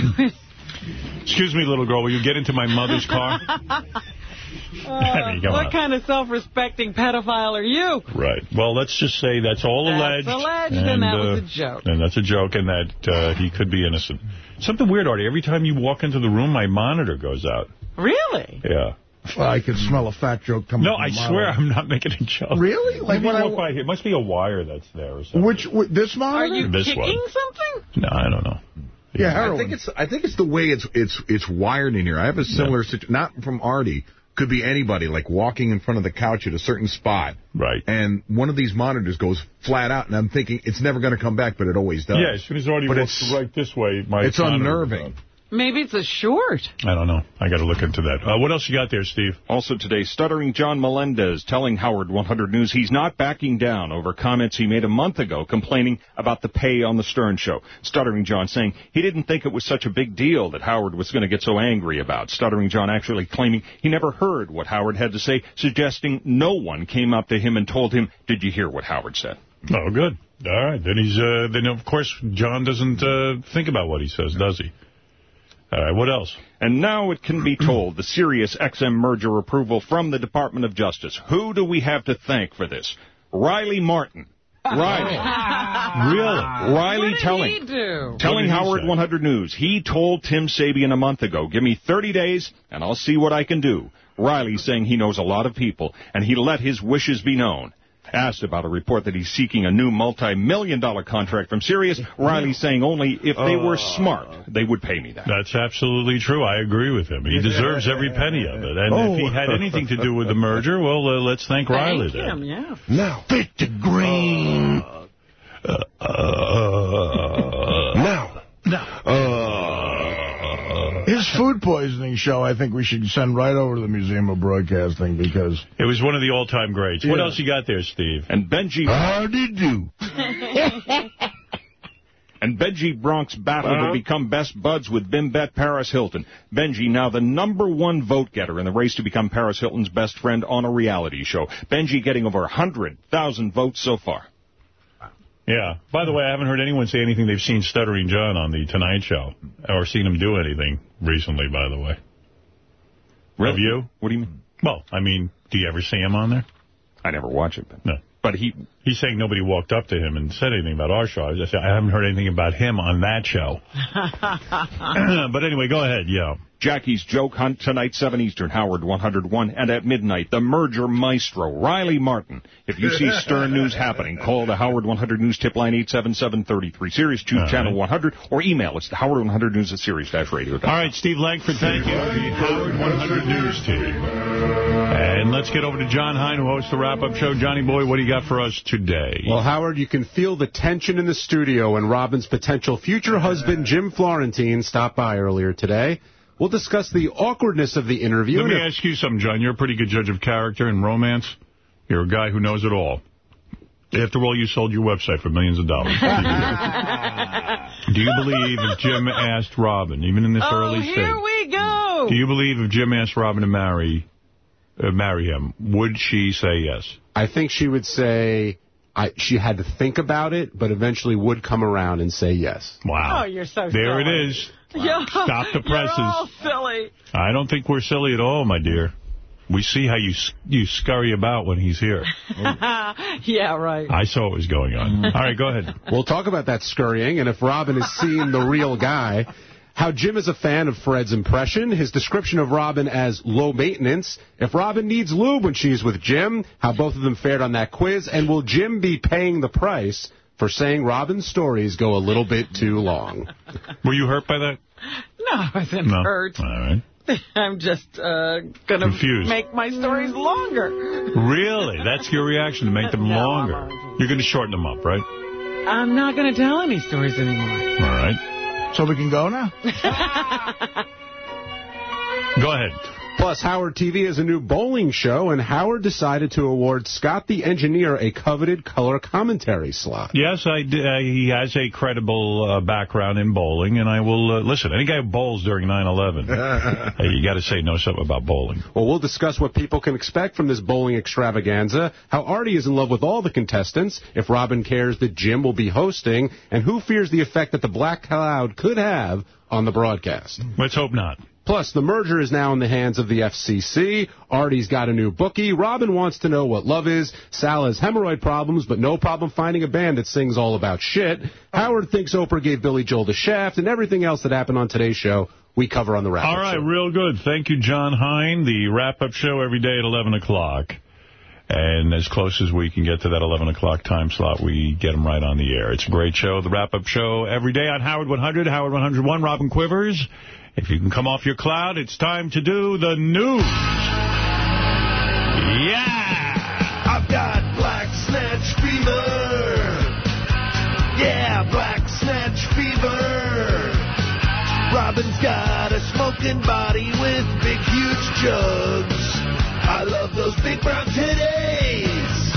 Excuse me, little girl, will you get into my mother's car? <laughs> <laughs> I mean, come what on. kind of self-respecting pedophile are you? Right. Well, let's just say that's all That's alleged. alleged, and that was uh, a joke. And that's a joke, and that uh, he could be innocent. Something weird, Artie. Every time you walk into the room, my monitor goes out. Really? Yeah. Well, I can smell a fat joke coming No, I swear. I'm not making a joke. Really? Like Maybe when I- walk by here. It must be a wire that's there or something. Which, wh- this monitor? Are you This kicking one. something? No, I don't know. Yeah, I think it's I think it's the way it's it's it's wired in here. I have a similar situation, not from Artie. Could be anybody, like walking in front of the couch at a certain spot. Right. And one of these monitors goes flat out, and I'm thinking it's never going to come back, but it always does. Yeah, as soon as Artie But walks it's- right this way, my It's unnerving. Goes out. Maybe it's a short. I don't know. I got to look into that. Uh, what else you got there, Steve? Also today, stuttering John Melendez telling Howard 100 News he's not backing down over comments he made a month ago complaining about the pay on the Stern Show. Stuttering John saying he didn't think it was such a big deal that Howard was going to get so angry about. Stuttering John actually claiming he never heard what Howard had to say, suggesting no one came up to him and told him, did you hear what Howard said? Oh, good. All right. Then he's. Uh, then of course John doesn't uh, think about what he says, does he? All right, what else? And now it can be told the Sirius XM merger approval from the Department of Justice. Who do we have to thank for this? Riley Martin. Oh. Riley. <laughs> Really? Riley What did telling. he do? Telling What did he Howard say? 100 News. He told Tim Sabean a month ago, give me 30 days and I'll see what I can do. Riley saying he knows a lot of people and he let his wishes be known. Asked about a report that he's seeking a new multi-million dollar contract from Sirius, Riley saying only if they were uh. smart, they would pay me that. That's absolutely true. I agree with him. He deserves every penny of it. And if he Oh. had anything to do with the merger, well, uh, let's thank Riley Thank then. him, yeah. Now. Fit the green. Uh. Uh. now. His food poisoning show, I think we should send right over to the Museum of Broadcasting because... It was one of the all-time greats. What else you got there, Steve? And Benji... How did you? <laughs> And Benji Bronx battled Uh-huh. to become best buds with Bimbet Paris Hilton. Benji now the number one vote getter in the race to become Paris Hilton's best friend on a reality show. Benji getting over 100,000 votes so far. Yeah. By the way, I haven't heard anyone say anything they've seen Stuttering John on The Tonight Show or seen him do anything recently, by the way. Have you? What do you mean? Well, I mean, do you ever see him on there? I never watch it. But No. But he... He's saying nobody walked up to him and said anything about our show. I, just, I haven't heard anything about him on that show. <laughs> <clears throat> but anyway, go ahead, yeah. Jackie's Joke Hunt tonight, 7 Eastern, Howard 101. And at midnight, the merger maestro, Riley Martin. If you see <laughs> Stern News happening, call the Howard 100 News tip line 877-33. Sirius 2, All right. Channel 100, or email. us, the Howard 100 News at Sirius-Radio. All right, Steve Langford, thank you. The Howard 100 News team. And let's get over to John Hein, who hosts the wrap-up show. Johnny Boy, what do you got for us today? Well, Howard, you can feel the tension in the studio when Robin's potential future husband, Jim Florentine, stopped by earlier today. We'll discuss the awkwardness of the interview. Let me if- ask you something, John. You're a pretty good judge of character and romance. You're a guy who knows it all. After all, you sold your website for millions of dollars. <laughs> do you believe if Jim asked Robin, even in this oh, early here stage, we go. do you believe if Jim asked Robin to marry uh, marry him, would she say yes? I think she would say I, she had to think about it, but eventually would come around and say yes. Wow. Oh, you're so There silly. it is. <laughs> You're- Stop the presses. You're all silly. I don't think we're silly at all, my dear. We see how you you scurry about when he's here. <laughs> yeah, right. I saw what was going on. Mm. All right, go ahead. We'll talk about that scurrying, and if Robin is seeing the real guy, how Jim is a fan of Fred's impression, his description of Robin as low maintenance, if Robin needs lube when she's with Jim, how both of them fared on that quiz, and will Jim be paying the price for saying Robin's stories go a little bit too long? <laughs> Were you hurt by that? No, I wasn't No. hurt. All right. <laughs> I'm just uh, going to make my stories longer. Really? That's your reaction to make them <laughs> No, longer. You're going to shorten them up, right? I'm not going to tell any stories anymore. All right. So we can go now? <laughs> Go ahead. Plus, Howard TV has a new bowling show, and Howard decided to award Scott the Engineer a coveted color commentary slot. Yes, I d- uh, he has a credible uh, background in bowling, and I will uh, listen. Any guy who bowls during 9/11, <laughs> you got to say know something about bowling. Well, we'll discuss what people can expect from this bowling extravaganza, how Artie is in love with all the contestants, if Robin cares that Jim will be hosting, and who fears the effect that the black cloud could have on the broadcast. Let's hope not. Plus, the merger is now in the hands of the FCC. Artie's got a new bookie. Robin wants to know what love is. Sal has hemorrhoid problems, but no problem finding a band that sings all about shit. Howard thinks Oprah gave Billy Joel the shaft, and everything else that happened on today's show we cover on the wrap-up All right, real good. Thank you, John Hein. The wrap-up show every day at 11 o'clock. And as close as we can get to that 11 o'clock time slot, we get them right on the air. It's a great show. The wrap-up show every day on Howard 100, Howard 101, Robin Quivers. If you can come off your cloud, it's time to do the news. Yeah! I've got black snatch fever. Yeah, black snatch fever. Robin's got a smoking body with big, huge jugs. I love those big brown titties. <laughs>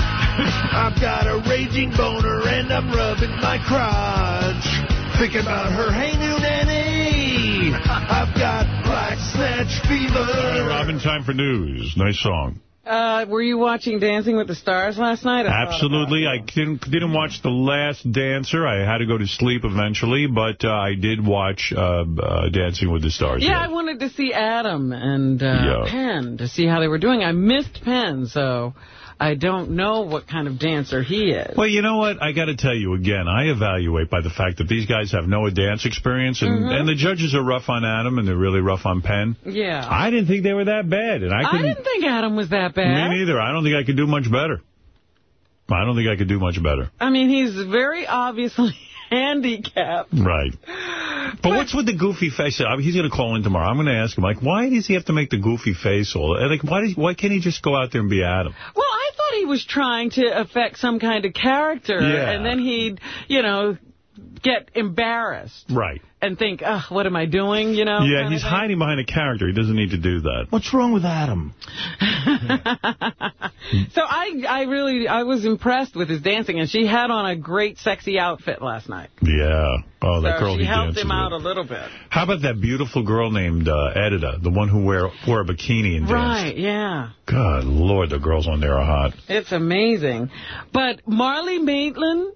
I've got a raging boner and I'm rubbing my crotch. Thinking about her, hey, new nanny. I've got black snatch Hey, fever. Robin, time for news. Nice song. Uh, were you watching Dancing with the Stars last night? I Absolutely. I didn't didn't watch The Last Dancer. I had to go to sleep eventually, but uh, I did watch uh, uh, Dancing with the Stars. Yeah, I wanted to see Adam and uh, Yeah. Penn to see how they were doing. I missed Penn, so I don't know what kind of dancer he is. Well, you know what? I got to tell you again, I evaluate by the fact that these guys have no dance experience, and, Mhm. and the judges are rough on Adam, and they're really rough on Penn. Yeah. I didn't think they were that bad, and I I didn't think Adam was that bad. Me neither. I don't think I could do much better. I don't think I could do much better. I mean, he's very obviously handicapped. Right. But what's with the goofy face? I mean, He's going to call in tomorrow. I'm going to ask him, like, why does he have to make the goofy face? all? Like, why does, why can't he just go out there and be Adam? Well, I thought he was trying to affect some kind of character, Yeah. and then he'd, you know, get embarrassed Right. and think, ugh, what am I doing, you know? yeah, he's hiding behind a character. He doesn't need to do that. What's wrong with Adam? <laughs> So I, I really, I was impressed with his dancing, and she had on a great sexy outfit last night. Yeah. Oh, that so girl she he helped dances him with. out a little bit. How about that beautiful girl named uh, Edyta, the one who wear, wore a bikini and danced? Right, yeah. God, Lord, the girls on there are hot. It's amazing. But Marlee Matlin,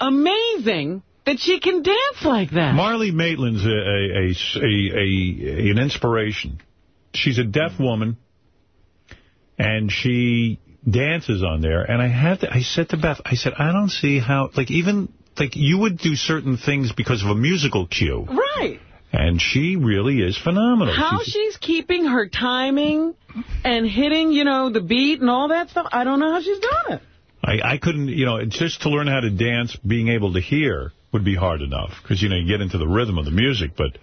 amazing that she can dance like that. Marlee Matlin's a, a, a, a, a an inspiration. She's a deaf woman, and she dances on there. And I had to, I said to Beth, I said, I don't see how, like, even, like, you would do certain things because of a musical cue. Right. And she really is phenomenal. How She's- she's keeping her timing and hitting, you know, the beat and all that stuff, I don't know how she's doing it. I, I couldn't, you know, just to learn how to dance, being able to hear would be hard enough. Because, you know, you get into the rhythm of the music, but,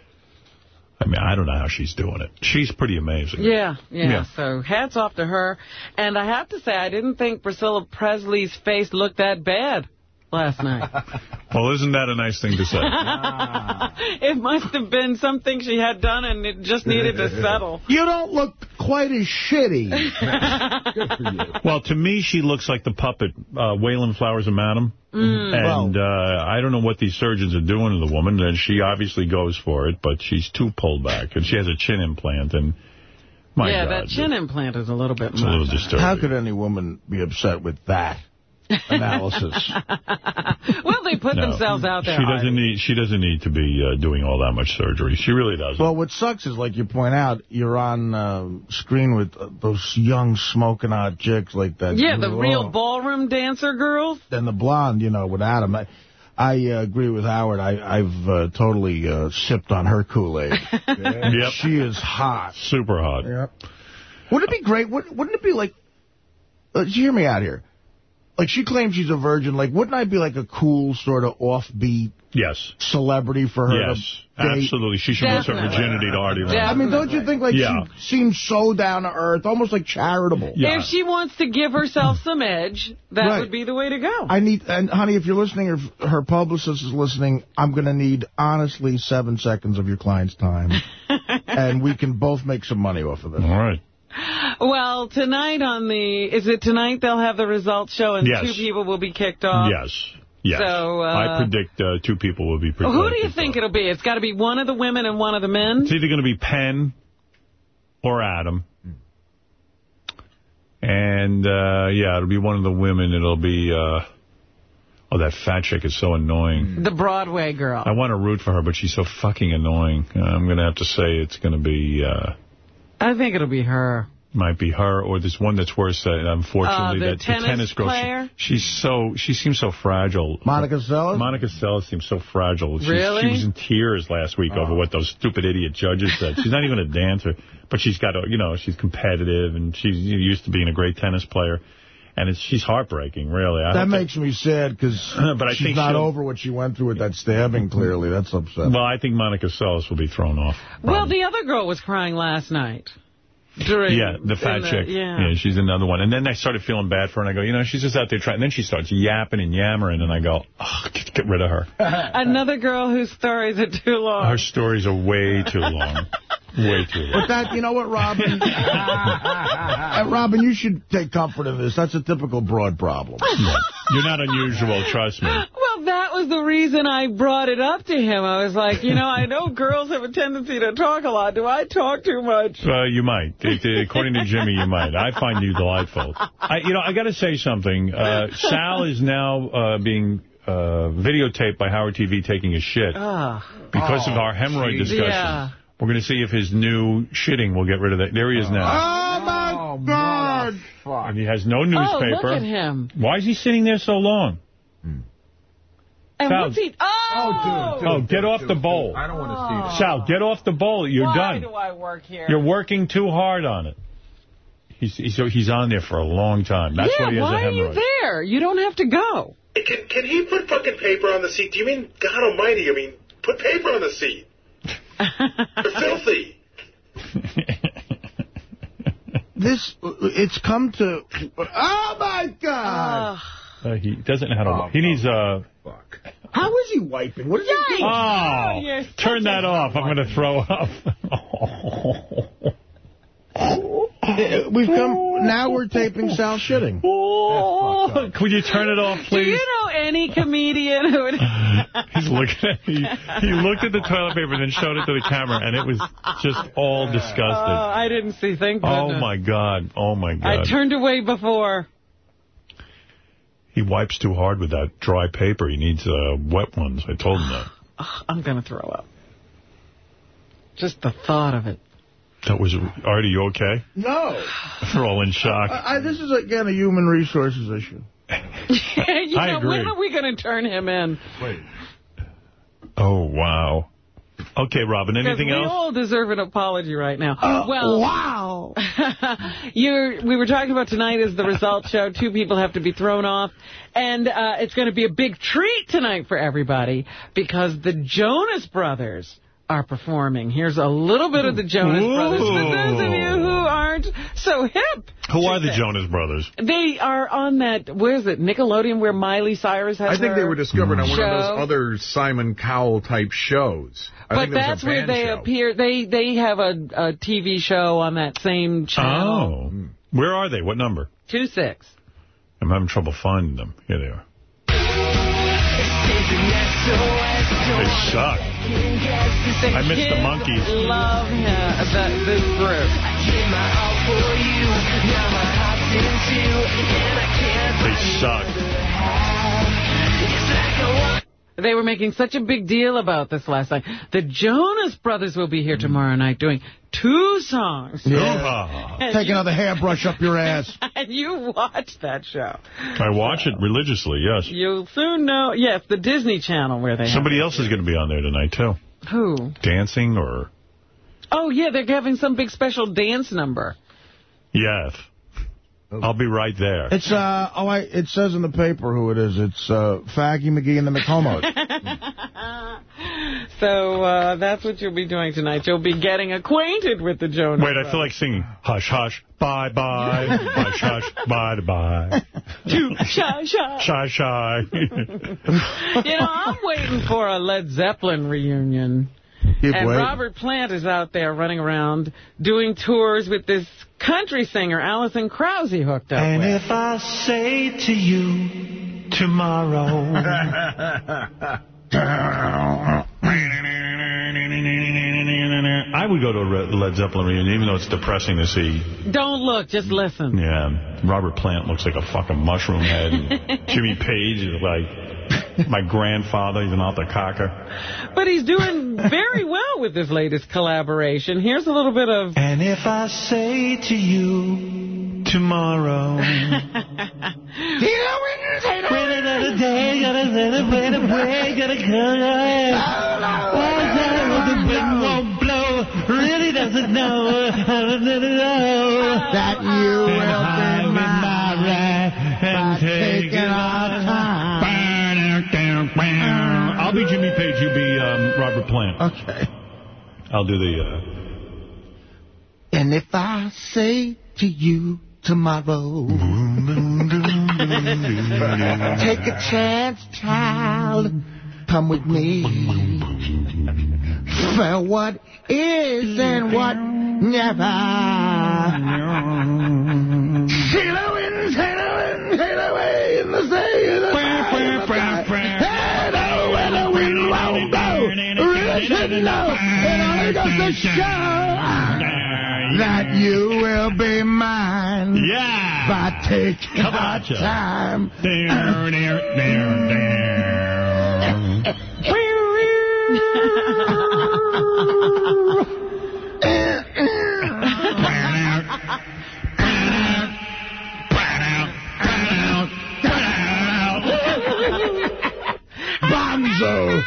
I mean, I don't know how she's doing it. She's pretty amazing. Yeah, yeah, Yeah. So hats off to her. And I have to say, I didn't think Priscilla Presley's face looked that bad last night. <laughs> Well, isn't that a nice thing to say? <laughs> it must have been something she had done and it just needed to settle. <laughs> You don't look quite as shitty. well, to me, she looks like the puppet, uh, Wayland Flowers and Madam. Mm. And uh, I don't know what these surgeons are doing to the woman. And she obviously goes for it, but she's too pulled back. And she has a chin implant. And my yeah, God, that chin implant is a little bit it's a little much. disturbing. How could any woman be upset with that analysis? <laughs> well, they put No. themselves out there. She doesn't need. She doesn't need to be uh, doing all that much surgery. She really doesn't. Well, what sucks is, like you point out, you're on uh, screen with uh, those young smoking hot chicks like that. Yeah, the real ballroom dancer girls. And the blonde, you know, with Adam. I, I uh, agree with Howard. I, I've uh, totally uh, sipped on her Kool-Aid. <laughs> Yep. She is hot. Super hot. Yep. Wouldn't it be great? Wouldn't, wouldn't it be like... Uh, hear me out here. Like, she claims she's a virgin. Like, wouldn't I be like a cool sort of offbeat yes. celebrity for her Yes, to absolutely. She should lose her virginity to Artie Lange. I mean, don't you think, like, Yeah. she seems so down to earth, almost like charitable? If she wants to give herself some edge, that Right. would be the way to go. I need, and honey, if you're listening or if her publicist is listening, I'm going to need, honestly, seven seconds of your client's time. <laughs> and we can both make some money off of this. All right. Well, tonight on the, is it tonight they'll have the results show and Yes. two people will be kicked off? Yes. Yes. So, uh, I predict uh, two people will be predicted. Who do you think it'll be? It's got to be one of the women and one of the men? It's either going to be Penn or Adam. And, uh, yeah, it'll be one of the women. It'll be, uh, oh, that fat chick is so annoying. The Broadway girl. I want to root for her, but she's so fucking annoying. Uh, I'm going to have to say it's going to be, uh, I think it'll be her. might be her or this one that's worse. Uh, unfortunately, Uh, the that tennis the tennis girl. player? She, she's so she seems so fragile. Monica Seles. Monica Seles seems so fragile. She's, Really? She was in tears last week over what those stupid idiot judges said. She's not even a dancer, but she's got a you know she's competitive and she's used to being a great tennis player, and it's she's heartbreaking really. I That hope makes me sad because <clears throat> But I she's think not over what she went through with that stabbing, clearly. That's upsetting. Well, I think Monica Seles will be thrown off. Well, the other girl was crying last night. During, Yeah, the fat in the- chick. yeah. she's another one. And then I started feeling bad for her, and I go, you know, she's just out there trying. And then she starts yapping and yammering, and I go, oh, get, get rid of her. <laughs> Another girl whose stories are too long. Her stories are way too long. <laughs> Way too long. But that, you know what, Robin? <laughs> Uh, Robin, you should take comfort in this. That's a typical broad problem. You're not unusual, trust me. Well, that was the reason I brought it up to him. I was like, you know, I know girls have a tendency to talk a lot. Do I talk too much? Uh, you might. According to Jimmy, you might. I find you delightful. I, you know, I got to say something. Uh, Sal is now uh, being uh, videotaped by Howard TV taking a shit Ah. because of Oh, our hemorrhoid geez. discussion. Yeah. We're going to see if his new shitting will get rid of that. There he is now. Oh, my oh, God. And he has no newspaper. Oh, look at him. Why is he sitting there so long? And Sal- what's he... Oh! oh, get off the bowl. I don't want to see Sal, get off the bowl. You're Why done. Why do I work here? You're working too hard on it. He's he's, so he's on there for a long time. That's yeah, why he has why a are you there? You don't have to go. Can, can he put fucking paper on the seat? Do you mean, God almighty, I mean, put paper on the seat? You're filthy. This, it's come to, oh, my God. Uh, he doesn't know how to. wipe. he needs a... uh. How is he wiping? What is he doing? Oh, you're turn that off. I'm going to throw up. We've come, now we're taping Sal shitting. Oh, could you turn it off, Do please? You know any comedian who would... <laughs> He's looking at he, he looked at the toilet paper and then showed it to the camera, and it was just all Oh. I didn't see. Thank goodness. Oh my god! Oh my God. I turned away before. He wipes too hard with that dry paper. He needs uh, wet ones. I told him that. <sighs> I'm going to throw up. Just the thought of it. That was Artie. You okay? No. <laughs> We're all in shock. I, I, this is, again, a human resources issue. <laughs> you I know, agree. when are we going to turn him in? Wait. Oh wow. Okay, Robin, Anything we else? all deserve an apology right now. well, wow. <laughs> you're, we were talking about tonight is the result show. Two people have to be thrown off. And uh, it's going to be a big treat tonight for everybody because the Jonas Brothers are performing. Here's a little bit of the Jonas Brothers for those of you who aren't so hip. Who are the Jonas Brothers? They are on that, where is it, Nickelodeon, where Miley Cyrus has I think they were discovered on one of those other Simon Cowell type shows. I But think it was a that's where they show. appear. They they have a, a TV show on that same channel. Oh. Where are they? What number? Two six. I'm having trouble finding them. Here they are. They suck. I miss the Monkees. Love him, the, this group. They suck. They were making such a big deal about this last night. The Jonas Brothers will be here tomorrow night doing two songs. Yeah. And Take you- another hairbrush up your ass. <laughs> And you watch that show. I watch it religiously, yes. You'll soon know. Yes, the Disney Channel where they have Somebody else is going to be on there tonight, too. Who? Dancing or... Oh, yeah, they're having some big special dance number. Yes. I'll be right there. It's, uh, oh, I, it says in the paper who it is. It's, uh, Faggy McGee and the McComos. <laughs> So uh, that's what you'll be doing tonight. You'll be getting acquainted with the Jonas Wait, I feel like singing. Hush, hush, bye-bye. hush, hush, bye-bye. Too shy, shy. Shy, shy. You know, I'm waiting for a Led Zeppelin reunion. Keep and waiting. Robert Plant is out there running around doing tours with this country singer, Alison Krauss, he hooked up And with. if I say to you tomorrow, I would go to a Led Zeppelin reunion, even though it's depressing to see. Don't look, just listen. Yeah, Robert Plant looks like a fucking mushroom head. and <laughs> Jimmy Page is like <laughs> my grandfather. He's an alta cocker. But he's doing very well with his latest collaboration. Here's a little bit of... and if I say to you tomorrow, <laughs> When another day, I'll be Jimmy Page. You be um, Robert Plant. Okay. I'll do the. Uh, And if I say to you tomorrow, take a chance, child, come with me. For what is and what never. Sail away, sail away, sail away in the sea to show that you will be mine. Yeah. but take Come time. There, there, there, there. Bonzo.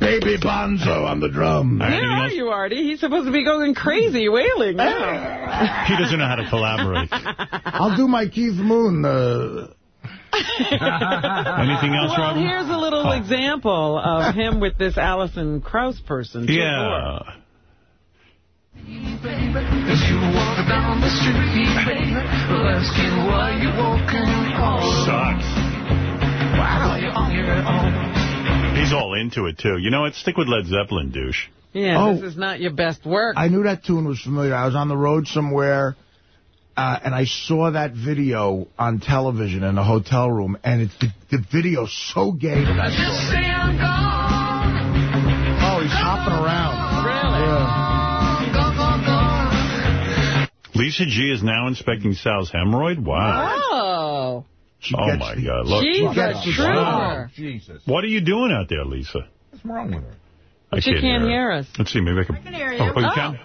Baby Bonzo on the drum. Where are you, Artie? He's supposed to be going crazy wailing now. <laughs> He doesn't know how to collaborate. <laughs> I'll do my Keith Moon. Uh, <laughs> Anything else, well, Robin? here's a little Oh. example of him with this Alison Krauss person. too, Yeah. As you walk down the street, baby, asking why you walking home. Sucks. Wow, you're on your own. He's all into it, too. You know what? Stick with Led Zeppelin, douche. Yeah, Oh. this is not your best work. I knew that tune was familiar. I was on the road somewhere, uh, and I saw that video on television in a hotel room, and it's the, the video's so gay that Just song. say I'm. Oh, he's hopping around. Lisa G is now inspecting Sal's hemorrhoid? Wow. Oh. oh, my God. Look. She's look. a trooper. Jesus. What are you doing out there, Lisa? What's wrong with her? I She can't hear us. Let's see, maybe I can... I can hear you. Oh, oh you Oh. can?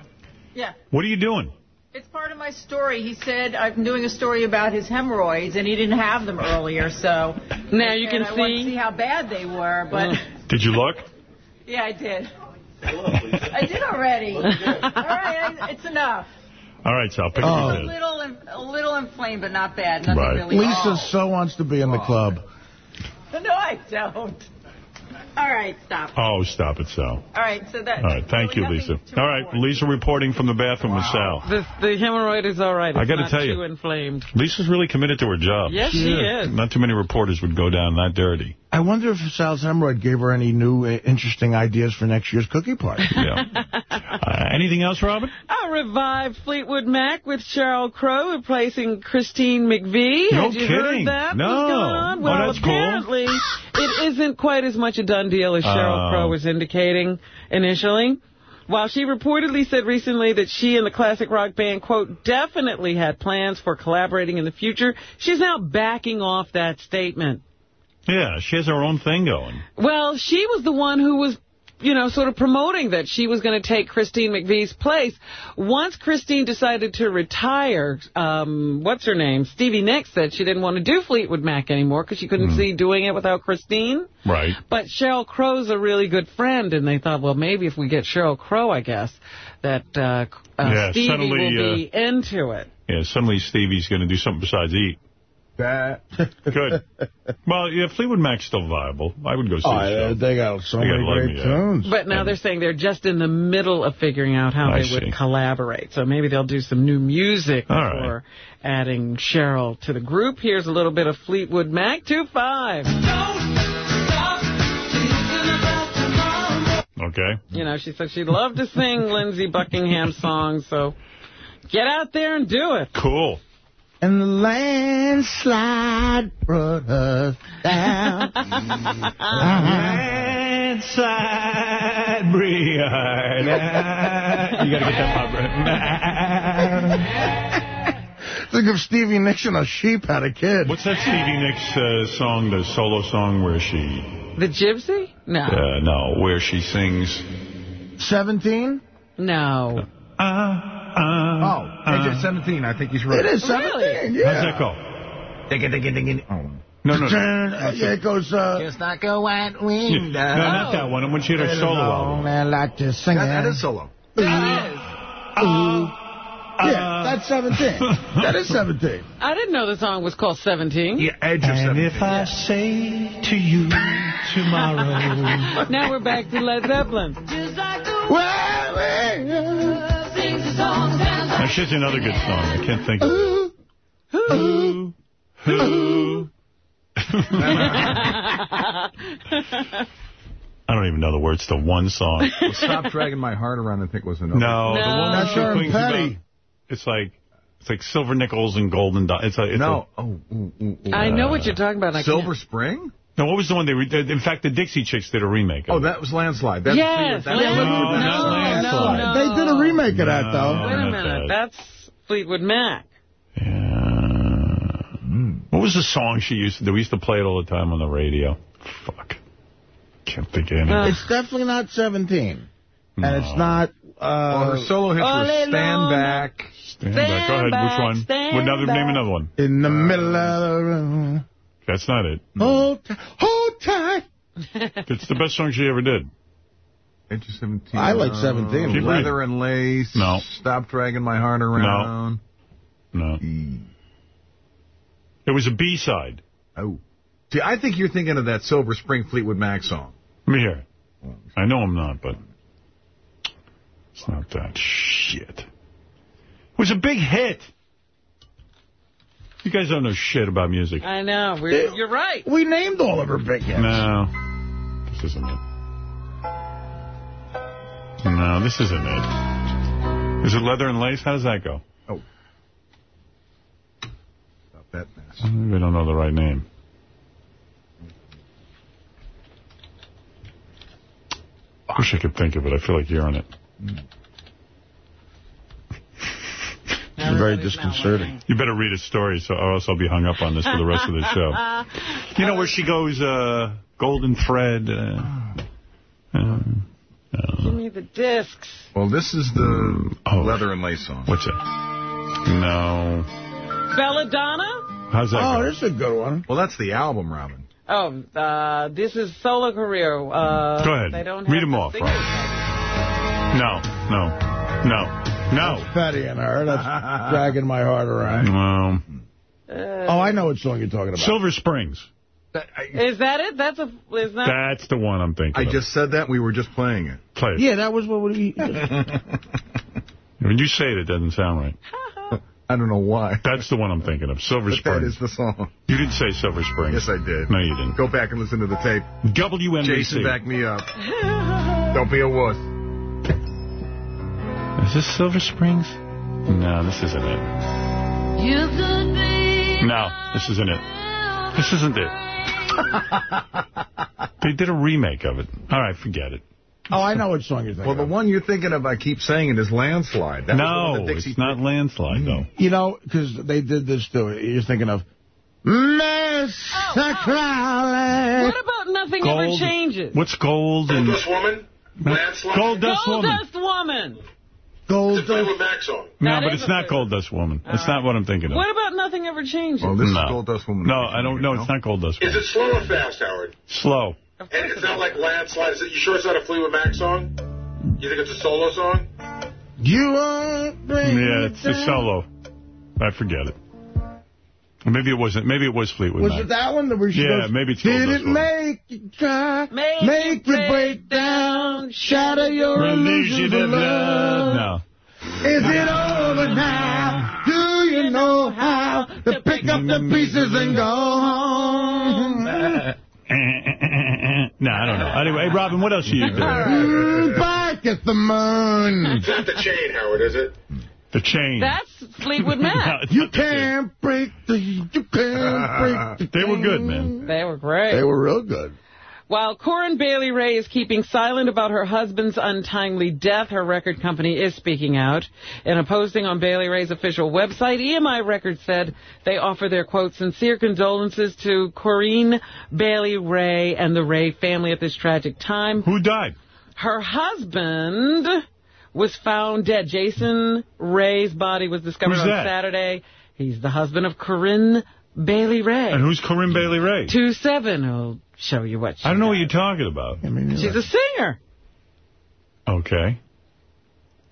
Yeah. What are you doing? It's part of my story. He said I'm doing a story about his hemorrhoids, and he didn't have them earlier, so... <laughs> Now you I can said I wanted to see. see how bad they were, mm. but... <laughs> Did you look? <laughs> Yeah, I did. I did already. All right, it's enough. All right, Sal, pick It's up oh. a little, a little inflamed, but not bad. Nothing Right. really. Lisa so wants to be in the oh. club. Oh. <laughs> No, I don't. All right, stop. Oh, stop it, Sal. All right, so that. All right, thank you, Lisa. All right, Lisa reporting from the bathroom with Sal. The, the hemorrhoid is all right. I gotta tell you. too inflamed. Lisa's really committed to her job. Yes, she is. Not too many reporters would go down that dirty. I wonder if Sal's hemorrhoid gave her any new, uh, interesting ideas for next year's cookie party. <laughs> Yeah. Uh, anything else, Robin? A revived Fleetwood Mac with Sheryl Crow replacing Christine McVie. No Had you kidding. heard that? No. What's going on? Oh, Well, that's cool. apparently it isn't quite as much a done deal as Sheryl Oh. Crow was indicating initially. While she reportedly said recently that she and the classic rock band, quote, definitely had plans for collaborating in the future, she's now backing off that statement. Yeah, she has her own thing going. Well, she was the one who was, you know, sort of promoting that she was going to take Christine McVie's place. Once Christine decided to retire, um, what's her name? Stevie Nicks said she didn't want to do Fleetwood Mac anymore because she couldn't see doing it without Christine. Right. But Sheryl Crow's a really good friend, and they thought, well, maybe if we get Sheryl Crow, I guess, that uh, uh, Yeah, Stevie suddenly, will be into it. Yeah, suddenly Stevie's going to do something besides eat. <laughs> Good. Well, yeah, Fleetwood Mac's still viable. I would go see Oh, the show. they got so They many Love great Me, uh, tunes. But now they're saying they're just in the middle of figuring out how I they would collaborate. So maybe they'll do some new music All right. before adding Sheryl to the group. Here's a little bit of Fleetwood Mac 2-5. Okay. You know, she said she'd love to sing <laughs> Lindsey Buckingham songs, so get out there and do it. Cool. And the landslide brought us down. <laughs> Landslide, Briarda. You got to get that pop. <laughs> Think of Stevie Nicks and a sheep had a kid. What's that Stevie Nicks uh, song, the solo song where she... The Gypsy? No. Uh, no, where she sings... 17? No. Oh, age 17. I think he's right. It is 17, yeah. How's that go? Ding, ding, ding, ding. Oh. No, no, no. Uh, yeah, it goes... Uh, Just like a white Yeah, no, not that one. When she had her solo album. I like to sing That, that it. is solo. Yeah, that's 17. <laughs> that is 17. I didn't know the song was called 17. Yeah, Edge of And 17. if I say to you <laughs> tomorrow, Now we're back to Led Zeppelin. Now, she's another good song. I can't think of it. Who? <laughs> Who? I don't even know the words to one song. Stop dragging my heart around and think it was another. No, the No. one That's she Aaron sings about- It's like it's like silver nickels and golden. Do- it's a, it's No. Oh, ooh, ooh, ooh. I know what you're talking about. I Silver can't- Spring? No, what was the one they... Re in fact, the Dixie Chicks did a remake of Oh, it. that was Landslide. That's Yes, that's Landslide. No, not Landslide. no. They did a remake of that, though. Wait a minute. that. That's Fleetwood Mac. Yeah. What was the song she used to do? We used to play it all the time on the radio. Fuck. Can't think of anything. It's definitely not 17. And it's not... Uh, well, her solo hits were Stand Back. Stand back. Go ahead. Which one? stand What another, back. name another one. In the middle of the room. That's not it. Hold tight. Hold tight. <laughs> It's the best song she ever did. Age of 17. I like uh, 17. Keep Leather and Lace. No. Stop Dragging My Heart Around. No. no. It was a B-side. Oh. See, I think you're thinking of that Silver Spring Fleetwood Mac song. Let me hear it. I know I'm not, but it's not that shit. It was a big hit. You guys don't know shit about music. I know. We're, you're right. We named all of her big hits. No. This isn't it. No, this isn't it. Is it leather and lace? How does that go? Oh. About that mess. Maybe I don't know the right name. I wish I could think of it. I feel like you're on it. Mm. It's very disconcerting. You better read a story, so or else I'll be hung up on this for the rest of the show. <laughs> You know where she goes, uh, golden thread. Uh, uh, Give me the discs. Well, this is the Oh. Leather and Lace song. what's it? No. Belladonna? How's that Oh, go? this is a good one. Well, that's the album, Robin. Oh, uh, this is solo career. Uh, Go ahead. They don't Read have them off, singles. No, no, no, no. Petty and her. That's <laughs> dragging my heart around. Well, Uh, Oh, I know what song you're talking about. Silver Springs. Is that it? That's a. Is that? That's the one I'm thinking I of. just said that. We were just playing it. Play it. Yeah, that was what we... When you say it, it doesn't sound right. <laughs> I don't know why. That's the one I'm thinking of. Silver But Springs. is the song. You didn't say Silver Springs. Yes, I did. No, you didn't. Go back and listen to the tape. WNBC. Jason, back me up. <laughs> Don't be a wuss. Is this Silver Springs? No, this isn't it. You could be No, this isn't it. This isn't it. <laughs> they did a remake of it. All right, forget it. Oh, I know what song you're thinking Well, the of. one you're thinking of, I keep saying it, is Landslide. That no, one that it's not landslide, though. Mm. You know, because they did this too. You're thinking of... Miss oh, oh. Crowley. What about nothing ever changes? What's gold and... Dust Woman? Landslide? Gold Dust Gold Woman. Dust Woman. Gold It's a Fleetwood Mac song. No, but it's not Gold Dust Woman. It's not what I'm thinking of. What about nothing ever changes? Oh, this No. is Gold Dust Woman. No, I don't. No, it's not Gold Dust Woman. Is Woman. it slow or fast, Howard? Slow. And it's not like Landslide. Is it, you sure it's not a Fleetwood Mac song? You think it's a solo song? You are... Yeah, it's a solo. I forget it. Maybe it wasn't. Maybe it was Fleetwood Was Mac. it that one? Where she Yeah, goes, maybe it's Gold Did it make you cry? Make Make you you break down? Shatter your illusions of love? No. Is it over now? Do you know how to pick up the pieces and go home? <laughs> no, I don't know. Anyway, hey, Robin, what else are you doing? Mm, Back at the moon. It's not the chain, Howard, is it? The chain. That's Fleetwood <laughs> No, Mac. it's You not chain. can't break the... You can't break <laughs> the... They were good, man. They were great. They were real good. While Corinne Bailey Rae is keeping silent about her husband's untimely death, her record company is speaking out. In a posting on Bailey Rae's official website, EMI Records said they offer their, quote, sincere condolences to Corinne Bailey Rae and the Rae family at this tragic time. Who died? Her husband was found dead. Jason Rae's body was discovered Who's on that? Saturday. He's the husband of Corinne Bailey Rae. And who's Corinne Bailey Rae? 2-7 I'll show you what she I don't know what you're talking about. I mean, She's a singer. Okay.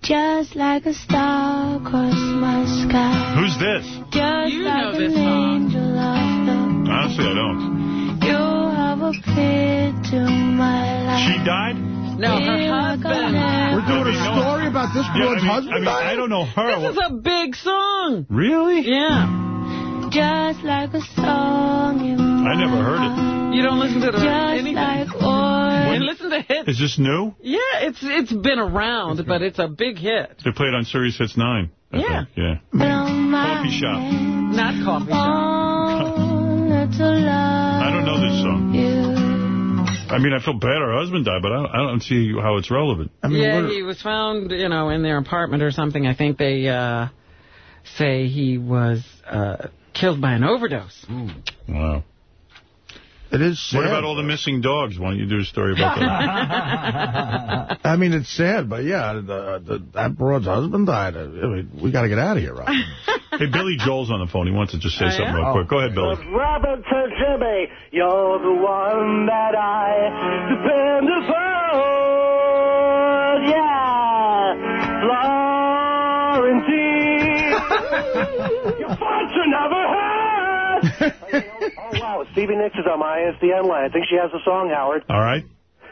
Just like a star across my sky. Who's this? Just You like know this an song. angel of the Honestly, I don't. You have appeared to my life. She died? No, her husband. We're doing Nobody a knows. story about this Yeah, I mean, husband I mean. I don't know her. This is a big song. Really? Yeah. Just like a song in I never heard it. You don't listen to the, Just anything. like oil. And listen to hits. Is this new? Yeah, it's it's been around, but it's a big hit. They played on Sirius Hits 9. I Yeah. think. Yeah. Coffee shop. Not coffee shop. own little love. I don't know this song. You I mean, I feel bad her husband died, but I don't, I don't see how it's relevant. I mean, yeah, he was found, you know, in their apartment or something. I think they uh, say he was uh, killed by an overdose. Wow. It is sad. What about all the missing dogs? Why don't you do a story about that? <laughs> I mean, it's sad, but yeah, the, the, that broad's husband died. Uh, I mean, we got to get out of here, Rob. <laughs> hey, Billy Joel's on the phone. He wants to just say Oh, something yeah? real quick. Go ahead, Billy. Oh. Robert to Jimmy, you're the one that I depend upon. Yeah, Florentine. <laughs> Your farts are never heard. Oh, wow. Stevie Nicks is on my ISDN line. I think she has a song, Howard. All right.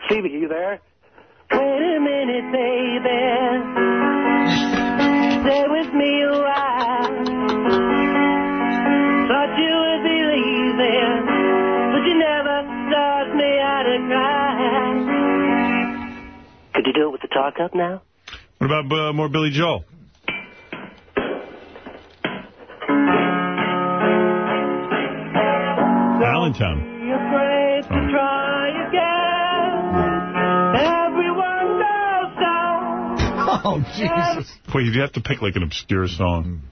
Stevie, you there? Wait a minute, baby. Stay with me a while. Thought you would be leaving, but you never taught me how to cry. Could you do it with the talk up now? What about uh, more Billy Joel? Allentown. Be afraid to oh. try again. Everyone knows <laughs> now. Oh, Jesus. Wait, you have to pick like an obscure song.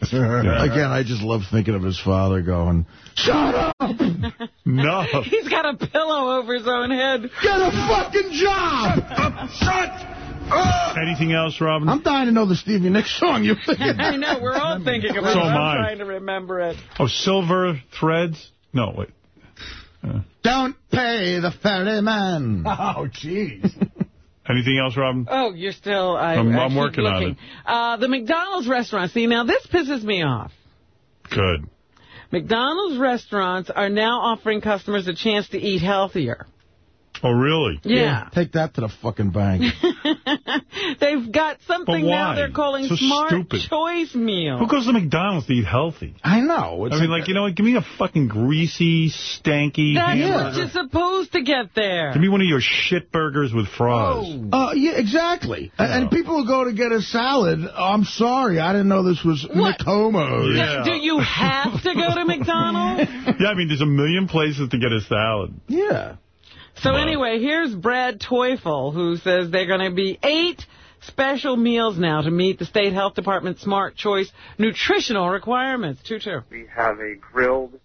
<laughs> Again, I just love thinking of his father going, Shut up! <laughs> No. He's got a pillow over his own head. Get a fucking job! Shut <gasps> Anything else, Robin? I'm dying to know the Stevie Nicks song you're thinking. <laughs> I know, we're all thinking about So it. I'm I. trying to remember it. Oh, Silver Threads? No, wait. Don't pay the ferryman. <laughs> Oh, jeez. Anything else, Robin? Oh, you're still... I, I'm- I I'm keep working on looking. Uh, the McDonald's restaurant. See, now this pisses me off. Good. McDonald's restaurants are now offering customers a chance to eat healthier. Oh, really? Yeah. Take that to the fucking bank. <laughs> They've got something now they're calling So Smart stupid. Choice Meal. Who goes to McDonald's to eat healthy? I know. I mean, like, you know what? Give me a fucking greasy, stanky That's hamburger. what you're supposed to get there. Give me one of your shit burgers with fries. Uh, yeah, exactly. And, and people who go to get a salad, oh, I'm sorry, I didn't know this was McComo's. Yeah. Do you have to go to <laughs> McDonald's? Yeah, I mean, there's a million places to get a salad. Yeah. So anyway, here's Brad Teufel, who says they're going to be eight special meals now to meet the State Health Department Smart Choice nutritional requirements. Two-two. We have a grilled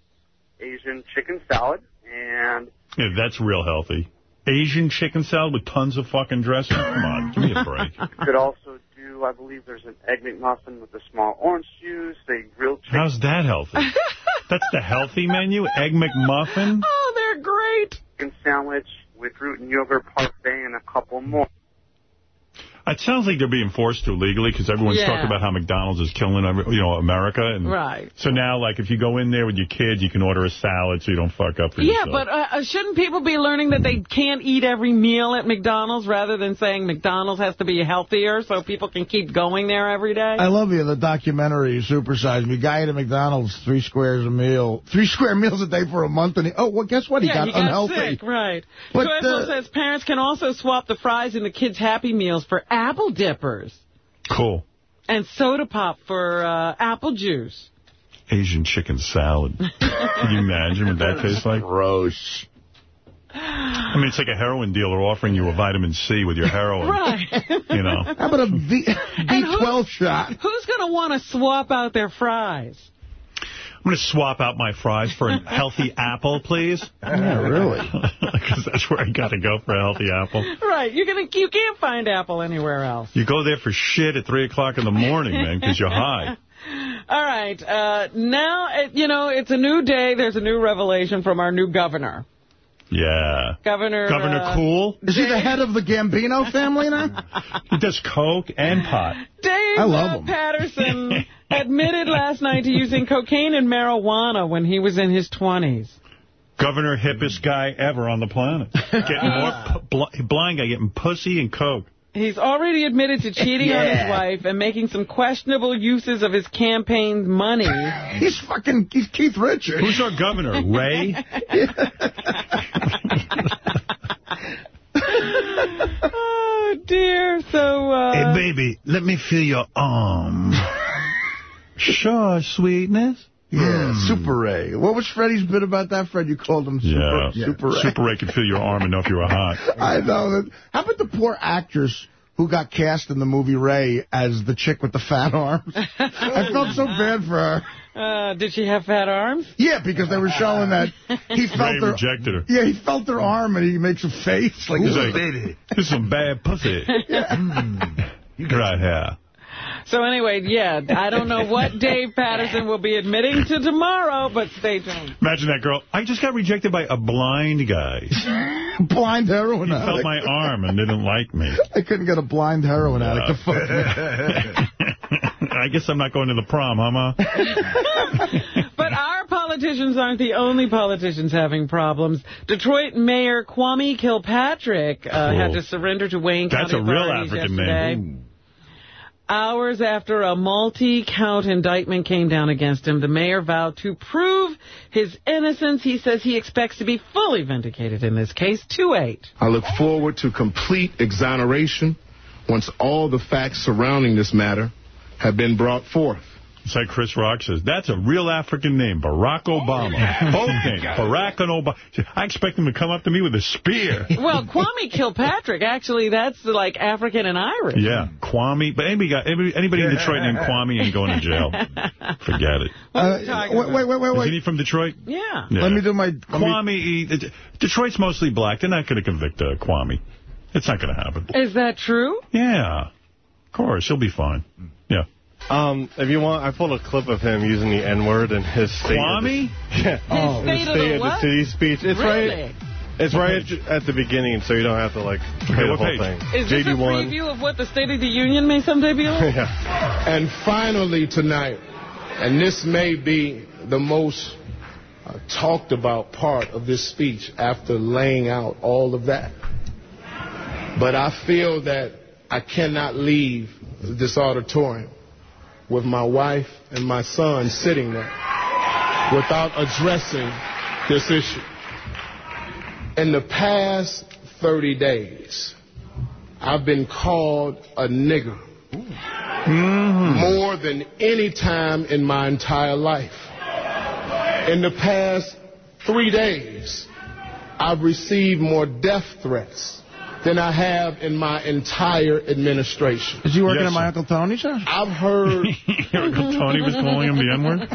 Asian chicken salad and Yeah, that's real healthy. Asian chicken salad with tons of fucking dressing? Come on, give me a break. <laughs> we could also do, I believe there's an egg McMuffin with a small orange juice, a grilled chicken. How's that healthy? <laughs> That's the healthy menu? Egg McMuffin? Oh, they're great. Chicken sandwich with fruit and yogurt parfait and a couple more. It sounds like they're being forced to legally because everyone's Yeah. talking about how McDonald's is killing, every, you know, America. And Right. So now, like, if you go in there with your kid, you can order a salad so you don't fuck up for Yeah, yourself. but uh, uh, shouldn't people be learning that they can't eat every meal at McDonald's rather than saying McDonald's has to be healthier so people can keep going there every day? I love you, the documentary, Supersize Me. Guy at a McDonald's, three squares a meal, three <laughs> square meals a day for a month, and he, oh, well, guess what? He yeah, got he got unhealthy. sick, right. But, Teufel uh, says parents can also swap the fries in the kids' Happy Meals for apple dippers Cool. and soda pop for uh, apple juice. Asian chicken salad. Can you imagine what that tastes like? Gross. I mean, it's like a heroin dealer offering you a vitamin C with your heroin. Right. You know. How about a B, B12 shot? Who's going to want to swap out their fries? I'm going to swap out my fries for a healthy <laughs> apple, please. Yeah, really. <laughs> Because that's where I got to go for a healthy apple. Right, you're gonna you can't find apple anywhere else. You go there for shit at 3 o'clock in the morning, man, because you're high. <laughs> All right, uh, now uh, you know it's a new day. There's a new revelation from our new governor, Yeah. Governor. Governor uh, Cool? Is he the head of the Gambino family now? He does coke and pot. Dave I love uh, him. Paterson <laughs> admitted last night to using cocaine and marijuana when he was in his 20s. Governor hippest guy ever on the planet. <laughs> Getting more bl blind guy getting pussy and coke. He's already admitted to cheating on his wife and making some questionable uses of his campaign money. <laughs> He's fucking he's Keith Richards. Who's our governor? Ray? <laughs> oh, dear. So, uh... baby, let me feel your arm. <laughs> sure, sweetness. Yeah, Super Ray. What was Freddie's bit about that, Fred? You called him Super, Yeah. Super Ray. Super Ray could feel your arm and know if you were hot. <laughs> I know. How about the poor actress who got cast in the movie Ray as the chick with the fat arms? <laughs> I felt so bad for her. Uh, did she have fat arms? Yeah, because they were showing that he <laughs> felt Ray her. rejected her. Yeah, he felt her arm, and he makes a face like, He's "Ooh, like, baby." This is some bad pussy. you right here. So anyway, yeah, I don't know what <laughs> Dave Paterson will be admitting to tomorrow, but stay tuned. Imagine that girl. I just got rejected by a blind guy. <laughs> blind heroin He addict. felt my arm and didn't like me. I couldn't get a blind heroin addict to fuck me. <laughs> I guess I'm not going to the prom, huh, Ma? But our politicians aren't the only politicians having problems. Detroit Mayor Kwame Kilpatrick uh, Cool. had to surrender to Wayne That's County a real African yesterday. name. Hours after a multi-count indictment came down against him, the mayor vowed to prove his innocence. He says he expects to be fully vindicated in this case. 2-8. I look forward to complete exoneration once all the facts surrounding this matter have been brought forth. It's like Chris Rock says, that's a real African name, Barack Obama. <laughs> okay, Barack and Obama. I expect him to come up to me with a spear. <laughs> Well, Kwame Kilpatrick, actually, that's like African and Irish. Yeah, Kwame. But anybody, got, anybody, anybody in Detroit named <laughs> Kwame ain't going to jail. Forget it. Uh, wait, wait, wait, wait, Isn't he from Detroit? Yeah. Yeah. Let me do my... let me- Kwame, Detroit's mostly black. They're not going to convict uh, Kwame. It's not going to happen. Is that true? Yeah. Of course, he'll be fine. Yeah. Um, if you want, I pulled a clip of him using the N-word in his state. Kwame? <laughs> Yeah. Oh. His State of state the of the city speech. It's Really? right. It's right at, at the beginning, so you don't have to like play the whole page? thing. Is this a JD1. preview of what the State of the Union may someday be like? <laughs> yeah. And finally tonight, and this may be the most uh, talked about part of this speech after laying out all of that. But I feel that I cannot leave this auditorium with my wife and my son sitting there without addressing this issue. In the past 30 days, I've been called a nigger mm-hmm. more than any time in my entire life. In the past three days, I've received more death threats than I have in my entire administration. Is he working Yes, at my sir. Uncle Tony's house? I've heard <laughs> Your Uncle Tony was calling him the N-word?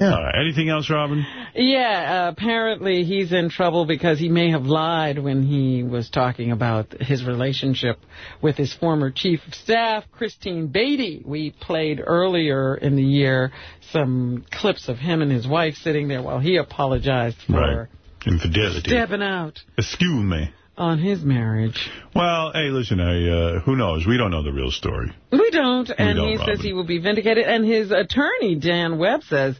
All right. <laughs> Anything else, Robin? Yeah, uh, apparently he's in trouble because he may have lied when he was talking about his relationship with his former chief of staff, Christine Beatty. We played earlier in the year some clips of him and his wife sitting there while he apologized for Right. Infidelity. stepping out Excuse me. On his marriage. Well, hey, listen, I, uh, who knows? We don't know the real story. We don't, and don't, he says he will be vindicated. And his attorney, Dan Webb, says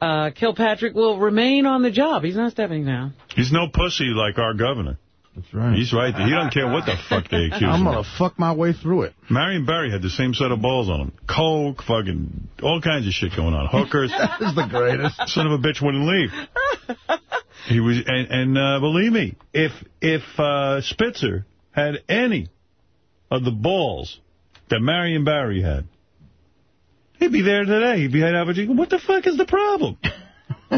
uh, Kilpatrick will remain on the job. He's not stepping down. He's no pussy like our governor. That's right. He's right. He doesn't care what the fuck they accuse I'm him going to fuck my way through it. Marion Barry had the same set of balls on him. Coke, fucking, all kinds of shit going on. Hookers. <laughs> That is the greatest. Son of a bitch wouldn't leave. <laughs> He was, and, and uh, believe me, if if uh, Spitzer had any of the balls that Marion Barry had, he'd be there today. He'd be at Average. What the fuck is the problem? <laughs>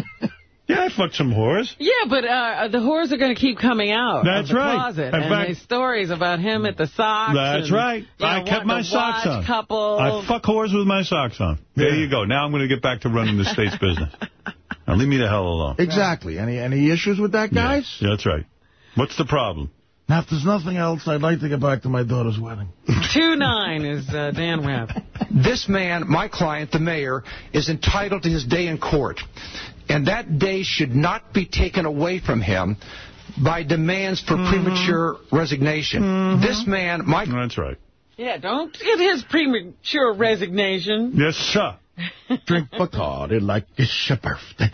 yeah, I fucked some whores. Yeah, but uh, the whores are going to keep coming out That's of the right. closet. In and fact- there's stories about him at the socks. That's and, right. you know, I kept my socks on. Couples. I fuck whores with my socks on. There you go. Now I'm going to get back to running the state's <laughs> business. Now leave me the hell alone. Exactly. Any any issues with that, guys? Yeah, that's right. What's the problem? Now, if there's nothing else, I'd like to get back to my daughter's wedding. 2-9 is uh, Dan Webb. This man, my client, the mayor, is entitled to his day in court. And that day should not be taken away from him by demands for premature resignation. This man, my... That's right. Yeah, don't get his premature resignation. Yes, sir. Drink Bacardi like it's your birthday.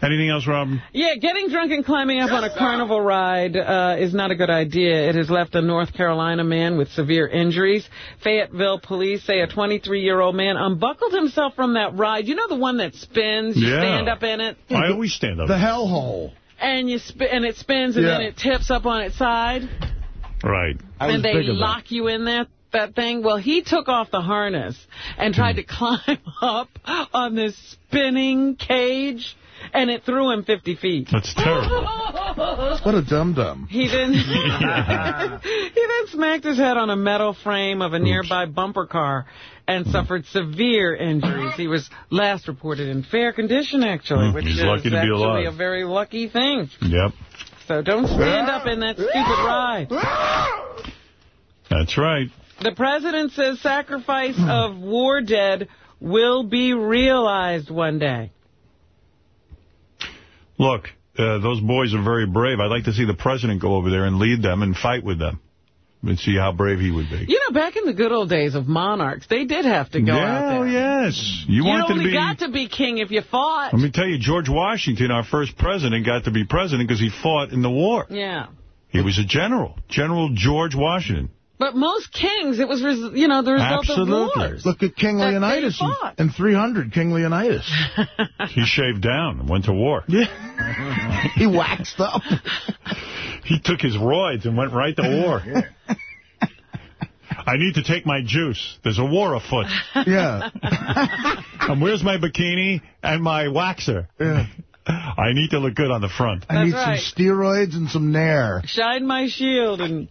Anything else, Robin? Yeah, getting drunk and climbing up on a carnival ride uh, is not a good idea. It has left a North Carolina man with severe injuries. Fayetteville police say a 23-year-old man unbuckled himself from that ride. You know the one that spins? You Yeah. stand up in it? I always stand up. The hellhole. And you sp and it spins and Yeah. then it tips up on its side. Right. and they lock you in there that thing? Well, he took off the harness and tried to climb <laughs> up on this spinning cage, and it threw him 50 feet. That's terrible. What a dum-dum. He then <laughs> <laughs> he then smacked his head on a metal frame of a nearby bumper car and suffered severe injuries. He was last reported in fair condition, actually, Hmm, which he's is lucky to be actually alive. a very lucky thing. Yep. So don't stand up in that stupid ride. That's right. The president says sacrifice of war dead will be realized one day. Look, uh, those boys are very brave. I'd like to see the president go over there and lead them and fight with them and see how brave he would be. You know, back in the good old days of monarchs, they did have to go Yeah, out there. oh, yes. You You, wanted to only be- got to be king if you fought. Let me tell you, George Washington, our first president, got to be president because he fought in the war. Yeah. He was a general, General George Washington. But most kings, it was, res- you know, the result of wars. Look at King Leonidas in, fought. in 300, King Leonidas. <laughs> He shaved down and went to war. Yeah. <laughs> he waxed up. <laughs> He took his roids and went right to war. I need to take my juice. There's a war afoot. Yeah. and where's my bikini and my waxer? Yeah. I need to look good on the front. That's I need right. some steroids and some Nair. Shine my shield and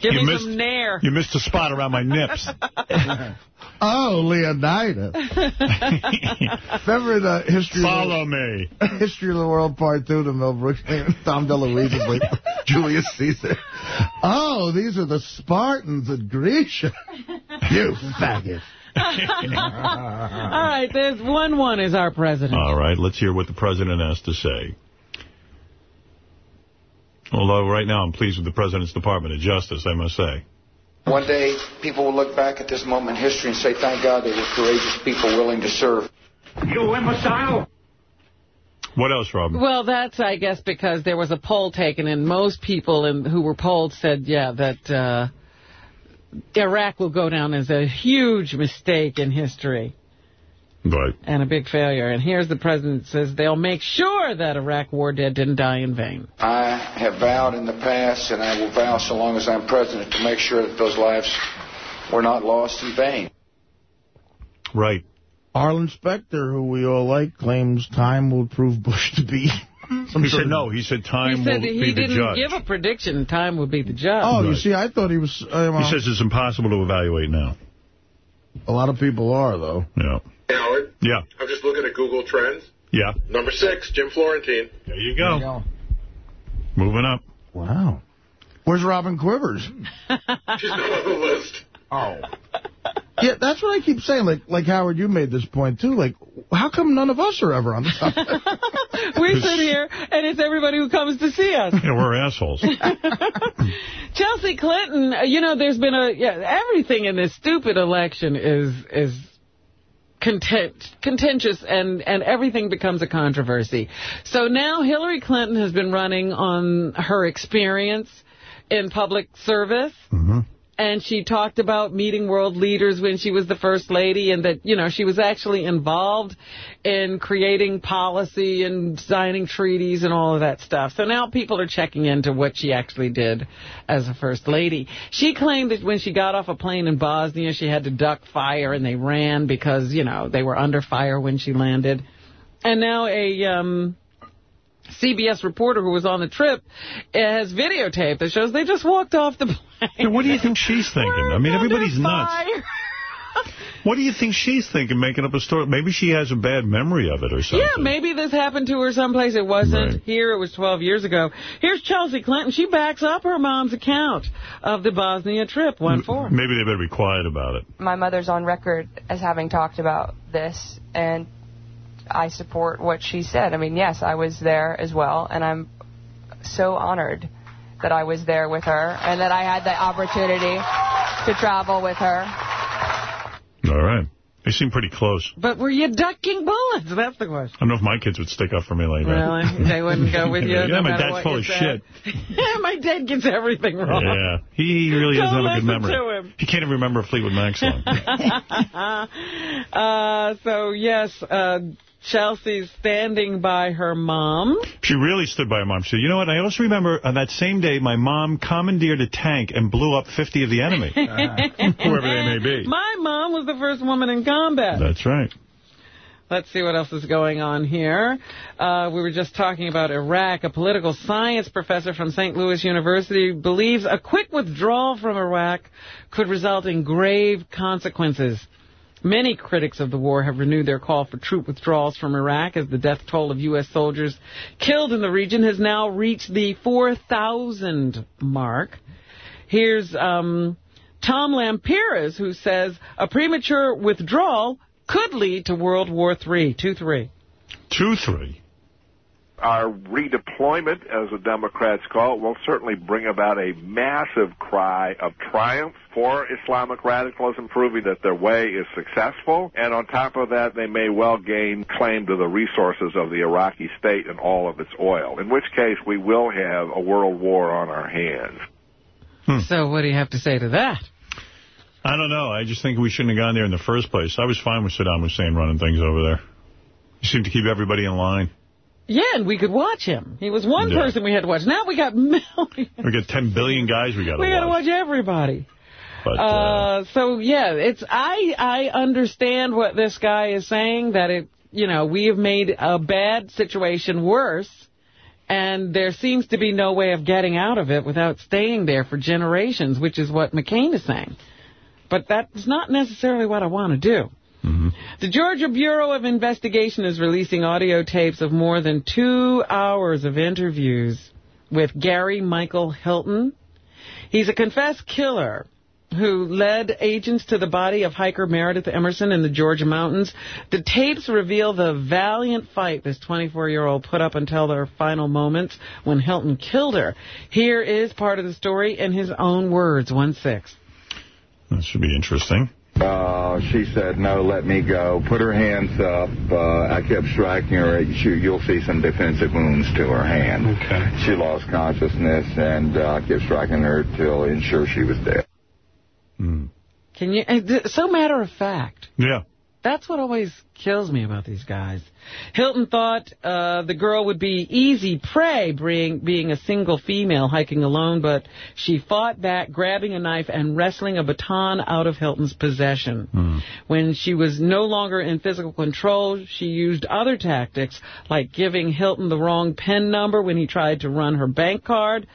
give You me missed- some nair. You missed a spot around my nips. <laughs> Oh, Leonidas. <laughs> Remember the history Follow of me. the, <laughs> History of the World Part 2, the Mel Brooks and Dom DeLuise is like Julius Caesar. Oh, these are the Spartans at Grecia. You faggot. All right, there's one one is our president. All right, let's hear what the president has to say. Although right now I'm pleased with the president's Department of Justice, I must say. One day, people will look back at this moment in history and say, thank God they were courageous people willing to serve. You imbecile! What else, Robin? Well, that's, I guess, because there was a poll taken, and most people in, who were polled said, yeah, that uh, Iraq will go down as a huge mistake in history Right. and a big failure. And here's the president says they'll make sure that Iraq war dead didn't die in vain. I have vowed in the past, and I will vow so long as I'm president, to make sure that those lives were not lost in vain. Right. Arlen Specter, who we all like, claims time will prove Bush to be some <laughs> He said no. He said time he said will that be he didn't give a prediction. Time would be the judge. Oh, you see, I thought he was... Uh, well, He says it's impossible to evaluate now. a lot of people are, though. Yeah. Howard, Yeah. I'm just looking at Google Trends. Yeah. Number six, Jim Florentine. There you go. Moving up. Wow. Where's Robin Quivers? <laughs> She's not on the list. Oh. Yeah, that's what I keep saying. Like, like Howard, you made this point, too. Like, how come none of us are ever on the top? <laughs> we sit here, and it's everybody who comes to see us. Yeah, we're assholes. <laughs> Chelsea Clinton, uh, you know, there's been a, yeah, everything in this stupid election is, is content, contentious and, and everything becomes a controversy. So now Hillary Clinton has been running on her experience in public service. Mm-hmm. And she talked about meeting world leaders when she was the first lady and that, you know, she was actually involved in creating policy and signing treaties and all of that stuff. So now people are checking into what she actually did as a first lady. She claimed that when she got off a plane in Bosnia, she had to duck fire and they ran because, you know, they were under fire when she landed. And now a um, CBS reporter who was on the trip uh, has videotape that shows they just walked off the plane. Yeah, what do you think she's thinking? I mean, everybody's nuts. What do you think she's thinking, making up a story? Maybe she has a bad memory of it or something. Yeah, maybe this happened to her someplace. It wasn't Right. here. It was 12 years ago. Here's Chelsea Clinton. She backs up her mom's account of the Bosnia trip. One four. Maybe they better be quiet about it. my mother's on record as having talked about this, and I support what she said. I mean, yes, I was there as well, and I'm so honored that I was there with her and that I had the opportunity to travel with her. All right. They seem pretty close. But were you ducking bullets? That's the question. I don't know if my kids would stick up for me like that. Really? They wouldn't go with <laughs> you? yeah, no my dad's full of said? shit. <laughs> yeah, my dad gets everything wrong. Yeah. He really doesn't have a good memory. to him. He can't even remember a Fleetwood Mac song. <laughs> uh, so, yes, uh, Chelsea's standing by her mom. She really stood by her mom. She said, you know what, I also remember on that same day, my mom commandeered a tank and blew up 50 of the enemy, <laughs> whoever they may be. My mom was the first woman in combat. That's right. Let's see what else is going on here. Uh, we were just talking about Iraq. A political science professor from St. Louis University believes a quick withdrawal from Iraq could result in grave consequences. Many critics of the war have renewed their call for troop withdrawals from Iraq as the death toll of U.S. soldiers killed in the region has now reached the 4,000 mark. Here's um, Tom Lampiris, who says a premature withdrawal could lead to World War III. 2-3. 2-3. Our redeployment, as the Democrats call it, will certainly bring about a massive cry of triumph for Islamic radicalism, proving that their way is successful. And on top of that, they may well gain claim to the resources of the Iraqi state and all of its oil, in which case we will have a world war on our hands. Hmm. So what do you have to say to that? I don't know. I just think we shouldn't have gone there in the first place. I was fine with Saddam Hussein running things over there. He seemed to keep everybody in line. Yeah, and we could watch him. He was one Yeah. person we had to watch. Now we got <laughs> millions. We got 10 billion guys we got to We got to watch. watch everybody. But, Uh, so yeah, it's I I understand what this guy is saying that it you know we have made a bad situation worse, and there seems to be no way of getting out of it without staying there for generations, which is what McCain is saying. But that's not necessarily what I want to do. Mm-hmm. The Georgia Bureau of Investigation is releasing audio tapes of more than two hours of interviews with Gary Michael Hilton. He's a confessed killer who led agents to the body of hiker Meredith Emerson in the Georgia mountains. The tapes reveal the valiant fight this 24-year-old put up until their final moments when Hilton killed her. Here is part of the story in his own words, 1-6. That should be interesting. Uh, she said, no, let me go. Put her hands up. Uh, I kept striking her. She, you'll see some defensive wounds to her hand. Okay. She lost consciousness, and uh, I kept striking her till ensure she was dead. Can you? and So matter of fact. Yeah. That's what always kills me about these guys. Hilton thought uh, the girl would be easy prey, being, being a single female hiking alone, but she fought back, grabbing a knife and wrestling a baton out of Hilton's possession. When she was no longer in physical control, she used other tactics, like giving Hilton the wrong PIN number when he tried to run her bank card.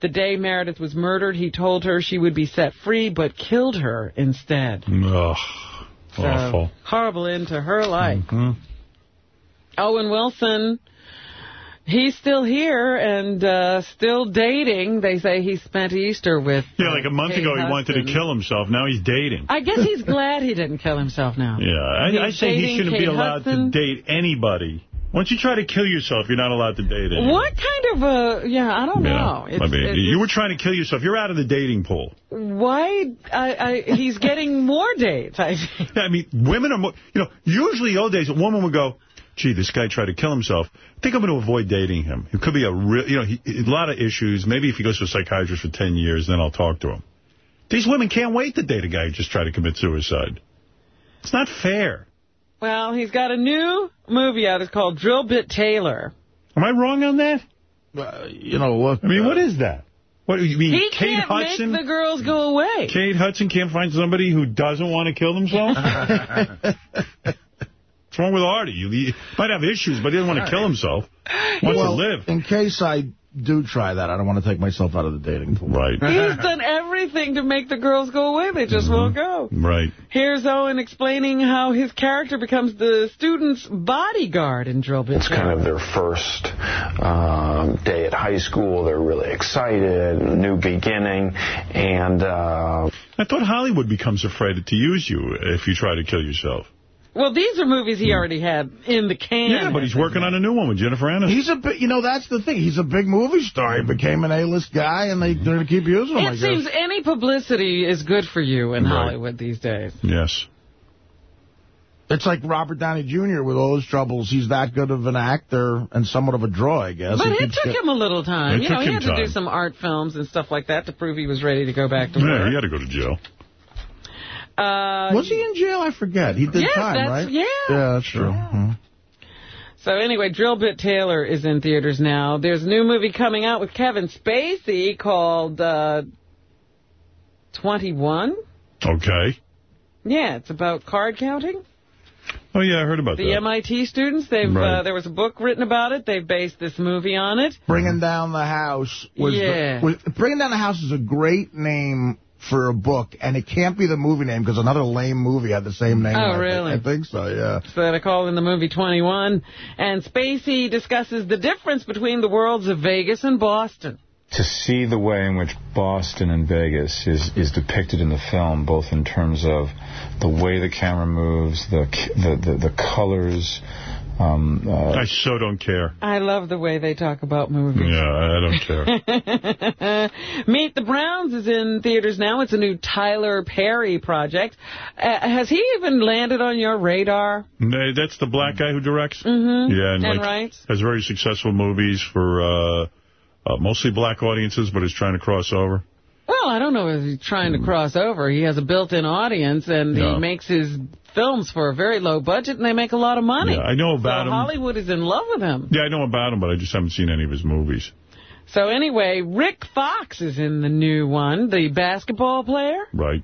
The day Meredith was murdered, he told her she would be set free, but killed her instead. Ugh. So, Awful. horrible end to her life. Hmm. Owen Wilson, he's still here and uh, still dating. They say he spent Easter with. Yeah, like a month Kate ago he wanted to kill himself. Now he's dating. I guess he's glad he didn't kill himself now. Yeah, I, I say he shouldn't be allowed Hudson. to date anybody. Once you try to kill yourself, you're not allowed to date anyone. What kind of a, yeah, I don't know. I mean, it's- you were trying to kill yourself. You're out of the dating pool. Why, I, I, he's getting more dates, I think. Yeah, <laughs> I mean, women are more, you know, usually old days, a woman would go, gee, this guy tried to kill himself. I think I'm going to avoid dating him. It could be a real, you know, he, a lot of issues. Maybe if he goes to a psychiatrist for 10 years, then I'll talk to him. These women can't wait to date a guy who just tried to commit suicide. It's not fair. Well, he's got a new movie out. It's called Drillbit Taylor. Am I wrong on that? Uh, you know, look. I mean, what is that? What you mean, He Kate can't Hudson? make the girls go away. Kate Hudson can't find somebody who doesn't want to kill themselves? <laughs> What's wrong with Artie? You, he might have issues, but he doesn't want to kill himself. Wants well, to live. in case I do try that, I don't want to take myself out of the dating pool. Right. <laughs> He's done everything to make the girls go away. They just won't go. Right. Here's Owen explaining how his character becomes the student's bodyguard in Drillbit It's kind of their first um, day at high school. They're really excited, new beginning, and uh, I thought Hollywood becomes afraid to use you if you try to kill yourself. Well, these are movies he hmm. already had in the can. Yeah, but he's working on a new one with Jennifer Aniston. He's a big, you know, that's the thing. He's a big movie star. He became an A-list guy, and they, they're going to keep using him, I It guess. seems any publicity is good for you in Right. Hollywood these days. Yes. It's like Robert Downey Jr. with all his troubles. He's that good of an actor and somewhat of a draw, I guess. But He it took get- him a little time. It you know, took he him had to do some art films and stuff like that to prove he was ready to go back to Yeah, work. Yeah, he had to go to jail. Uh, Was he in jail? I forget. He did Yes, time, that's- right? yeah. Yeah, that's true. Mhm. So anyway, Drillbit Taylor is in theaters now. There's a new movie coming out with Kevin Spacey called uh, 21. Okay. Yeah, it's about card counting. Oh, yeah, I heard about The that. The MIT students, they've Right. uh, there was a book written about it. They've based this movie on it. Bringing Down the House was, Yeah. the, was Bringing Down the House is a great name for a book, and it can't be the movie name because another lame movie had the same name. Oh, I thi- really? I think so, yeah. So they call in the movie 21. And Spacey discusses the difference between the worlds of Vegas and Boston. to see the way in which Boston and Vegas is, is depicted in the film, both in terms of the way the camera moves, the the, the, the colors. Um, uh, I so don't care. I love the way they talk about movies. Yeah, I don't care. <laughs> Meet the Browns is in theaters now. It's a new Tyler Perry project. Uh, has he even landed on your radar? No, That's the black guy who directs? Mm-hmm. Yeah, and, And like, writes? has very successful movies for uh, uh, mostly black audiences, but is trying to cross over. Well, I don't know if he's trying to cross over. He has a built-in audience, and Yeah. he makes his films for a very low budget, and they make a lot of money. Yeah, I know about so him. Hollywood is in love with him. Yeah, I know about him, but I just haven't seen any of his movies. So anyway, Rick Fox is in the new one, the basketball player. Right.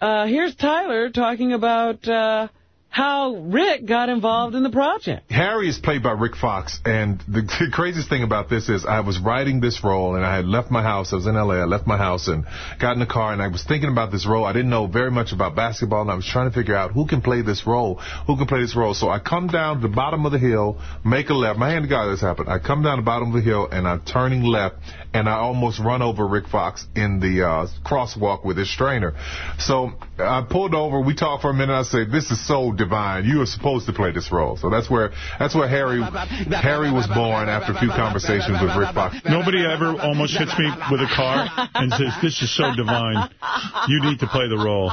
Uh, here's Tyler talking about uh, how Rick got involved in the project. Harry is played by Rick Fox, and the, the craziest thing about this is I was writing this role, and I had left my house. I was in L.A. I left my house and got in the car, and I was thinking about this role. I didn't know very much about basketball, and I was trying to figure out who can play this role, who can play this role. So I come down to the bottom of the hill, make a left. My hand to God, this happened. I come down the bottom of the hill, and I'm turning left, and I almost run over Rick Fox in the uh, crosswalk with his trainer. So I pulled over. We talked for a minute. I said, "This is so divine. You are supposed to play this role." So that's where that's where Harry Harry was born after a few conversations with Rick Fox. Nobody ever almost hits me with a car and says, this is so divine. You need to play the role.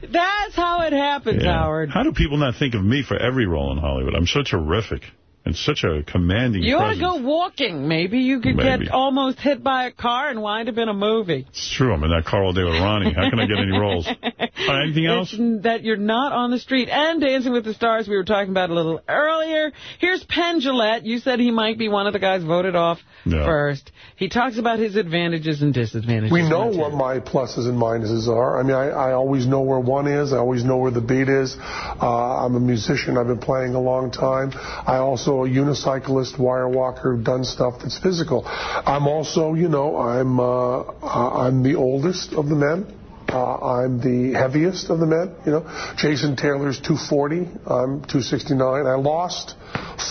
That's how it happens, Yeah. Howard. How do people not think of me for every role in Hollywood? I'm so terrific and such a commanding You ought to go walking. Maybe you could Maybe. get almost hit by a car and wind up in a movie. It's true. I'm in that car all day with Ronnie. How can I get any <laughs> roles? Uh, anything else? It's that you're not on the street. And Dancing with the Stars, we were talking about a little earlier. Here's Penn Jillette. You said he might be one of the guys voted off Yeah. first. He talks about his advantages and disadvantages. We know what my pluses and minuses are. I mean, I, I always know where one is. I always know where the beat is. Uh, I'm a musician. I've been playing a long time. I also a unicyclist, wire walker, done stuff that's physical. I'm also, you know, I'm uh, uh, I'm the oldest of the men. Uh, I'm the heaviest of the men. You know, Jason Taylor's 240. I'm 269. I lost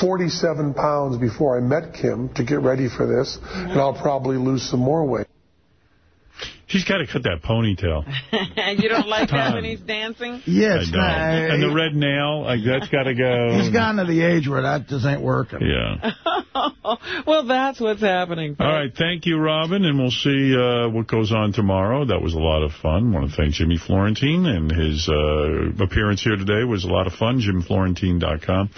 47 pounds before I met Kim to get ready for this, and I'll probably lose some more weight. She's got to cut that ponytail. And <laughs> you don't like that when he's dancing? Yeah, I it's don't. not. And the red nail, like, that's got to go. He's gotten to the age where that just ain't working. Yeah. <laughs> well, that's what's happening. All right, thank you, Robin, and we'll see uh, what goes on tomorrow. That was a lot of fun. want to thank Jimmy Florentine, and his uh, appearance here today was a lot of fun, jimflorentine.com.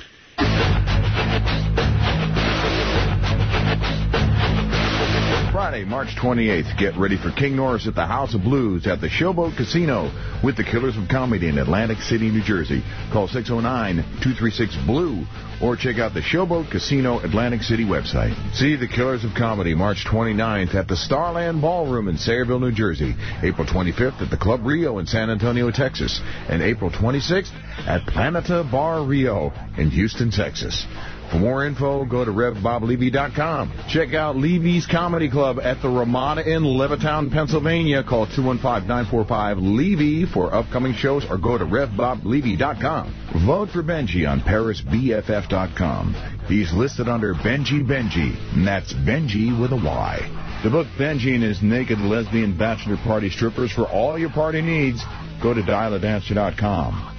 Friday, March 28th, get ready for King Norris at the House of Blues at the Showboat Casino with the Killers of Comedy in Atlantic City, New Jersey. Call 609-236-BLUE or check out the Showboat Casino Atlantic City website. See the Killers of Comedy March 29th at the Starland Ballroom in Sayreville, New Jersey. April 25th at the Club Rio in San Antonio, Texas. And April 26th at Planeta Bar Rio in Houston, Texas. For more info, go to RevBobLevy.com. Check out Levy's Comedy Club at the Ramada in Levittown, Pennsylvania. Call 215-945-LEVY for upcoming shows or go to RevBobLevy.com. Vote for Benji on ParisBFF.com. He's listed under Benji Benji, and that's Benji with a Y. To book Benji and his naked lesbian bachelor party strippers for all your party needs, go to DialAdancer.com.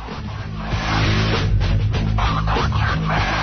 Awkward, man.